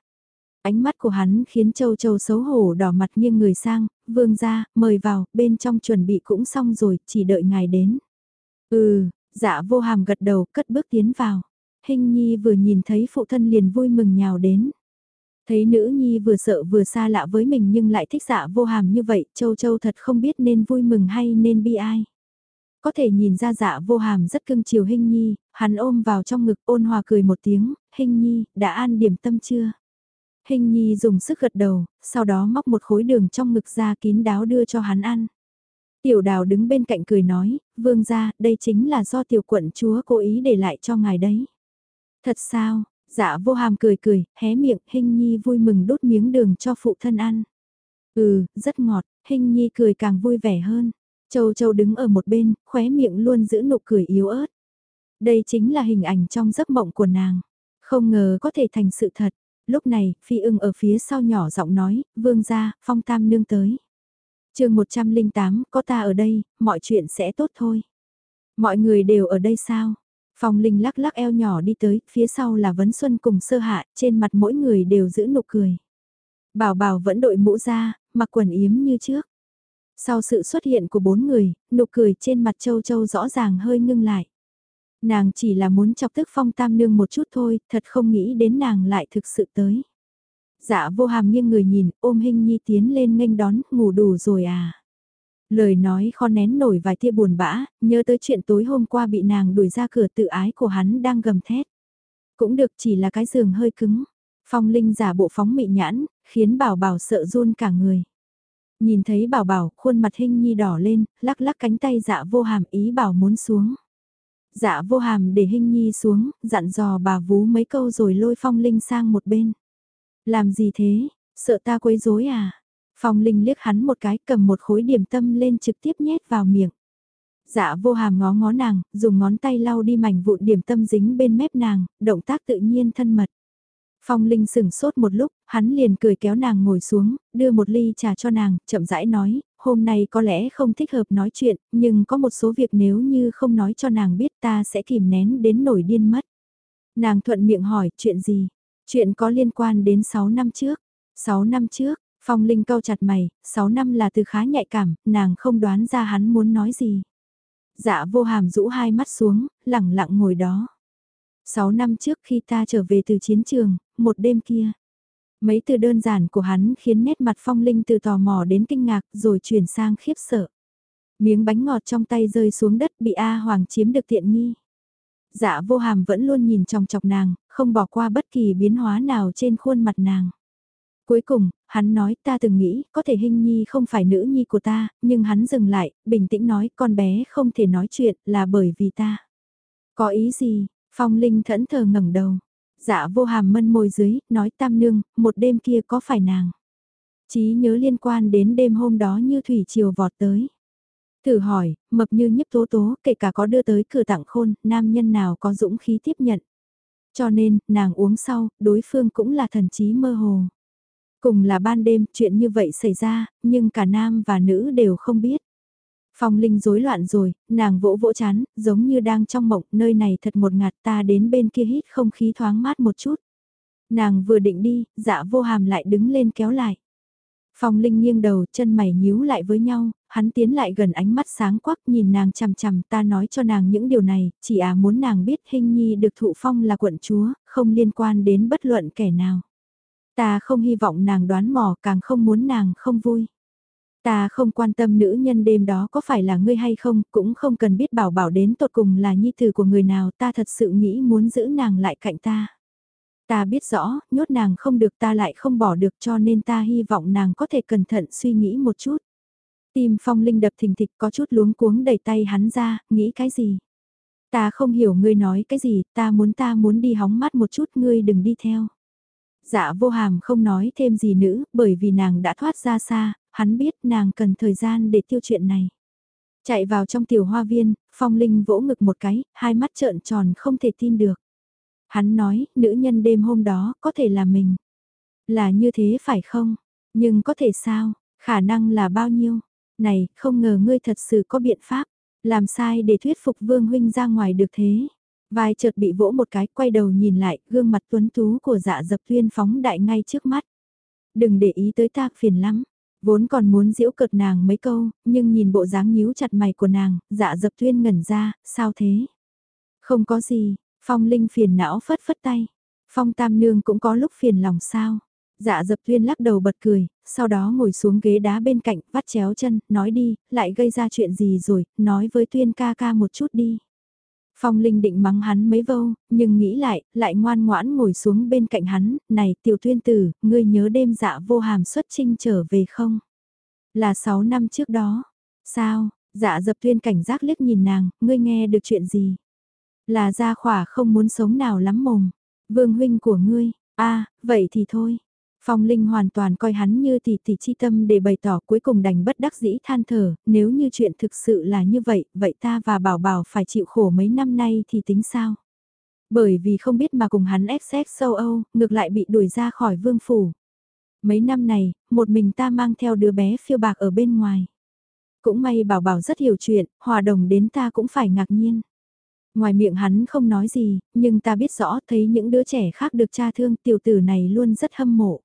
Ánh mắt của hắn khiến Châu Châu xấu hổ đỏ mặt nghiêng người sang, vương ra, mời vào, bên trong chuẩn bị cũng xong rồi, chỉ đợi ngài đến. Ừ, dạ vô hàm gật đầu, cất bước tiến vào. Hình nhi vừa nhìn thấy phụ thân liền vui mừng nhào đến. Thấy nữ nhi vừa sợ vừa xa lạ với mình nhưng lại thích dạ vô hàm như vậy, Châu Châu thật không biết nên vui mừng hay nên bi ai. Có thể nhìn ra dạ vô hàm rất cưng chiều hình nhi, hắn ôm vào trong ngực ôn hòa cười một tiếng, hình nhi, đã an điểm tâm chưa? Hình nhi dùng sức gật đầu, sau đó móc một khối đường trong ngực ra kín đáo đưa cho hắn ăn. Tiểu đào đứng bên cạnh cười nói, vương gia, đây chính là do tiểu quận chúa cố ý để lại cho ngài đấy. Thật sao, dạ vô hàm cười cười, hé miệng, hình nhi vui mừng đốt miếng đường cho phụ thân ăn. Ừ, rất ngọt, hình nhi cười càng vui vẻ hơn. Châu Châu đứng ở một bên, khóe miệng luôn giữ nụ cười yếu ớt. Đây chính là hình ảnh trong giấc mộng của nàng. Không ngờ có thể thành sự thật. Lúc này, Phi ưng ở phía sau nhỏ giọng nói, vương gia, phong tam nương tới. chương 108, có ta ở đây, mọi chuyện sẽ tốt thôi. Mọi người đều ở đây sao? Phong Linh lắc lắc eo nhỏ đi tới, phía sau là Vấn Xuân cùng sơ hạ, trên mặt mỗi người đều giữ nụ cười. Bảo bảo vẫn đội mũ ra, mặc quần yếm như trước. Sau sự xuất hiện của bốn người, nụ cười trên mặt châu châu rõ ràng hơi ngưng lại. Nàng chỉ là muốn chọc tức phong tam nương một chút thôi, thật không nghĩ đến nàng lại thực sự tới. Dạ vô hàm nghiêng người nhìn, ôm hình nhi tiến lên nghênh đón, ngủ đủ rồi à. Lời nói khó nén nổi vài tia buồn bã, nhớ tới chuyện tối hôm qua bị nàng đuổi ra cửa tự ái của hắn đang gầm thét. Cũng được chỉ là cái giường hơi cứng. Phong Linh giả bộ phóng mị nhãn, khiến bảo bảo sợ run cả người. Nhìn thấy bảo bảo, khuôn mặt hình nhi đỏ lên, lắc lắc cánh tay dạ vô hàm ý bảo muốn xuống. Dạ vô hàm để hình nhi xuống, dặn dò bà vú mấy câu rồi lôi Phong Linh sang một bên. Làm gì thế, sợ ta quấy rối à? Phong Linh liếc hắn một cái cầm một khối điểm tâm lên trực tiếp nhét vào miệng. Dạ vô hàm ngó ngó nàng, dùng ngón tay lau đi mảnh vụn điểm tâm dính bên mép nàng, động tác tự nhiên thân mật. Phong Linh sửng sốt một lúc, hắn liền cười kéo nàng ngồi xuống, đưa một ly trà cho nàng, chậm rãi nói, hôm nay có lẽ không thích hợp nói chuyện, nhưng có một số việc nếu như không nói cho nàng biết ta sẽ kìm nén đến nổi điên mất. Nàng thuận miệng hỏi, chuyện gì? Chuyện có liên quan đến 6 năm trước. 6 năm trước, Phong Linh cau chặt mày, 6 năm là từ khá nhạy cảm, nàng không đoán ra hắn muốn nói gì. Dạ vô hàm rũ hai mắt xuống, lẳng lặng ngồi đó. 6 năm trước khi ta trở về từ chiến trường, một đêm kia. Mấy từ đơn giản của hắn khiến nét mặt Phong Linh từ tò mò đến kinh ngạc rồi chuyển sang khiếp sợ. Miếng bánh ngọt trong tay rơi xuống đất bị A Hoàng chiếm được tiện nghi. Dạ vô hàm vẫn luôn nhìn trong chọc nàng, không bỏ qua bất kỳ biến hóa nào trên khuôn mặt nàng. Cuối cùng, hắn nói ta từng nghĩ có thể hình nhi không phải nữ nhi của ta, nhưng hắn dừng lại, bình tĩnh nói con bé không thể nói chuyện là bởi vì ta. Có ý gì? Phong Linh thẫn thờ ngẩng đầu. Dạ vô hàm mân môi dưới, nói tam nương, một đêm kia có phải nàng? Chí nhớ liên quan đến đêm hôm đó như thủy triều vọt tới. Thử hỏi, mập như nhấp tố tố, kể cả có đưa tới cửa tặng khôn, nam nhân nào có dũng khí tiếp nhận. Cho nên, nàng uống sau, đối phương cũng là thần trí mơ hồ. Cùng là ban đêm, chuyện như vậy xảy ra, nhưng cả nam và nữ đều không biết. Phong Linh rối loạn rồi, nàng vỗ vỗ chán, giống như đang trong mộng, nơi này thật một ngạt ta đến bên kia hít không khí thoáng mát một chút. Nàng vừa định đi, dạ vô hàm lại đứng lên kéo lại. Phong Linh nghiêng đầu, chân mày nhíu lại với nhau, hắn tiến lại gần ánh mắt sáng quắc nhìn nàng chằm chằm ta nói cho nàng những điều này, chỉ à muốn nàng biết hình nhi được thụ phong là quận chúa, không liên quan đến bất luận kẻ nào. Ta không hy vọng nàng đoán mò càng không muốn nàng không vui. Ta không quan tâm nữ nhân đêm đó có phải là ngươi hay không, cũng không cần biết bảo bảo đến tột cùng là nhi tử của người nào ta thật sự nghĩ muốn giữ nàng lại cạnh ta. Ta biết rõ, nhốt nàng không được ta lại không bỏ được cho nên ta hy vọng nàng có thể cẩn thận suy nghĩ một chút. Tim phong linh đập thình thịch có chút luống cuống đẩy tay hắn ra, nghĩ cái gì? Ta không hiểu ngươi nói cái gì, ta muốn ta muốn đi hóng mát một chút ngươi đừng đi theo. Dạ vô hàm không nói thêm gì nữa, bởi vì nàng đã thoát ra xa, hắn biết nàng cần thời gian để tiêu chuyện này. Chạy vào trong tiểu hoa viên, phong linh vỗ ngực một cái, hai mắt trợn tròn không thể tin được. Hắn nói, nữ nhân đêm hôm đó, có thể là mình. Là như thế phải không? Nhưng có thể sao? Khả năng là bao nhiêu? Này, không ngờ ngươi thật sự có biện pháp. Làm sai để thuyết phục vương huynh ra ngoài được thế? Vai chợt bị vỗ một cái, quay đầu nhìn lại, gương mặt tuấn tú của dạ dập tuyên phóng đại ngay trước mắt. Đừng để ý tới ta phiền lắm. Vốn còn muốn giễu cợt nàng mấy câu, nhưng nhìn bộ dáng nhíu chặt mày của nàng, dạ dập tuyên ngẩn ra, sao thế? Không có gì, Phong Linh phiền não phất phất tay. Phong Tam Nương cũng có lúc phiền lòng sao? Dạ dập tuyên lắc đầu bật cười, sau đó ngồi xuống ghế đá bên cạnh, vắt chéo chân, nói đi, lại gây ra chuyện gì rồi, nói với tuyên ca ca một chút đi. Phong Linh định mắng hắn mấy vâu, nhưng nghĩ lại, lại ngoan ngoãn ngồi xuống bên cạnh hắn, này tiểu tuyên tử, ngươi nhớ đêm dạ vô hàm xuất trinh trở về không? Là 6 năm trước đó. Sao, dạ dập tuyên cảnh giác liếc nhìn nàng, ngươi nghe được chuyện gì? Là gia khỏa không muốn sống nào lắm mồm. Vương huynh của ngươi, a vậy thì thôi. Phong Linh hoàn toàn coi hắn như tỷ tỷ chi tâm để bày tỏ cuối cùng đành bất đắc dĩ than thở, nếu như chuyện thực sự là như vậy, vậy ta và bảo bảo phải chịu khổ mấy năm nay thì tính sao? Bởi vì không biết mà cùng hắn XX sâu Âu, ngược lại bị đuổi ra khỏi vương phủ. Mấy năm này, một mình ta mang theo đứa bé phiêu bạc ở bên ngoài. Cũng may bảo bảo rất hiểu chuyện, hòa đồng đến ta cũng phải ngạc nhiên. Ngoài miệng hắn không nói gì, nhưng ta biết rõ thấy những đứa trẻ khác được cha thương tiểu tử này luôn rất hâm mộ.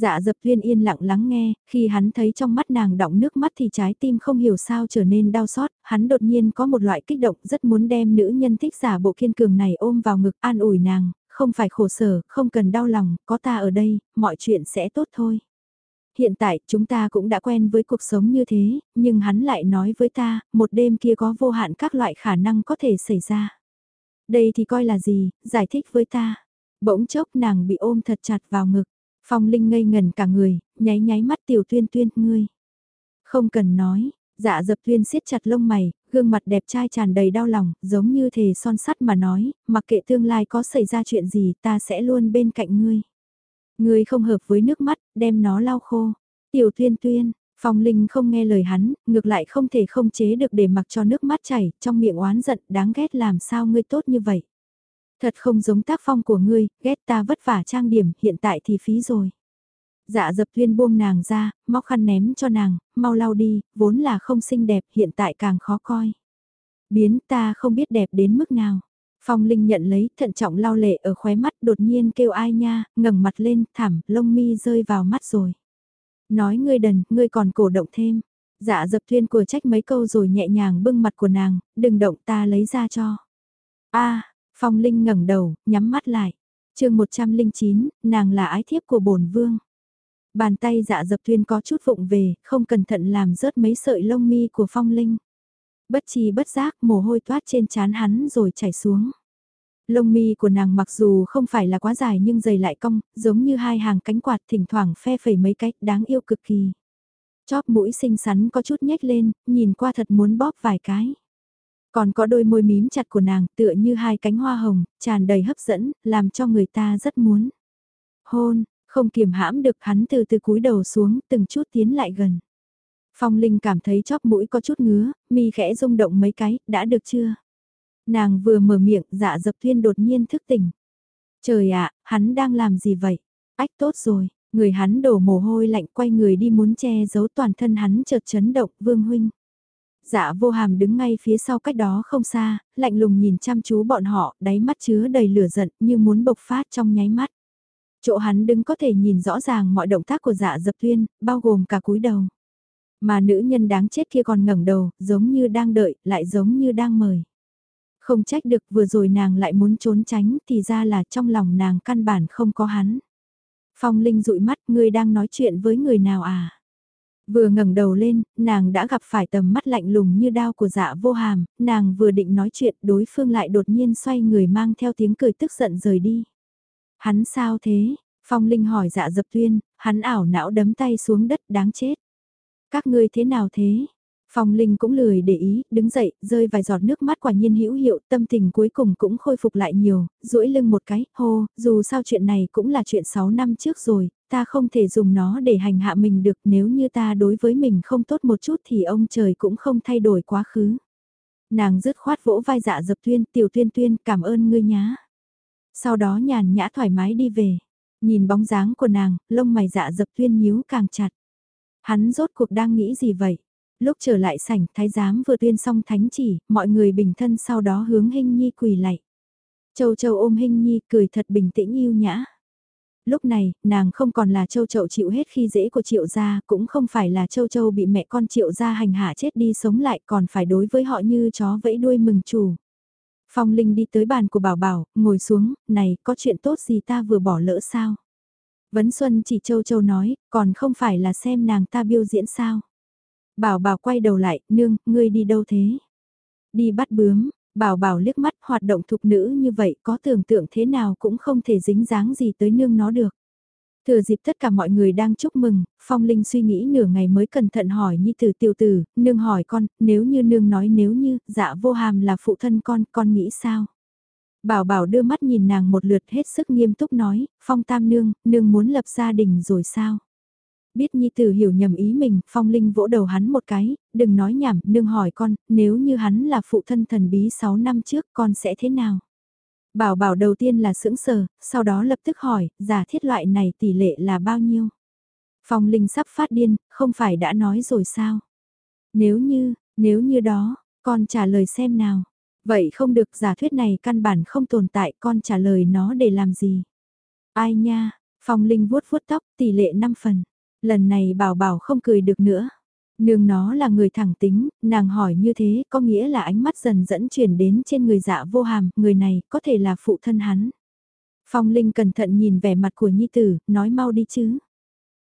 Dạ dập thuyên yên lặng lắng nghe, khi hắn thấy trong mắt nàng đọng nước mắt thì trái tim không hiểu sao trở nên đau xót, hắn đột nhiên có một loại kích động rất muốn đem nữ nhân thích giả bộ kiên cường này ôm vào ngực an ủi nàng, không phải khổ sở, không cần đau lòng, có ta ở đây, mọi chuyện sẽ tốt thôi. Hiện tại chúng ta cũng đã quen với cuộc sống như thế, nhưng hắn lại nói với ta, một đêm kia có vô hạn các loại khả năng có thể xảy ra. Đây thì coi là gì, giải thích với ta. Bỗng chốc nàng bị ôm thật chặt vào ngực. Phong Linh ngây ngần cả người, nháy nháy mắt tiểu tuyên tuyên, ngươi. Không cần nói, dạ dập tuyên siết chặt lông mày, gương mặt đẹp trai tràn đầy đau lòng, giống như thề son sắt mà nói, mặc kệ tương lai có xảy ra chuyện gì ta sẽ luôn bên cạnh ngươi. Ngươi không hợp với nước mắt, đem nó lau khô. Tiểu tuyên tuyên, Phong Linh không nghe lời hắn, ngược lại không thể không chế được để mặc cho nước mắt chảy, trong miệng oán giận, đáng ghét làm sao ngươi tốt như vậy. Thật không giống tác phong của ngươi, ghét ta vất vả trang điểm, hiện tại thì phí rồi. Dạ dập tuyên buông nàng ra, móc khăn ném cho nàng, mau lau đi, vốn là không xinh đẹp, hiện tại càng khó coi. Biến ta không biết đẹp đến mức nào. Phong Linh nhận lấy, thận trọng lau lệ ở khóe mắt, đột nhiên kêu ai nha, ngẩng mặt lên, thảm, lông mi rơi vào mắt rồi. Nói ngươi đần, ngươi còn cổ động thêm. Dạ dập tuyên của trách mấy câu rồi nhẹ nhàng bưng mặt của nàng, đừng động ta lấy ra cho. a Phong Linh ngẩng đầu, nhắm mắt lại. chương 109, nàng là ái thiếp của bổn vương. Bàn tay dạ dập thuyên có chút vụng về, không cẩn thận làm rớt mấy sợi lông mi của Phong Linh. Bất chi bất giác mồ hôi toát trên trán hắn rồi chảy xuống. Lông mi của nàng mặc dù không phải là quá dài nhưng dày lại cong, giống như hai hàng cánh quạt thỉnh thoảng phe phẩy mấy cách đáng yêu cực kỳ. Chóp mũi xinh xắn có chút nhếch lên, nhìn qua thật muốn bóp vài cái. Còn có đôi môi mím chặt của nàng tựa như hai cánh hoa hồng, tràn đầy hấp dẫn, làm cho người ta rất muốn. Hôn, không kiềm hãm được hắn từ từ cúi đầu xuống, từng chút tiến lại gần. Phong Linh cảm thấy chóp mũi có chút ngứa, mi khẽ rung động mấy cái, đã được chưa? Nàng vừa mở miệng, dạ dập thiên đột nhiên thức tỉnh. Trời ạ, hắn đang làm gì vậy? Ách tốt rồi, người hắn đổ mồ hôi lạnh quay người đi muốn che giấu toàn thân hắn chợt chấn động, vương huynh. Dạ vô hàm đứng ngay phía sau cách đó không xa, lạnh lùng nhìn chăm chú bọn họ, đáy mắt chứa đầy lửa giận như muốn bộc phát trong nháy mắt. Chỗ hắn đứng có thể nhìn rõ ràng mọi động tác của dạ dập tuyên, bao gồm cả cúi đầu. Mà nữ nhân đáng chết kia còn ngẩng đầu, giống như đang đợi, lại giống như đang mời. Không trách được vừa rồi nàng lại muốn trốn tránh thì ra là trong lòng nàng căn bản không có hắn. Phong Linh dụi mắt, ngươi đang nói chuyện với người nào à? Vừa ngẩng đầu lên, nàng đã gặp phải tầm mắt lạnh lùng như đao của dạ vô hàm, nàng vừa định nói chuyện đối phương lại đột nhiên xoay người mang theo tiếng cười tức giận rời đi. Hắn sao thế? Phong Linh hỏi dạ dập tuyên, hắn ảo não đấm tay xuống đất đáng chết. Các ngươi thế nào thế? Phong Linh cũng lười để ý, đứng dậy, rơi vài giọt nước mắt quả nhiên hữu hiệu, tâm tình cuối cùng cũng khôi phục lại nhiều, duỗi lưng một cái, hô, dù sao chuyện này cũng là chuyện 6 năm trước rồi, ta không thể dùng nó để hành hạ mình được nếu như ta đối với mình không tốt một chút thì ông trời cũng không thay đổi quá khứ. Nàng dứt khoát vỗ vai dạ dập tuyên, tiểu tuyên tuyên, cảm ơn ngươi nhá. Sau đó nhàn nhã thoải mái đi về, nhìn bóng dáng của nàng, lông mày dạ dập tuyên nhíu càng chặt. Hắn rốt cuộc đang nghĩ gì vậy? Lúc trở lại sảnh, thái giám vừa tuyên xong thánh chỉ, mọi người bình thân sau đó hướng Hinh Nhi quỳ lạy. Châu Châu ôm Hinh Nhi cười thật bình tĩnh yêu nhã. Lúc này, nàng không còn là Châu chậu chịu hết khi dễ của Triệu gia, cũng không phải là Châu Châu bị mẹ con Triệu gia hành hạ chết đi sống lại còn phải đối với họ như chó vẫy đuôi mừng chủ. Phong Linh đi tới bàn của Bảo Bảo, ngồi xuống, này, có chuyện tốt gì ta vừa bỏ lỡ sao? Vấn Xuân chỉ Châu Châu nói, còn không phải là xem nàng ta biểu diễn sao? Bảo bảo quay đầu lại, nương, ngươi đi đâu thế? Đi bắt bướm, bảo bảo liếc mắt hoạt động thục nữ như vậy có tưởng tượng thế nào cũng không thể dính dáng gì tới nương nó được. Thừa dịp tất cả mọi người đang chúc mừng, Phong Linh suy nghĩ nửa ngày mới cẩn thận hỏi Nhi Tử tiểu tử, nương hỏi con, nếu như nương nói nếu như, dạ vô hàm là phụ thân con, con nghĩ sao? Bảo bảo đưa mắt nhìn nàng một lượt hết sức nghiêm túc nói, Phong Tam nương, nương muốn lập gia đình rồi sao? Biết Nhi Tử hiểu nhầm ý mình, Phong Linh vỗ đầu hắn một cái, đừng nói nhảm, nương hỏi con, nếu như hắn là phụ thân thần bí 6 năm trước con sẽ thế nào? Bảo bảo đầu tiên là sững sờ, sau đó lập tức hỏi, giả thiết loại này tỷ lệ là bao nhiêu? Phong Linh sắp phát điên, không phải đã nói rồi sao? Nếu như, nếu như đó, con trả lời xem nào. Vậy không được giả thuyết này căn bản không tồn tại con trả lời nó để làm gì? Ai nha, Phong Linh vuốt vuốt tóc, tỷ lệ 5 phần. Lần này bảo bảo không cười được nữa. Nương nó là người thẳng tính, nàng hỏi như thế có nghĩa là ánh mắt dần dẫn chuyển đến trên người dạ vô hàm, người này có thể là phụ thân hắn. Phong Linh cẩn thận nhìn vẻ mặt của Nhi Tử, nói mau đi chứ.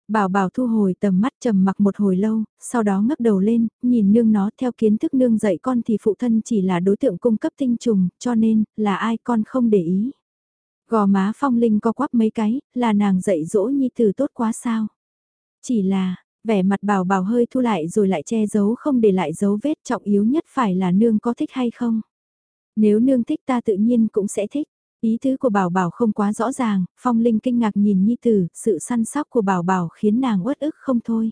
Bảo bảo thu hồi tầm mắt trầm mặc một hồi lâu, sau đó ngấp đầu lên, nhìn nương nó theo kiến thức nương dạy con thì phụ thân chỉ là đối tượng cung cấp tinh trùng, cho nên, là ai con không để ý. Gò má phong linh co quắp mấy cái, là nàng dạy dỗ nhi tử tốt quá sao. Chỉ là, vẻ mặt bảo bảo hơi thu lại rồi lại che giấu không để lại dấu vết trọng yếu nhất phải là nương có thích hay không. Nếu nương thích ta tự nhiên cũng sẽ thích. Ý tứ của bảo bảo không quá rõ ràng, phong linh kinh ngạc nhìn nhi tử, sự săn sóc của bảo bảo khiến nàng uất ức không thôi.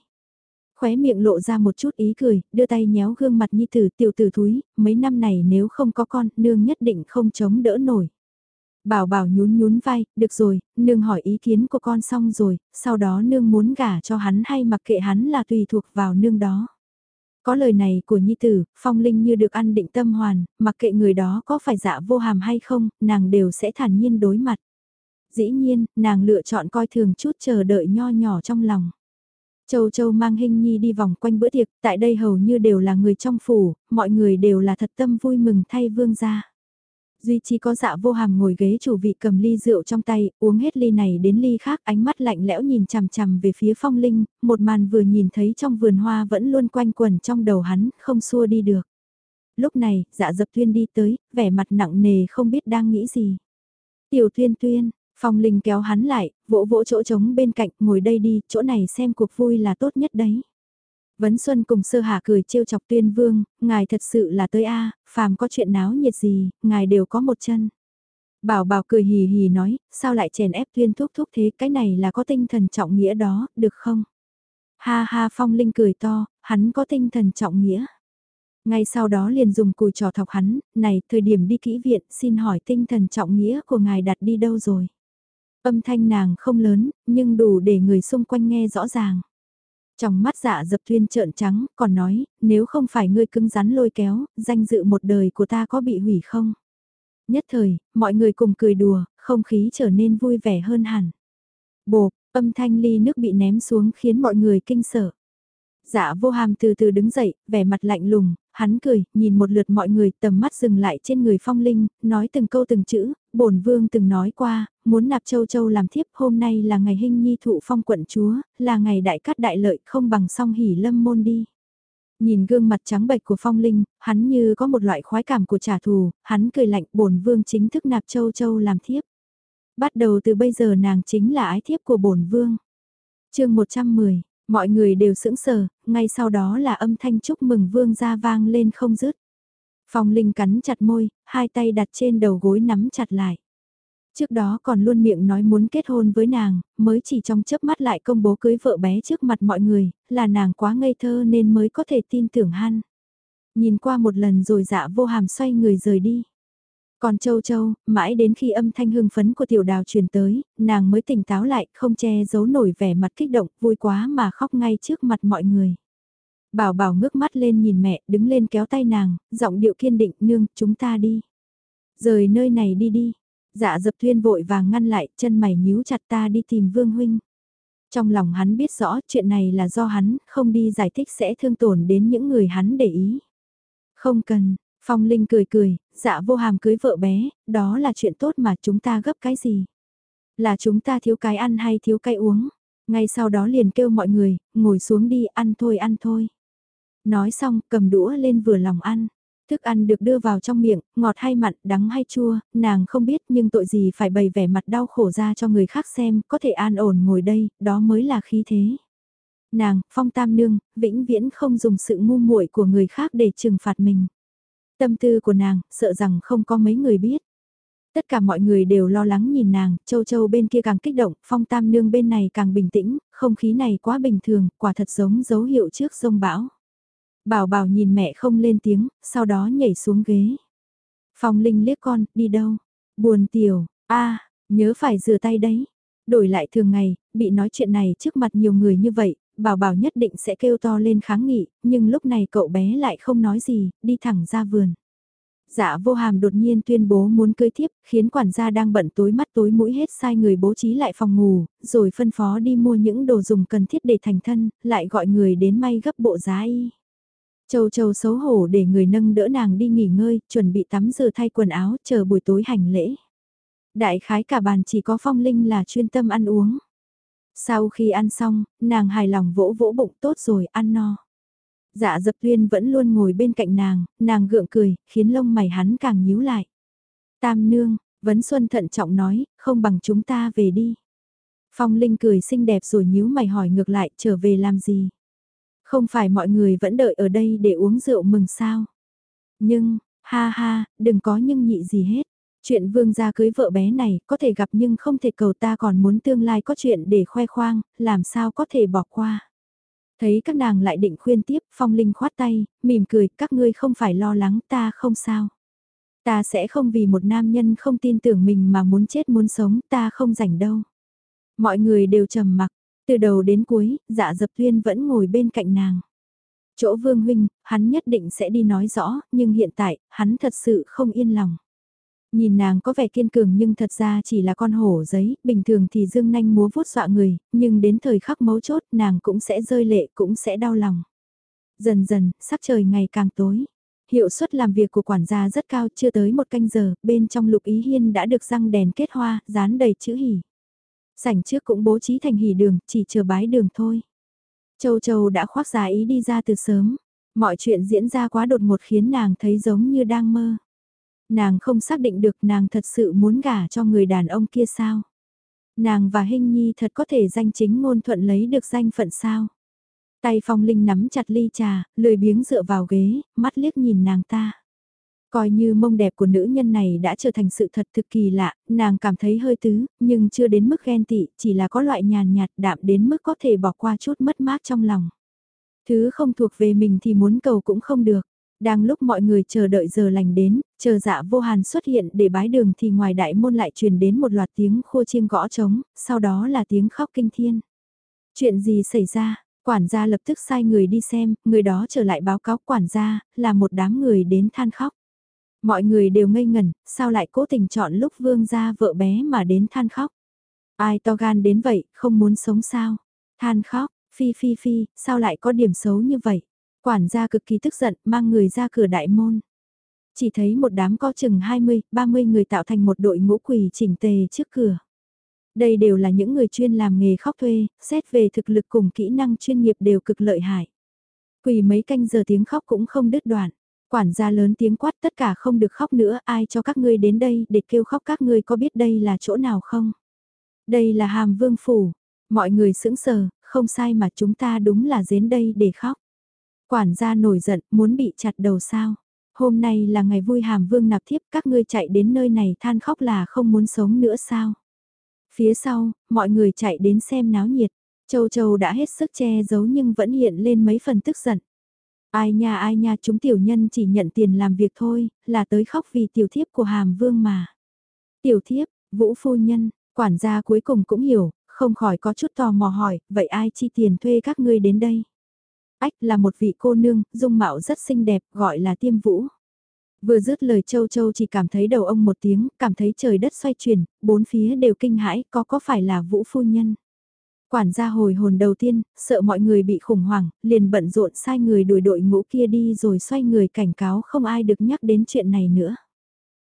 Khóe miệng lộ ra một chút ý cười, đưa tay nhéo gương mặt nhi tử tiểu tử thúi, mấy năm này nếu không có con, nương nhất định không chống đỡ nổi. Bảo bảo nhún nhún vai, được rồi, nương hỏi ý kiến của con xong rồi, sau đó nương muốn gả cho hắn hay mặc kệ hắn là tùy thuộc vào nương đó. Có lời này của Nhi Tử, Phong Linh như được ăn định tâm hoàn, mặc kệ người đó có phải dạ vô hàm hay không, nàng đều sẽ thản nhiên đối mặt. Dĩ nhiên, nàng lựa chọn coi thường chút chờ đợi nho nhỏ trong lòng. Châu Châu mang hình Nhi đi vòng quanh bữa tiệc, tại đây hầu như đều là người trong phủ, mọi người đều là thật tâm vui mừng thay vương gia. Duy chỉ có dạ vô hàm ngồi ghế chủ vị cầm ly rượu trong tay, uống hết ly này đến ly khác, ánh mắt lạnh lẽo nhìn chằm chằm về phía phong linh, một màn vừa nhìn thấy trong vườn hoa vẫn luôn quanh quẩn trong đầu hắn, không xua đi được. Lúc này, dạ dập tuyên đi tới, vẻ mặt nặng nề không biết đang nghĩ gì. Tiểu tuyên tuyên, phong linh kéo hắn lại, vỗ vỗ chỗ trống bên cạnh, ngồi đây đi, chỗ này xem cuộc vui là tốt nhất đấy. Vấn Xuân cùng sơ hạ cười trêu chọc tuyên vương, ngài thật sự là tới a phàm có chuyện náo nhiệt gì, ngài đều có một chân. Bảo bảo cười hì hì nói, sao lại chèn ép tuyên thúc thúc thế, cái này là có tinh thần trọng nghĩa đó, được không? Ha ha phong linh cười to, hắn có tinh thần trọng nghĩa. Ngay sau đó liền dùng cùi trò thọc hắn, này thời điểm đi kỹ viện xin hỏi tinh thần trọng nghĩa của ngài đặt đi đâu rồi? Âm thanh nàng không lớn, nhưng đủ để người xung quanh nghe rõ ràng. Trong mắt dạ dập tuyên trợn trắng, còn nói, nếu không phải ngươi cứng rắn lôi kéo, danh dự một đời của ta có bị hủy không? Nhất thời, mọi người cùng cười đùa, không khí trở nên vui vẻ hơn hẳn. Bộp, âm thanh ly nước bị ném xuống khiến mọi người kinh sợ. Dạ vô hàm từ từ đứng dậy, vẻ mặt lạnh lùng, hắn cười, nhìn một lượt mọi người tầm mắt dừng lại trên người phong linh, nói từng câu từng chữ, bổn vương từng nói qua, muốn nạp châu châu làm thiếp hôm nay là ngày hình nhi thụ phong quận chúa, là ngày đại cát đại lợi không bằng song hỉ lâm môn đi. Nhìn gương mặt trắng bệch của phong linh, hắn như có một loại khoái cảm của trả thù, hắn cười lạnh bổn vương chính thức nạp châu châu làm thiếp. Bắt đầu từ bây giờ nàng chính là ái thiếp của bổn vương. chương 110 Mọi người đều sững sờ, ngay sau đó là âm thanh chúc mừng vương gia vang lên không dứt. Phong Linh cắn chặt môi, hai tay đặt trên đầu gối nắm chặt lại. Trước đó còn luôn miệng nói muốn kết hôn với nàng, mới chỉ trong chớp mắt lại công bố cưới vợ bé trước mặt mọi người, là nàng quá ngây thơ nên mới có thể tin tưởng hắn. Nhìn qua một lần rồi dạ vô hàm xoay người rời đi. Còn Châu Châu, mãi đến khi âm thanh hưng phấn của tiểu đào truyền tới, nàng mới tỉnh táo lại, không che giấu nổi vẻ mặt kích động, vui quá mà khóc ngay trước mặt mọi người. Bảo bảo ngước mắt lên nhìn mẹ, đứng lên kéo tay nàng, giọng điệu kiên định, nương, chúng ta đi. Rời nơi này đi đi. Dạ dập thuyên vội vàng ngăn lại, chân mày nhíu chặt ta đi tìm vương huynh. Trong lòng hắn biết rõ chuyện này là do hắn, không đi giải thích sẽ thương tổn đến những người hắn để ý. Không cần, Phong Linh cười cười, dạ vô hàm cưới vợ bé, đó là chuyện tốt mà chúng ta gấp cái gì? Là chúng ta thiếu cái ăn hay thiếu cái uống? Ngay sau đó liền kêu mọi người, ngồi xuống đi ăn thôi ăn thôi. Nói xong, cầm đũa lên vừa lòng ăn. Thức ăn được đưa vào trong miệng, ngọt hay mặn, đắng hay chua, nàng không biết nhưng tội gì phải bày vẻ mặt đau khổ ra cho người khác xem, có thể an ổn ngồi đây, đó mới là khí thế. Nàng, phong tam nương, vĩnh viễn không dùng sự ngu muội của người khác để trừng phạt mình. Tâm tư của nàng, sợ rằng không có mấy người biết. Tất cả mọi người đều lo lắng nhìn nàng, châu châu bên kia càng kích động, phong tam nương bên này càng bình tĩnh, không khí này quá bình thường, quả thật giống dấu hiệu trước sông bão. Bảo bảo nhìn mẹ không lên tiếng, sau đó nhảy xuống ghế. Phong Linh liếc con, đi đâu? Buồn tiểu, a nhớ phải rửa tay đấy. Đổi lại thường ngày, bị nói chuyện này trước mặt nhiều người như vậy, bảo bảo nhất định sẽ kêu to lên kháng nghị, nhưng lúc này cậu bé lại không nói gì, đi thẳng ra vườn. Dạ vô hàm đột nhiên tuyên bố muốn cưới thiếp, khiến quản gia đang bận tối mắt tối mũi hết sai người bố trí lại phòng ngủ, rồi phân phó đi mua những đồ dùng cần thiết để thành thân, lại gọi người đến may gấp bộ giá y. Châu châu xấu hổ để người nâng đỡ nàng đi nghỉ ngơi, chuẩn bị tắm rửa thay quần áo, chờ buổi tối hành lễ. Đại khái cả bàn chỉ có phong linh là chuyên tâm ăn uống. Sau khi ăn xong, nàng hài lòng vỗ vỗ bụng tốt rồi, ăn no. Dạ dập tuyên vẫn luôn ngồi bên cạnh nàng, nàng gượng cười, khiến lông mày hắn càng nhíu lại. Tam nương, Vấn Xuân thận trọng nói, không bằng chúng ta về đi. Phong Linh cười xinh đẹp rồi nhíu mày hỏi ngược lại, trở về làm gì? Không phải mọi người vẫn đợi ở đây để uống rượu mừng sao? Nhưng, ha ha, đừng có nhưng nhị gì hết. Chuyện vương gia cưới vợ bé này có thể gặp nhưng không thể cầu ta còn muốn tương lai có chuyện để khoe khoang, làm sao có thể bỏ qua. Thấy các nàng lại định khuyên tiếp, Phong Linh khoát tay, mỉm cười, các ngươi không phải lo lắng ta không sao. Ta sẽ không vì một nam nhân không tin tưởng mình mà muốn chết muốn sống, ta không rảnh đâu. Mọi người đều trầm mặc, từ đầu đến cuối, dạ dập tuyên vẫn ngồi bên cạnh nàng. Chỗ vương huynh, hắn nhất định sẽ đi nói rõ, nhưng hiện tại, hắn thật sự không yên lòng. Nhìn nàng có vẻ kiên cường nhưng thật ra chỉ là con hổ giấy, bình thường thì dương nanh múa vuốt dọa người, nhưng đến thời khắc mấu chốt nàng cũng sẽ rơi lệ cũng sẽ đau lòng. Dần dần, sắc trời ngày càng tối. Hiệu suất làm việc của quản gia rất cao chưa tới một canh giờ, bên trong lục ý hiên đã được răng đèn kết hoa, dán đầy chữ hỉ. Sảnh trước cũng bố trí thành hỉ đường, chỉ chờ bái đường thôi. Châu Châu đã khoác giá ý đi ra từ sớm. Mọi chuyện diễn ra quá đột ngột khiến nàng thấy giống như đang mơ. Nàng không xác định được nàng thật sự muốn gả cho người đàn ông kia sao. Nàng và Hinh Nhi thật có thể danh chính ngôn thuận lấy được danh phận sao. Tay phong linh nắm chặt ly trà, lười biếng dựa vào ghế, mắt liếc nhìn nàng ta. Coi như mông đẹp của nữ nhân này đã trở thành sự thật thực kỳ lạ, nàng cảm thấy hơi tứ, nhưng chưa đến mức ghen tị, chỉ là có loại nhàn nhạt đạm đến mức có thể bỏ qua chút mất mát trong lòng. Thứ không thuộc về mình thì muốn cầu cũng không được. Đang lúc mọi người chờ đợi giờ lành đến, chờ dạ vô hàn xuất hiện để bái đường thì ngoài đại môn lại truyền đến một loạt tiếng khô chiêng gõ trống, sau đó là tiếng khóc kinh thiên. Chuyện gì xảy ra? Quản gia lập tức sai người đi xem, người đó trở lại báo cáo quản gia, là một đám người đến than khóc. Mọi người đều ngây ngẩn, sao lại cố tình chọn lúc vương gia vợ bé mà đến than khóc. Ai to gan đến vậy, không muốn sống sao? Than khóc, phi phi phi, sao lại có điểm xấu như vậy? Quản gia cực kỳ tức giận, mang người ra cửa đại môn. Chỉ thấy một đám có chừng 20, 30 người tạo thành một đội ngũ quỳ chỉnh tề trước cửa. Đây đều là những người chuyên làm nghề khóc thuê, xét về thực lực cùng kỹ năng chuyên nghiệp đều cực lợi hại. Quỳ mấy canh giờ tiếng khóc cũng không đứt đoạn. Quản gia lớn tiếng quát tất cả không được khóc nữa, ai cho các ngươi đến đây để kêu khóc các ngươi có biết đây là chỗ nào không? Đây là hàm vương phủ. Mọi người sững sờ, không sai mà chúng ta đúng là đến đây để khóc. Quản gia nổi giận, muốn bị chặt đầu sao? Hôm nay là ngày vui hàm vương nạp thiếp, các ngươi chạy đến nơi này than khóc là không muốn sống nữa sao? Phía sau, mọi người chạy đến xem náo nhiệt. Châu Châu đã hết sức che giấu nhưng vẫn hiện lên mấy phần tức giận. Ai nha ai nha chúng tiểu nhân chỉ nhận tiền làm việc thôi, là tới khóc vì tiểu thiếp của hàm vương mà. Tiểu thiếp, vũ phu nhân, quản gia cuối cùng cũng hiểu, không khỏi có chút tò mò hỏi, vậy ai chi tiền thuê các ngươi đến đây? Ách là một vị cô nương, dung mạo rất xinh đẹp, gọi là tiêm vũ. Vừa dứt lời châu châu chỉ cảm thấy đầu ông một tiếng, cảm thấy trời đất xoay chuyển, bốn phía đều kinh hãi, có có phải là vũ phu nhân. Quản gia hồi hồn đầu tiên, sợ mọi người bị khủng hoảng, liền bận rộn sai người đuổi đội ngũ kia đi rồi xoay người cảnh cáo không ai được nhắc đến chuyện này nữa.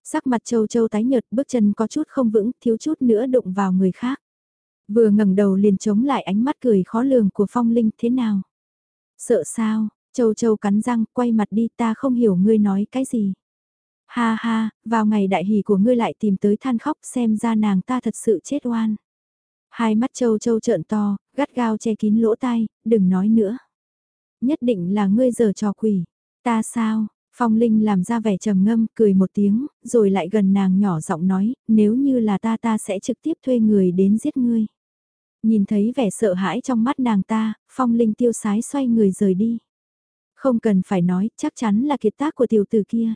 Sắc mặt châu châu tái nhợt bước chân có chút không vững, thiếu chút nữa đụng vào người khác. Vừa ngẩng đầu liền chống lại ánh mắt cười khó lường của phong linh thế nào. Sợ sao, châu châu cắn răng, quay mặt đi ta không hiểu ngươi nói cái gì. Ha ha, vào ngày đại hỷ của ngươi lại tìm tới than khóc xem ra nàng ta thật sự chết oan. Hai mắt châu châu trợn to, gắt gao che kín lỗ tai, đừng nói nữa. Nhất định là ngươi giờ trò quỷ. Ta sao? Phong Linh làm ra vẻ trầm ngâm, cười một tiếng, rồi lại gần nàng nhỏ giọng nói, nếu như là ta ta sẽ trực tiếp thuê người đến giết ngươi. Nhìn thấy vẻ sợ hãi trong mắt nàng ta, Phong Linh tiêu sái xoay người rời đi. Không cần phải nói, chắc chắn là kiệt tác của tiểu tử kia.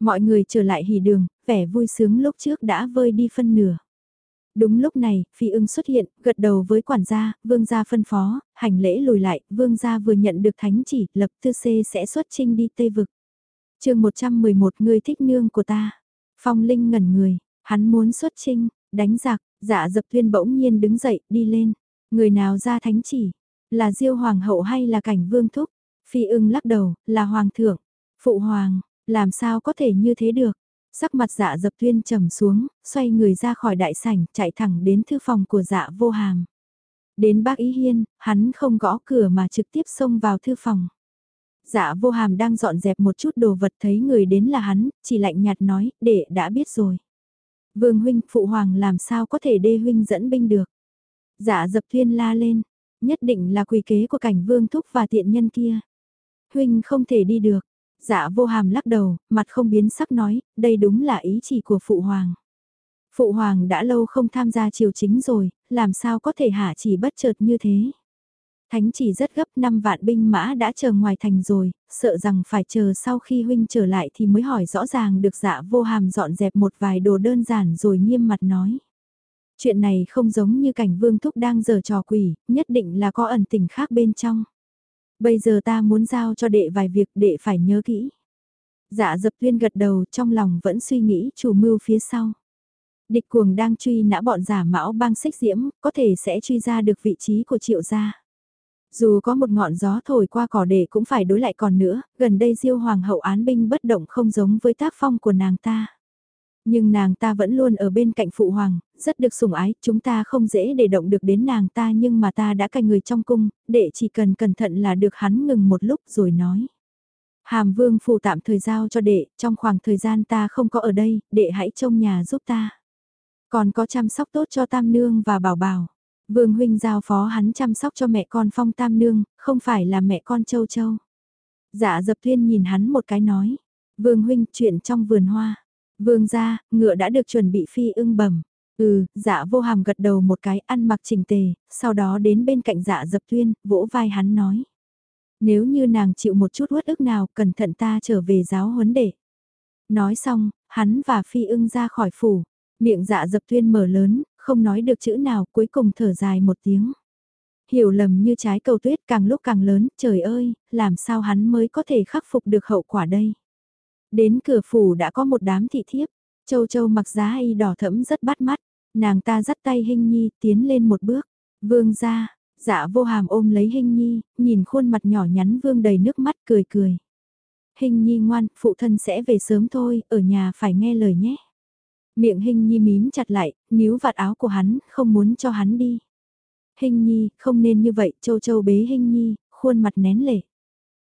Mọi người trở lại hỉ đường, vẻ vui sướng lúc trước đã vơi đi phân nửa. Đúng lúc này, phi ưng xuất hiện, gật đầu với quản gia, vương gia phân phó, hành lễ lùi lại, vương gia vừa nhận được thánh chỉ, lập tư xê sẽ xuất trinh đi Tây Vực. chương 111 người thích nương của ta. Phong Linh ngẩn người, hắn muốn xuất trinh, đánh giặc, dạ dập tuyên bỗng nhiên đứng dậy, đi lên. Người nào ra thánh chỉ, là diêu hoàng hậu hay là cảnh vương thúc? Phi ưng lắc đầu, là hoàng thượng, phụ hoàng, làm sao có thể như thế được? Sắc mặt dạ dập tuyên trầm xuống, xoay người ra khỏi đại sảnh, chạy thẳng đến thư phòng của dạ vô hàm. Đến bác ý hiên, hắn không gõ cửa mà trực tiếp xông vào thư phòng. Dạ vô hàm đang dọn dẹp một chút đồ vật thấy người đến là hắn, chỉ lạnh nhạt nói, để đã biết rồi. Vương huynh, phụ hoàng làm sao có thể đê huynh dẫn binh được. Dạ dập thiên la lên, nhất định là quỳ kế của cảnh vương thúc và tiện nhân kia. Huynh không thể đi được. Dạ vô hàm lắc đầu, mặt không biến sắc nói, đây đúng là ý chỉ của phụ hoàng. Phụ hoàng đã lâu không tham gia triều chính rồi, làm sao có thể hạ chỉ bất chợt như thế. Thánh chỉ rất gấp năm vạn binh mã đã chờ ngoài thành rồi, sợ rằng phải chờ sau khi huynh trở lại thì mới hỏi rõ ràng được dạ vô hàm dọn dẹp một vài đồ đơn giản rồi nghiêm mặt nói. Chuyện này không giống như cảnh vương thúc đang giờ trò quỷ, nhất định là có ẩn tình khác bên trong. Bây giờ ta muốn giao cho đệ vài việc đệ phải nhớ kỹ. Dạ dập tuyên gật đầu trong lòng vẫn suy nghĩ chủ mưu phía sau. Địch cuồng đang truy nã bọn giả mão bang xích diễm, có thể sẽ truy ra được vị trí của triệu gia. Dù có một ngọn gió thổi qua cỏ để cũng phải đối lại còn nữa, gần đây diêu hoàng hậu án binh bất động không giống với tác phong của nàng ta. Nhưng nàng ta vẫn luôn ở bên cạnh phụ hoàng, rất được sủng ái, chúng ta không dễ để động được đến nàng ta nhưng mà ta đã canh người trong cung, để chỉ cần cẩn thận là được hắn ngừng một lúc rồi nói. Hàm vương phù tạm thời giao cho đệ, trong khoảng thời gian ta không có ở đây, đệ hãy trông nhà giúp ta. Còn có chăm sóc tốt cho tam nương và bảo bảo. Vương huynh giao phó hắn chăm sóc cho mẹ con phong tam nương, không phải là mẹ con châu châu. Dạ dập Thuyên nhìn hắn một cái nói. Vương huynh chuyện trong vườn hoa. Vương ra, ngựa đã được chuẩn bị phi ưng bẩm. Ừ, dạ vô hàm gật đầu một cái ăn mặc chỉnh tề, sau đó đến bên cạnh dạ dập tuyên, vỗ vai hắn nói. Nếu như nàng chịu một chút uất ức nào, cẩn thận ta trở về giáo huấn để. Nói xong, hắn và phi ưng ra khỏi phủ, miệng dạ dập tuyên mở lớn, không nói được chữ nào, cuối cùng thở dài một tiếng. Hiểu lầm như trái cầu tuyết càng lúc càng lớn, trời ơi, làm sao hắn mới có thể khắc phục được hậu quả đây. Đến cửa phủ đã có một đám thị thiếp, châu châu mặc giá y đỏ thẫm rất bắt mắt, nàng ta dắt tay hình nhi tiến lên một bước, vương ra, dạ vô hàm ôm lấy hình nhi, nhìn khuôn mặt nhỏ nhắn vương đầy nước mắt cười cười. Hình nhi ngoan, phụ thân sẽ về sớm thôi, ở nhà phải nghe lời nhé. Miệng hình nhi mím chặt lại, níu vạt áo của hắn, không muốn cho hắn đi. Hình nhi, không nên như vậy, châu châu bế hình nhi, khuôn mặt nén lệ.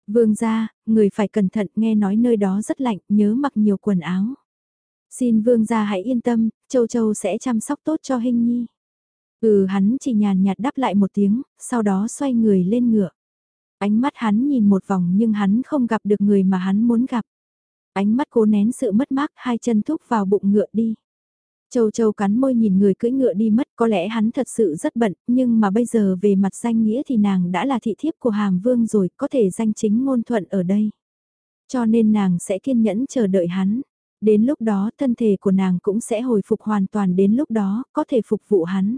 Vương gia, người phải cẩn thận nghe nói nơi đó rất lạnh, nhớ mặc nhiều quần áo. Xin vương gia hãy yên tâm, châu châu sẽ chăm sóc tốt cho hình nhi. Ừ hắn chỉ nhàn nhạt đáp lại một tiếng, sau đó xoay người lên ngựa. Ánh mắt hắn nhìn một vòng nhưng hắn không gặp được người mà hắn muốn gặp. Ánh mắt cố nén sự mất mát, hai chân thúc vào bụng ngựa đi. Châu Châu cắn môi nhìn người cưỡi ngựa đi mất, có lẽ hắn thật sự rất bận, nhưng mà bây giờ về mặt danh nghĩa thì nàng đã là thị thiếp của Hàm Vương rồi, có thể danh chính ngôn thuận ở đây. Cho nên nàng sẽ kiên nhẫn chờ đợi hắn. Đến lúc đó thân thể của nàng cũng sẽ hồi phục hoàn toàn đến lúc đó, có thể phục vụ hắn.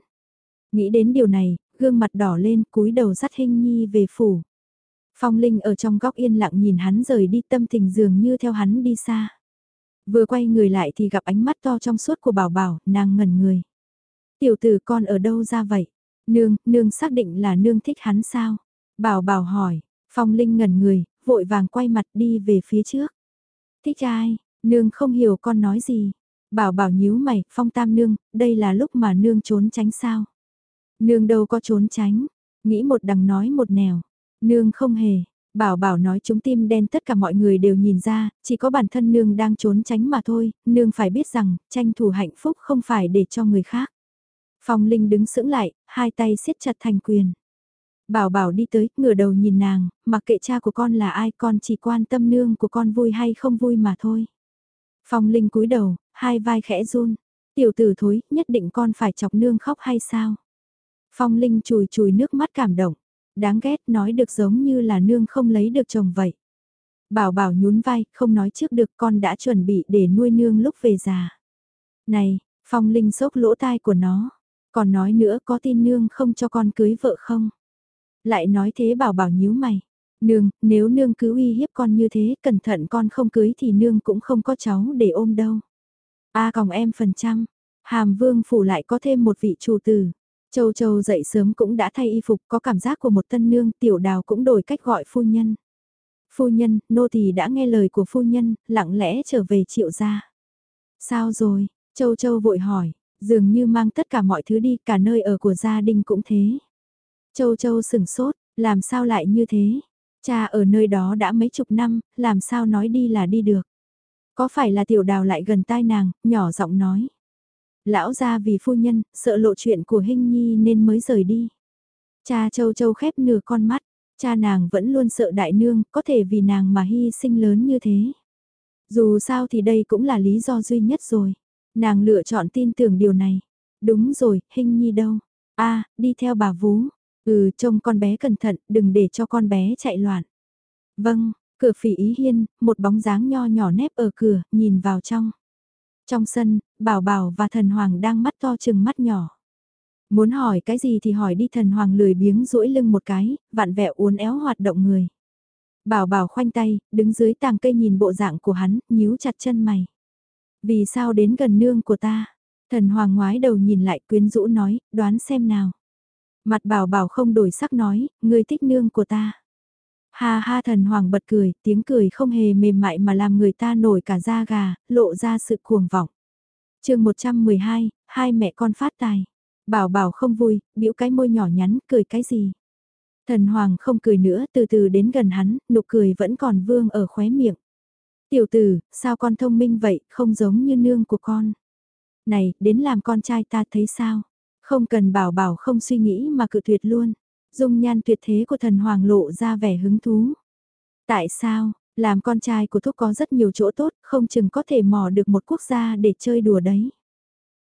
Nghĩ đến điều này, gương mặt đỏ lên cúi đầu dắt hình nhi về phủ. Phong Linh ở trong góc yên lặng nhìn hắn rời đi tâm tình dường như theo hắn đi xa. Vừa quay người lại thì gặp ánh mắt to trong suốt của bảo bảo, nàng ngẩn người. Tiểu tử con ở đâu ra vậy? Nương, nương xác định là nương thích hắn sao? Bảo bảo hỏi, Phong Linh ngẩn người, vội vàng quay mặt đi về phía trước. Thích ai? Nương không hiểu con nói gì. Bảo bảo nhíu mày, Phong Tam nương, đây là lúc mà nương trốn tránh sao? Nương đâu có trốn tránh, nghĩ một đằng nói một nẻo. Nương không hề, Bảo bảo nói chúng tim đen tất cả mọi người đều nhìn ra, chỉ có bản thân nương đang trốn tránh mà thôi, nương phải biết rằng, tranh thủ hạnh phúc không phải để cho người khác. Phong Linh đứng sững lại, hai tay siết chặt thành quyền. Bảo bảo đi tới, ngửa đầu nhìn nàng, mặc kệ cha của con là ai con chỉ quan tâm nương của con vui hay không vui mà thôi. Phong Linh cúi đầu, hai vai khẽ run. Tiểu tử thối, nhất định con phải chọc nương khóc hay sao? Phong Linh chùi chùi nước mắt cảm động đáng ghét nói được giống như là nương không lấy được chồng vậy. Bảo bảo nhún vai, không nói trước được con đã chuẩn bị để nuôi nương lúc về già. Này, phong linh sốc lỗ tai của nó, còn nói nữa có tin nương không cho con cưới vợ không? Lại nói thế bảo bảo nhíu mày, Nương, nếu nương cứ uy hiếp con như thế, cẩn thận con không cưới thì nương cũng không có cháu để ôm đâu. A còng em phần trăm, hàm vương phủ lại có thêm một vị chủ tử. Châu Châu dậy sớm cũng đã thay y phục có cảm giác của một tân nương tiểu đào cũng đổi cách gọi phu nhân. Phu nhân, nô tỳ đã nghe lời của phu nhân, lặng lẽ trở về triệu gia. Sao rồi, Châu Châu vội hỏi, dường như mang tất cả mọi thứ đi, cả nơi ở của gia đình cũng thế. Châu Châu sừng sốt, làm sao lại như thế? Cha ở nơi đó đã mấy chục năm, làm sao nói đi là đi được? Có phải là tiểu đào lại gần tai nàng, nhỏ giọng nói. Lão ra vì phu nhân, sợ lộ chuyện của Hinh Nhi nên mới rời đi. Cha Châu Châu khép nửa con mắt, cha nàng vẫn luôn sợ đại nương, có thể vì nàng mà hy sinh lớn như thế. Dù sao thì đây cũng là lý do duy nhất rồi. Nàng lựa chọn tin tưởng điều này. Đúng rồi, Hinh Nhi đâu? a đi theo bà Vú. Ừ, trông con bé cẩn thận, đừng để cho con bé chạy loạn. Vâng, cửa phỉ ý hiên, một bóng dáng nho nhỏ nép ở cửa, nhìn vào trong. Trong sân, Bảo Bảo và Thần Hoàng đang mắt to chừng mắt nhỏ. Muốn hỏi cái gì thì hỏi đi Thần Hoàng lười biếng duỗi lưng một cái, vạn vẹo uốn éo hoạt động người. Bảo Bảo khoanh tay, đứng dưới tàng cây nhìn bộ dạng của hắn, nhíu chặt chân mày. Vì sao đến gần nương của ta? Thần Hoàng ngoái đầu nhìn lại quyến rũ nói, đoán xem nào. Mặt bảo bảo không đổi sắc nói, người thích nương của ta. Ha ha thần hoàng bật cười, tiếng cười không hề mềm mại mà làm người ta nổi cả da gà, lộ ra sự cuồng vọng. chương 112, hai mẹ con phát tài. Bảo bảo không vui, biểu cái môi nhỏ nhắn, cười cái gì. Thần hoàng không cười nữa, từ từ đến gần hắn, nụ cười vẫn còn vương ở khóe miệng. Tiểu tử, sao con thông minh vậy, không giống như nương của con. Này, đến làm con trai ta thấy sao? Không cần bảo bảo không suy nghĩ mà cự tuyệt luôn. Dung nhan tuyệt thế của thần hoàng lộ ra vẻ hứng thú. Tại sao, làm con trai của thúc có rất nhiều chỗ tốt, không chừng có thể mò được một quốc gia để chơi đùa đấy.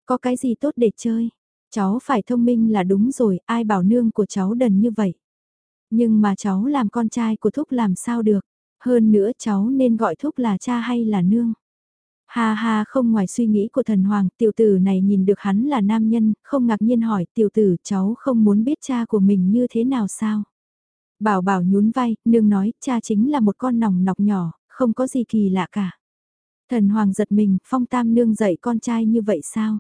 Có cái gì tốt để chơi? Cháu phải thông minh là đúng rồi, ai bảo nương của cháu đần như vậy. Nhưng mà cháu làm con trai của thúc làm sao được? Hơn nữa cháu nên gọi thúc là cha hay là nương? Ha ha không ngoài suy nghĩ của thần hoàng, tiểu tử này nhìn được hắn là nam nhân, không ngạc nhiên hỏi tiểu tử cháu không muốn biết cha của mình như thế nào sao? Bảo bảo nhún vai, nương nói, cha chính là một con nòng nọc nhỏ, không có gì kỳ lạ cả. Thần hoàng giật mình, phong tam nương dạy con trai như vậy sao?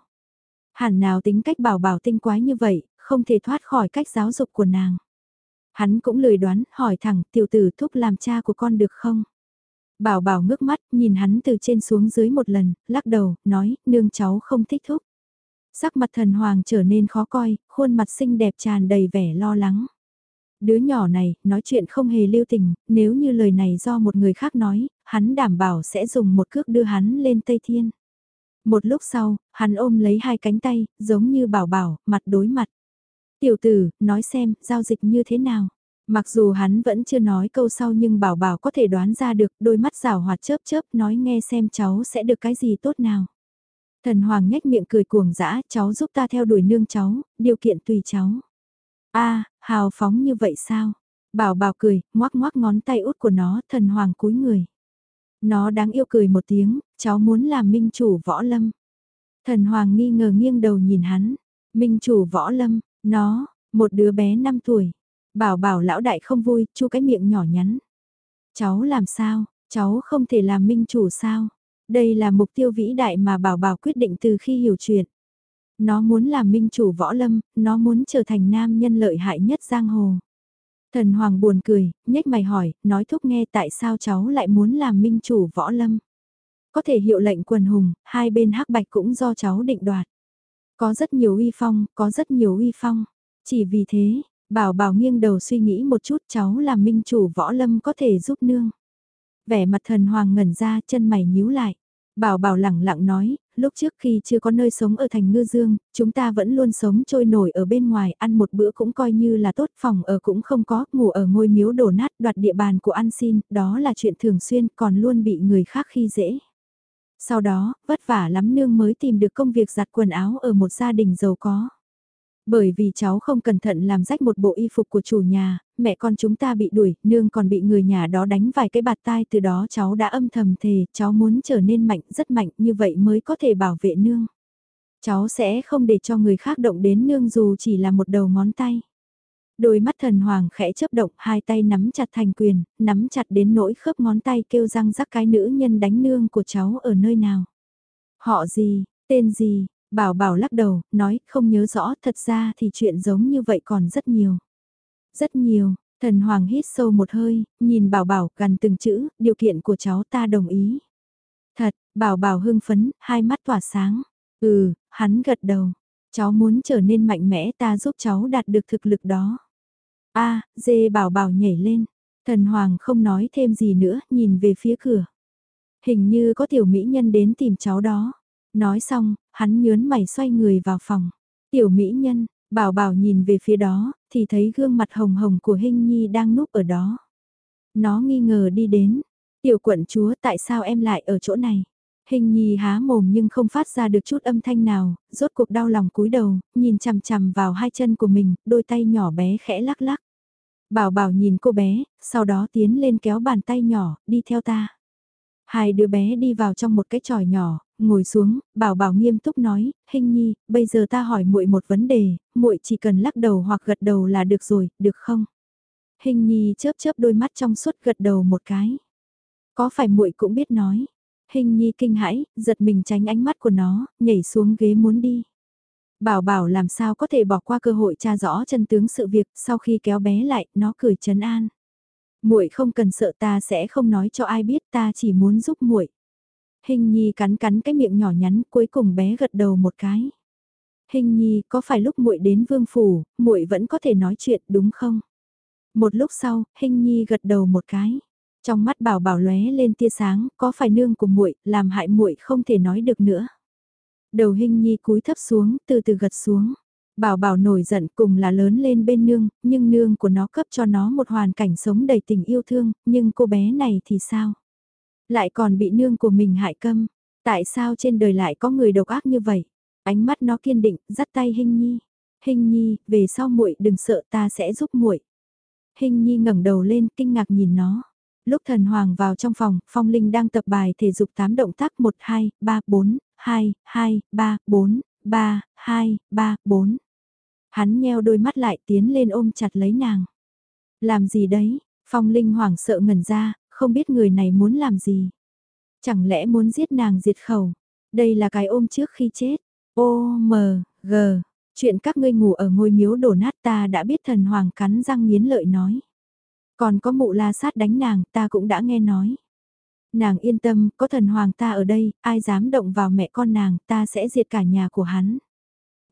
Hẳn nào tính cách bảo bảo tinh quái như vậy, không thể thoát khỏi cách giáo dục của nàng. Hắn cũng lười đoán, hỏi thẳng, tiểu tử thúc làm cha của con được không? Bảo bảo ngước mắt, nhìn hắn từ trên xuống dưới một lần, lắc đầu, nói, nương cháu không thích thúc. Sắc mặt thần hoàng trở nên khó coi, khuôn mặt xinh đẹp tràn đầy vẻ lo lắng. Đứa nhỏ này, nói chuyện không hề lưu tình, nếu như lời này do một người khác nói, hắn đảm bảo sẽ dùng một cước đưa hắn lên Tây Thiên. Một lúc sau, hắn ôm lấy hai cánh tay, giống như bảo bảo, mặt đối mặt. Tiểu tử, nói xem, giao dịch như thế nào? Mặc dù hắn vẫn chưa nói câu sau nhưng bảo bảo có thể đoán ra được đôi mắt rào hoạt chớp chớp nói nghe xem cháu sẽ được cái gì tốt nào. Thần Hoàng nhếch miệng cười cuồng dã cháu giúp ta theo đuổi nương cháu, điều kiện tùy cháu. a hào phóng như vậy sao? Bảo bảo cười, ngoác ngoác ngón tay út của nó, thần Hoàng cúi người. Nó đáng yêu cười một tiếng, cháu muốn làm minh chủ võ lâm. Thần Hoàng nghi ngờ nghiêng đầu nhìn hắn, minh chủ võ lâm, nó, một đứa bé 5 tuổi, Bảo bảo lão đại không vui, chu cái miệng nhỏ nhắn. Cháu làm sao, cháu không thể làm minh chủ sao? Đây là mục tiêu vĩ đại mà bảo bảo quyết định từ khi hiểu chuyện. Nó muốn làm minh chủ võ lâm, nó muốn trở thành nam nhân lợi hại nhất giang hồ. Thần Hoàng buồn cười, nhếch mày hỏi, nói thúc nghe tại sao cháu lại muốn làm minh chủ võ lâm. Có thể hiệu lệnh quần hùng, hai bên hắc bạch cũng do cháu định đoạt. Có rất nhiều uy phong, có rất nhiều uy phong. Chỉ vì thế, Bảo bảo nghiêng đầu suy nghĩ một chút cháu là minh chủ võ lâm có thể giúp nương. Vẻ mặt thần hoàng ngẩn ra chân mày nhíu lại. Bảo bảo lẳng lặng nói, lúc trước khi chưa có nơi sống ở thành ngư dương, chúng ta vẫn luôn sống trôi nổi ở bên ngoài, ăn một bữa cũng coi như là tốt, phòng ở cũng không có, ngủ ở ngôi miếu đổ nát, đoạt địa bàn của ăn xin, đó là chuyện thường xuyên, còn luôn bị người khác khi dễ. Sau đó, vất vả lắm nương mới tìm được công việc giặt quần áo ở một gia đình giàu có. Bởi vì cháu không cẩn thận làm rách một bộ y phục của chủ nhà, mẹ con chúng ta bị đuổi, nương còn bị người nhà đó đánh vài cái bạt tai từ đó cháu đã âm thầm thề, cháu muốn trở nên mạnh, rất mạnh như vậy mới có thể bảo vệ nương. Cháu sẽ không để cho người khác động đến nương dù chỉ là một đầu ngón tay. Đôi mắt thần hoàng khẽ chớp động, hai tay nắm chặt thành quyền, nắm chặt đến nỗi khớp ngón tay kêu răng rắc cái nữ nhân đánh nương của cháu ở nơi nào. Họ gì, tên gì, bảo bảo lắc đầu, nói không nhớ rõ, thật ra thì chuyện giống như vậy còn rất nhiều. Rất nhiều, thần hoàng hít sâu một hơi, nhìn bảo bảo gần từng chữ, điều kiện của cháu ta đồng ý. Thật, bảo bảo hưng phấn, hai mắt tỏa sáng. Ừ, hắn gật đầu. Cháu muốn trở nên mạnh mẽ ta giúp cháu đạt được thực lực đó a dê bảo bảo nhảy lên. Thần Hoàng không nói thêm gì nữa, nhìn về phía cửa. Hình như có tiểu mỹ nhân đến tìm cháu đó. Nói xong, hắn nhớn mày xoay người vào phòng. Tiểu mỹ nhân, bảo bảo nhìn về phía đó, thì thấy gương mặt hồng hồng của Hinh Nhi đang núp ở đó. Nó nghi ngờ đi đến. Tiểu quận chúa tại sao em lại ở chỗ này? Hình nhi há mồm nhưng không phát ra được chút âm thanh nào, rốt cuộc đau lòng cúi đầu, nhìn chằm chằm vào hai chân của mình, đôi tay nhỏ bé khẽ lắc lắc. Bảo bảo nhìn cô bé, sau đó tiến lên kéo bàn tay nhỏ, đi theo ta. Hai đứa bé đi vào trong một cái tròi nhỏ, ngồi xuống, bảo bảo nghiêm túc nói, hình nhi, bây giờ ta hỏi muội một vấn đề, muội chỉ cần lắc đầu hoặc gật đầu là được rồi, được không? Hình nhi chớp chớp đôi mắt trong suốt gật đầu một cái. Có phải muội cũng biết nói? Hình nhi kinh hãi, giật mình tránh ánh mắt của nó, nhảy xuống ghế muốn đi. Bảo bảo làm sao có thể bỏ qua cơ hội tra rõ chân tướng sự việc, sau khi kéo bé lại, nó cười trấn an. Muội không cần sợ ta sẽ không nói cho ai biết ta chỉ muốn giúp muội. Hình nhi cắn cắn cái miệng nhỏ nhắn, cuối cùng bé gật đầu một cái. Hình nhi, có phải lúc muội đến vương phủ, muội vẫn có thể nói chuyện đúng không? Một lúc sau, hình nhi gật đầu một cái. Trong mắt bảo bảo lóe lên tia sáng, có phải nương của muội làm hại muội không thể nói được nữa. Đầu hình nhi cúi thấp xuống, từ từ gật xuống. Bảo bảo nổi giận cùng là lớn lên bên nương, nhưng nương của nó cấp cho nó một hoàn cảnh sống đầy tình yêu thương, nhưng cô bé này thì sao? Lại còn bị nương của mình hại câm. Tại sao trên đời lại có người độc ác như vậy? Ánh mắt nó kiên định, dắt tay hình nhi. Hình nhi, về sau muội đừng sợ ta sẽ giúp muội. Hình nhi ngẩng đầu lên kinh ngạc nhìn nó. Lúc thần hoàng vào trong phòng, Phong Linh đang tập bài thể dục 8 động tác 1, 2, 3, 4, 2, 2, 3, 4, 3, 2, 3, 4. Hắn nheo đôi mắt lại tiến lên ôm chặt lấy nàng. Làm gì đấy? Phong Linh hoảng sợ ngẩn ra, không biết người này muốn làm gì. Chẳng lẽ muốn giết nàng diệt khẩu? Đây là cái ôm trước khi chết. Ô M, G. Chuyện các ngươi ngủ ở ngôi miếu đổ nát ta đã biết thần hoàng cắn răng nghiến lợi nói. Còn có mụ la sát đánh nàng ta cũng đã nghe nói. Nàng yên tâm, có thần hoàng ta ở đây, ai dám động vào mẹ con nàng, ta sẽ diệt cả nhà của hắn.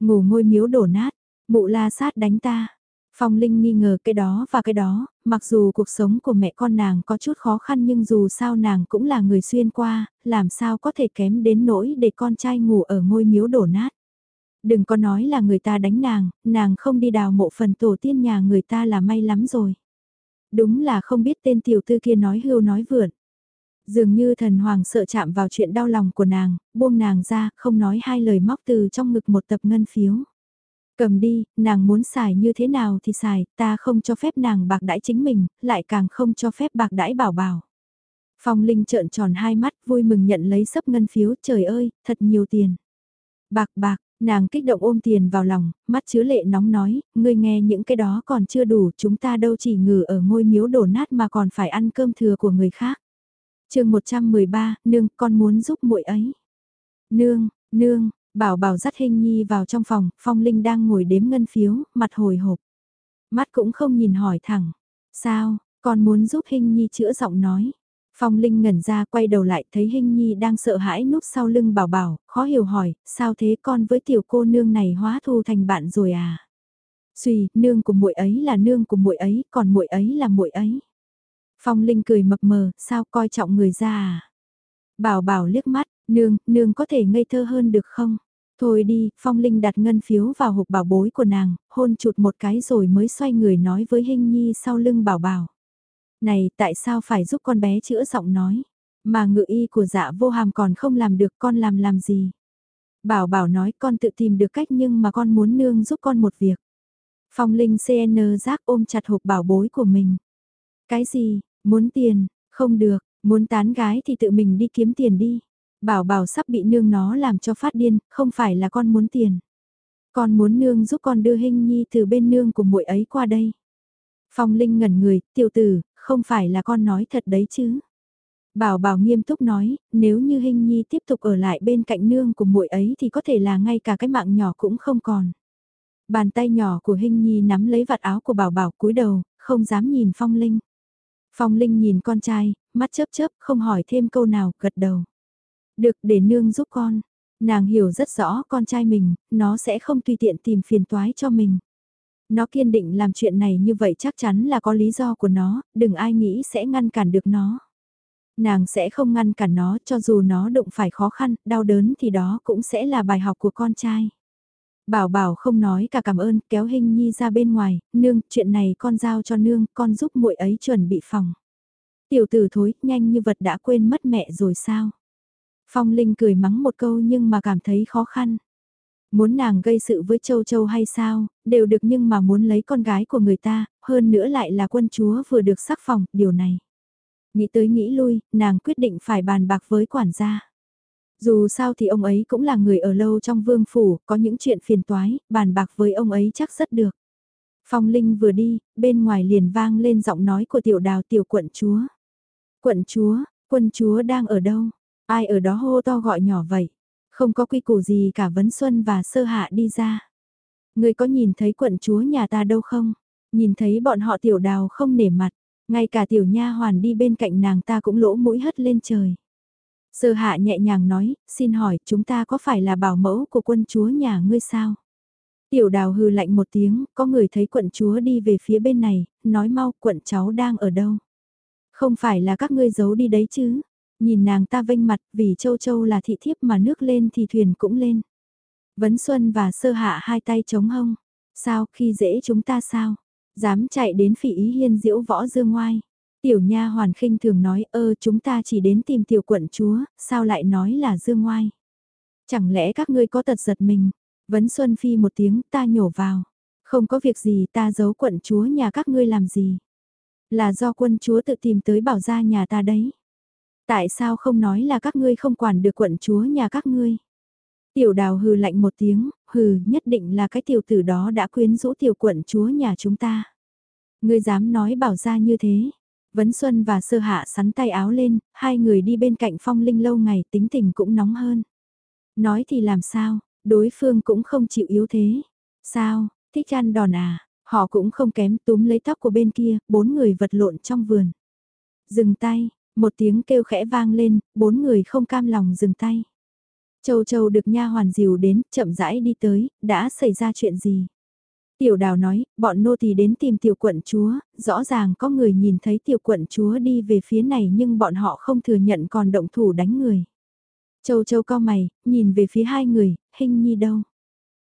Ngủ ngôi miếu đổ nát, mụ la sát đánh ta. Phong Linh nghi ngờ cái đó và cái đó, mặc dù cuộc sống của mẹ con nàng có chút khó khăn nhưng dù sao nàng cũng là người xuyên qua, làm sao có thể kém đến nỗi để con trai ngủ ở ngôi miếu đổ nát. Đừng có nói là người ta đánh nàng, nàng không đi đào mộ phần tổ tiên nhà người ta là may lắm rồi. Đúng là không biết tên tiểu tư kia nói hưu nói vượn. Dường như thần hoàng sợ chạm vào chuyện đau lòng của nàng, buông nàng ra, không nói hai lời móc từ trong ngực một tập ngân phiếu. Cầm đi, nàng muốn xài như thế nào thì xài, ta không cho phép nàng bạc đãi chính mình, lại càng không cho phép bạc đãi bảo bảo. Phong Linh trợn tròn hai mắt vui mừng nhận lấy sấp ngân phiếu, trời ơi, thật nhiều tiền. Bạc bạc, nàng kích động ôm tiền vào lòng, mắt chứa lệ nóng nói, ngươi nghe những cái đó còn chưa đủ, chúng ta đâu chỉ ngừ ở ngôi miếu đổ nát mà còn phải ăn cơm thừa của người khác chương 113, nương, con muốn giúp muội ấy. Nương, nương, bảo bảo dắt hình nhi vào trong phòng, phong linh đang ngồi đếm ngân phiếu, mặt hồi hộp. Mắt cũng không nhìn hỏi thẳng. Sao, con muốn giúp hình nhi chữa giọng nói. Phong Linh ngẩn ra quay đầu lại thấy Hinh Nhi đang sợ hãi núp sau lưng bảo bảo, khó hiểu hỏi, sao thế con với tiểu cô nương này hóa thu thành bạn rồi à? Xùy, nương của muội ấy là nương của muội ấy, còn muội ấy là muội ấy. Phong Linh cười mập mờ, sao coi trọng người ra à? Bảo bảo liếc mắt, nương, nương có thể ngây thơ hơn được không? Thôi đi, Phong Linh đặt ngân phiếu vào hộp bảo bối của nàng, hôn chụt một cái rồi mới xoay người nói với Hinh Nhi sau lưng bảo bảo. Này, tại sao phải giúp con bé chữa giọng nói? Mà ngự y của dạ vô hàm còn không làm được con làm làm gì? Bảo bảo nói con tự tìm được cách nhưng mà con muốn nương giúp con một việc. Phong Linh CN giác ôm chặt hộp bảo bối của mình. Cái gì, Muốn tiền, không được, muốn tán gái thì tự mình đi kiếm tiền đi. Bảo bảo sắp bị nương nó làm cho phát điên, không phải là con muốn tiền. Con muốn nương giúp con đưa hình nhi từ bên nương của muội ấy qua đây. Phong Linh ngẩn người, tiểu tử, không phải là con nói thật đấy chứ. Bảo bảo nghiêm túc nói, nếu như hình nhi tiếp tục ở lại bên cạnh nương của muội ấy thì có thể là ngay cả cái mạng nhỏ cũng không còn. Bàn tay nhỏ của hình nhi nắm lấy vạt áo của bảo bảo cúi đầu, không dám nhìn Phong Linh. Phong Linh nhìn con trai, mắt chớp chớp, không hỏi thêm câu nào, gật đầu. Được để nương giúp con. Nàng hiểu rất rõ con trai mình, nó sẽ không tùy tiện tìm phiền toái cho mình. Nó kiên định làm chuyện này như vậy chắc chắn là có lý do của nó, đừng ai nghĩ sẽ ngăn cản được nó. Nàng sẽ không ngăn cản nó cho dù nó đụng phải khó khăn, đau đớn thì đó cũng sẽ là bài học của con trai. Bảo bảo không nói cả cảm ơn, kéo hình nhi ra bên ngoài, nương, chuyện này con giao cho nương, con giúp muội ấy chuẩn bị phòng. Tiểu tử thối, nhanh như vật đã quên mất mẹ rồi sao? Phong Linh cười mắng một câu nhưng mà cảm thấy khó khăn. Muốn nàng gây sự với Châu Châu hay sao, đều được nhưng mà muốn lấy con gái của người ta, hơn nữa lại là quân chúa vừa được sắc phòng, điều này. Nghĩ tới nghĩ lui, nàng quyết định phải bàn bạc với quản gia. Dù sao thì ông ấy cũng là người ở lâu trong vương phủ, có những chuyện phiền toái, bàn bạc với ông ấy chắc rất được. Phong Linh vừa đi, bên ngoài liền vang lên giọng nói của tiểu đào tiểu quận chúa. Quận chúa, quân chúa đang ở đâu? Ai ở đó hô to gọi nhỏ vậy? Không có quy củ gì cả Vấn Xuân và Sơ Hạ đi ra. Người có nhìn thấy quận chúa nhà ta đâu không? Nhìn thấy bọn họ tiểu đào không nể mặt, ngay cả tiểu nha hoàn đi bên cạnh nàng ta cũng lỗ mũi hất lên trời. Sơ hạ nhẹ nhàng nói, xin hỏi chúng ta có phải là bảo mẫu của quân chúa nhà ngươi sao? Tiểu đào hư lạnh một tiếng, có người thấy quận chúa đi về phía bên này, nói mau quận cháu đang ở đâu? Không phải là các ngươi giấu đi đấy chứ? Nhìn nàng ta vênh mặt vì châu châu là thị thiếp mà nước lên thì thuyền cũng lên. Vấn Xuân và sơ hạ hai tay chống hông. Sao khi dễ chúng ta sao? Dám chạy đến phỉ ý hiên diễu võ dương ngoai. Tiểu nha hoàn khinh thường nói ơ chúng ta chỉ đến tìm tiểu quận chúa, sao lại nói là dương ngoai. Chẳng lẽ các ngươi có tật giật mình? Vấn Xuân Phi một tiếng ta nhổ vào. Không có việc gì ta giấu quận chúa nhà các ngươi làm gì. Là do quân chúa tự tìm tới bảo ra nhà ta đấy. Tại sao không nói là các ngươi không quản được quận chúa nhà các ngươi? Tiểu đào hừ lạnh một tiếng, hừ nhất định là cái tiểu tử đó đã quyến rũ tiểu quận chúa nhà chúng ta. Ngươi dám nói bảo ra như thế, Vấn Xuân và Sơ Hạ sắn tay áo lên, hai người đi bên cạnh Phong Linh lâu ngày tính tình cũng nóng hơn. Nói thì làm sao, đối phương cũng không chịu yếu thế. Sao, thích ăn đòn à, họ cũng không kém túm lấy tóc của bên kia, bốn người vật lộn trong vườn. Dừng tay, một tiếng kêu khẽ vang lên, bốn người không cam lòng dừng tay. Châu Châu được nha hoàn dìu đến, chậm rãi đi tới, đã xảy ra chuyện gì? Tiểu đào nói, bọn nô tỳ đến tìm tiểu quận chúa, rõ ràng có người nhìn thấy tiểu quận chúa đi về phía này nhưng bọn họ không thừa nhận còn động thủ đánh người. Châu châu cao mày, nhìn về phía hai người, hình nhi đâu?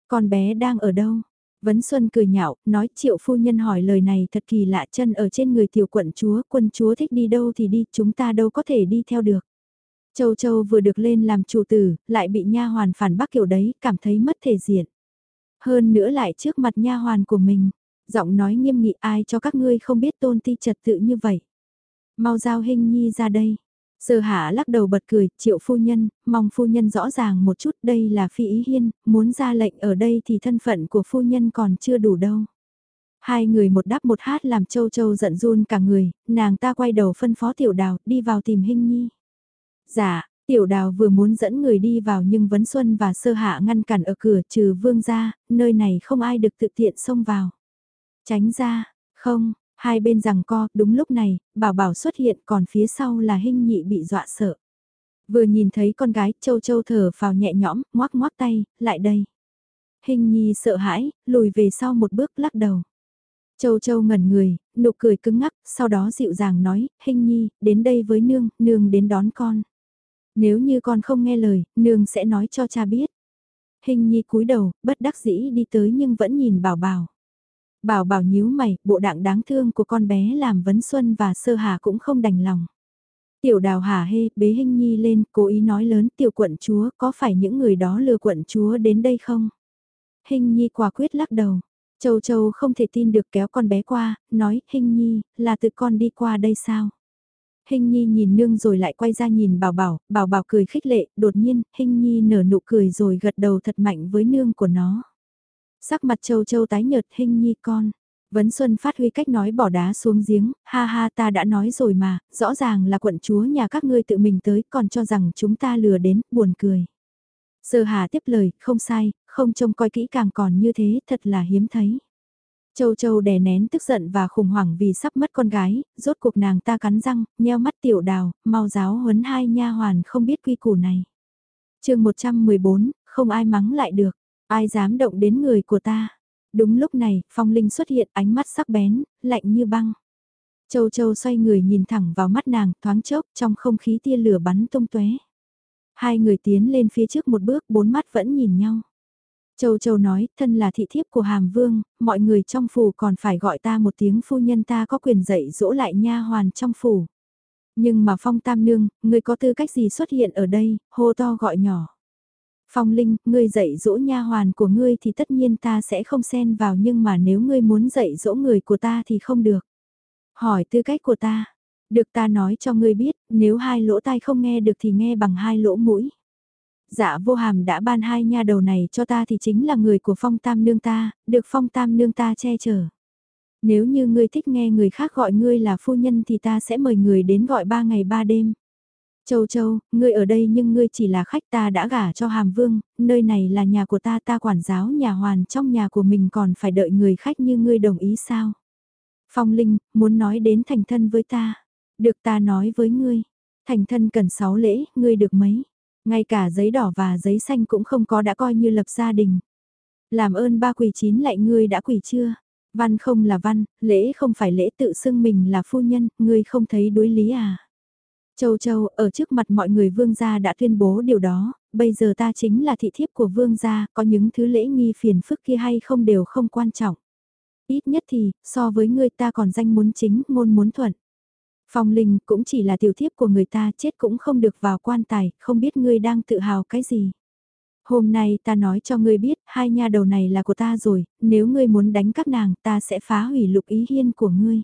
Con bé đang ở đâu? Vấn Xuân cười nhạo, nói triệu phu nhân hỏi lời này thật kỳ lạ chân ở trên người tiểu quận chúa, quân chúa thích đi đâu thì đi, chúng ta đâu có thể đi theo được. Châu Châu vừa được lên làm chủ tử, lại bị nha hoàn phản bác kiểu đấy, cảm thấy mất thể diện. Hơn nữa lại trước mặt nha hoàn của mình, giọng nói nghiêm nghị ai cho các ngươi không biết tôn ti trật tự như vậy. Mau giao hình nhi ra đây. Sơ hạ lắc đầu bật cười, triệu phu nhân, mong phu nhân rõ ràng một chút đây là phi ý hiên, muốn ra lệnh ở đây thì thân phận của phu nhân còn chưa đủ đâu. Hai người một đáp một hát làm châu châu giận run cả người, nàng ta quay đầu phân phó tiểu đào, đi vào tìm hình nhi. Dạ, Tiểu đào vừa muốn dẫn người đi vào nhưng Vấn Xuân và Sơ Hạ ngăn cản ở cửa trừ vương ra, nơi này không ai được tự tiện xông vào. Tránh ra, không, hai bên rằng co, đúng lúc này, bảo bảo xuất hiện còn phía sau là hình nhị bị dọa sợ. Vừa nhìn thấy con gái châu châu thở vào nhẹ nhõm, ngoác ngoác tay, lại đây. Hình nhi sợ hãi, lùi về sau một bước lắc đầu. Châu châu ngẩn người, nụ cười cứng ngắc, sau đó dịu dàng nói, hình nhi, đến đây với nương, nương đến đón con. Nếu như con không nghe lời, nương sẽ nói cho cha biết. Hình nhi cúi đầu, bất đắc dĩ đi tới nhưng vẫn nhìn bảo bảo. Bảo bảo nhíu mày, bộ đạng đáng thương của con bé làm vấn xuân và sơ hà cũng không đành lòng. Tiểu đào hà hê, bế hình nhi lên, cố ý nói lớn tiểu quận chúa, có phải những người đó lừa quận chúa đến đây không? Hình nhi quả quyết lắc đầu. Châu Châu không thể tin được kéo con bé qua, nói, hình nhi, là tự con đi qua đây sao? Hình Nhi nhìn nương rồi lại quay ra nhìn bảo bảo, bảo bảo cười khích lệ, đột nhiên, Hình Nhi nở nụ cười rồi gật đầu thật mạnh với nương của nó. Sắc mặt châu châu tái nhợt hình nhi con. Vấn Xuân phát huy cách nói bỏ đá xuống giếng, ha ha ta đã nói rồi mà, rõ ràng là quận chúa nhà các ngươi tự mình tới còn cho rằng chúng ta lừa đến, buồn cười. Sơ Hà tiếp lời, không sai, không trông coi kỹ càng còn như thế, thật là hiếm thấy. Châu Châu đè nén tức giận và khủng hoảng vì sắp mất con gái, rốt cuộc nàng ta cắn răng, nheo mắt tiểu đào, mau giáo huấn hai nha hoàn không biết quy củ này. chương 114, không ai mắng lại được, ai dám động đến người của ta. Đúng lúc này, Phong Linh xuất hiện ánh mắt sắc bén, lạnh như băng. Châu Châu xoay người nhìn thẳng vào mắt nàng, thoáng chốc trong không khí tia lửa bắn tung tóe. Hai người tiến lên phía trước một bước, bốn mắt vẫn nhìn nhau. Châu Châu nói, thân là thị thiếp của Hàm Vương, mọi người trong phủ còn phải gọi ta một tiếng phu nhân ta có quyền dạy dỗ lại nha hoàn trong phủ. Nhưng mà Phong Tam Nương, người có tư cách gì xuất hiện ở đây, hô to gọi nhỏ. Phong Linh, ngươi dạy dỗ nha hoàn của ngươi thì tất nhiên ta sẽ không xen vào nhưng mà nếu ngươi muốn dạy dỗ người của ta thì không được. Hỏi tư cách của ta. Được ta nói cho ngươi biết, nếu hai lỗ tai không nghe được thì nghe bằng hai lỗ mũi. Dạ vô hàm đã ban hai nha đầu này cho ta thì chính là người của phong tam nương ta, được phong tam nương ta che chở. Nếu như ngươi thích nghe người khác gọi ngươi là phu nhân thì ta sẽ mời người đến gọi ba ngày ba đêm. Châu Châu, ngươi ở đây nhưng ngươi chỉ là khách ta đã gả cho Hàm Vương, nơi này là nhà của ta ta quản giáo nhà hoàn trong nhà của mình còn phải đợi người khách như ngươi đồng ý sao? Phong Linh, muốn nói đến thành thân với ta. Được ta nói với ngươi. Thành thân cần sáu lễ, ngươi được mấy? Ngay cả giấy đỏ và giấy xanh cũng không có đã coi như lập gia đình. Làm ơn ba quỷ chín lại ngươi đã quỷ chưa? Văn không là văn, lễ không phải lễ tự xưng mình là phu nhân, ngươi không thấy đối lý à? Châu Châu, ở trước mặt mọi người vương gia đã tuyên bố điều đó, bây giờ ta chính là thị thiếp của vương gia, có những thứ lễ nghi phiền phức kia hay không đều không quan trọng. Ít nhất thì, so với người ta còn danh muốn chính, ngôn muốn thuận. Phong Linh cũng chỉ là tiểu thiếp của người ta chết cũng không được vào quan tài, không biết ngươi đang tự hào cái gì. Hôm nay ta nói cho ngươi biết, hai nha đầu này là của ta rồi, nếu ngươi muốn đánh các nàng ta sẽ phá hủy lục ý hiên của ngươi.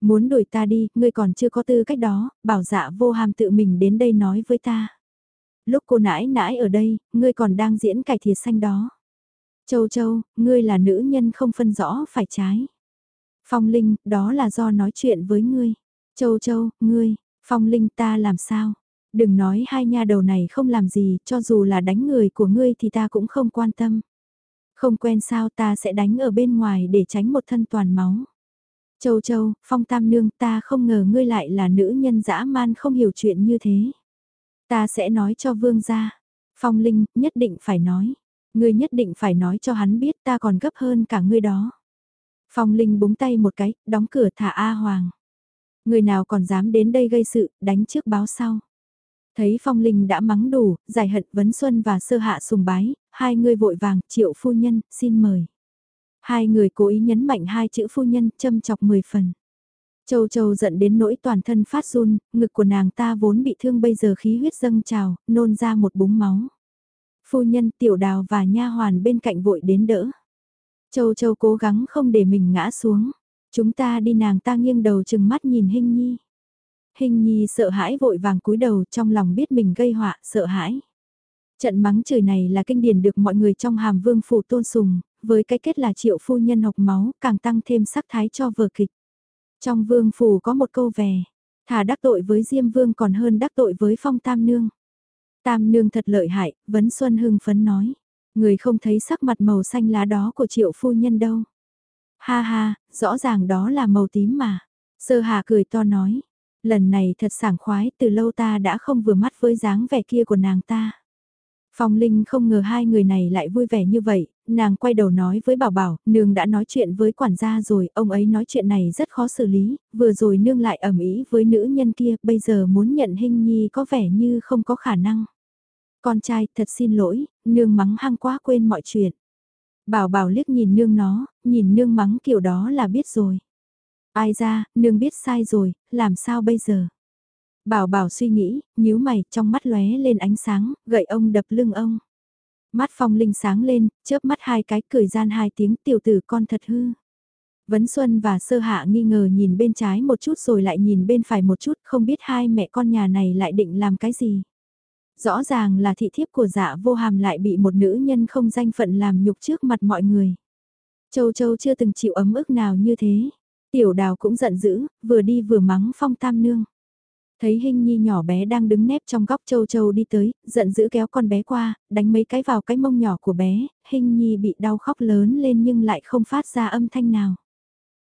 Muốn đuổi ta đi, ngươi còn chưa có tư cách đó, bảo dạ vô hàm tự mình đến đây nói với ta. Lúc cô nãi nãi ở đây, ngươi còn đang diễn cải thìa xanh đó. Châu Châu, ngươi là nữ nhân không phân rõ phải trái. Phong Linh, đó là do nói chuyện với ngươi. Châu Châu, ngươi, Phong Linh ta làm sao? Đừng nói hai nha đầu này không làm gì, cho dù là đánh người của ngươi thì ta cũng không quan tâm. Không quen sao ta sẽ đánh ở bên ngoài để tránh một thân toàn máu. Châu Châu, Phong Tam Nương ta không ngờ ngươi lại là nữ nhân dã man không hiểu chuyện như thế. Ta sẽ nói cho vương gia. Phong Linh, nhất định phải nói. Ngươi nhất định phải nói cho hắn biết ta còn gấp hơn cả ngươi đó. Phong Linh búng tay một cái, đóng cửa thả A Hoàng. Người nào còn dám đến đây gây sự, đánh trước báo sau. Thấy Phong Linh đã mắng đủ, giải hận vấn xuân và sơ hạ sùng bái, hai người vội vàng, triệu phu nhân, xin mời. Hai người cố ý nhấn mạnh hai chữ phu nhân, châm chọc mười phần. Châu Châu giận đến nỗi toàn thân phát run, ngực của nàng ta vốn bị thương bây giờ khí huyết dâng trào, nôn ra một búng máu. Phu nhân tiểu đào và nha hoàn bên cạnh vội đến đỡ. Châu Châu cố gắng không để mình ngã xuống. Chúng ta đi nàng ta nghiêng đầu chừng mắt nhìn Hinh Nhi. Hình nhi sợ hãi vội vàng cúi đầu trong lòng biết mình gây họa, sợ hãi. Trận mắng trời này là kinh điển được mọi người trong hàm vương phủ tôn sùng, với cái kết là triệu phu nhân học máu, càng tăng thêm sắc thái cho vở kịch. Trong vương phủ có một câu về, thả đắc tội với Diêm Vương còn hơn đắc tội với Phong Tam Nương. Tam Nương thật lợi hại, Vấn Xuân hưng phấn nói. Người không thấy sắc mặt màu xanh lá đó của triệu phu nhân đâu. Ha ha, rõ ràng đó là màu tím mà. Sơ Hà cười to nói, lần này thật sảng khoái, từ lâu ta đã không vừa mắt với dáng vẻ kia của nàng ta. Phong Linh không ngờ hai người này lại vui vẻ như vậy, nàng quay đầu nói với bảo bảo, nương đã nói chuyện với quản gia rồi, ông ấy nói chuyện này rất khó xử lý, vừa rồi nương lại ẩm ý với nữ nhân kia, bây giờ muốn nhận hình nhi có vẻ như không có khả năng. Con trai, thật xin lỗi, nương mắng hăng quá quên mọi chuyện. Bảo bảo liếc nhìn nương nó, nhìn nương mắng kiểu đó là biết rồi. Ai ra, nương biết sai rồi, làm sao bây giờ? Bảo bảo suy nghĩ, nhíu mày, trong mắt lóe lên ánh sáng, gậy ông đập lưng ông. Mắt phong linh sáng lên, chớp mắt hai cái cười gian hai tiếng tiểu tử con thật hư. Vấn Xuân và Sơ Hạ nghi ngờ nhìn bên trái một chút rồi lại nhìn bên phải một chút không biết hai mẹ con nhà này lại định làm cái gì. Rõ ràng là thị thiếp của dạ vô hàm lại bị một nữ nhân không danh phận làm nhục trước mặt mọi người. Châu Châu chưa từng chịu ấm ức nào như thế. Tiểu đào cũng giận dữ, vừa đi vừa mắng phong tam nương. Thấy hình nhi nhỏ bé đang đứng nép trong góc châu châu đi tới, giận dữ kéo con bé qua, đánh mấy cái vào cái mông nhỏ của bé, hình nhi bị đau khóc lớn lên nhưng lại không phát ra âm thanh nào.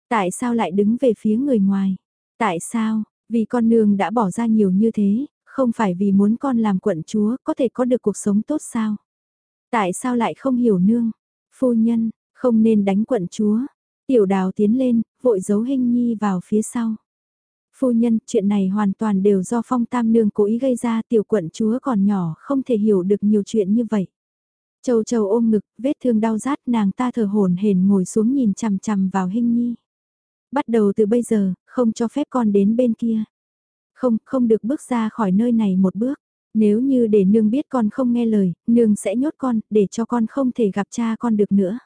Tại sao lại đứng về phía người ngoài? Tại sao? Vì con nương đã bỏ ra nhiều như thế, không phải vì muốn con làm quận chúa có thể có được cuộc sống tốt sao? Tại sao lại không hiểu nương? Phu nhân, không nên đánh quận chúa. Tiểu đào tiến lên, vội giấu hình nhi vào phía sau. Phu nhân, chuyện này hoàn toàn đều do phong tam nương cố ý gây ra tiểu quận chúa còn nhỏ không thể hiểu được nhiều chuyện như vậy. Châu châu ôm ngực, vết thương đau rát nàng ta thở hổn hển ngồi xuống nhìn chằm chằm vào hình nhi. Bắt đầu từ bây giờ, không cho phép con đến bên kia. Không, không được bước ra khỏi nơi này một bước. Nếu như để nương biết con không nghe lời, nương sẽ nhốt con, để cho con không thể gặp cha con được nữa.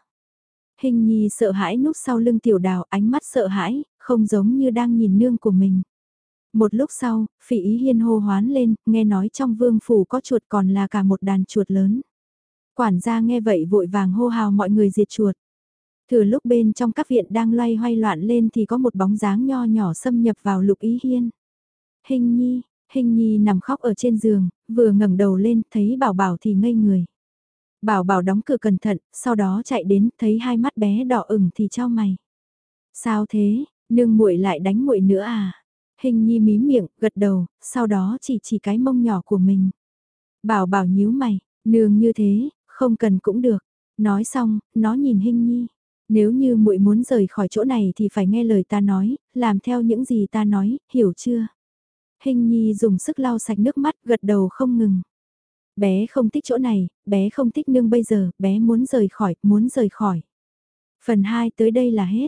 Hình nhi sợ hãi núp sau lưng tiểu đào ánh mắt sợ hãi, không giống như đang nhìn nương của mình. Một lúc sau, phỉ ý hiên hô hoán lên, nghe nói trong vương phủ có chuột còn là cả một đàn chuột lớn. Quản gia nghe vậy vội vàng hô hào mọi người diệt chuột. Thừa lúc bên trong các viện đang loay hoay loạn lên thì có một bóng dáng nho nhỏ xâm nhập vào lục ý hiên. Hình nhi, hình nhi nằm khóc ở trên giường, vừa ngẩng đầu lên thấy bảo bảo thì ngây người. Bảo bảo đóng cửa cẩn thận, sau đó chạy đến, thấy hai mắt bé đỏ ửng thì cho mày. Sao thế, nương muội lại đánh muội nữa à? Hình nhi mí miệng, gật đầu, sau đó chỉ chỉ cái mông nhỏ của mình. Bảo bảo nhíu mày, nương như thế, không cần cũng được. Nói xong, nó nhìn hình nhi. Nếu như muội muốn rời khỏi chỗ này thì phải nghe lời ta nói, làm theo những gì ta nói, hiểu chưa? Hình nhi dùng sức lau sạch nước mắt, gật đầu không ngừng. Bé không thích chỗ này, bé không thích nương bây giờ, bé muốn rời khỏi, muốn rời khỏi. Phần 2 tới đây là hết.